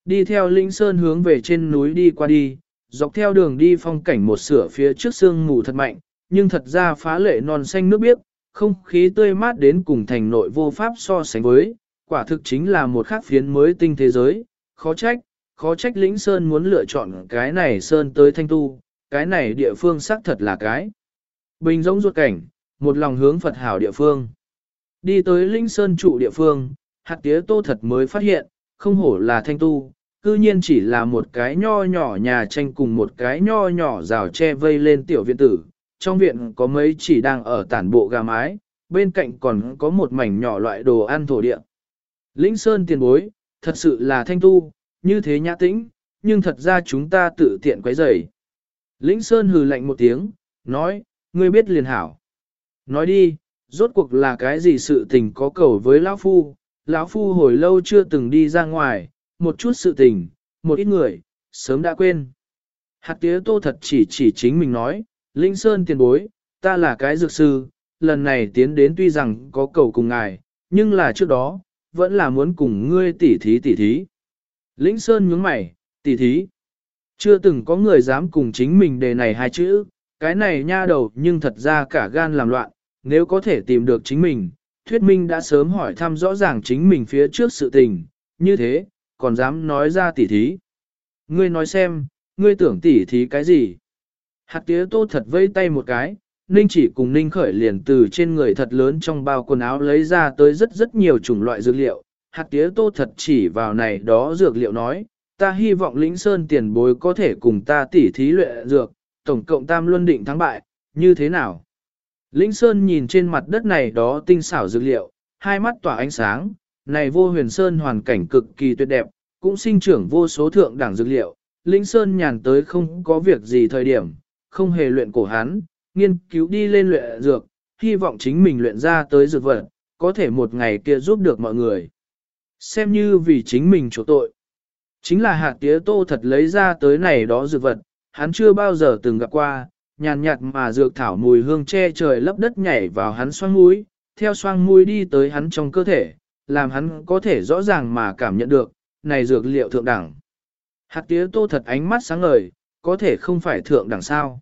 Đi theo linh sơn hướng về trên núi đi qua đi, dọc theo đường đi phong cảnh một sửa phía trước sương mù thật mạnh, nhưng thật ra phá lệ non xanh nước biếc, không khí tươi mát đến cùng thành nội vô pháp so sánh với, quả thực chính là một khác phiến mới tinh thế giới, khó trách, khó trách lĩnh sơn muốn lựa chọn cái này sơn tới thanh tu, cái này địa phương xác thật là cái. Bình giống ruột cảnh, một lòng hướng Phật hảo địa phương. Đi tới lĩnh sơn trụ địa phương, hạt tía tô thật mới phát hiện, không hổ là thanh tu, cư nhiên chỉ là một cái nho nhỏ nhà tranh cùng một cái nho nhỏ rào che vây lên tiểu viện tử. Trong viện có mấy chỉ đang ở tản bộ gà mái, bên cạnh còn có một mảnh nhỏ loại đồ ăn thổ địa. Lĩnh Sơn tiền bối, thật sự là thanh tu, như thế nhã tĩnh, nhưng thật ra chúng ta tự tiện quấy rầy. Lĩnh Sơn hừ lạnh một tiếng, nói, ngươi biết liền hảo. Nói đi, rốt cuộc là cái gì sự tình có cầu với Lão Phu, Lão Phu hồi lâu chưa từng đi ra ngoài, một chút sự tình, một ít người, sớm đã quên. Hạt tía tô thật chỉ chỉ chính mình nói, Linh Sơn tiền bối, ta là cái dược sư, lần này tiến đến tuy rằng có cầu cùng ngài, nhưng là trước đó, vẫn là muốn cùng ngươi tỉ thí tỉ thí. Lĩnh Sơn nhướng mày, tỉ thí. Chưa từng có người dám cùng chính mình đề này hai chữ, cái này nha đầu nhưng thật ra cả gan làm loạn, nếu có thể tìm được chính mình, thuyết minh đã sớm hỏi thăm rõ ràng chính mình phía trước sự tình, như thế, còn dám nói ra tỉ thí. Ngươi nói xem, ngươi tưởng tỉ thí cái gì? Hạt tía tô thật vây tay một cái, Ninh chỉ cùng Ninh khởi liền từ trên người thật lớn trong bao quần áo lấy ra tới rất rất nhiều chủng loại dược liệu. Hạt tía tô thật chỉ vào này đó dược liệu nói, ta hy vọng lĩnh sơn tiền bối có thể cùng ta tỉ thí luyện dược, tổng cộng tam luân định thắng bại, như thế nào? Lĩnh sơn nhìn trên mặt đất này đó tinh xảo dược liệu, hai mắt tỏa ánh sáng, này vô huyền sơn hoàn cảnh cực kỳ tuyệt đẹp, cũng sinh trưởng vô số thượng đẳng dược liệu. Lĩnh sơn nhàn tới không có việc gì thời điểm, không hề luyện cổ hắn, nghiên cứu đi lên luyện dược, hy vọng chính mình luyện ra tới dược vật, có thể một ngày kia giúp được mọi người. Xem như vì chính mình chỗ tội. Chính là hạt tía tô thật lấy ra tới này đó dược vật, hắn chưa bao giờ từng gặp qua, nhàn nhạt mà dược thảo mùi hương che trời lấp đất nhảy vào hắn xoang mũi, theo xoang mũi đi tới hắn trong cơ thể, làm hắn có thể rõ ràng mà cảm nhận được, này dược liệu thượng đẳng. Hạt tía tô thật ánh mắt sáng ngời, có thể không phải thượng đẳng sao.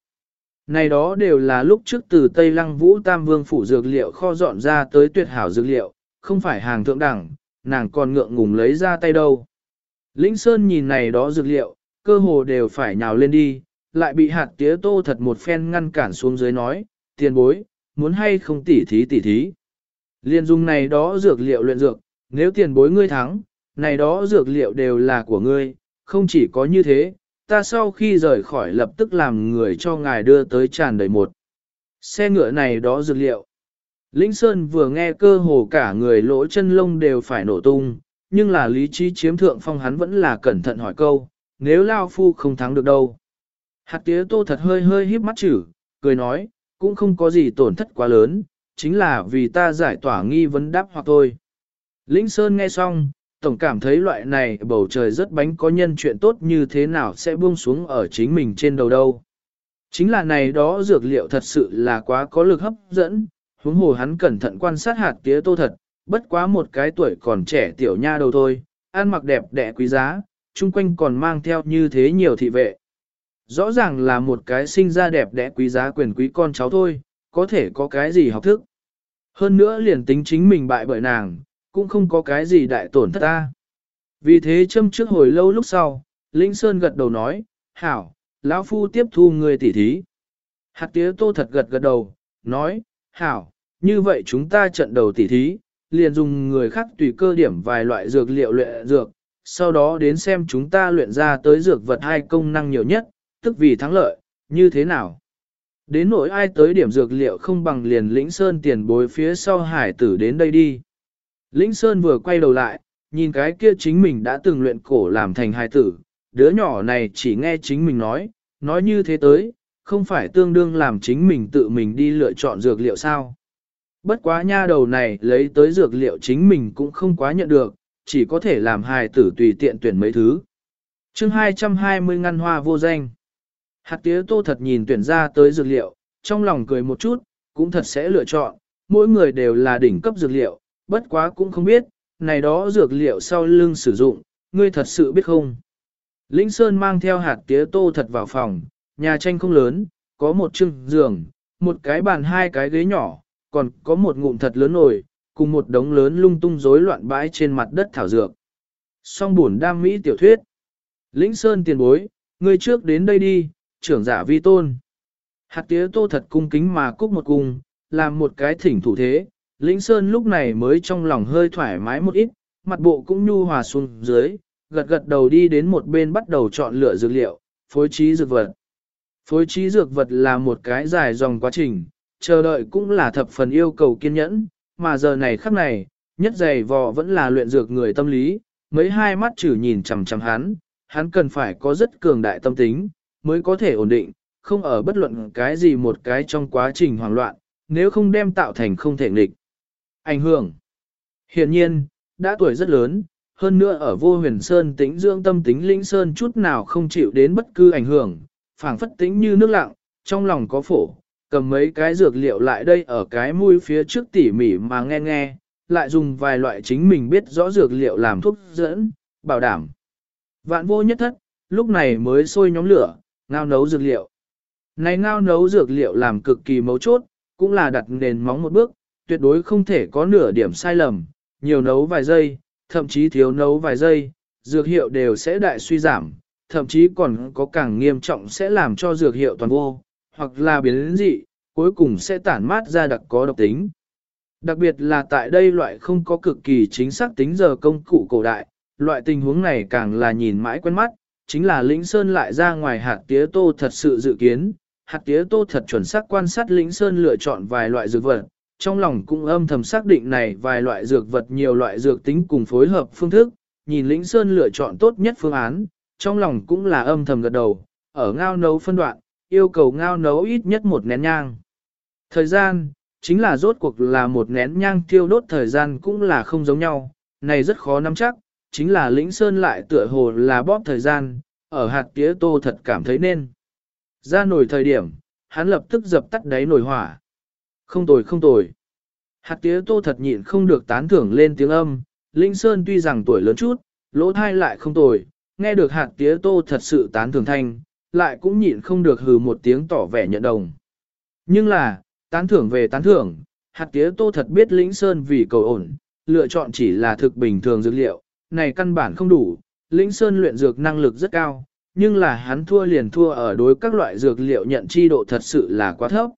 Này đó đều là lúc trước từ Tây Lăng Vũ Tam Vương phủ dược liệu kho dọn ra tới tuyệt hảo dược liệu, không phải hàng thượng đẳng, nàng còn ngượng ngùng lấy ra tay đâu. Lĩnh Sơn nhìn này đó dược liệu, cơ hồ đều phải nhào lên đi, lại bị hạt tía tô thật một phen ngăn cản xuống dưới nói, tiền bối, muốn hay không tỉ thí tỉ thí. Liên dung này đó dược liệu luyện dược, nếu tiền bối ngươi thắng, này đó dược liệu đều là của ngươi, không chỉ có như thế, ta sau khi rời khỏi lập tức làm người cho ngài đưa tới tràn đầy một. Xe ngựa này đó dược liệu. Lĩnh Sơn vừa nghe cơ hồ cả người lỗ chân lông đều phải nổ tung, nhưng là lý trí chiếm thượng phong hắn vẫn là cẩn thận hỏi câu, nếu Lao Phu không thắng được đâu. Hạt tía tô thật hơi hơi híp mắt chữ, cười nói, cũng không có gì tổn thất quá lớn, chính là vì ta giải tỏa nghi vấn đáp hoặc thôi. Lĩnh Sơn nghe xong, tổng cảm thấy loại này bầu trời rất bánh có nhân chuyện tốt như thế nào sẽ buông xuống ở chính mình trên đầu đâu. Chính là này đó dược liệu thật sự là quá có lực hấp dẫn, huống hồ hắn cẩn thận quan sát hạt tía tô thật, bất quá một cái tuổi còn trẻ tiểu nha đầu thôi, ăn mặc đẹp đẽ quý giá, chung quanh còn mang theo như thế nhiều thị vệ. Rõ ràng là một cái sinh ra đẹp đẽ quý giá quyền quý con cháu thôi, có thể có cái gì học thức. Hơn nữa liền tính chính mình bại bởi nàng, cũng không có cái gì đại tổn thất ta. Vì thế châm trước hồi lâu lúc sau, Linh Sơn gật đầu nói, hảo, lão phu tiếp thu người tỉ thí. Hạt tía tô thật gật gật đầu, nói, hảo, như vậy chúng ta trận đầu tỉ thí, liền dùng người khác tùy cơ điểm vài loại dược liệu luyện dược, sau đó đến xem chúng ta luyện ra tới dược vật hai công năng nhiều nhất, tức vì thắng lợi, như thế nào. Đến nỗi ai tới điểm dược liệu không bằng liền lĩnh sơn tiền bối phía sau hải tử đến đây đi. Lĩnh Sơn vừa quay đầu lại, nhìn cái kia chính mình đã từng luyện cổ làm thành hài tử, đứa nhỏ này chỉ nghe chính mình nói, nói như thế tới, không phải tương đương làm chính mình tự mình đi lựa chọn dược liệu sao. Bất quá nha đầu này lấy tới dược liệu chính mình cũng không quá nhận được, chỉ có thể làm hài tử tùy tiện tuyển mấy thứ. chương 220 ngăn hoa vô danh. Hạt tía tô thật nhìn tuyển ra tới dược liệu, trong lòng cười một chút, cũng thật sẽ lựa chọn, mỗi người đều là đỉnh cấp dược liệu, bất quá cũng không biết, này đó dược liệu sau lưng sử dụng, ngươi thật sự biết không. Linh Sơn mang theo hạt tía tô thật vào phòng, nhà tranh không lớn, có một chưng giường, một cái bàn hai cái ghế nhỏ, còn có một ngụm thật lớn nổi cùng một đống lớn lung tung rối loạn bãi trên mặt đất thảo dược. Song buồn đam mỹ tiểu thuyết. Lĩnh Sơn tiền bối, ngươi trước đến đây đi, trưởng giả vi tôn. Hạt tía tô thật cung kính mà cúc một cung, làm một cái thỉnh thủ thế, Lĩnh Sơn lúc này mới trong lòng hơi thoải mái một ít, mặt bộ cũng nhu hòa xuống dưới, gật gật đầu đi đến một bên bắt đầu chọn lựa dược liệu, phối trí dược vật. Phối trí dược vật là một cái dài dòng quá trình, chờ đợi cũng là thập phần yêu cầu kiên nhẫn, mà giờ này khắc này, nhất dày vò vẫn là luyện dược người tâm lý, mấy hai mắt chử nhìn chằm chằm hắn, hắn cần phải có rất cường đại tâm tính, mới có thể ổn định, không ở bất luận cái gì một cái trong quá trình hoảng loạn, nếu không đem tạo thành không thể nghịch. Ảnh hưởng Hiện nhiên, đã tuổi rất lớn, hơn nữa ở vô huyền sơn tĩnh dưỡng tâm tính linh sơn chút nào không chịu đến bất cứ ảnh hưởng, phảng phất tĩnh như nước lặng, trong lòng có phổ, cầm mấy cái dược liệu lại đây ở cái mũi phía trước tỉ mỉ mà nghe nghe, lại dùng vài loại chính mình biết rõ dược liệu làm thuốc dẫn, bảo đảm. Vạn vô nhất thất, lúc này mới sôi nhóm lửa, ngao nấu dược liệu. Này ngao nấu dược liệu làm cực kỳ mấu chốt, cũng là đặt nền móng một bước, tuyệt đối không thể có nửa điểm sai lầm, nhiều nấu vài giây, thậm chí thiếu nấu vài giây, dược hiệu đều sẽ đại suy giảm, thậm chí còn có càng nghiêm trọng sẽ làm cho dược hiệu toàn vô, hoặc là biến dị, cuối cùng sẽ tản mát ra đặc có độc tính. Đặc biệt là tại đây loại không có cực kỳ chính xác tính giờ công cụ cổ đại, loại tình huống này càng là nhìn mãi quen mắt, chính là lĩnh sơn lại ra ngoài hạt tía tô thật sự dự kiến, hạt tía tô thật chuẩn xác quan sát lĩnh sơn lựa chọn vài loại dược vật, trong lòng cũng âm thầm xác định này vài loại dược vật nhiều loại dược tính cùng phối hợp phương thức, nhìn lĩnh sơn lựa chọn tốt nhất phương án, trong lòng cũng là âm thầm gật đầu, ở ngao nấu phân đoạn, yêu cầu ngao nấu ít nhất một nén nhang. Thời gian, chính là rốt cuộc là một nén nhang tiêu đốt thời gian cũng là không giống nhau, này rất khó nắm chắc, chính là lĩnh sơn lại tựa hồ là bóp thời gian, ở hạt tía tô thật cảm thấy nên. Ra nổi thời điểm, hắn lập tức dập tắt đáy nổi hỏa. Không tồi không tồi. Hạt tía tô thật nhịn không được tán thưởng lên tiếng âm, Linh Sơn tuy rằng tuổi lớn chút, lỗ thai lại không tồi, nghe được hạt tía tô thật sự tán thưởng thanh, lại cũng nhịn không được hừ một tiếng tỏ vẻ nhận đồng. Nhưng là, tán thưởng về tán thưởng, hạt tía tô thật biết Linh Sơn vì cầu ổn, lựa chọn chỉ là thực bình thường dược liệu, này căn bản không đủ, Linh Sơn luyện dược năng lực rất cao, nhưng là hắn thua liền thua ở đối các loại dược liệu nhận chi độ thật sự là quá thấp.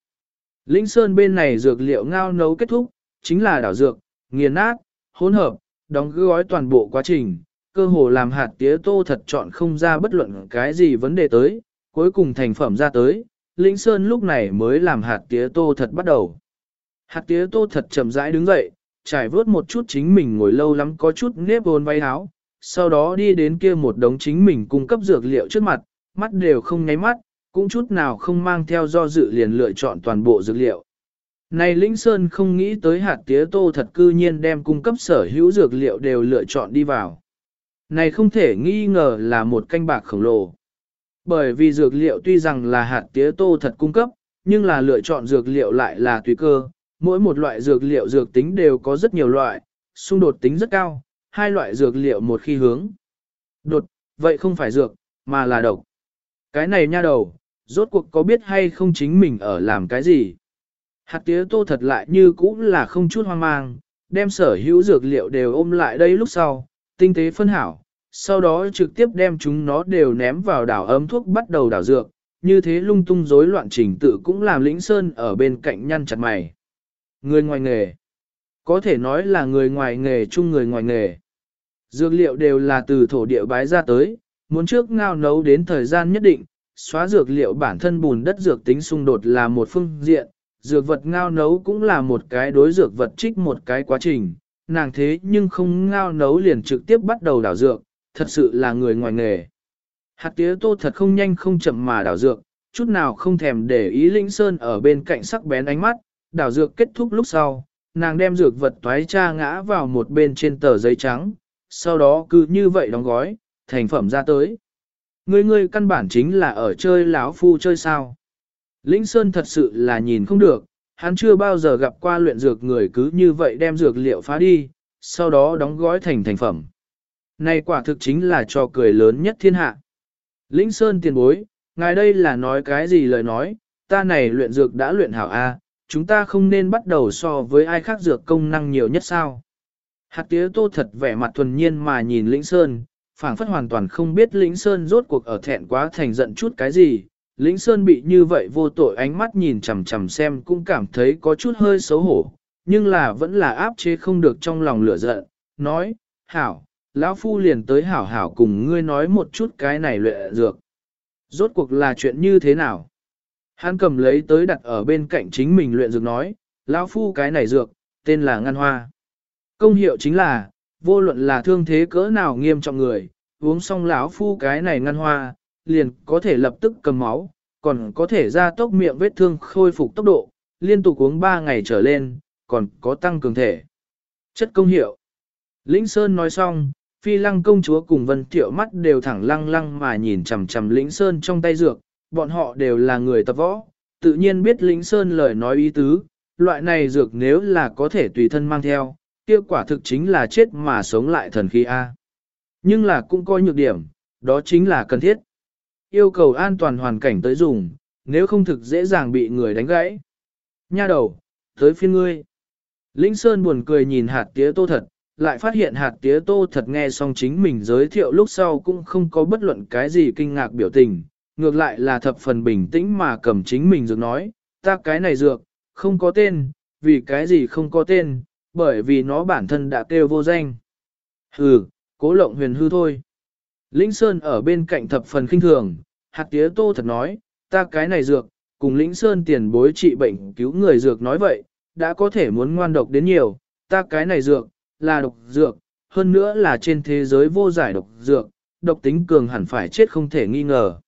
Linh Sơn bên này dược liệu ngao nấu kết thúc, chính là đảo dược, nghiền nát, hỗn hợp, đóng gói toàn bộ quá trình, cơ hồ làm hạt tía tô thật chọn không ra bất luận cái gì vấn đề tới, cuối cùng thành phẩm ra tới, Linh Sơn lúc này mới làm hạt tía tô thật bắt đầu. Hạt tía tô thật chậm rãi đứng dậy, trải vớt một chút chính mình ngồi lâu lắm có chút nếp hồn váy áo, sau đó đi đến kia một đống chính mình cung cấp dược liệu trước mặt, mắt đều không nháy mắt, cũng chút nào không mang theo do dự liền lựa chọn toàn bộ dược liệu. Này lĩnh Sơn không nghĩ tới hạt tía tô thật cư nhiên đem cung cấp sở hữu dược liệu đều lựa chọn đi vào. Này không thể nghi ngờ là một canh bạc khổng lồ. Bởi vì dược liệu tuy rằng là hạt tía tô thật cung cấp, nhưng là lựa chọn dược liệu lại là tùy cơ, mỗi một loại dược liệu dược tính đều có rất nhiều loại, xung đột tính rất cao, hai loại dược liệu một khi hướng. Đột, vậy không phải dược, mà là độc. Cái này nha đầu, rốt cuộc có biết hay không chính mình ở làm cái gì. Hạt tía tô thật lại như cũ là không chút hoang mang, đem sở hữu dược liệu đều ôm lại đây lúc sau, tinh tế phân hảo, sau đó trực tiếp đem chúng nó đều ném vào đảo ấm thuốc bắt đầu đảo dược, như thế lung tung rối loạn trình tự cũng làm lĩnh sơn ở bên cạnh nhăn chặt mày. Người ngoài nghề, có thể nói là người ngoài nghề chung người ngoài nghề. Dược liệu đều là từ thổ địa bái ra tới, muốn trước ngao nấu đến thời gian nhất định, xóa dược liệu bản thân bùn đất dược tính xung đột là một phương diện, dược vật ngao nấu cũng là một cái đối dược vật trích một cái quá trình, nàng thế nhưng không ngao nấu liền trực tiếp bắt đầu đảo dược, thật sự là người ngoài nghề. Hạt tía tô thật không nhanh không chậm mà đảo dược, chút nào không thèm để ý linh sơn ở bên cạnh sắc bén ánh mắt, đảo dược kết thúc lúc sau, nàng đem dược vật toái cha ngã vào một bên trên tờ giấy trắng, sau đó cứ như vậy đóng gói, thành phẩm ra tới. Ngươi ngươi căn bản chính là ở chơi lão phu chơi sao. Lĩnh Sơn thật sự là nhìn không được, hắn chưa bao giờ gặp qua luyện dược người cứ như vậy đem dược liệu phá đi, sau đó đóng gói thành thành phẩm. Này quả thực chính là trò cười lớn nhất thiên hạ. Lĩnh Sơn tiền bối, ngài đây là nói cái gì lời nói, ta này luyện dược đã luyện hảo A, chúng ta không nên bắt đầu so với ai khác dược công năng nhiều nhất sao. Hạt tía tô thật vẻ mặt thuần nhiên mà nhìn Lĩnh Sơn, phảng phất hoàn toàn không biết Lĩnh Sơn rốt cuộc ở thẹn quá thành giận chút cái gì. Lĩnh Sơn bị như vậy vô tội ánh mắt nhìn chằm chằm xem cũng cảm thấy có chút hơi xấu hổ, nhưng là vẫn là áp chế không được trong lòng lửa giận, nói, hảo, lão phu liền tới hảo hảo cùng ngươi nói một chút cái này luyện dược. Rốt cuộc là chuyện như thế nào? Hắn cầm lấy tới đặt ở bên cạnh chính mình luyện dược nói, lão phu cái này dược, tên là ngăn hoa. Công hiệu chính là, vô luận là thương thế cỡ nào nghiêm trọng người, uống xong lão phu cái này ngăn hoa, liền có thể lập tức cầm máu, còn có thể ra tốc miệng vết thương khôi phục tốc độ, liên tục uống 3 ngày trở lên, còn có tăng cường thể. Chất công hiệu. Lĩnh Sơn nói xong, phi lăng công chúa cùng vân tiểu mắt đều thẳng lăng lăng mà nhìn chằm chằm Lĩnh Sơn trong tay dược, bọn họ đều là người tập võ, tự nhiên biết Lĩnh Sơn lời nói ý tứ, loại này dược nếu là có thể tùy thân mang theo, kia quả thực chính là chết mà sống lại thần khí A. Nhưng là cũng có nhược điểm, đó chính là cần thiết. Yêu cầu an toàn hoàn cảnh tới dùng, nếu không thực dễ dàng bị người đánh gãy. Nha đầu, tới phiên ngươi. Lĩnh Sơn buồn cười nhìn hạt tía tô thật, lại phát hiện hạt tía tô thật nghe xong chính mình giới thiệu lúc sau cũng không có bất luận cái gì kinh ngạc biểu tình, ngược lại là thập phần bình tĩnh mà cầm chính mình dược nói, ta cái này dược, không có tên, vì cái gì không có tên, bởi vì nó bản thân đã kêu vô danh. Hừ, cố lộng huyền hư thôi. Lĩnh Sơn ở bên cạnh thập phần kinh thường, hạt tía tô thật nói, ta cái này dược, cùng Lĩnh Sơn tiền bối trị bệnh cứu người dược nói vậy, đã có thể muốn ngoan độc đến nhiều, ta cái này dược, là độc dược, hơn nữa là trên thế giới vô giải độc dược, độc tính cường hẳn phải chết không thể nghi ngờ.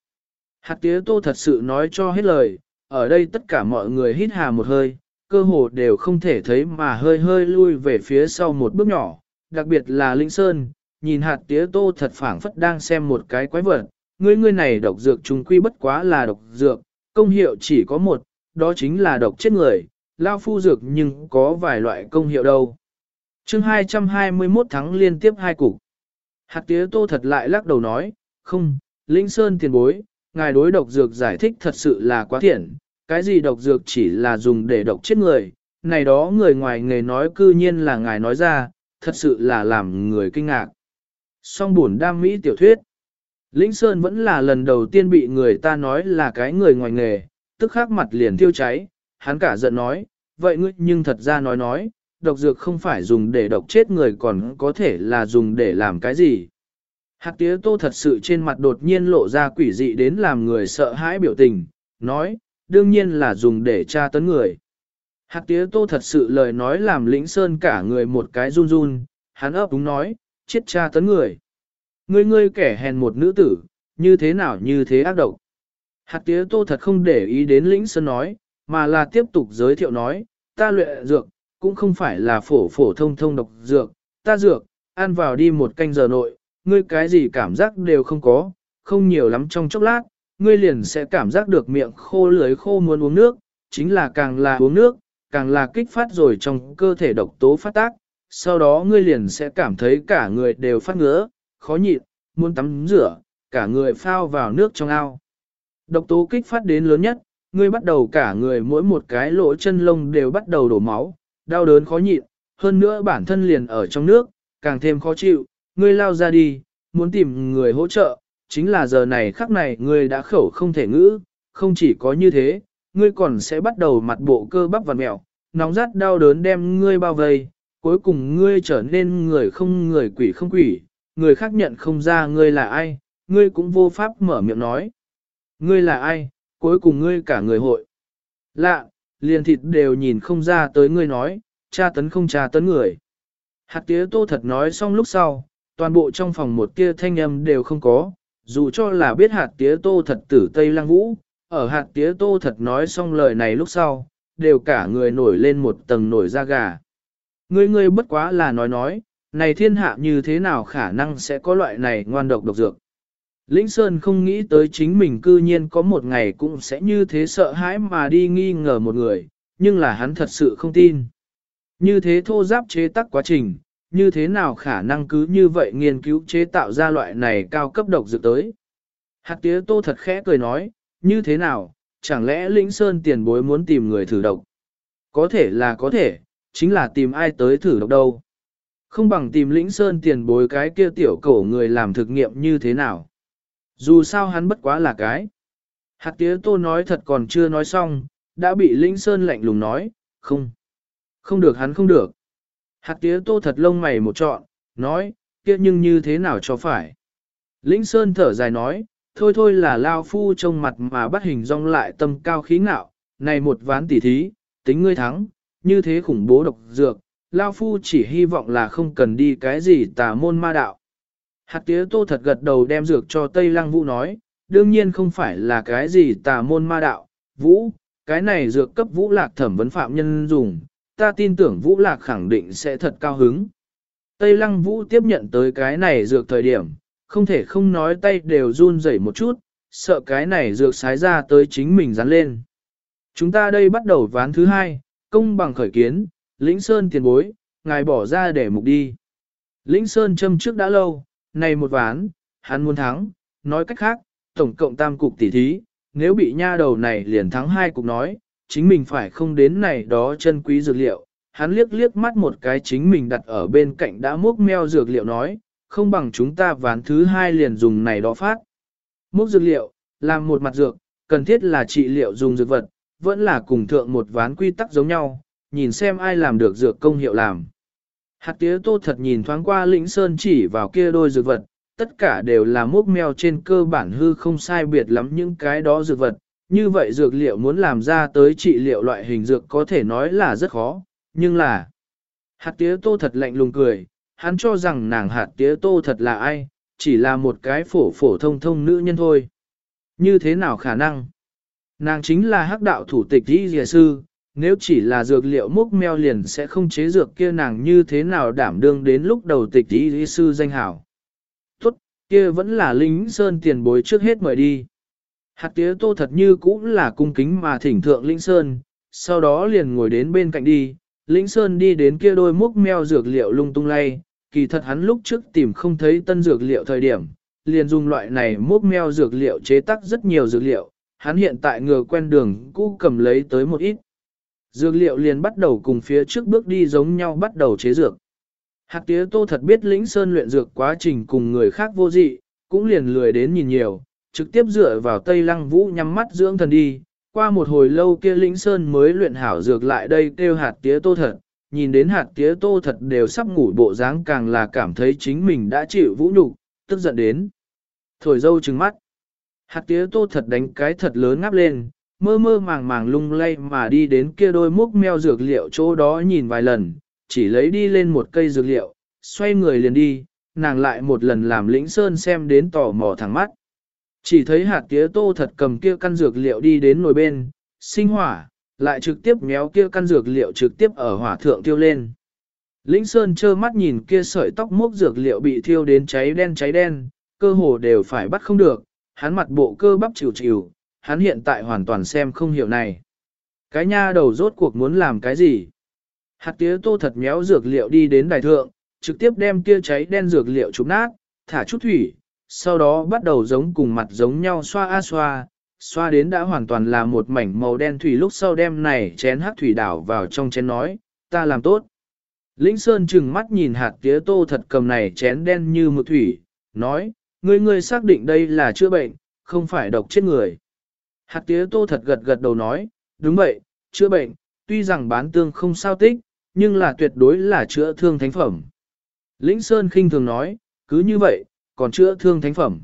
Hạt tía tô thật sự nói cho hết lời, ở đây tất cả mọi người hít hà một hơi, cơ hồ đều không thể thấy mà hơi hơi lui về phía sau một bước nhỏ, đặc biệt là Linh Sơn, nhìn hạt tía tô thật phảng phất đang xem một cái quái vật, ngươi ngươi này độc dược trùng quy bất quá là độc dược, công hiệu chỉ có một, đó chính là độc chết người, lao phu dược nhưng có vài loại công hiệu đâu. chương 221 thắng liên tiếp hai cục. Hạt tía tô thật lại lắc đầu nói, không, Linh Sơn tiền bối, ngài đối độc dược giải thích thật sự là quá thiện, cái gì độc dược chỉ là dùng để độc chết người, này đó người ngoài nghề nói cư nhiên là ngài nói ra, thật sự là làm người kinh ngạc. Song buồn đam mỹ tiểu thuyết. Lĩnh Sơn vẫn là lần đầu tiên bị người ta nói là cái người ngoài nghề, tức khắc mặt liền thiêu cháy, hắn cả giận nói, vậy ngươi nhưng thật ra nói nói, độc dược không phải dùng để độc chết người còn có thể là dùng để làm cái gì. Hạt tía tô thật sự trên mặt đột nhiên lộ ra quỷ dị đến làm người sợ hãi biểu tình, nói, đương nhiên là dùng để tra tấn người. Hạt tía tô thật sự lời nói làm lĩnh sơn cả người một cái run run, hắn ấp đúng nói, chết tra tấn người. Ngươi ngươi kẻ hèn một nữ tử, như thế nào như thế ác độc. Hạt tía tô thật không để ý đến lĩnh sơn nói, mà là tiếp tục giới thiệu nói, ta luyện dược, cũng không phải là phổ phổ thông thông độc dược, ta dược, ăn vào đi một canh giờ nội, ngươi cái gì cảm giác đều không có, không nhiều lắm trong chốc lát, ngươi liền sẽ cảm giác được miệng khô lưới khô muốn uống nước, chính là càng là uống nước, càng là kích phát rồi trong cơ thể độc tố phát tác, sau đó ngươi liền sẽ cảm thấy cả người đều phát ngứa, khó nhịn, muốn tắm rửa, cả người phao vào nước trong ao. Độc tố kích phát đến lớn nhất, ngươi bắt đầu cả người mỗi một cái lỗ chân lông đều bắt đầu đổ máu, đau đớn khó nhịn, hơn nữa bản thân liền ở trong nước, càng thêm khó chịu, ngươi lao ra đi, muốn tìm người hỗ trợ, chính là giờ này khắc này ngươi đã khẩu không thể ngữ, không chỉ có như thế, ngươi còn sẽ bắt đầu mặt bộ cơ bắp vặn mẹo, nóng rát đau đớn đem ngươi bao vây, cuối cùng ngươi trở nên người không người quỷ không quỷ, người khác nhận không ra ngươi là ai, ngươi cũng vô pháp mở miệng nói. Ngươi là ai, cuối cùng ngươi cả người hội. Lạ, liền thịt đều nhìn không ra tới ngươi nói, cha tấn không cha tấn người. Hạt tía tô thật nói xong lúc sau, toàn bộ trong phòng một tia thanh âm đều không có, dù cho là biết hạt tía tô thật tử Tây Lăng Vũ, ở hạt tía tô thật nói xong lời này lúc sau, đều cả người nổi lên một tầng nổi da gà. Ngươi ngươi bất quá là nói nói, này thiên hạ như thế nào khả năng sẽ có loại này ngoan độc độc dược. Lĩnh Sơn không nghĩ tới chính mình cư nhiên có một ngày cũng sẽ như thế sợ hãi mà đi nghi ngờ một người, nhưng là hắn thật sự không tin. Như thế thô giáp chế tắc quá trình, như thế nào khả năng cứ như vậy nghiên cứu chế tạo ra loại này cao cấp độc dược tới. Hạt tía tô thật khẽ cười nói, như thế nào, chẳng lẽ lĩnh sơn tiền bối muốn tìm người thử độc? Có thể là có thể, chính là tìm ai tới thử độc đâu. Không bằng tìm lĩnh sơn tiền bối cái kia tiểu cổ người làm thực nghiệm như thế nào. Dù sao hắn bất quá là cái. Hạt tía tô nói thật còn chưa nói xong, đã bị lĩnh sơn lạnh lùng nói, không. Không được hắn không được. Hạt tía tô thật lông mày một trọn, nói, kia nhưng như thế nào cho phải. Lĩnh Sơn thở dài nói, thôi thôi là lao phu trong mặt mà bắt hình rong lại tâm cao khí ngạo, này một ván tỉ thí, tính ngươi thắng, như thế khủng bố độc dược, Lao Phu chỉ hy vọng là không cần đi cái gì tà môn ma đạo. Hạt tía tô thật gật đầu đem dược cho Tây Lăng Vũ nói, đương nhiên không phải là cái gì tà môn ma đạo, Vũ, cái này dược cấp Vũ Lạc thẩm vấn phạm nhân dùng, ta tin tưởng Vũ Lạc khẳng định sẽ thật cao hứng. Tây Lăng Vũ tiếp nhận tới cái này dược thời điểm, không thể không nói tay đều run rẩy một chút, sợ cái này dược sái ra tới chính mình dán lên. Chúng ta đây bắt đầu ván thứ hai, công bằng khởi kiến, lĩnh sơn tiền bối, ngài bỏ ra để mục đi. Lĩnh sơn châm trước đã lâu, này một ván, hắn muốn thắng, nói cách khác, tổng cộng tam cục tỷ thí, nếu bị nha đầu này liền thắng hai cục nói, chính mình phải không đến này đó chân quý dược liệu. Hắn liếc liếc mắt một cái chính mình đặt ở bên cạnh đã múc meo dược liệu nói, không bằng chúng ta ván thứ hai liền dùng này đó phát. Múc dược liệu, làm một mặt dược, cần thiết là trị liệu dùng dược vật, vẫn là cùng thượng một ván quy tắc giống nhau, nhìn xem ai làm được dược công hiệu làm. Hạt tía tô thật nhìn thoáng qua lĩnh sơn chỉ vào kia đôi dược vật, tất cả đều là mốc mèo trên cơ bản hư không sai biệt lắm những cái đó dược vật. Như vậy dược liệu muốn làm ra tới trị liệu loại hình dược có thể nói là rất khó, nhưng là... Hạt tía tô thật lạnh lùng cười, hắn cho rằng nàng hạt tía tô thật là ai, chỉ là một cái phổ phổ thông thông nữ nhân thôi. Như thế nào khả năng? Nàng chính là hắc đạo thủ tịch đi dìa sư, nếu chỉ là dược liệu múc meo liền sẽ không chế dược kia nàng như thế nào đảm đương đến lúc đầu tịch đi dìa sư danh hảo. Tốt, kia vẫn là lính sơn tiền bối trước hết mời đi. Hạt tía tô thật như cũng là cung kính mà thỉnh thượng linh sơn, sau đó liền ngồi đến bên cạnh đi, Linh Sơn đi đến kia đôi múc meo dược liệu lung tung lay, kỳ thật hắn lúc trước tìm không thấy tân dược liệu thời điểm, liền dùng loại này múc meo dược liệu chế tác rất nhiều dược liệu, hắn hiện tại ngừa quen đường cũ cầm lấy tới một ít. Dược liệu liền bắt đầu cùng phía trước bước đi giống nhau bắt đầu chế dược. Hạt tía tô thật biết lĩnh sơn luyện dược quá trình cùng người khác vô dị, cũng liền lười đến nhìn nhiều, trực tiếp dựa vào tây lăng vũ nhắm mắt dưỡng thần đi. Qua một hồi lâu kia lĩnh sơn mới luyện hảo dược lại đây kêu hạt tía tô thật, nhìn đến hạt tía tô thật đều sắp ngủ bộ dáng càng là cảm thấy chính mình đã chịu vũ nhục, tức giận đến. Thổi dâu trừng mắt. Hạt tía tô thật đánh cái thật lớn ngáp lên, mơ mơ màng màng lung lay mà đi đến kia đôi múc meo dược liệu chỗ đó nhìn vài lần, chỉ lấy đi lên một cây dược liệu, xoay người liền đi, nàng lại một lần làm lĩnh sơn xem đến tò mò thẳng mắt. Chỉ thấy hạt tía tô thật cầm kia căn dược liệu đi đến nồi bên, sinh hỏa, lại trực tiếp méo kia căn dược liệu trực tiếp ở hỏa thượng tiêu lên. Lĩnh Sơn trơ mắt nhìn kia sợi tóc mốc dược liệu bị thiêu đến cháy đen cháy đen, cơ hồ đều phải bắt không được, hắn mặt bộ cơ bắp chịu chịu, hắn hiện tại hoàn toàn xem không hiểu này. Cái nha đầu rốt cuộc muốn làm cái gì? Hạt tía tô thật méo dược liệu đi đến đài thượng, trực tiếp đem kia cháy đen dược liệu trúng nát, thả chút thủy, sau đó bắt đầu giống cùng mặt giống nhau xoa a xoa, xoa đến đã hoàn toàn là một mảnh màu đen thủy lúc sau đem này chén hắc thủy đảo vào trong chén nói, ta làm tốt. Lĩnh Sơn chừng mắt nhìn hạt tía tô thật cầm này chén đen như mực thủy, nói, ngươi ngươi xác định đây là chữa bệnh, không phải độc chết người. Hạt tía tô thật gật gật đầu nói, đúng vậy, chữa bệnh, tuy rằng bán tương không sao tích, nhưng là tuyệt đối là chữa thương thánh phẩm. Lĩnh Sơn khinh thường nói, cứ như vậy, còn chữa thương thánh phẩm.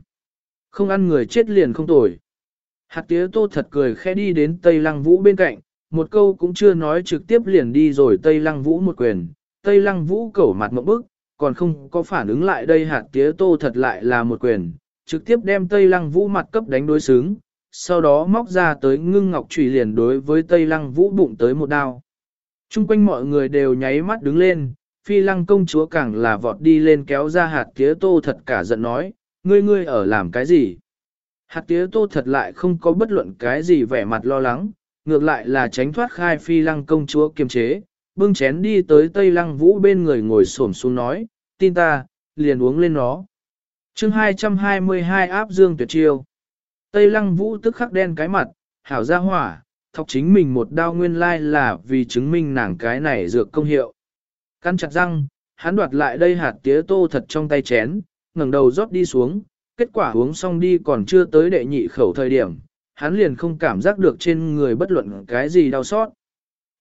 Không ăn người chết liền không tồi. Hạt tía tô thật cười khẽ đi đến Tây Lăng Vũ bên cạnh, một câu cũng chưa nói trực tiếp liền đi rồi Tây Lăng Vũ một quyền. Tây Lăng Vũ cẩu mặt một bức, còn không có phản ứng lại đây hạt tía tô thật lại là một quyền, trực tiếp đem Tây Lăng Vũ mặt cấp đánh đối xứng, sau đó móc ra tới ngưng ngọc trùy liền đối với Tây Lăng Vũ bụng tới một đao. Trung quanh mọi người đều nháy mắt đứng lên, phi lăng công chúa càng là vọt đi lên kéo ra hạt tía tô thật cả giận nói, ngươi ngươi ở làm cái gì? Hạt tía tô thật lại không có bất luận cái gì vẻ mặt lo lắng, ngược lại là tránh thoát khai phi lăng công chúa kiềm chế, bưng chén đi tới tây lăng vũ bên người ngồi xổm xuống nói, tin ta, liền uống lên nó. chương 222 áp dương tuyệt chiêu. Tây lăng vũ tức khắc đen cái mặt, hảo ra hỏa, thọc chính mình một đao nguyên lai là vì chứng minh nàng cái này dược công hiệu. Căn chặt răng, hắn đoạt lại đây hạt tía tô thật trong tay chén, ngẩng đầu rót đi xuống, kết quả uống xong đi còn chưa tới đệ nhị khẩu thời điểm, hắn liền không cảm giác được trên người bất luận cái gì đau xót.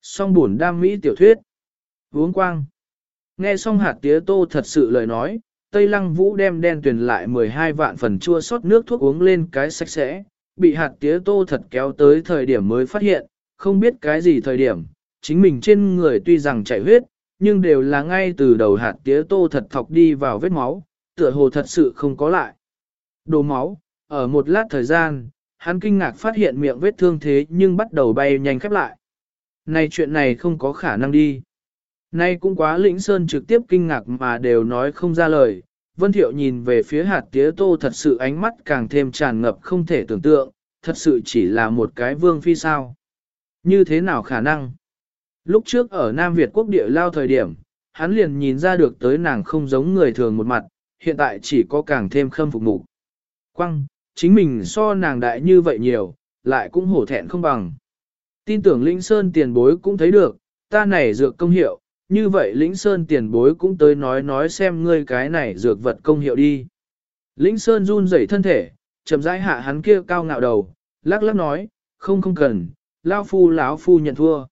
Song buồn đam mỹ tiểu thuyết. Uống quang. Nghe xong hạt tía tô thật sự lời nói, Tây Lăng Vũ đem đen tuyển lại 12 vạn phần chua sót nước thuốc uống lên cái sạch sẽ, bị hạt tía tô thật kéo tới thời điểm mới phát hiện, không biết cái gì thời điểm, chính mình trên người tuy rằng chảy huyết, nhưng đều là ngay từ đầu hạt tía tô thật thọc đi vào vết máu, tựa hồ thật sự không có lại. Đồ máu, ở một lát thời gian, hắn kinh ngạc phát hiện miệng vết thương thế nhưng bắt đầu bay nhanh khép lại. Này chuyện này không có khả năng đi. Nay cũng quá lĩnh sơn trực tiếp kinh ngạc mà đều nói không ra lời. Vân Thiệu nhìn về phía hạt tía tô thật sự ánh mắt càng thêm tràn ngập không thể tưởng tượng, thật sự chỉ là một cái vương phi sao. Như thế nào khả năng? Lúc trước ở Nam Việt quốc địa lao thời điểm, hắn liền nhìn ra được tới nàng không giống người thường một mặt, hiện tại chỉ có càng thêm khâm phục mục. Quăng, chính mình so nàng đại như vậy nhiều, lại cũng hổ thẹn không bằng. Tin tưởng Lĩnh Sơn tiền bối cũng thấy được, ta này dược công hiệu, như vậy Lĩnh Sơn tiền bối cũng tới nói nói xem ngươi cái này dược vật công hiệu đi. Lĩnh Sơn run rẩy thân thể, chậm rãi hạ hắn kia cao ngạo đầu, lắc lắc nói, không không cần, lao phu lão phu nhận thua.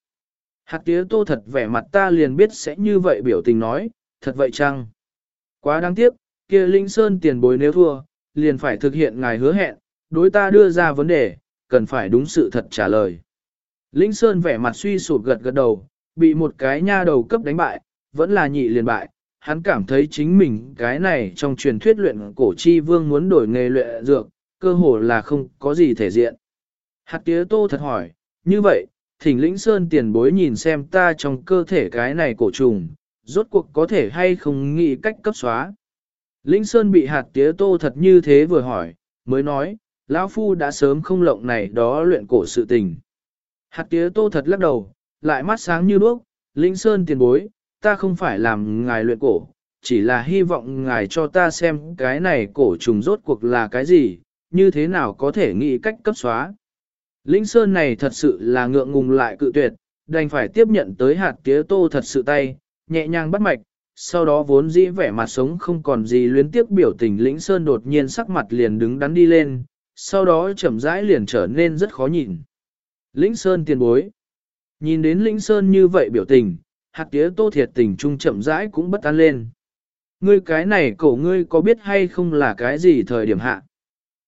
Hạt tía tô thật vẻ mặt ta liền biết sẽ như vậy biểu tình nói, thật vậy chăng? Quá đáng tiếc, kia Linh Sơn tiền bối nếu thua, liền phải thực hiện ngài hứa hẹn, đối ta đưa ra vấn đề, cần phải đúng sự thật trả lời. Linh Sơn vẻ mặt suy sụp gật gật đầu, bị một cái nha đầu cấp đánh bại, vẫn là nhị liền bại. Hắn cảm thấy chính mình cái này trong truyền thuyết luyện cổ chi vương muốn đổi nghề luyện dược, cơ hồ là không có gì thể diện. Hạt tía tô thật hỏi, như vậy, thỉnh lĩnh sơn tiền bối nhìn xem ta trong cơ thể cái này cổ trùng, rốt cuộc có thể hay không nghĩ cách cấp xóa. Lĩnh sơn bị hạt tía tô thật như thế vừa hỏi, mới nói, lão phu đã sớm không lộng này đó luyện cổ sự tình. Hạt tía tô thật lắc đầu, lại mắt sáng như đuốc, lĩnh sơn tiền bối, ta không phải làm ngài luyện cổ, chỉ là hy vọng ngài cho ta xem cái này cổ trùng rốt cuộc là cái gì, như thế nào có thể nghĩ cách cấp xóa. Linh Sơn này thật sự là ngượng ngùng lại cự tuyệt, đành phải tiếp nhận tới hạt tía tô thật sự tay, nhẹ nhàng bắt mạch, sau đó vốn dĩ vẻ mặt sống không còn gì luyến tiếc biểu tình Lĩnh Sơn đột nhiên sắc mặt liền đứng đắn đi lên, sau đó chậm rãi liền trở nên rất khó nhìn. Lĩnh Sơn tiền bối. Nhìn đến Lĩnh Sơn như vậy biểu tình, hạt tía tô thiệt tình trung chậm rãi cũng bất an lên. Ngươi cái này cổ ngươi có biết hay không là cái gì thời điểm hạ?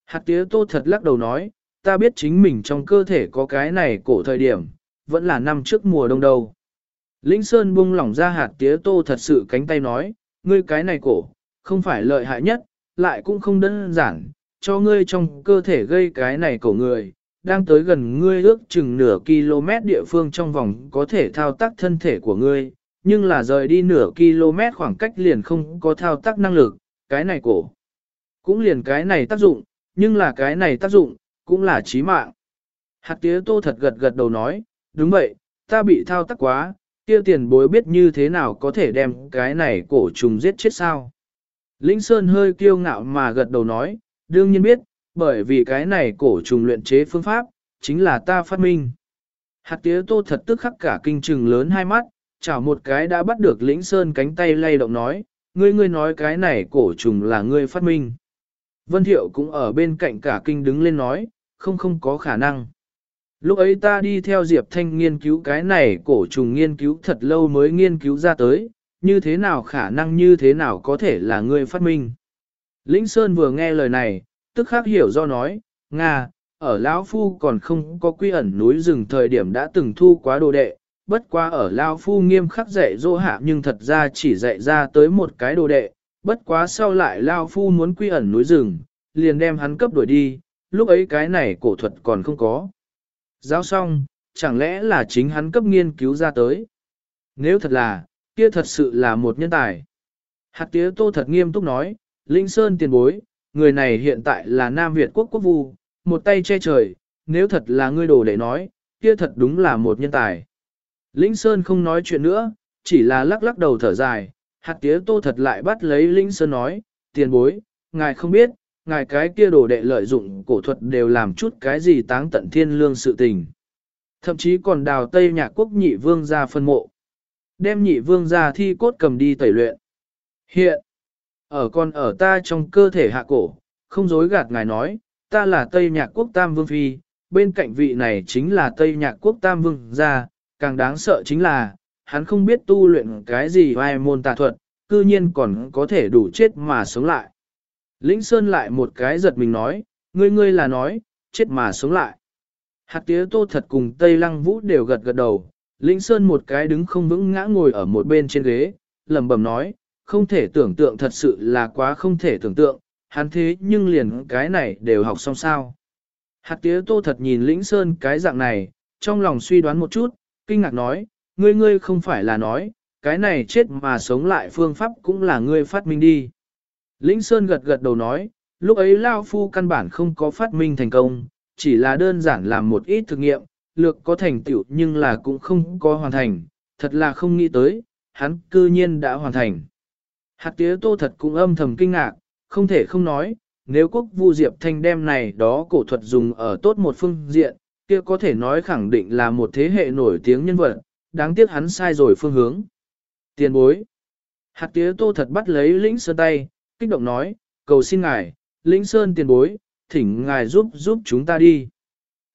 Hạt tía tô thật lắc đầu nói, ta biết chính mình trong cơ thể có cái này cổ thời điểm, vẫn là năm trước mùa đông đâu. Lĩnh Sơn buông lỏng ra hạt tía tô thật sự cánh tay nói, ngươi cái này cổ, không phải lợi hại nhất, lại cũng không đơn giản, cho ngươi trong cơ thể gây cái này cổ người, đang tới gần ngươi ước chừng nửa km địa phương trong vòng có thể thao tác thân thể của ngươi, nhưng là rời đi nửa km khoảng cách liền không có thao tác năng lực, cái này cổ. Cũng liền cái này tác dụng, nhưng là cái này tác dụng, cũng là chí mạng. Hạt tía tô thật gật gật đầu nói, đúng vậy, ta bị thao tác quá, kia tiền bối biết như thế nào có thể đem cái này cổ trùng giết chết sao. Linh Sơn hơi kiêu ngạo mà gật đầu nói, đương nhiên biết, bởi vì cái này cổ trùng luyện chế phương pháp, chính là ta phát minh. Hạt tía tô thật tức khắc cả kinh trừng lớn hai mắt, chảo một cái đã bắt được lĩnh sơn cánh tay lay động nói, ngươi ngươi nói cái này cổ trùng là ngươi phát minh. Vân Thiệu cũng ở bên cạnh cả kinh đứng lên nói, không không có khả năng. Lúc ấy ta đi theo Diệp Thanh nghiên cứu cái này cổ trùng nghiên cứu thật lâu mới nghiên cứu ra tới, như thế nào khả năng như thế nào có thể là ngươi phát minh. Lĩnh Sơn vừa nghe lời này, tức khắc hiểu do nói, Nga, ở Lão Phu còn không có quy ẩn núi rừng thời điểm đã từng thu quá đồ đệ, bất quá ở Lão Phu nghiêm khắc dạy dỗ hạ nhưng thật ra chỉ dạy ra tới một cái đồ đệ, bất quá sau lại Lao Phu muốn quy ẩn núi rừng, liền đem hắn cấp đuổi đi, lúc ấy cái này cổ thuật còn không có. Giáo xong, chẳng lẽ là chính hắn cấp nghiên cứu ra tới? Nếu thật là, kia thật sự là một nhân tài. Hạt tía tô thật nghiêm túc nói, Linh Sơn tiền bối, người này hiện tại là Nam Việt quốc quốc vu, một tay che trời, nếu thật là ngươi đồ để nói, kia thật đúng là một nhân tài. Linh Sơn không nói chuyện nữa, chỉ là lắc lắc đầu thở dài, hạt tía tô thật lại bắt lấy Linh Sơn nói, tiền bối, ngài không biết, ngài cái kia đồ đệ lợi dụng cổ thuật đều làm chút cái gì táng tận thiên lương sự tình. Thậm chí còn đào Tây Nhạc Quốc nhị vương ra phân mộ. Đem nhị vương ra thi cốt cầm đi tẩy luyện. Hiện, ở con ở ta trong cơ thể hạ cổ, không dối gạt ngài nói, ta là Tây Nhạc Quốc Tam Vương Phi, bên cạnh vị này chính là Tây Nhạc Quốc Tam Vương gia, càng đáng sợ chính là, hắn không biết tu luyện cái gì vai môn tà thuật, cư nhiên còn có thể đủ chết mà sống lại. Lĩnh Sơn lại một cái giật mình nói, ngươi ngươi là nói, chết mà sống lại. Hạt tía tô thật cùng Tây Lăng Vũ đều gật gật đầu, Lĩnh Sơn một cái đứng không vững ngã ngồi ở một bên trên ghế, lẩm bẩm nói, không thể tưởng tượng thật sự là quá không thể tưởng tượng, hắn thế nhưng liền cái này đều học xong sao. Hạt tía tô thật nhìn Lĩnh Sơn cái dạng này, trong lòng suy đoán một chút, kinh ngạc nói, ngươi ngươi không phải là nói, cái này chết mà sống lại phương pháp cũng là ngươi phát minh đi. Lĩnh Sơn gật gật đầu nói, lúc ấy Lao Phu căn bản không có phát minh thành công, chỉ là đơn giản làm một ít thực nghiệm, lược có thành tựu nhưng là cũng không có hoàn thành, thật là không nghĩ tới, hắn cư nhiên đã hoàn thành. Hạt tía tô thật cũng âm thầm kinh ngạc, không thể không nói, nếu quốc vu diệp thanh đem này đó cổ thuật dùng ở tốt một phương diện, kia có thể nói khẳng định là một thế hệ nổi tiếng nhân vật, đáng tiếc hắn sai rồi phương hướng. Tiền bối. Hạt tía tô thật bắt lấy lĩnh sơn tay, kích động nói, cầu xin ngài, lĩnh sơn tiền bối, thỉnh ngài giúp giúp chúng ta đi.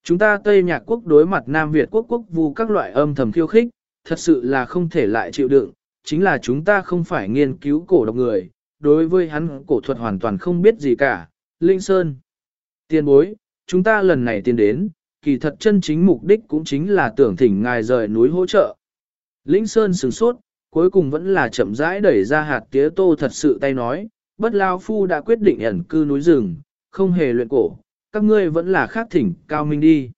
Chúng ta Tây Nhạc Quốc đối mặt Nam Việt Quốc quốc vu các loại âm thầm khiêu khích, thật sự là không thể lại chịu đựng, chính là chúng ta không phải nghiên cứu cổ độc người, đối với hắn cổ thuật hoàn toàn không biết gì cả. Linh Sơn Tiền bối, chúng ta lần này tiến đến, kỳ thật chân chính mục đích cũng chính là tưởng thỉnh ngài rời núi hỗ trợ. lĩnh Sơn sửng sốt, cuối cùng vẫn là chậm rãi đẩy ra hạt tía tô thật sự tay nói, bất lao phu đã quyết định ẩn cư núi rừng, không hề luyện cổ, các ngươi vẫn là khác thỉnh cao minh đi.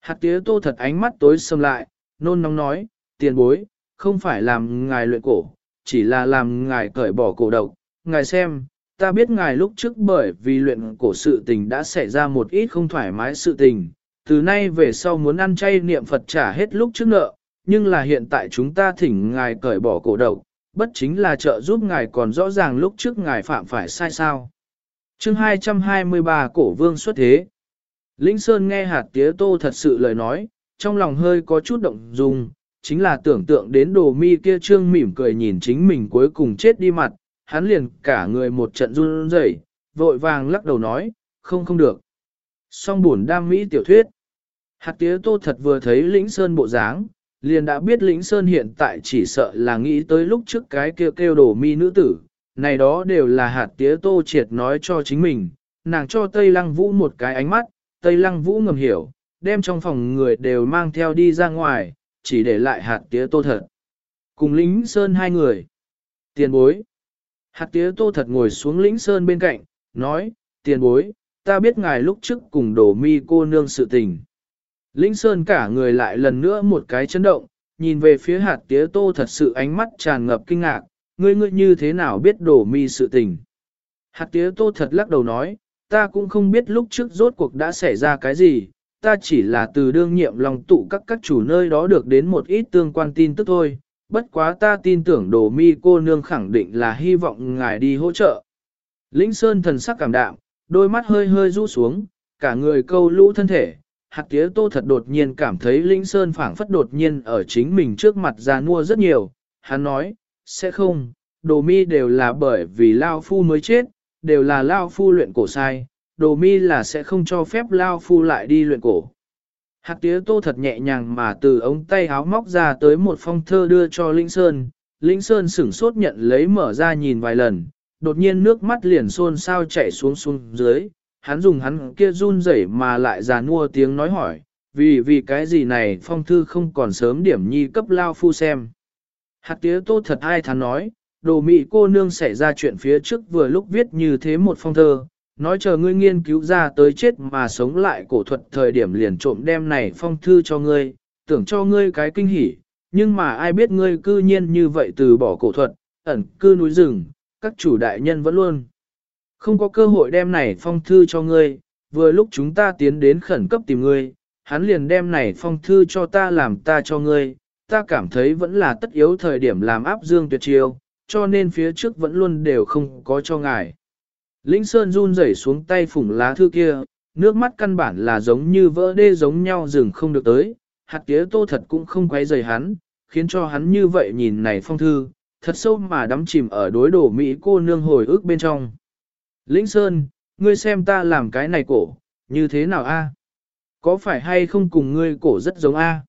Hạt tía tô thật ánh mắt tối sầm lại, nôn nóng nói, tiền bối, không phải làm ngài luyện cổ, chỉ là làm ngài cởi bỏ cổ độc. Ngài xem, ta biết ngài lúc trước bởi vì luyện cổ sự tình đã xảy ra một ít không thoải mái sự tình, từ nay về sau muốn ăn chay niệm Phật trả hết lúc trước nợ, nhưng là hiện tại chúng ta thỉnh ngài cởi bỏ cổ độc, bất chính là trợ giúp ngài còn rõ ràng lúc trước ngài phạm phải sai sao. chương 223 cổ vương xuất thế. Linh Sơn nghe hạt tía tô thật sự lời nói, trong lòng hơi có chút động dung, chính là tưởng tượng đến đồ mi kia trương mỉm cười nhìn chính mình cuối cùng chết đi mặt, hắn liền cả người một trận run rẩy, vội vàng lắc đầu nói, không không được. Song buồn đam mỹ tiểu thuyết. Hạt tía tô thật vừa thấy lĩnh sơn bộ dáng, liền đã biết lĩnh sơn hiện tại chỉ sợ là nghĩ tới lúc trước cái kêu kêu đổ mi nữ tử, này đó đều là hạt tía tô triệt nói cho chính mình, nàng cho Tây Lăng Vũ một cái ánh mắt, Tây Lăng Vũ ngầm hiểu, đem trong phòng người đều mang theo đi ra ngoài, chỉ để lại hạt tía tô thật. Cùng lính sơn hai người. Tiền bối. Hạt tía tô thật ngồi xuống lĩnh sơn bên cạnh, nói, tiền bối, ta biết ngài lúc trước cùng đổ mi cô nương sự tình. Lĩnh sơn cả người lại lần nữa một cái chấn động, nhìn về phía hạt tía tô thật sự ánh mắt tràn ngập kinh ngạc, ngươi ngươi như thế nào biết đổ mi sự tình. Hạt tía tô thật lắc đầu nói, ta cũng không biết lúc trước rốt cuộc đã xảy ra cái gì, ta chỉ là từ đương nhiệm lòng tụ các các chủ nơi đó được đến một ít tương quan tin tức thôi, bất quá ta tin tưởng đồ mi cô nương khẳng định là hy vọng ngài đi hỗ trợ. Lĩnh Sơn thần sắc cảm đạm, đôi mắt hơi hơi rũ xuống, cả người câu lũ thân thể, hạt tía tô thật đột nhiên cảm thấy Linh Sơn phảng phất đột nhiên ở chính mình trước mặt ra mua rất nhiều, hắn nói, sẽ không, đồ mi đều là bởi vì Lao Phu mới chết, đều là Lao Phu luyện cổ sai, đồ mi là sẽ không cho phép Lao Phu lại đi luyện cổ. Hạt tía tô thật nhẹ nhàng mà từ ống tay áo móc ra tới một phong thơ đưa cho Linh Sơn. Linh Sơn sửng sốt nhận lấy mở ra nhìn vài lần, đột nhiên nước mắt liền xôn sao chảy xuống xuống dưới. Hắn dùng hắn kia run rẩy mà lại già nua tiếng nói hỏi, vì vì cái gì này phong thư không còn sớm điểm nhi cấp lao phu xem. Hạt tía tô thật ai thắn nói, đồ mị cô nương xảy ra chuyện phía trước vừa lúc viết như thế một phong thơ, nói chờ ngươi nghiên cứu ra tới chết mà sống lại cổ thuật thời điểm liền trộm đem này phong thư cho ngươi, tưởng cho ngươi cái kinh hỉ, nhưng mà ai biết ngươi cư nhiên như vậy từ bỏ cổ thuật, ẩn cư núi rừng, các chủ đại nhân vẫn luôn. Không có cơ hội đem này phong thư cho ngươi, vừa lúc chúng ta tiến đến khẩn cấp tìm ngươi, hắn liền đem này phong thư cho ta làm ta cho ngươi, ta cảm thấy vẫn là tất yếu thời điểm làm áp dương tuyệt chiêu, cho nên phía trước vẫn luôn đều không có cho ngài. Linh Sơn run rẩy xuống tay phủng lá thư kia, nước mắt căn bản là giống như vỡ đê giống nhau dừng không được tới, hạt tía tô thật cũng không quấy rầy hắn, khiến cho hắn như vậy nhìn này phong thư, thật sâu mà đắm chìm ở đối đổ Mỹ cô nương hồi ức bên trong. Linh Sơn, ngươi xem ta làm cái này cổ, như thế nào a? Có phải hay không cùng ngươi cổ rất giống a?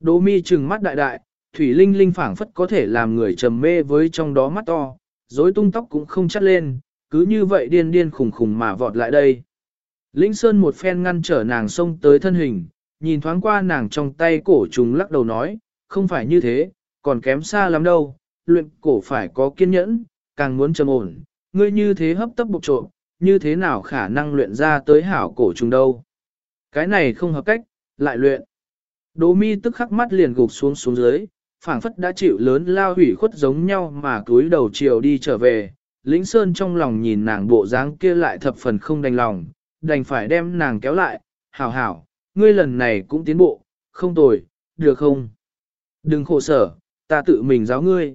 Đỗ mi trừng mắt đại đại, thủy linh linh phảng phất có thể làm người trầm mê với trong đó mắt to, rối tung tóc cũng không chắt lên, cứ như vậy điên điên khủng khủng mà vọt lại đây. Lĩnh Sơn một phen ngăn trở nàng xông tới thân hình, nhìn thoáng qua nàng trong tay cổ trùng lắc đầu nói, không phải như thế, còn kém xa lắm đâu, luyện cổ phải có kiên nhẫn, càng muốn trầm ổn, ngươi như thế hấp tấp bục trộm, như thế nào khả năng luyện ra tới hảo cổ trùng đâu. Cái này không hợp cách, lại luyện. Đỗ mi tức khắc mắt liền gục xuống xuống dưới, phảng phất đã chịu lớn lao hủy khuất giống nhau mà cúi đầu chiều đi trở về. Lĩnh Sơn trong lòng nhìn nàng bộ dáng kia lại thập phần không đành lòng, đành phải đem nàng kéo lại, hảo hảo, ngươi lần này cũng tiến bộ, không tồi, được không? Đừng khổ sở, ta tự mình giáo ngươi.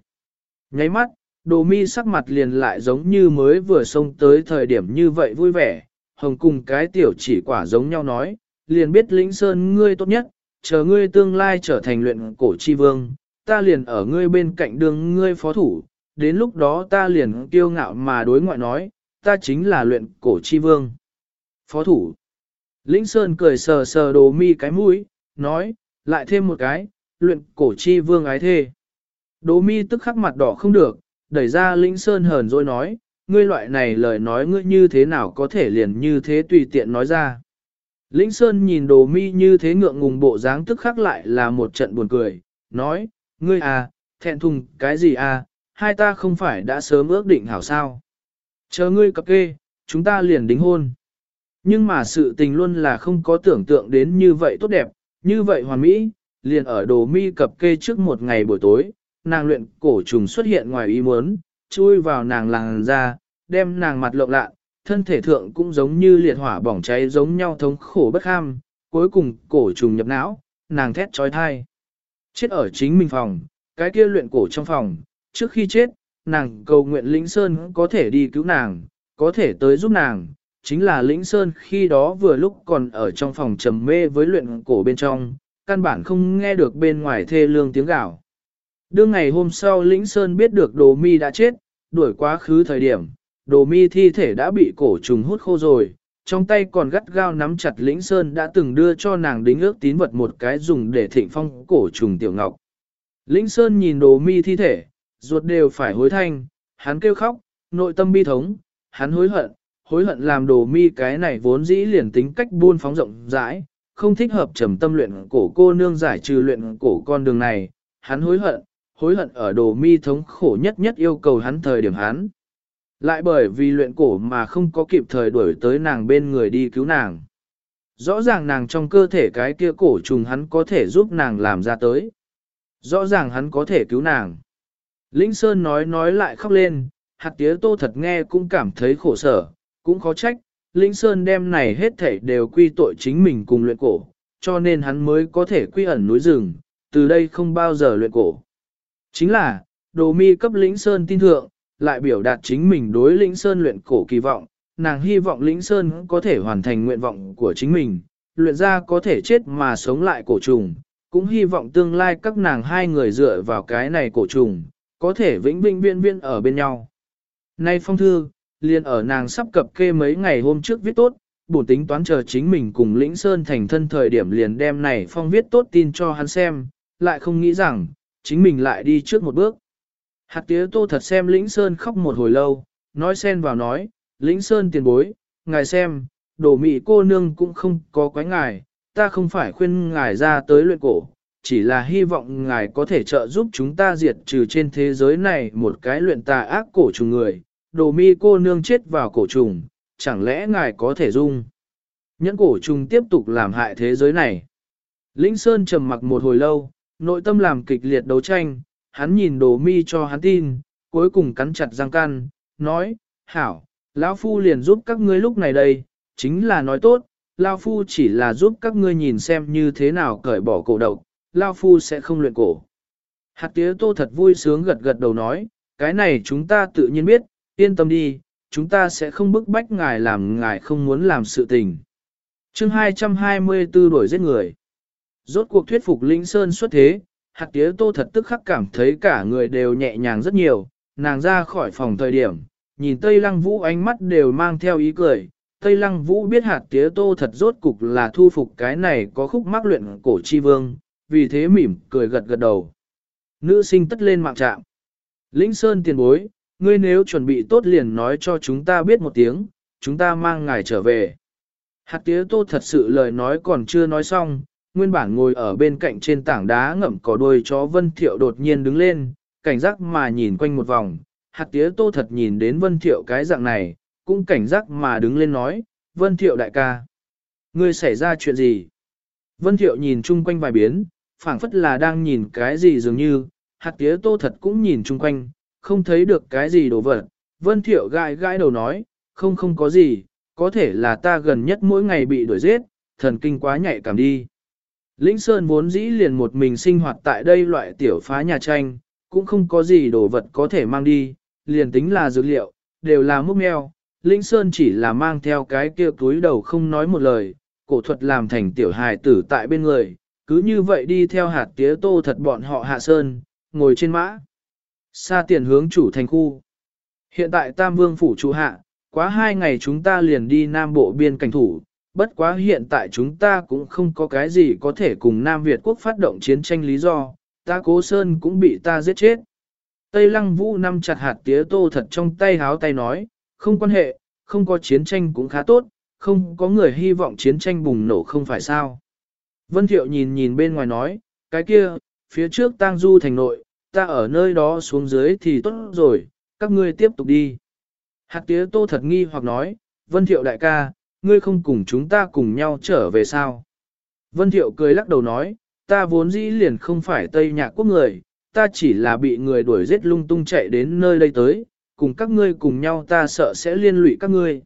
Nháy mắt, đồ mi sắc mặt liền lại giống như mới vừa xông tới thời điểm như vậy vui vẻ, hồng cùng cái tiểu chỉ quả giống nhau nói, liền biết lĩnh sơn ngươi tốt nhất, chờ ngươi tương lai trở thành luyện cổ chi vương, ta liền ở ngươi bên cạnh đường ngươi phó thủ, đến lúc đó ta liền kiêu ngạo mà đối ngoại nói, ta chính là luyện cổ chi vương. Phó thủ. Lĩnh Sơn cười sờ sờ đồ mi cái mũi, nói, lại thêm một cái, luyện cổ chi vương ái thê. Đồ mi tức khắc mặt đỏ không được, đẩy ra Lĩnh Sơn hờn rồi nói, ngươi loại này lời nói ngươi như thế nào có thể liền như thế tùy tiện nói ra. Lĩnh Sơn nhìn đồ mi như thế ngượng ngùng bộ dáng tức khắc lại là một trận buồn cười, nói, ngươi à, thẹn thùng cái gì à, hai ta không phải đã sớm ước định hảo sao. Chờ ngươi cập kê, chúng ta liền đính hôn. Nhưng mà sự tình luôn là không có tưởng tượng đến như vậy tốt đẹp, như vậy hoàn mỹ, liền ở đồ mi cập kê trước một ngày buổi tối, nàng luyện cổ trùng xuất hiện ngoài ý muốn, chui vào nàng làng ra, đem nàng mặt lộn lạ, thân thể thượng cũng giống như liệt hỏa bỏng cháy giống nhau thống khổ bất ham, cuối cùng cổ trùng nhập não, nàng thét trói thai. Chết ở chính mình phòng, cái kia luyện cổ trong phòng, trước khi chết, nàng cầu nguyện Lĩnh Sơn có thể đi cứu nàng, có thể tới giúp nàng, chính là Lĩnh Sơn khi đó vừa lúc còn ở trong phòng trầm mê với luyện cổ bên trong, căn bản không nghe được bên ngoài thê lương tiếng gào. Đương ngày hôm sau Lĩnh Sơn biết được Đồ Mi đã chết, đuổi quá khứ thời điểm, Đồ Mi thi thể đã bị cổ trùng hút khô rồi, trong tay còn gắt gao nắm chặt Lĩnh Sơn đã từng đưa cho nàng đính ước tín vật một cái dùng để thịnh phong cổ trùng tiểu ngọc. Lĩnh Sơn nhìn Đồ Mi thi thể, ruột đều phải hối thanh, hắn kêu khóc, nội tâm bi thống, hắn hối hận, hối hận làm Đồ Mi cái này vốn dĩ liền tính cách buôn phóng rộng rãi, không thích hợp trầm tâm luyện cổ cô nương giải trừ luyện cổ con đường này, hắn hối hận, hối hận ở đồ mi thống khổ nhất nhất yêu cầu hắn thời điểm hắn. Lại bởi vì luyện cổ mà không có kịp thời đuổi tới nàng bên người đi cứu nàng. Rõ ràng nàng trong cơ thể cái kia cổ trùng hắn có thể giúp nàng làm ra tới. Rõ ràng hắn có thể cứu nàng. Linh Sơn nói nói lại khóc lên, hạt tía tô thật nghe cũng cảm thấy khổ sở, cũng khó trách, Linh Sơn đem này hết thảy đều quy tội chính mình cùng luyện cổ, cho nên hắn mới có thể quy ẩn núi rừng, từ đây không bao giờ luyện cổ. Chính là, đồ mi cấp lĩnh Sơn tin thượng, lại biểu đạt chính mình đối lĩnh Sơn luyện cổ kỳ vọng, nàng hy vọng lĩnh Sơn có thể hoàn thành nguyện vọng của chính mình, luyện ra có thể chết mà sống lại cổ trùng, cũng hy vọng tương lai các nàng hai người dựa vào cái này cổ trùng, có thể vĩnh vĩnh viên viên ở bên nhau. Nay phong thư, liền ở nàng sắp cập kê mấy ngày hôm trước viết tốt, bổ tính toán chờ chính mình cùng lĩnh Sơn thành thân thời điểm liền đem này phong viết tốt tin cho hắn xem, lại không nghĩ rằng, chính mình lại đi trước một bước. Hạt tía tô thật xem Lĩnh Sơn khóc một hồi lâu, nói xen vào nói, Lĩnh Sơn tiền bối, ngài xem, đổ mị cô nương cũng không có quái ngài, ta không phải khuyên ngài ra tới luyện cổ, chỉ là hy vọng ngài có thể trợ giúp chúng ta diệt trừ trên thế giới này một cái luyện tà ác cổ trùng người, đồ mi cô nương chết vào cổ trùng, chẳng lẽ ngài có thể dung. Nhẫn cổ trùng tiếp tục làm hại thế giới này. Lĩnh Sơn trầm mặc một hồi lâu, Nội tâm làm kịch liệt đấu tranh, hắn nhìn đồ mi cho hắn tin, cuối cùng cắn chặt răng can, nói, hảo, lão Phu liền giúp các ngươi lúc này đây, chính là nói tốt, lão Phu chỉ là giúp các ngươi nhìn xem như thế nào cởi bỏ cổ độc, lão Phu sẽ không luyện cổ. Hạt tía tô thật vui sướng gật gật đầu nói, cái này chúng ta tự nhiên biết, yên tâm đi, chúng ta sẽ không bức bách ngài làm ngài không muốn làm sự tình. chương 224 đổi giết người. Rốt cuộc thuyết phục Linh Sơn xuất thế, hạt tía tô thật tức khắc cảm thấy cả người đều nhẹ nhàng rất nhiều, nàng ra khỏi phòng thời điểm, nhìn Tây Lăng Vũ ánh mắt đều mang theo ý cười. Tây Lăng Vũ biết hạt tía tô thật rốt cục là thu phục cái này có khúc mắc luyện cổ chi vương, vì thế mỉm cười gật gật đầu. Nữ sinh tất lên mạng trạm. Linh Sơn tiền bối, ngươi nếu chuẩn bị tốt liền nói cho chúng ta biết một tiếng, chúng ta mang ngài trở về. Hạt tía tô thật sự lời nói còn chưa nói xong, nguyên bản ngồi ở bên cạnh trên tảng đá ngậm cỏ đuôi chó Vân Thiệu đột nhiên đứng lên, cảnh giác mà nhìn quanh một vòng, hạt tía tô thật nhìn đến Vân Thiệu cái dạng này, cũng cảnh giác mà đứng lên nói, Vân Thiệu đại ca. Ngươi xảy ra chuyện gì? Vân Thiệu nhìn chung quanh vài biến, phảng phất là đang nhìn cái gì dường như, hạt tía tô thật cũng nhìn chung quanh, không thấy được cái gì đồ vật. Vân Thiệu gãi gãi đầu nói, không không có gì, có thể là ta gần nhất mỗi ngày bị đuổi giết, thần kinh quá nhạy cảm đi. Lĩnh Sơn vốn dĩ liền một mình sinh hoạt tại đây loại tiểu phá nhà tranh, cũng không có gì đồ vật có thể mang đi, liền tính là dược liệu, đều là múc mèo. Lĩnh Sơn chỉ là mang theo cái kia túi đầu không nói một lời, cổ thuật làm thành tiểu hài tử tại bên người, cứ như vậy đi theo hạt tía tô thật bọn họ hạ sơn, ngồi trên mã. Xa tiền hướng chủ thành khu. Hiện tại Tam Vương phủ chủ hạ, quá hai ngày chúng ta liền đi Nam Bộ biên cảnh thủ, bất quá hiện tại chúng ta cũng không có cái gì có thể cùng Nam Việt quốc phát động chiến tranh lý do, ta cố sơn cũng bị ta giết chết. Tây Lăng Vũ nắm chặt hạt tía tô thật trong tay háo tay nói, không quan hệ, không có chiến tranh cũng khá tốt, không có người hy vọng chiến tranh bùng nổ không phải sao. Vân Thiệu nhìn nhìn bên ngoài nói, cái kia, phía trước tang du thành nội, ta ở nơi đó xuống dưới thì tốt rồi, các ngươi tiếp tục đi. Hạt tía tô thật nghi hoặc nói, Vân Thiệu đại ca, ngươi không cùng chúng ta cùng nhau trở về sao? Vân Thiệu cười lắc đầu nói, ta vốn dĩ liền không phải Tây Nhạc quốc người, ta chỉ là bị người đuổi giết lung tung chạy đến nơi đây tới, cùng các ngươi cùng nhau ta sợ sẽ liên lụy các ngươi.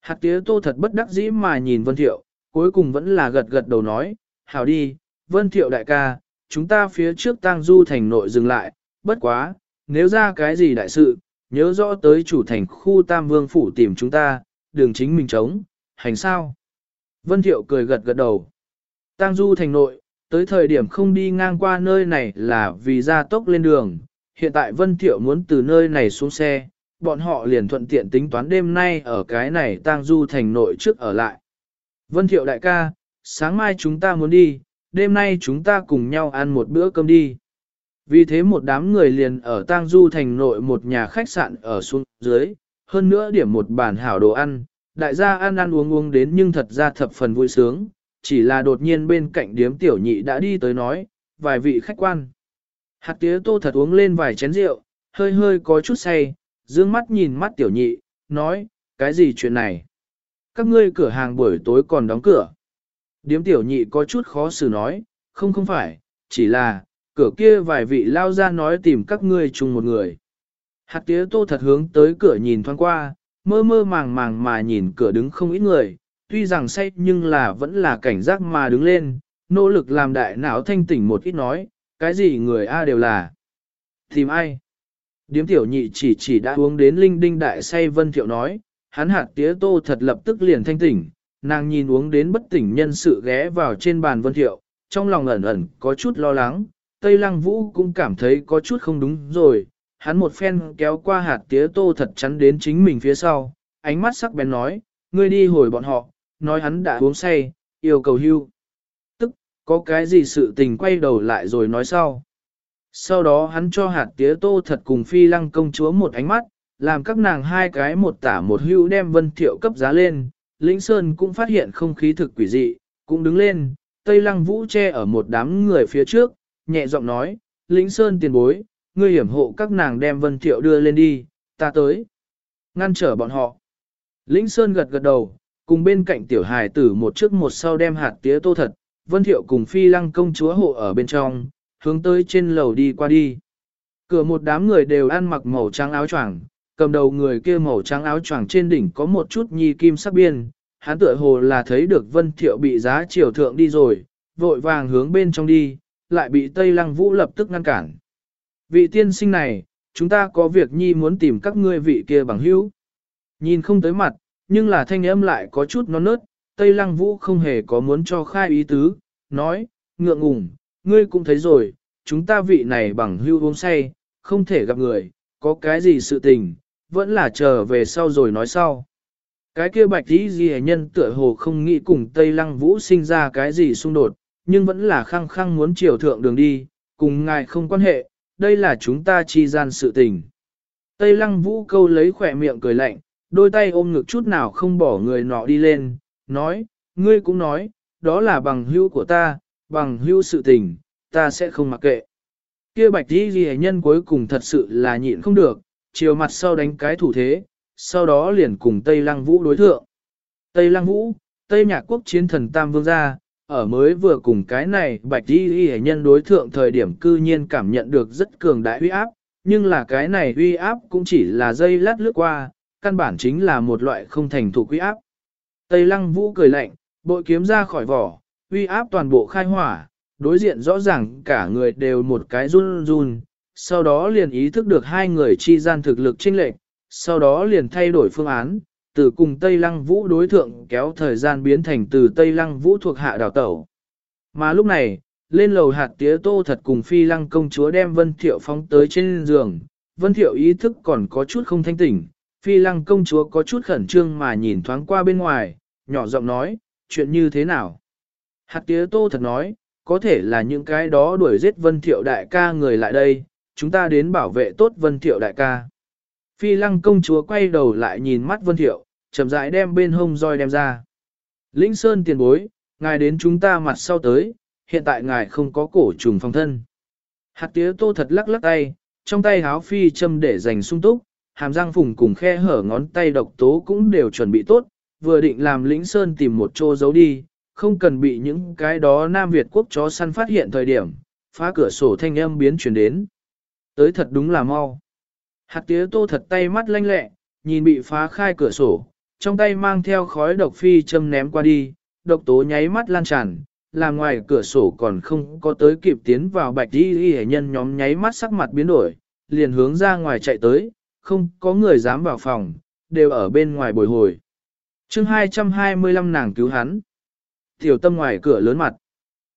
Hạt tía tô thật bất đắc dĩ mà nhìn Vân Thiệu, cuối cùng vẫn là gật gật đầu nói, hảo đi, Vân Thiệu đại ca, chúng ta phía trước tang du thành nội dừng lại, bất quá, nếu ra cái gì đại sự, nhớ rõ tới chủ thành khu Tam Vương Phủ tìm chúng ta, đường chính mình chống, hành sao. Vân Thiệu cười gật gật đầu. Tang du thành nội, tới thời điểm không đi ngang qua nơi này là vì ra tốc lên đường, hiện tại Vân Thiệu muốn từ nơi này xuống xe, bọn họ liền thuận tiện tính toán đêm nay ở cái này tang du thành nội trước ở lại. Vân Thiệu đại ca, sáng mai chúng ta muốn đi, đêm nay chúng ta cùng nhau ăn một bữa cơm đi. Vì thế một đám người liền ở tang du thành nội một nhà khách sạn ở xuống dưới, hơn nữa điểm một bàn hảo đồ ăn, đại gia ăn ăn uống uống đến nhưng thật ra thập phần vui sướng, chỉ là đột nhiên bên cạnh điếm tiểu nhị đã đi tới nói, vài vị khách quan. Hạt tía tô thật uống lên vài chén rượu, hơi hơi có chút say, dương mắt nhìn mắt tiểu nhị, nói, cái gì chuyện này? Các ngươi cửa hàng buổi tối còn đóng cửa. Điếm tiểu nhị có chút khó xử nói, không không phải, chỉ là, cửa kia vài vị lao ra nói tìm các ngươi chung một người. Hạt tía tô thật hướng tới cửa nhìn thoáng qua, mơ mơ màng màng mà nhìn cửa đứng không ít người, tuy rằng say nhưng là vẫn là cảnh giác mà đứng lên, nỗ lực làm đại não thanh tỉnh một ít nói, cái gì người A đều là. Tìm ai? Điếm tiểu nhị chỉ chỉ đã uống đến linh đinh đại say vân thiệu nói, hắn hạt tía tô thật lập tức liền thanh tỉnh, nàng nhìn uống đến bất tỉnh nhân sự ghé vào trên bàn vân thiệu, trong lòng ẩn ẩn có chút lo lắng, Tây Lăng Vũ cũng cảm thấy có chút không đúng rồi, hắn một phen kéo qua hạt tía tô thật chắn đến chính mình phía sau, ánh mắt sắc bén nói, ngươi đi hồi bọn họ, nói hắn đã uống say, yêu cầu hưu. Tức, có cái gì sự tình quay đầu lại rồi nói sau. Sau đó hắn cho hạt tía tô thật cùng phi lăng công chúa một ánh mắt, làm các nàng hai cái một tả một hưu đem vân thiệu cấp giá lên. Lĩnh Sơn cũng phát hiện không khí thực quỷ dị, cũng đứng lên, Tây Lăng Vũ che ở một đám người phía trước, nhẹ giọng nói, Lĩnh Sơn tiền bối, ngươi hiểm hộ các nàng đem vân thiệu đưa lên đi, ta tới. Ngăn trở bọn họ. Lĩnh Sơn gật gật đầu, cùng bên cạnh tiểu hài tử một trước một sau đem hạt tía tô thật, vân thiệu cùng phi lăng công chúa hộ ở bên trong, hướng tới trên lầu đi qua đi. Cửa một đám người đều ăn mặc màu trắng áo choàng, cầm đầu người kia màu trắng áo choàng trên đỉnh có một chút nhi kim sắc biên, hắn tựa hồ là thấy được vân thiệu bị giá triều thượng đi rồi, vội vàng hướng bên trong đi, lại bị Tây Lăng Vũ lập tức ngăn cản. Vị tiên sinh này, chúng ta có việc nhi muốn tìm các ngươi vị kia bằng hữu. Nhìn không tới mặt, nhưng là thanh âm lại có chút non nớt, Tây Lăng Vũ không hề có muốn cho khai ý tứ, nói, ngượng ngùng, ngươi cũng thấy rồi, chúng ta vị này bằng hưu uống say, không thể gặp người, có cái gì sự tình, vẫn là chờ về sau rồi nói sau. Cái kia bạch tí gì nhân tựa hồ không nghĩ cùng Tây Lăng Vũ sinh ra cái gì xung đột, nhưng vẫn là khăng khăng muốn chiều thượng đường đi, cùng ngài không quan hệ, đây là chúng ta chi gian sự tình. Tây Lăng Vũ câu lấy khỏe miệng cười lạnh, đôi tay ôm ngực chút nào không bỏ người nọ đi lên, nói, ngươi cũng nói, đó là bằng hữu của ta, bằng hữu sự tình, ta sẽ không mặc kệ. Kia bạch đi ghi nhân cuối cùng thật sự là nhịn không được, chiều mặt sau đánh cái thủ thế, sau đó liền cùng Tây Lăng Vũ đối thượng. Tây Lăng Vũ, Tây Nhạc Quốc chiến thần Tam Vương gia, ở mới vừa cùng cái này bạch y y nhân đối thượng thời điểm cư nhiên cảm nhận được rất cường đại uy áp, nhưng là cái này uy áp cũng chỉ là dây lát lướt qua, căn bản chính là một loại không thành thủ uy áp. Tây Lăng Vũ cười lạnh, bội kiếm ra khỏi vỏ, uy áp toàn bộ khai hỏa, đối diện rõ ràng cả người đều một cái run run, sau đó liền ý thức được hai người chi gian thực lực chênh lệch, sau đó liền thay đổi phương án, từ cùng Tây Lăng Vũ đối thượng kéo thời gian biến thành từ Tây Lăng Vũ thuộc hạ đào tẩu. Mà lúc này, lên lầu hạt tía tô thật cùng phi lăng công chúa đem Vân Thiệu phóng tới trên giường, Vân Thiệu ý thức còn có chút không thanh tỉnh, phi lăng công chúa có chút khẩn trương mà nhìn thoáng qua bên ngoài, nhỏ giọng nói, chuyện như thế nào? Hạt tía tô thật nói, có thể là những cái đó đuổi giết Vân Thiệu đại ca người lại đây, chúng ta đến bảo vệ tốt Vân Thiệu đại ca. Phi lăng công chúa quay đầu lại nhìn mắt Vân Thiệu, chậm rãi đem bên hông roi đem ra. Linh Sơn tiền bối, ngài đến chúng ta mặt sau tới, hiện tại ngài không có cổ trùng phòng thân. Hạt tía tô thật lắc lắc tay, trong tay háo phi châm để dành sung túc, hàm răng phùng cùng khe hở ngón tay độc tố cũng đều chuẩn bị tốt, vừa định làm lĩnh sơn tìm một chỗ giấu đi, không cần bị những cái đó Nam Việt quốc chó săn phát hiện thời điểm, phá cửa sổ thanh âm biến chuyển đến. Tới thật đúng là mau. Hạt tía tô thật tay mắt lanh lẹ, nhìn bị phá khai cửa sổ, trong tay mang theo khói độc phi châm ném qua đi, độc tố nháy mắt lan tràn, là ngoài cửa sổ còn không có tới kịp tiến vào bạch đi hệ nhân nhóm nháy mắt sắc mặt biến đổi, liền hướng ra ngoài chạy tới, không có người dám vào phòng, đều ở bên ngoài bồi hồi. chương 225 nàng cứu hắn. Tiểu tâm ngoài cửa lớn mặt.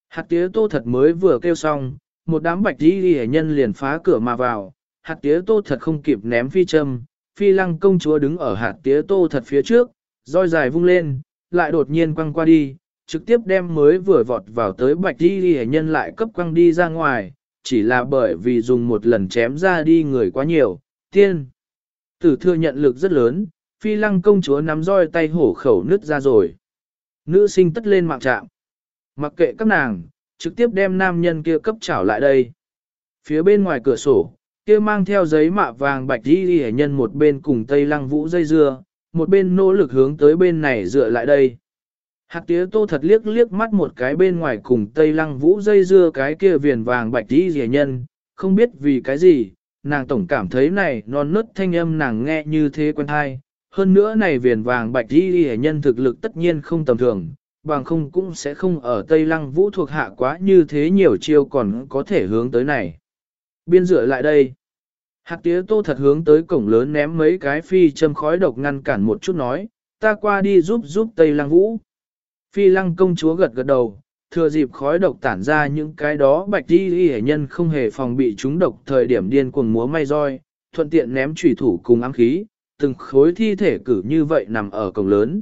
Hạt tía tô thật mới vừa kêu xong, một đám bạch đi hệ nhân liền phá cửa mà vào, hạt tía tô thật không kịp ném phi châm, phi lăng công chúa đứng ở hạt tía tô thật phía trước, roi dài vung lên, lại đột nhiên quăng qua đi, trực tiếp đem mới vừa vọt vào tới bạch đi hệ nhân lại cấp quăng đi ra ngoài, chỉ là bởi vì dùng một lần chém ra đi người quá nhiều, tiên. Tử thừa nhận lực rất lớn, phi lăng công chúa nắm roi tay hổ khẩu nứt ra rồi. Nữ sinh tất lên mạng trạm. Mặc kệ các nàng, trực tiếp đem nam nhân kia cấp chảo lại đây. Phía bên ngoài cửa sổ, kia mang theo giấy mạ vàng bạch đi đi nhân một bên cùng tây lăng vũ dây dưa, một bên nỗ lực hướng tới bên này dựa lại đây. Hạt tía tô thật liếc liếc mắt một cái bên ngoài cùng tây lăng vũ dây dưa cái kia viền vàng bạch đi rẻ nhân, không biết vì cái gì, nàng tổng cảm thấy này non nớt thanh âm nàng nghe như thế quen hay. Hơn nữa này viền vàng bạch đi rẻ nhân thực lực tất nhiên không tầm thường, bằng không cũng sẽ không ở tây lăng vũ thuộc hạ quá như thế nhiều chiêu còn có thể hướng tới này. Biên dựa lại đây. Hạt tía tô thật hướng tới cổng lớn ném mấy cái phi châm khói độc ngăn cản một chút nói, ta qua đi giúp giúp Tây Lăng Vũ. Phi lăng công chúa gật gật đầu, thừa dịp khói độc tản ra những cái đó bạch đi hệ nhân không hề phòng bị chúng độc thời điểm điên cuồng múa may roi, thuận tiện ném trùy thủ cùng ám khí, từng khối thi thể cử như vậy nằm ở cổng lớn.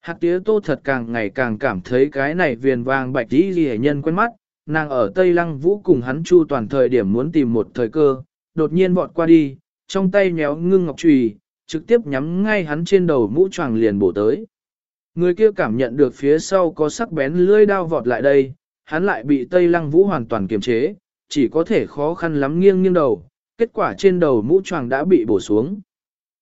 Hạt tía tô thật càng ngày càng cảm thấy cái này viền vàng bạch đi hệ nhân quen mắt, nàng ở Tây Lăng Vũ cùng hắn chu toàn thời điểm muốn tìm một thời cơ, đột nhiên vọt qua đi, trong tay nhéo ngưng ngọc trùy, trực tiếp nhắm ngay hắn trên đầu mũ choàng liền bổ tới. Người kia cảm nhận được phía sau có sắc bén lưỡi đao vọt lại đây, hắn lại bị Tây Lăng Vũ hoàn toàn kiềm chế, chỉ có thể khó khăn lắm nghiêng nghiêng đầu, kết quả trên đầu mũ choàng đã bị bổ xuống.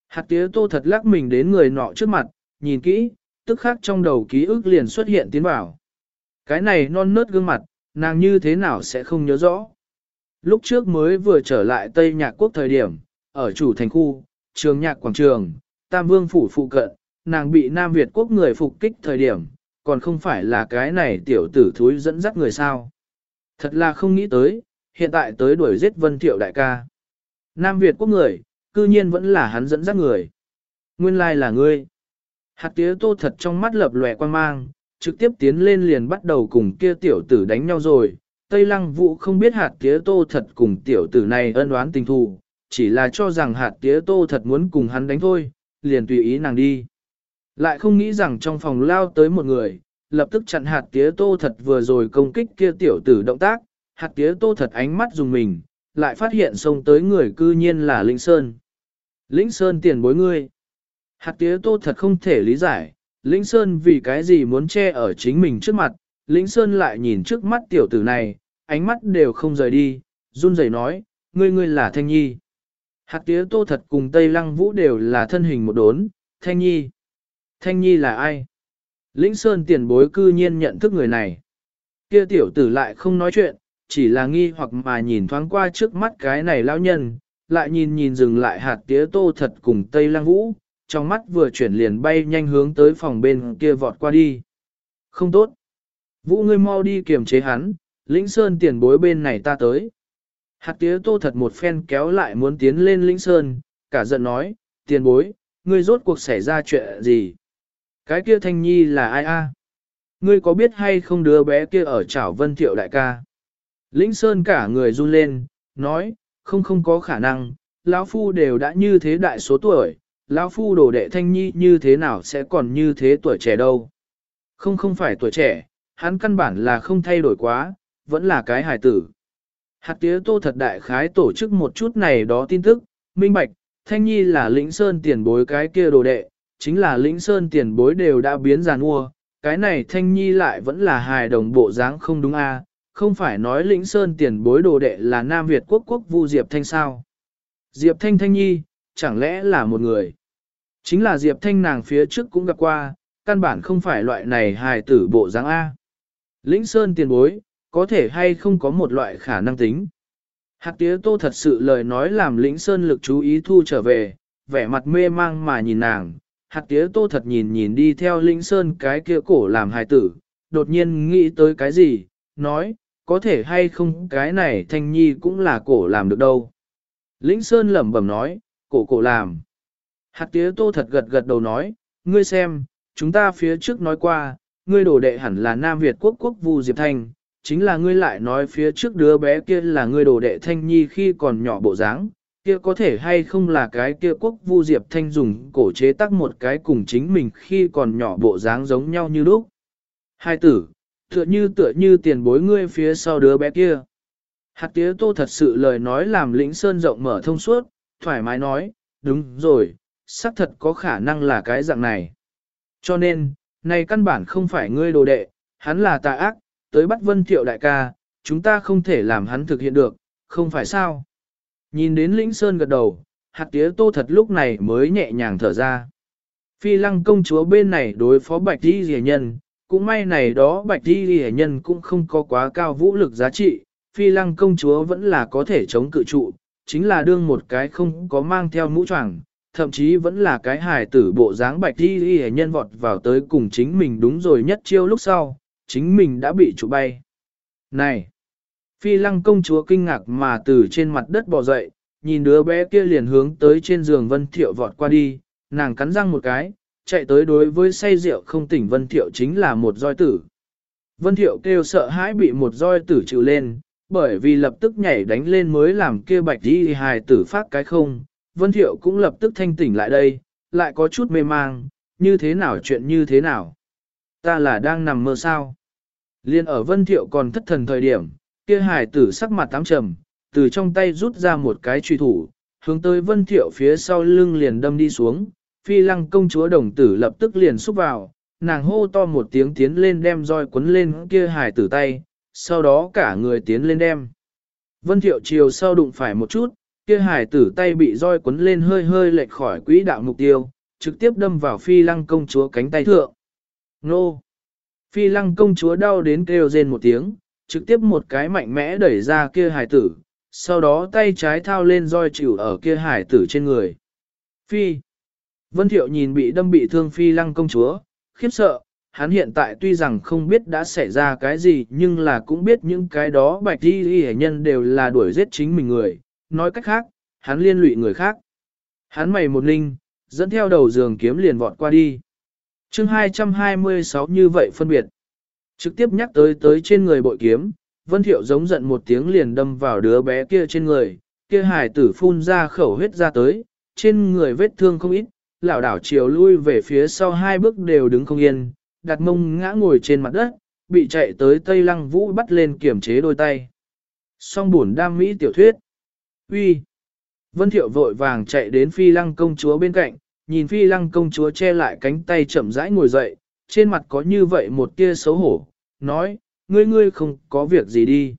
Hạt tía tô thật lắc mình đến người nọ trước mặt, nhìn kỹ, tức khắc trong đầu ký ức liền xuất hiện tiến vào. Cái này non nớt gương mặt, nàng như thế nào sẽ không nhớ rõ. Lúc trước mới vừa trở lại Tây Nhạc Quốc thời điểm, ở chủ thành khu, trường nhạc quảng trường, Tam Vương Phủ phụ cận, nàng bị Nam Việt Quốc người phục kích thời điểm, còn không phải là cái này tiểu tử thúi dẫn dắt người sao. Thật là không nghĩ tới, hiện tại tới đuổi giết Vân Thiệu đại ca. Nam Việt Quốc người, cư nhiên vẫn là hắn dẫn dắt người. Nguyên lai là ngươi. Hạt tía tô thật trong mắt lập lòe quan mang, trực tiếp tiến lên liền bắt đầu cùng kia tiểu tử đánh nhau rồi, Tây Lăng Vũ không biết hạt tía tô thật cùng tiểu tử này ân oán tình thù, chỉ là cho rằng hạt tía tô thật muốn cùng hắn đánh thôi, liền tùy ý nàng đi. Lại không nghĩ rằng trong phòng lao tới một người, lập tức chặn hạt tía tô thật vừa rồi công kích kia tiểu tử động tác, hạt tía tô thật ánh mắt dùng mình, lại phát hiện xông tới người cư nhiên là Linh Sơn. Linh Sơn tiền bối ngươi. Hạt tía tô thật không thể lý giải, Lĩnh Sơn vì cái gì muốn che ở chính mình trước mặt, Lĩnh Sơn lại nhìn trước mắt tiểu tử này, ánh mắt đều không rời đi, run rẩy nói, ngươi ngươi là Thanh Nhi. Hạt tía tô thật cùng Tây Lăng Vũ đều là thân hình một đốn, Thanh Nhi. Thanh Nhi là ai? Lĩnh Sơn tiền bối cư nhiên nhận thức người này. Kia tiểu tử lại không nói chuyện, chỉ là nghi hoặc mà nhìn thoáng qua trước mắt cái này lão nhân, lại nhìn nhìn dừng lại hạt tía tô thật cùng Tây Lăng Vũ, trong mắt vừa chuyển liền bay nhanh hướng tới phòng bên kia vọt qua đi. Không tốt. Vũ ngươi mau đi kiềm chế hắn, lĩnh sơn tiền bối bên này ta tới. Hạt tía tô thật một phen kéo lại muốn tiến lên lĩnh sơn, cả giận nói, tiền bối, ngươi rốt cuộc xảy ra chuyện gì? Cái kia thanh nhi là ai a? Ngươi có biết hay không đứa bé kia ở chảo vân thiệu đại ca? Lĩnh sơn cả người run lên, nói, không không có khả năng, lão phu đều đã như thế đại số tuổi, lão phu đồ đệ thanh nhi như thế nào sẽ còn như thế tuổi trẻ đâu. Không không phải tuổi trẻ, hắn căn bản là không thay đổi quá, vẫn là cái hài tử. Hạt tía tô thật đại khái tổ chức một chút này đó tin tức, minh bạch, thanh nhi là lĩnh sơn tiền bối cái kia đồ đệ, chính là lĩnh sơn tiền bối đều đã biến giàn mua, cái này thanh nhi lại vẫn là hài đồng bộ dáng không đúng a không phải nói lĩnh sơn tiền bối đồ đệ là Nam Việt quốc quốc vu Diệp Thanh sao. Diệp Thanh Thanh Nhi, chẳng lẽ là một người? Chính là Diệp Thanh nàng phía trước cũng gặp qua, căn bản không phải loại này hài tử bộ dáng A. Lĩnh Sơn tiền bối, có thể hay không có một loại khả năng tính. Hạt tía tô thật sự lời nói làm Lĩnh Sơn lực chú ý thu trở về, vẻ mặt mê mang mà nhìn nàng. Hạt tía tô thật nhìn nhìn đi theo Lĩnh Sơn cái kia cổ làm hài tử, đột nhiên nghĩ tới cái gì, nói, có thể hay không cái này thanh nhi cũng là cổ làm được đâu. Lĩnh Sơn lẩm bẩm nói, cổ cổ làm. Hạt tía tô thật gật gật đầu nói, ngươi xem, chúng ta phía trước nói qua, ngươi đổ đệ hẳn là Nam Việt quốc quốc vu Diệp Thanh, chính là ngươi lại nói phía trước đứa bé kia là ngươi đổ đệ Thanh Nhi khi còn nhỏ bộ dáng, kia có thể hay không là cái kia quốc vu Diệp Thanh dùng cổ chế tác một cái cùng chính mình khi còn nhỏ bộ dáng giống nhau như lúc. Hai tử, tựa như tựa như tiền bối ngươi phía sau đứa bé kia. Hạt tía tô thật sự lời nói làm lĩnh sơn rộng mở thông suốt, thoải mái nói, đúng rồi, xác thật có khả năng là cái dạng này. Cho nên, này căn bản không phải ngươi đồ đệ, hắn là tà ác, tới bắt vân thiệu đại ca, chúng ta không thể làm hắn thực hiện được, không phải sao. Nhìn đến lĩnh sơn gật đầu, hạt tía tô thật lúc này mới nhẹ nhàng thở ra. Phi lăng công chúa bên này đối phó bạch đi rìa nhân, cũng may này đó bạch đi rìa nhân cũng không có quá cao vũ lực giá trị, phi lăng công chúa vẫn là có thể chống cự trụ, chính là đương một cái không có mang theo mũ choàng, thậm chí vẫn là cái hài tử bộ dáng bạch đi đi nhân vọt vào tới cùng chính mình đúng rồi nhất chiêu lúc sau, chính mình đã bị trụ bay. Này! Phi lăng công chúa kinh ngạc mà từ trên mặt đất bò dậy, nhìn đứa bé kia liền hướng tới trên giường Vân Thiệu vọt qua đi, nàng cắn răng một cái, chạy tới đối với say rượu không tỉnh Vân Thiệu chính là một roi tử. Vân Thiệu kêu sợ hãi bị một roi tử chịu lên, bởi vì lập tức nhảy đánh lên mới làm kia bạch đi hài tử phát cái không, Vân Thiệu cũng lập tức thanh tỉnh lại đây, lại có chút mê mang, như thế nào chuyện như thế nào. Ta là đang nằm mơ sao. Liên ở Vân Thiệu còn thất thần thời điểm, kia hài tử sắc mặt tám trầm, từ trong tay rút ra một cái truy thủ, hướng tới Vân Thiệu phía sau lưng liền đâm đi xuống, phi lăng công chúa đồng tử lập tức liền xúc vào, nàng hô to một tiếng tiến lên đem roi quấn lên kia hài tử tay, sau đó cả người tiến lên đem. Vân Thiệu chiều sau đụng phải một chút, kia hải tử tay bị roi quấn lên hơi hơi lệch khỏi quỹ đạo mục tiêu, trực tiếp đâm vào phi lăng công chúa cánh tay thượng. Nô! Phi lăng công chúa đau đến kêu rên một tiếng, trực tiếp một cái mạnh mẽ đẩy ra kia hải tử, sau đó tay trái thao lên roi chịu ở kia hải tử trên người. Phi! Vân Thiệu nhìn bị đâm bị thương phi lăng công chúa, khiếp sợ, hắn hiện tại tuy rằng không biết đã xảy ra cái gì nhưng là cũng biết những cái đó bạch đi hệ nhân đều là đuổi giết chính mình người, nói cách khác, hắn liên lụy người khác. Hắn mày một linh, dẫn theo đầu giường kiếm liền vọt qua đi. chương 226 như vậy phân biệt. Trực tiếp nhắc tới tới trên người bội kiếm, Vân Thiệu giống giận một tiếng liền đâm vào đứa bé kia trên người, kia hải tử phun ra khẩu huyết ra tới, trên người vết thương không ít, lảo đảo chiều lui về phía sau hai bước đều đứng không yên, đặt mông ngã ngồi trên mặt đất, bị chạy tới Tây Lăng Vũ bắt lên kiểm chế đôi tay. Song buồn đam mỹ tiểu thuyết. Uy. Vân Thiệu vội vàng chạy đến phi lăng công chúa bên cạnh, nhìn phi lăng công chúa che lại cánh tay chậm rãi ngồi dậy, trên mặt có như vậy một tia xấu hổ, nói, ngươi ngươi không có việc gì đi.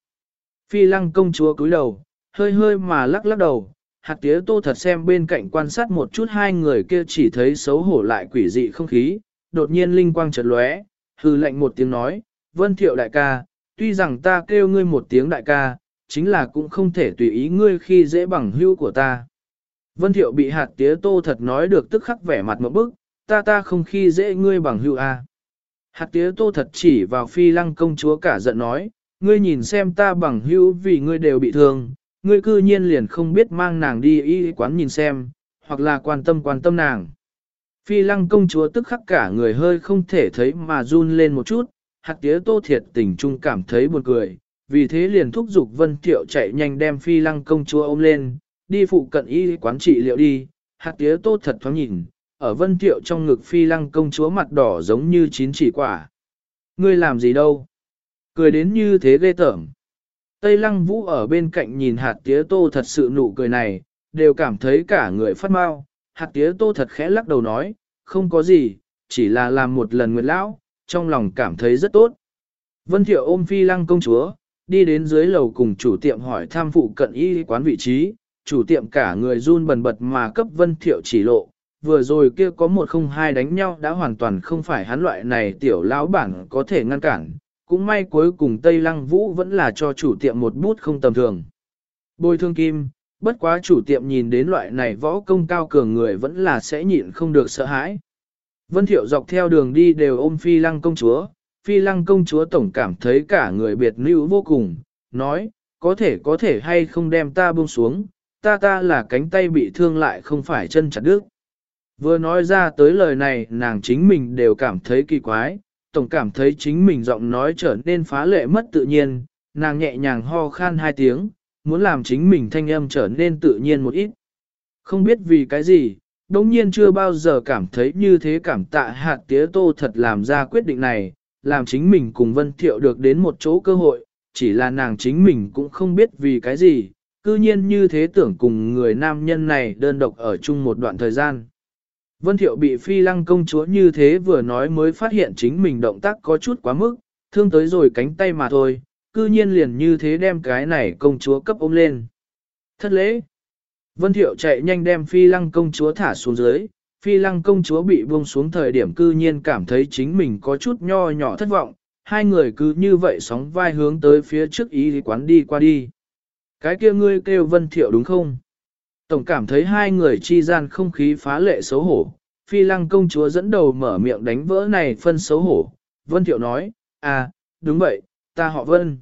Phi lăng công chúa cúi đầu, hơi hơi mà lắc lắc đầu, hạt tía tô thật xem bên cạnh quan sát một chút hai người kia chỉ thấy xấu hổ lại quỷ dị không khí, đột nhiên linh quang chợt lóe, hư lệnh một tiếng nói, vân thiệu đại ca, tuy rằng ta kêu ngươi một tiếng đại ca, chính là cũng không thể tùy ý ngươi khi dễ bằng hưu của ta. Vân thiệu bị hạt tía tô thật nói được tức khắc vẻ mặt một bức, ta ta không khi dễ ngươi bằng hưu a. Hạt tía tô thật chỉ vào phi lăng công chúa cả giận nói, ngươi nhìn xem ta bằng hữu vì ngươi đều bị thương, ngươi cư nhiên liền không biết mang nàng đi y quán nhìn xem, hoặc là quan tâm quan tâm nàng. Phi lăng công chúa tức khắc cả người hơi không thể thấy mà run lên một chút, hạt tía tô thiệt tình trung cảm thấy buồn cười, vì thế liền thúc giục Vân Thiệu chạy nhanh đem phi lăng công chúa ôm lên, đi phụ cận y quán trị liệu đi, hạt tía tô thật thoáng nhìn, ở Vân Thiệu trong ngực phi lăng công chúa mặt đỏ giống như chín chỉ quả. Ngươi làm gì đâu? Cười đến như thế ghê tởm. Tây lăng vũ ở bên cạnh nhìn hạt tía tô thật sự nụ cười này, đều cảm thấy cả người phát mau. Hạt tía tô thật khẽ lắc đầu nói, không có gì, chỉ là làm một lần nguyệt lão, trong lòng cảm thấy rất tốt. Vân Thiệu ôm phi lăng công chúa, đi đến dưới lầu cùng chủ tiệm hỏi tham phụ cận y quán vị trí, chủ tiệm cả người run bần bật mà cấp Vân Thiệu chỉ lộ, vừa rồi kia có một không hai đánh nhau đã hoàn toàn không phải hắn loại này tiểu lão bản có thể ngăn cản, cũng may cuối cùng Tây Lăng Vũ vẫn là cho chủ tiệm một bút không tầm thường. Bồi thương kim, bất quá chủ tiệm nhìn đến loại này võ công cao cường người vẫn là sẽ nhịn không được sợ hãi. Vân Thiệu dọc theo đường đi đều ôm phi lăng công chúa, phi lăng công chúa tổng cảm thấy cả người biệt lưu vô cùng, nói, có thể có thể hay không đem ta buông xuống, ta ta là cánh tay bị thương lại không phải chân chặt đứt. Vừa nói ra tới lời này nàng chính mình đều cảm thấy kỳ quái, tổng cảm thấy chính mình giọng nói trở nên phá lệ mất tự nhiên, nàng nhẹ nhàng ho khan hai tiếng, muốn làm chính mình thanh âm trở nên tự nhiên một ít. Không biết vì cái gì, đống nhiên chưa bao giờ cảm thấy như thế cảm tạ hạt tía tô thật làm ra quyết định này, làm chính mình cùng Vân Thiệu được đến một chỗ cơ hội, chỉ là nàng chính mình cũng không biết vì cái gì, cư nhiên như thế tưởng cùng người nam nhân này đơn độc ở chung một đoạn thời gian. Vân Thiệu bị phi lăng công chúa như thế vừa nói mới phát hiện chính mình động tác có chút quá mức, thương tới rồi cánh tay mà thôi, cư nhiên liền như thế đem cái này công chúa cấp ôm lên. Thất lễ. Vân Thiệu chạy nhanh đem phi lăng công chúa thả xuống dưới, phi lăng công chúa bị buông xuống thời điểm cư nhiên cảm thấy chính mình có chút nho nhỏ thất vọng, hai người cứ như vậy sóng vai hướng tới phía trước ý quán đi qua đi. Cái kia ngươi kêu Vân Thiệu đúng không? Tổng cảm thấy hai người chi gian không khí phá lệ xấu hổ, phi lăng công chúa dẫn đầu mở miệng đánh vỡ này phân xấu hổ. Vân Thiệu nói, à, đúng vậy, ta họ Vân.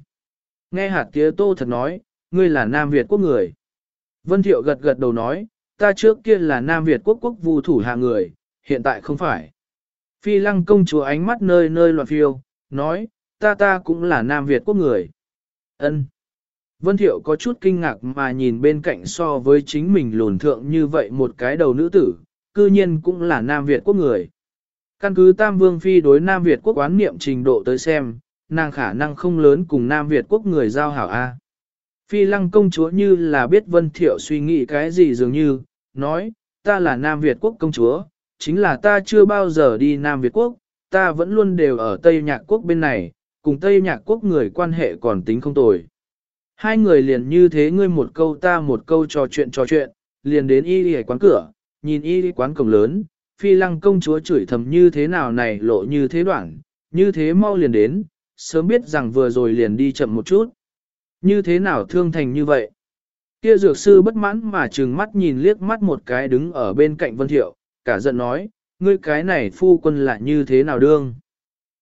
Nghe hạt tía tô thật nói, ngươi là Nam Việt quốc người. Vân Thiệu gật gật đầu nói, ta trước kia là Nam Việt quốc quốc vu thủ hạ người, hiện tại không phải. Phi lăng công chúa ánh mắt nơi nơi loạn phiêu, nói, ta ta cũng là Nam Việt quốc người. Ân. Vân Thiệu có chút kinh ngạc mà nhìn bên cạnh so với chính mình lùn thượng như vậy một cái đầu nữ tử, cư nhiên cũng là Nam Việt quốc người. Căn cứ Tam Vương Phi đối Nam Việt quốc quán niệm trình độ tới xem, nàng khả năng không lớn cùng Nam Việt quốc người giao hảo A. Phi lăng công chúa như là biết Vân Thiệu suy nghĩ cái gì dường như, nói, ta là Nam Việt quốc công chúa, chính là ta chưa bao giờ đi Nam Việt quốc, ta vẫn luôn đều ở Tây Nhạc quốc bên này, cùng Tây Nhạc quốc người quan hệ còn tính không tồi. Hai người liền như thế ngươi một câu ta một câu trò chuyện trò chuyện, liền đến y đi quán cửa, nhìn y đi quán cổng lớn, phi lăng công chúa chửi thầm như thế nào này lộ như thế đoạn, như thế mau liền đến, sớm biết rằng vừa rồi liền đi chậm một chút. Như thế nào thương thành như vậy? Kia dược sư bất mãn mà trừng mắt nhìn liếc mắt một cái đứng ở bên cạnh Vân Thiệu, cả giận nói, ngươi cái này phu quân lại như thế nào đương?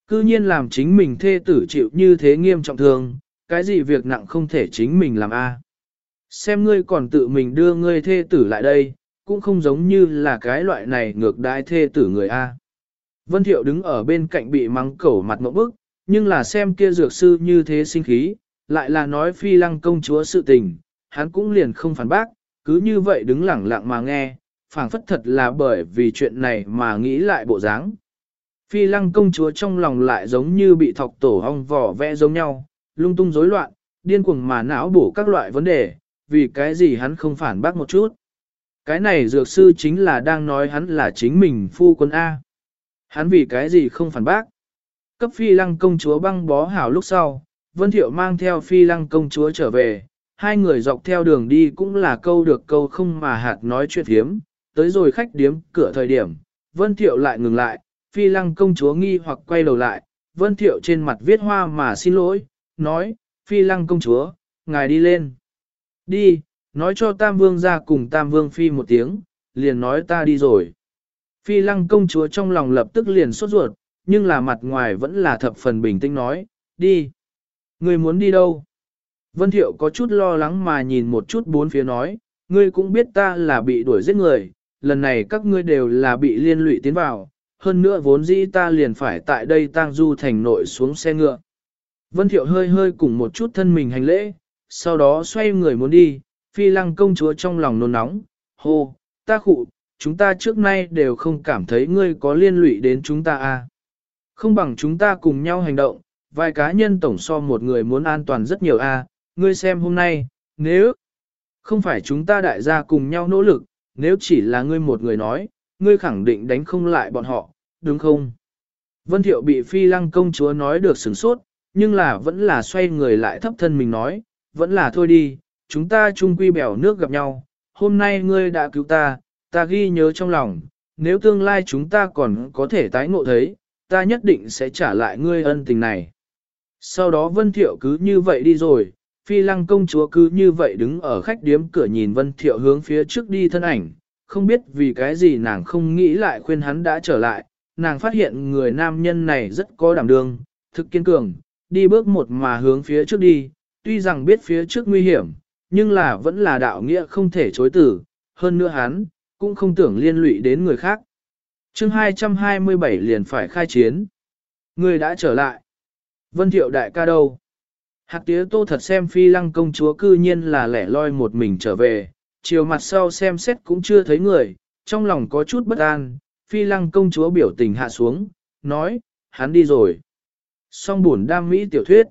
Cư nhiên làm chính mình thê tử chịu như thế nghiêm trọng thương, cái gì việc nặng không thể chính mình làm a? Xem ngươi còn tự mình đưa ngươi thê tử lại đây, cũng không giống như là cái loại này ngược đãi thê tử người a. Vân Thiệu đứng ở bên cạnh bị mắng cẩu mặt ngộp bức, nhưng là xem kia dược sư như thế sinh khí, lại là nói phi lăng công chúa sự tình, hắn cũng liền không phản bác, cứ như vậy đứng lẳng lặng mà nghe, phảng phất thật là bởi vì chuyện này mà nghĩ lại bộ dáng. Phi lăng công chúa trong lòng lại giống như bị thọc tổ hong vỏ vẽ giống nhau, lung tung rối loạn, điên cuồng mà não bổ các loại vấn đề, vì cái gì hắn không phản bác một chút. Cái này dược sư chính là đang nói hắn là chính mình phu quân A. Hắn vì cái gì không phản bác. Cấp phi lăng công chúa băng bó hảo lúc sau, Vân Thiệu mang theo phi lăng công chúa trở về, hai người dọc theo đường đi cũng là câu được câu không mà hạt nói chuyện hiếm, tới rồi khách điếm cửa thời điểm, Vân Thiệu lại ngừng lại, phi lăng công chúa nghi hoặc quay đầu lại, Vân Thiệu trên mặt viết hoa mà xin lỗi, nói, phi lăng công chúa, ngài đi lên. Đi, nói cho Tam Vương ra cùng Tam Vương Phi một tiếng, liền nói ta đi rồi. Phi lăng công chúa trong lòng lập tức liền sốt ruột, nhưng là mặt ngoài vẫn là thập phần bình tĩnh nói, đi. Người muốn đi đâu? Vân Thiệu có chút lo lắng mà nhìn một chút bốn phía nói, ngươi cũng biết ta là bị đuổi giết người, lần này các ngươi đều là bị liên lụy tiến vào, hơn nữa vốn dĩ ta liền phải tại đây tang du thành nội xuống xe ngựa. Vân Thiệu hơi hơi cùng một chút thân mình hành lễ, sau đó xoay người muốn đi, phi lăng công chúa trong lòng nôn nóng, hô, ta khụ, chúng ta trước nay đều không cảm thấy ngươi có liên lụy đến chúng ta a. À. Không bằng chúng ta cùng nhau hành động, vài cá nhân tổng so một người muốn an toàn rất nhiều a. À. ngươi xem hôm nay, nếu không phải chúng ta đại gia cùng nhau nỗ lực, nếu chỉ là ngươi một người nói, ngươi khẳng định đánh không lại bọn họ, đúng không? Vân Thiệu bị phi lăng công chúa nói được sửng sốt, nhưng là vẫn là xoay người lại thấp thân mình nói, vẫn là thôi đi, chúng ta chung quy bèo nước gặp nhau, hôm nay ngươi đã cứu ta, ta ghi nhớ trong lòng, nếu tương lai chúng ta còn có thể tái ngộ thấy, ta nhất định sẽ trả lại ngươi ân tình này. Sau đó Vân Thiệu cứ như vậy đi rồi, phi lăng công chúa cứ như vậy đứng ở khách điếm cửa nhìn Vân Thiệu hướng phía trước đi thân ảnh, không biết vì cái gì nàng không nghĩ lại khuyên hắn đã trở lại, nàng phát hiện người nam nhân này rất có đảm đương, thực kiên cường, đi bước một mà hướng phía trước đi, tuy rằng biết phía trước nguy hiểm, nhưng là vẫn là đạo nghĩa không thể chối tử, hơn nữa hắn, cũng không tưởng liên lụy đến người khác chương 227 liền phải khai chiến. Người đã trở lại. Vân Thiệu đại ca đâu? Hạc tía tô thật xem phi lăng công chúa cư nhiên là lẻ loi một mình trở về, chiều mặt sau xem xét cũng chưa thấy người, trong lòng có chút bất an, phi lăng công chúa biểu tình hạ xuống, nói, hắn đi rồi. Song buồn đam mỹ tiểu thuyết.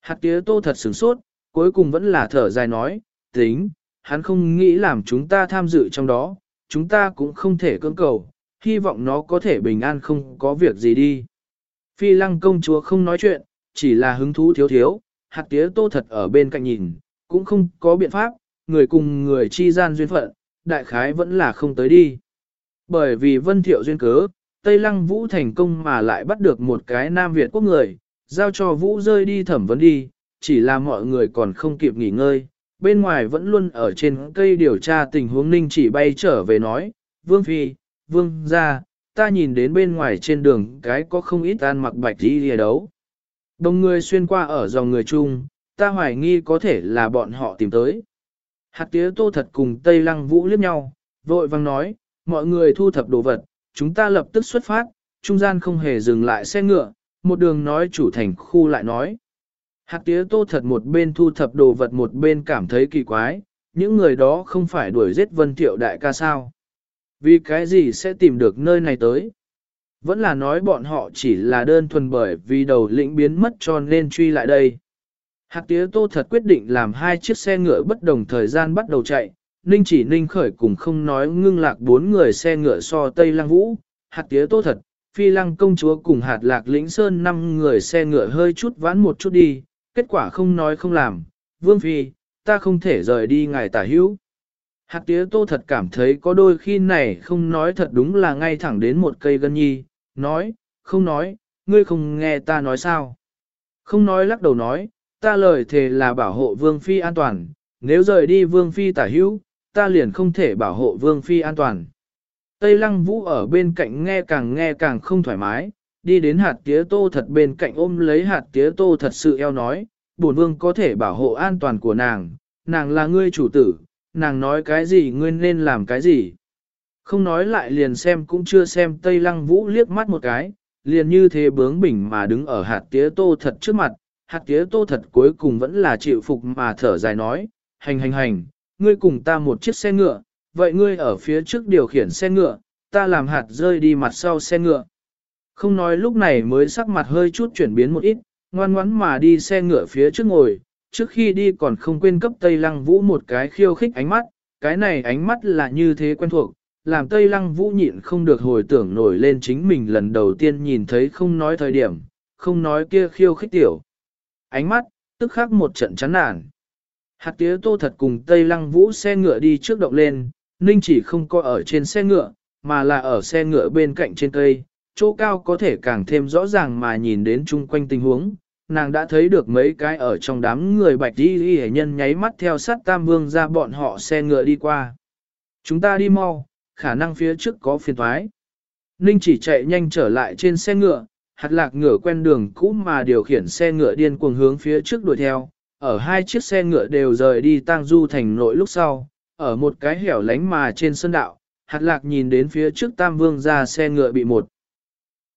Hạt tía tô thật sửng sốt, cuối cùng vẫn là thở dài nói, tính, hắn không nghĩ làm chúng ta tham dự trong đó, chúng ta cũng không thể cưỡng cầu, hy vọng nó có thể bình an không có việc gì đi. Phi lăng công chúa không nói chuyện, chỉ là hứng thú thiếu thiếu, hạt tía tô thật ở bên cạnh nhìn, cũng không có biện pháp, người cùng người chi gian duyên phận, đại khái vẫn là không tới đi. Bởi vì vân thiệu duyên cớ, Tây Lăng Vũ thành công mà lại bắt được một cái Nam Việt quốc người, giao cho Vũ rơi đi thẩm vấn đi, chỉ là mọi người còn không kịp nghỉ ngơi. Bên ngoài vẫn luôn ở trên cây điều tra tình huống ninh chỉ bay trở về nói, Vương Phi, Vương ra, ta nhìn đến bên ngoài trên đường cái có không ít an mặc bạch đi lìa đấu. Đồng người xuyên qua ở dòng người chung, ta hoài nghi có thể là bọn họ tìm tới. Hạt tía tô thật cùng Tây Lăng Vũ liếc nhau, vội vang nói, mọi người thu thập đồ vật, chúng ta lập tức xuất phát, trung gian không hề dừng lại xe ngựa, một đường nói chủ thành khu lại nói. Hạt tía tô thật một bên thu thập đồ vật một bên cảm thấy kỳ quái, những người đó không phải đuổi giết vân thiệu đại ca sao. Vì cái gì sẽ tìm được nơi này tới? Vẫn là nói bọn họ chỉ là đơn thuần bởi vì đầu lĩnh biến mất cho nên truy lại đây. Hạt tía tô thật quyết định làm hai chiếc xe ngựa bất đồng thời gian bắt đầu chạy, ninh chỉ ninh khởi cùng không nói ngưng lạc bốn người xe ngựa so Tây Lăng Vũ, hạt tía tô thật, phi lăng công chúa cùng hạt lạc lĩnh sơn năm người xe ngựa hơi chút vãn một chút đi, kết quả không nói không làm, vương phi, ta không thể rời đi ngài tả hữu. Hạt tía tô thật cảm thấy có đôi khi này không nói thật đúng là ngay thẳng đến một cây gân nhi, nói, không nói, ngươi không nghe ta nói sao. Không nói lắc đầu nói, ta lời thề là bảo hộ vương phi an toàn, nếu rời đi vương phi tả hữu, ta liền không thể bảo hộ vương phi an toàn. Tây lăng vũ ở bên cạnh nghe càng nghe càng không thoải mái, đi đến hạt tía tô thật bên cạnh ôm lấy hạt tía tô thật sự eo nói, bổn vương có thể bảo hộ an toàn của nàng, nàng là ngươi chủ tử, nàng nói cái gì ngươi nên làm cái gì. Không nói lại liền xem cũng chưa xem Tây Lăng Vũ liếc mắt một cái, liền như thế bướng bỉnh mà đứng ở hạt tía tô thật trước mặt, hạt tía tô thật cuối cùng vẫn là chịu phục mà thở dài nói, hành hành hành, ngươi cùng ta một chiếc xe ngựa, vậy ngươi ở phía trước điều khiển xe ngựa, ta làm hạt rơi đi mặt sau xe ngựa. Không nói lúc này mới sắc mặt hơi chút chuyển biến một ít, ngoan ngoãn mà đi xe ngựa phía trước ngồi, trước khi đi còn không quên cấp Tây Lăng Vũ một cái khiêu khích ánh mắt, cái này ánh mắt là như thế quen thuộc, làm Tây Lăng Vũ nhịn không được hồi tưởng nổi lên chính mình lần đầu tiên nhìn thấy không nói thời điểm, không nói kia khiêu khích tiểu. Ánh mắt, tức khắc một trận chán nản. Hạt tía tô thật cùng Tây Lăng Vũ xe ngựa đi trước động lên, Ninh chỉ không có ở trên xe ngựa, mà là ở xe ngựa bên cạnh trên cây, chỗ cao có thể càng thêm rõ ràng mà nhìn đến chung quanh tình huống. Nàng đã thấy được mấy cái ở trong đám người bạch đi hệ nhân nháy mắt theo sát Tam Vương ra bọn họ xe ngựa đi qua. Chúng ta đi mau, khả năng phía trước có phiền thoái. Ninh chỉ chạy nhanh trở lại trên xe ngựa, hạt lạc ngựa quen đường cũ mà điều khiển xe ngựa điên cuồng hướng phía trước đuổi theo. Ở hai chiếc xe ngựa đều rời đi tang du thành nội lúc sau, ở một cái hẻo lánh mà trên sân đạo, hạt lạc nhìn đến phía trước tam vương ra xe ngựa bị một.